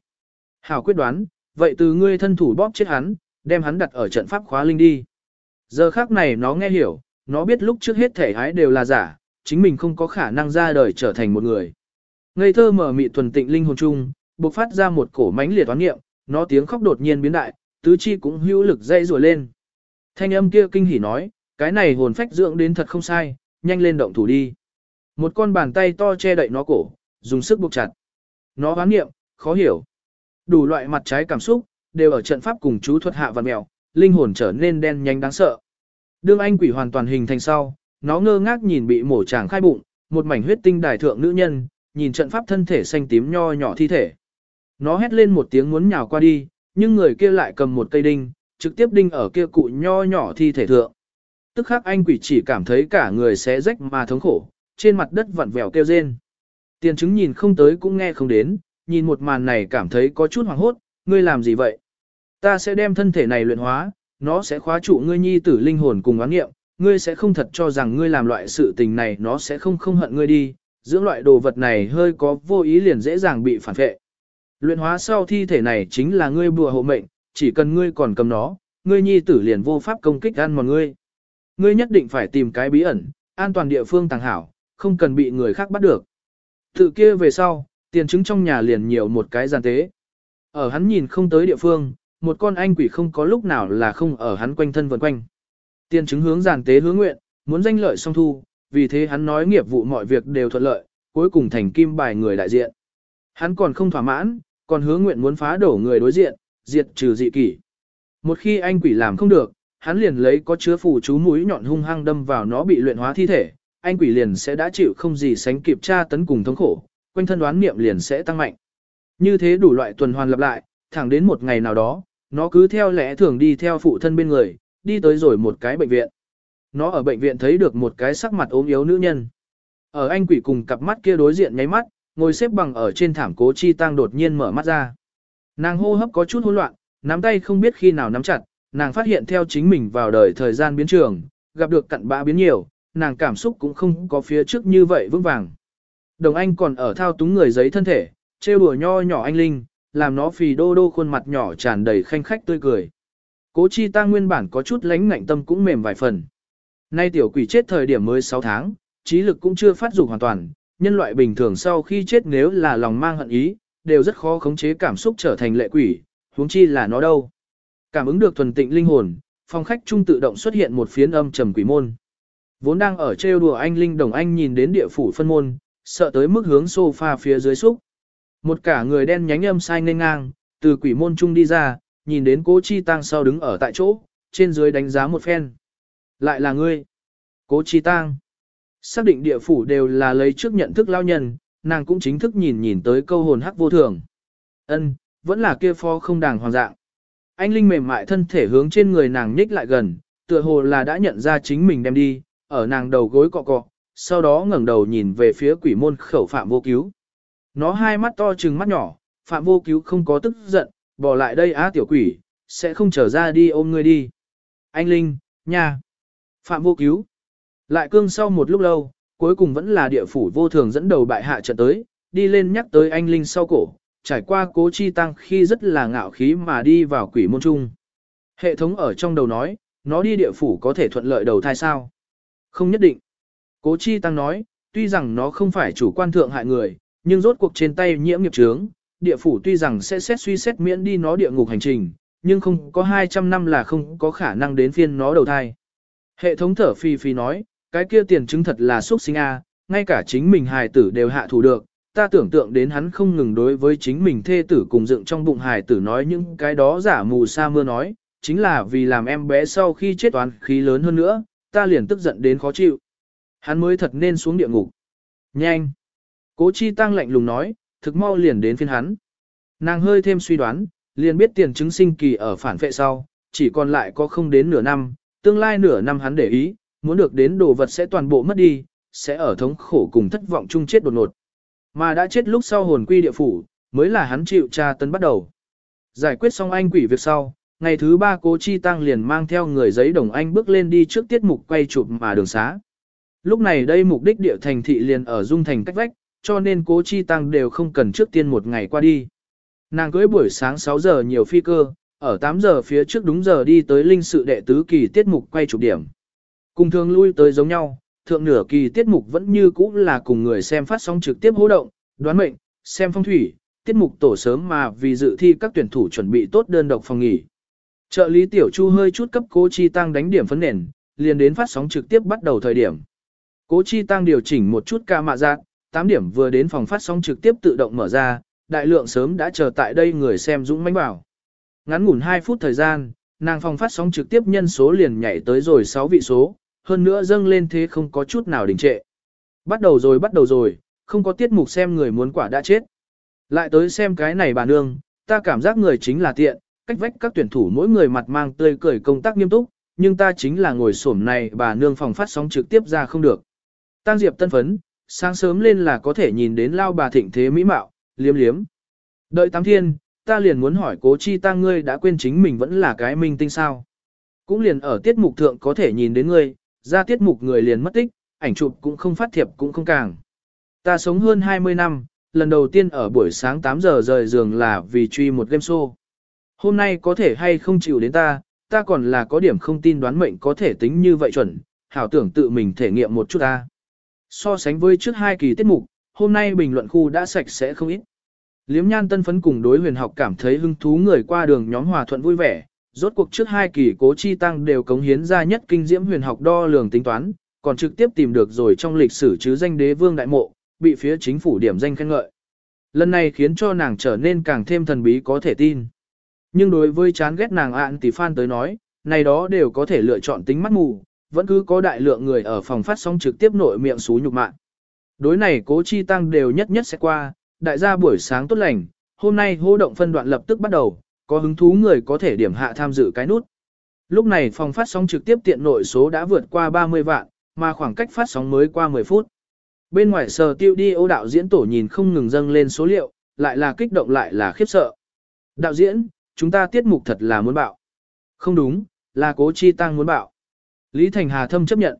Hảo quyết đoán, vậy từ ngươi thân thủ bóp chết hắn, đem hắn đặt ở trận pháp khóa linh đi. Giờ khác này nó nghe hiểu, nó biết lúc trước hết thể hái đều là giả, chính mình không có khả năng ra đời trở thành một người. Ngây thơ mở mị thuần tịnh linh hồn chung, bộc phát ra một cổ mãnh liệt toán nghiệm, nó tiếng khóc đột nhiên biến đại, tứ chi cũng hữu lực dây rùa lên. Thanh âm kia kinh hỉ nói, cái này hồn phách dưỡng đến thật không sai, nhanh lên động thủ đi. Một con bàn tay to che đậy nó cổ, dùng sức buộc chặt. Nó hoán nghiệm, khó hiểu. Đủ loại mặt trái cảm xúc, đều ở trận pháp cùng chú thuật hạ và mèo, linh hồn trở nên đen nhanh đáng sợ. Đương anh quỷ hoàn toàn hình thành sau, nó ngơ ngác nhìn bị mổ chàng khai bụng, một mảnh huyết tinh đài thượng nữ nhân, nhìn trận pháp thân thể xanh tím nho nhỏ thi thể. Nó hét lên một tiếng muốn nhào qua đi, nhưng người kia lại cầm một cây đinh, trực tiếp đinh ở kia cụ nho nhỏ thi thể thượng. Tức khắc anh quỷ chỉ cảm thấy cả người xé rách mà thống khổ, trên mặt đất vặn vẹo kêu rên. Tiền chứng nhìn không tới cũng nghe không đến, nhìn một màn này cảm thấy có chút hoảng hốt, ngươi làm gì vậy? Ta sẽ đem thân thể này luyện hóa, nó sẽ khóa trụ ngươi nhi tử linh hồn cùng oán nghiệm, ngươi sẽ không thật cho rằng ngươi làm loại sự tình này nó sẽ không không hận ngươi đi, dưỡng loại đồ vật này hơi có vô ý liền dễ dàng bị phản vệ. Luyện hóa sau thi thể này chính là ngươi bùa hộ mệnh, chỉ cần ngươi còn cầm nó, ngươi nhi tử liền vô pháp công kích ăn mòn ngươi. Ngươi nhất định phải tìm cái bí ẩn, an toàn địa phương tàng hảo, không cần bị người khác bắt được. Tự kia về sau, tiền chứng trong nhà liền nhiều một cái giàn tế. Ở hắn nhìn không tới địa phương, một con anh quỷ không có lúc nào là không ở hắn quanh thân vần quanh. tiên chứng hướng giàn tế hướng nguyện, muốn danh lợi song thu, vì thế hắn nói nghiệp vụ mọi việc đều thuận lợi, cuối cùng thành kim bài người đại diện. Hắn còn không thỏa mãn, còn hứa nguyện muốn phá đổ người đối diện, diệt trừ dị kỷ. Một khi anh quỷ làm không được, hắn liền lấy có chứa phù chú mũi nhọn hung hăng đâm vào nó bị luyện hóa thi thể, anh quỷ liền sẽ đã chịu không gì sánh kịp tra tấn cùng thống khổ, quanh thân đoán niệm liền sẽ tăng mạnh. Như thế đủ loại tuần hoàn lặp lại, thẳng đến một ngày nào đó, nó cứ theo lẽ thường đi theo phụ thân bên người, đi tới rồi một cái bệnh viện. Nó ở bệnh viện thấy được một cái sắc mặt ốm yếu nữ nhân. Ở anh quỷ cùng cặp mắt kia đối diện nháy mắt, ngồi xếp bằng ở trên thảm cố chi tăng đột nhiên mở mắt ra. Nàng hô hấp có chút hỗn loạn, nắm tay không biết khi nào nắm chặt, nàng phát hiện theo chính mình vào đời thời gian biến trường, gặp được cặn bã biến nhiều, nàng cảm xúc cũng không có phía trước như vậy vững vàng. Đồng anh còn ở thao túng người giấy thân thể, trêu đùa nho nhỏ anh Linh, làm nó phì đô đô khuôn mặt nhỏ tràn đầy khanh khách tươi cười. Cố chi ta nguyên bản có chút lánh ngạnh tâm cũng mềm vài phần. Nay tiểu quỷ chết thời điểm mới 6 tháng, trí lực cũng chưa phát dục hoàn toàn, nhân loại bình thường sau khi chết nếu là lòng mang hận ý, đều rất khó khống chế cảm xúc trở thành lệ quỷ, huống chi là nó đâu. Cảm ứng được thuần tịnh linh hồn, phòng khách trung tự động xuất hiện một phiến âm trầm quỷ môn. Vốn đang ở trêu đùa anh Linh Đồng Anh nhìn đến địa phủ phân môn, sợ tới mức hướng sofa phía dưới xúc. Một cả người đen nhánh âm sai nên ngang, từ quỷ môn trung đi ra, nhìn đến cố chi tăng sau đứng ở tại chỗ, trên dưới đánh giá một phen. Lại là ngươi. Cố chi tăng. Xác định địa phủ đều là lấy trước nhận thức lao nhân, nàng cũng chính thức nhìn nhìn tới câu hồn hắc vô thường. Ân, vẫn là kia pho không đàng hoàng dạng. Anh Linh mềm mại thân thể hướng trên người nàng nhích lại gần, tựa hồ là đã nhận ra chính mình đem đi, ở nàng đầu gối cọ cọ, sau đó ngẩng đầu nhìn về phía quỷ môn khẩu phạm vô cứu. Nó hai mắt to trừng mắt nhỏ, phạm vô cứu không có tức giận, bỏ lại đây á tiểu quỷ, sẽ không trở ra đi ôm ngươi đi. Anh Linh, nha. Phạm vô cứu. Lại cương sau một lúc lâu, cuối cùng vẫn là địa phủ vô thường dẫn đầu bại hạ trận tới, đi lên nhắc tới anh Linh sau cổ, trải qua cố chi tăng khi rất là ngạo khí mà đi vào quỷ môn trung. Hệ thống ở trong đầu nói, nó đi địa phủ có thể thuận lợi đầu thai sao? Không nhất định. Cố chi tăng nói, tuy rằng nó không phải chủ quan thượng hại người, nhưng rốt cuộc trên tay nhiễm nghiệp trướng, địa phủ tuy rằng sẽ xét suy xét miễn đi nó địa ngục hành trình, nhưng không có 200 năm là không có khả năng đến phiên nó đầu thai. Hệ thống thở phi phi nói, cái kia tiền chứng thật là xuất sinh a, ngay cả chính mình hài tử đều hạ thủ được, ta tưởng tượng đến hắn không ngừng đối với chính mình thê tử cùng dựng trong bụng hài tử nói những cái đó giả mù sa mưa nói, chính là vì làm em bé sau khi chết toán khí lớn hơn nữa, ta liền tức giận đến khó chịu. Hắn mới thật nên xuống địa ngục. Nhanh! Cố chi tăng lạnh lùng nói, thực mau liền đến phiên hắn. Nàng hơi thêm suy đoán, liền biết tiền chứng sinh kỳ ở phản vệ sau, chỉ còn lại có không đến nửa năm, tương lai nửa năm hắn để ý, muốn được đến đồ vật sẽ toàn bộ mất đi, sẽ ở thống khổ cùng thất vọng chung chết đột ngột. Mà đã chết lúc sau hồn quy địa phủ, mới là hắn chịu tra tấn bắt đầu. Giải quyết xong anh quỷ việc sau, ngày thứ ba cố chi tăng liền mang theo người giấy đồng anh bước lên đi trước tiết mục quay chụp mà đường xá. Lúc này đây mục đích địa thành thị liền ở dung thành cách vách, cho nên cố chi tăng đều không cần trước tiên một ngày qua đi. Nàng cưới buổi sáng 6 giờ nhiều phi cơ, ở 8 giờ phía trước đúng giờ đi tới linh sự đệ tứ kỳ tiết mục quay chụp điểm. Cùng thường lui tới giống nhau, thượng nửa kỳ tiết mục vẫn như cũ là cùng người xem phát sóng trực tiếp hô động, đoán mệnh, xem phong thủy, tiết mục tổ sớm mà vì dự thi các tuyển thủ chuẩn bị tốt đơn độc phòng nghỉ. Trợ lý Tiểu Chu hơi chút cấp Cố Chi Tăng đánh điểm phấn nền, liền đến phát sóng trực tiếp bắt đầu thời điểm. Cố Chi Tăng điều chỉnh một chút ca mạ giác, 8 điểm vừa đến phòng phát sóng trực tiếp tự động mở ra, đại lượng sớm đã chờ tại đây người xem dũng mãnh bảo. Ngắn ngủn 2 phút thời gian, nàng phòng phát sóng trực tiếp nhân số liền nhảy tới rồi 6 vị số, hơn nữa dâng lên thế không có chút nào đình trệ. Bắt đầu rồi bắt đầu rồi, không có tiết mục xem người muốn quả đã chết. Lại tới xem cái này bà nương, ta cảm giác người chính là tiện, cách vách các tuyển thủ mỗi người mặt mang tươi cười công tác nghiêm túc, nhưng ta chính là ngồi xổm này bà nương phòng phát sóng trực tiếp ra không được. Tang Diệp tân phấn, sáng sớm lên là có thể nhìn đến lao bà thịnh thế mỹ mạo, liếm liếm. Đợi tám thiên, ta liền muốn hỏi cố chi ta ngươi đã quên chính mình vẫn là cái minh tinh sao. Cũng liền ở tiết mục thượng có thể nhìn đến ngươi, ra tiết mục người liền mất tích, ảnh chụp cũng không phát thiệp cũng không càng. Ta sống hơn 20 năm, lần đầu tiên ở buổi sáng 8 giờ rời giường là vì truy một game show. Hôm nay có thể hay không chịu đến ta, ta còn là có điểm không tin đoán mệnh có thể tính như vậy chuẩn, hảo tưởng tự mình thể nghiệm một chút ta. So sánh với trước hai kỳ tiết mục, hôm nay bình luận khu đã sạch sẽ không ít. Liếm nhan tân phấn cùng đối huyền học cảm thấy hứng thú người qua đường nhóm hòa thuận vui vẻ, rốt cuộc trước hai kỳ cố chi tăng đều cống hiến ra nhất kinh diễm huyền học đo lường tính toán, còn trực tiếp tìm được rồi trong lịch sử chứ danh đế vương đại mộ, bị phía chính phủ điểm danh khen ngợi. Lần này khiến cho nàng trở nên càng thêm thần bí có thể tin. Nhưng đối với chán ghét nàng ạn tỷ phan tới nói, này đó đều có thể lựa chọn tính mắt mù, vẫn cứ có đại lượng người ở phòng phát sóng trực tiếp nội miệng xú nhục mạng. Đối này cố chi tăng đều nhất nhất sẽ qua, đại gia buổi sáng tốt lành, hôm nay hô động phân đoạn lập tức bắt đầu, có hứng thú người có thể điểm hạ tham dự cái nút. Lúc này phòng phát sóng trực tiếp tiện nội số đã vượt qua 30 vạn, mà khoảng cách phát sóng mới qua 10 phút. Bên ngoài sở tiêu đi ô đạo diễn tổ nhìn không ngừng dâng lên số liệu, lại là kích động lại là khiếp sợ. Đạo diễn, chúng ta tiết mục thật là muốn bạo. Không đúng, là cố chi tăng muốn bạo. Lý Thành Hà thâm chấp nhận.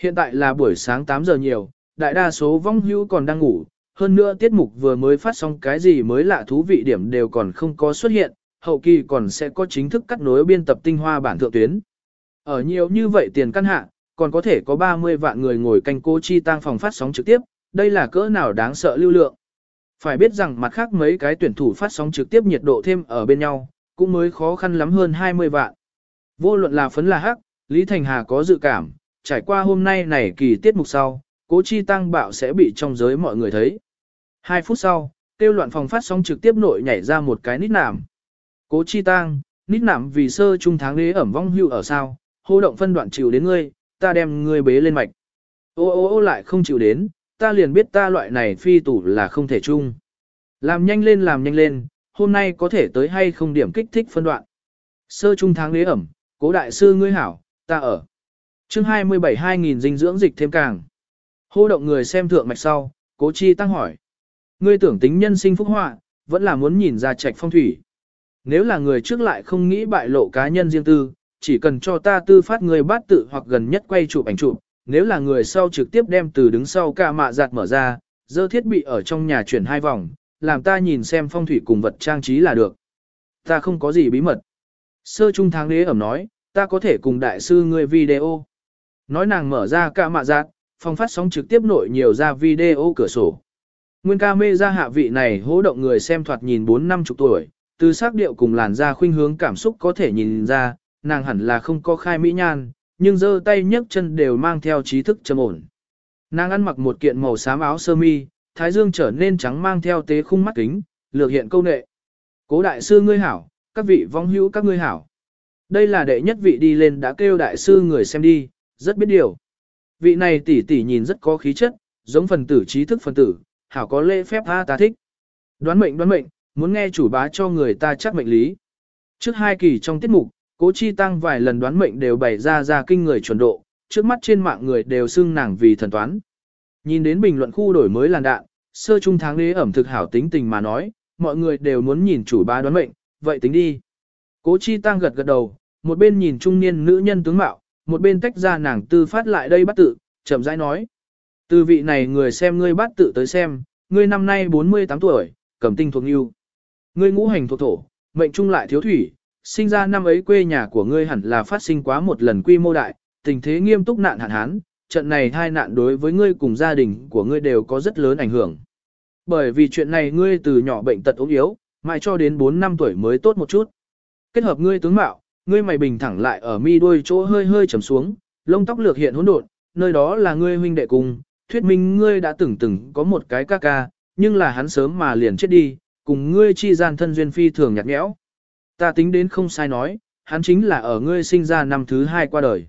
Hiện tại là buổi sáng 8 giờ nhiều, đại đa số vong hữu còn đang ngủ, hơn nữa tiết mục vừa mới phát xong cái gì mới lạ thú vị điểm đều còn không có xuất hiện, hậu kỳ còn sẽ có chính thức cắt nối biên tập tinh hoa bản thượng tuyến. Ở nhiều như vậy tiền căn hạ, còn có thể có 30 vạn người ngồi canh cô chi tăng phòng phát sóng trực tiếp, đây là cỡ nào đáng sợ lưu lượng. Phải biết rằng mặt khác mấy cái tuyển thủ phát sóng trực tiếp nhiệt độ thêm ở bên nhau, cũng mới khó khăn lắm hơn 20 vạn. Vô luận là phấn là hắc, Lý Thành Hà có dự cảm, trải qua hôm nay này kỳ tiết mục sau, cố chi tăng bạo sẽ bị trong giới mọi người thấy. Hai phút sau, tiêu loạn phòng phát sóng trực tiếp nội nhảy ra một cái nít nảm. Cố chi tăng, nít nảm vì sơ trung tháng đế ẩm vong hưu ở sao, hô động phân đoạn chịu đến ngươi, ta đem ngươi bế lên mạch. Ô ô ô lại không chịu đến, ta liền biết ta loại này phi tủ là không thể chung. Làm nhanh lên làm nhanh lên, hôm nay có thể tới hay không điểm kích thích phân đoạn. Sơ trung tháng đế ẩm, cố đại sư ngươi hảo, ta ở. chương 27 2000 dinh dưỡng dịch thêm càng. Hô động người xem thượng mạch sau, cố chi tăng hỏi. Ngươi tưởng tính nhân sinh phúc họa, vẫn là muốn nhìn ra trạch phong thủy. Nếu là người trước lại không nghĩ bại lộ cá nhân riêng tư, chỉ cần cho ta tư phát người bát tự hoặc gần nhất quay chụp ảnh chụp, nếu là người sau trực tiếp đem từ đứng sau ca mạ giặt mở ra, dơ thiết bị ở trong nhà chuyển hai vòng, làm ta nhìn xem phong thủy cùng vật trang trí là được. Ta không có gì bí mật. Sơ trung tháng đế ẩm nói, ta có thể cùng đại sư ngươi video. Nói nàng mở ra ca mạ giác, phong phát sóng trực tiếp nội nhiều ra video cửa sổ. Nguyên ca mê ra hạ vị này hố động người xem thoạt nhìn 4 năm chục tuổi, từ sắc điệu cùng làn da khuynh hướng cảm xúc có thể nhìn ra, nàng hẳn là không có khai mỹ nhan, nhưng giơ tay nhấc chân đều mang theo trí thức trầm ổn. Nàng ăn mặc một kiện màu xám áo sơ mi, thái dương trở nên trắng mang theo tế khung mắt kính, lược hiện câu nệ. Cố đại sư ngươi hảo, các vị vong hữu các ngươi hảo. Đây là đệ nhất vị đi lên đã kêu đại sư người xem đi, rất biết điều. Vị này tỷ tỷ nhìn rất có khí chất, giống phần tử trí thức phần tử, hảo có lễ phép tha ta thích. Đoán mệnh đoán mệnh, muốn nghe chủ bá cho người ta chắc mệnh lý. Trước hai kỳ trong tiết mục, cố chi tăng vài lần đoán mệnh đều bày ra ra kinh người chuẩn độ, trước mắt trên mạng người đều xưng nàng vì thần toán. Nhìn đến bình luận khu đổi mới làn đạn, sơ trung tháng lễ ẩm thực hảo tính tình mà nói, mọi người đều muốn nhìn chủ bá đoán mệnh, vậy tính đi. Cố chi tăng gật gật đầu, một bên nhìn trung niên nữ nhân tướng mạo, một bên tách ra nàng tư phát lại đây bắt tự, chậm rãi nói. Từ vị này người xem ngươi bắt tự tới xem, ngươi năm nay 48 tuổi, cầm tinh thuộc yêu. Ngươi ngũ hành thuộc thổ, mệnh trung lại thiếu thủy, sinh ra năm ấy quê nhà của ngươi hẳn là phát sinh quá một lần quy mô đại, tình thế nghiêm túc nạn hạn hán, trận này hai nạn đối với ngươi cùng gia đình của ngươi đều có rất lớn ảnh hưởng. Bởi vì chuyện này ngươi từ nhỏ bệnh tật ốm yếu, mãi cho đến 4 năm tuổi mới tốt một chút. Kết hợp ngươi tướng mạo, ngươi mày bình thẳng lại ở mi đuôi chỗ hơi hơi trầm xuống, lông tóc lược hiện hỗn độn, nơi đó là ngươi huynh đệ cùng, thuyết minh ngươi đã từng từng có một cái ca ca, nhưng là hắn sớm mà liền chết đi, cùng ngươi chi gian thân duyên phi thường nhạt nhẽo. Ta tính đến không sai nói, hắn chính là ở ngươi sinh ra năm thứ hai qua đời.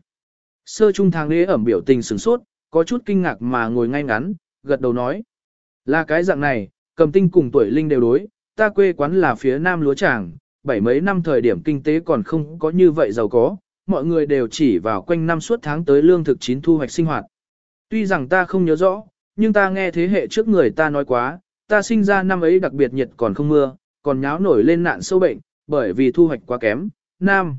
Sơ trung thang đế ẩm biểu tình sửng sốt, có chút kinh ngạc mà ngồi ngay ngắn, gật đầu nói. Là cái dạng này, cầm tinh cùng tuổi linh đều đối, ta quê quán là phía nam lúa tràng, bảy mấy năm thời điểm kinh tế còn không có như vậy giàu có, mọi người đều chỉ vào quanh năm suốt tháng tới lương thực chín thu hoạch sinh hoạt. Tuy rằng ta không nhớ rõ, nhưng ta nghe thế hệ trước người ta nói quá, ta sinh ra năm ấy đặc biệt nhiệt còn không mưa, còn nháo nổi lên nạn sâu bệnh, bởi vì thu hoạch quá kém, nam.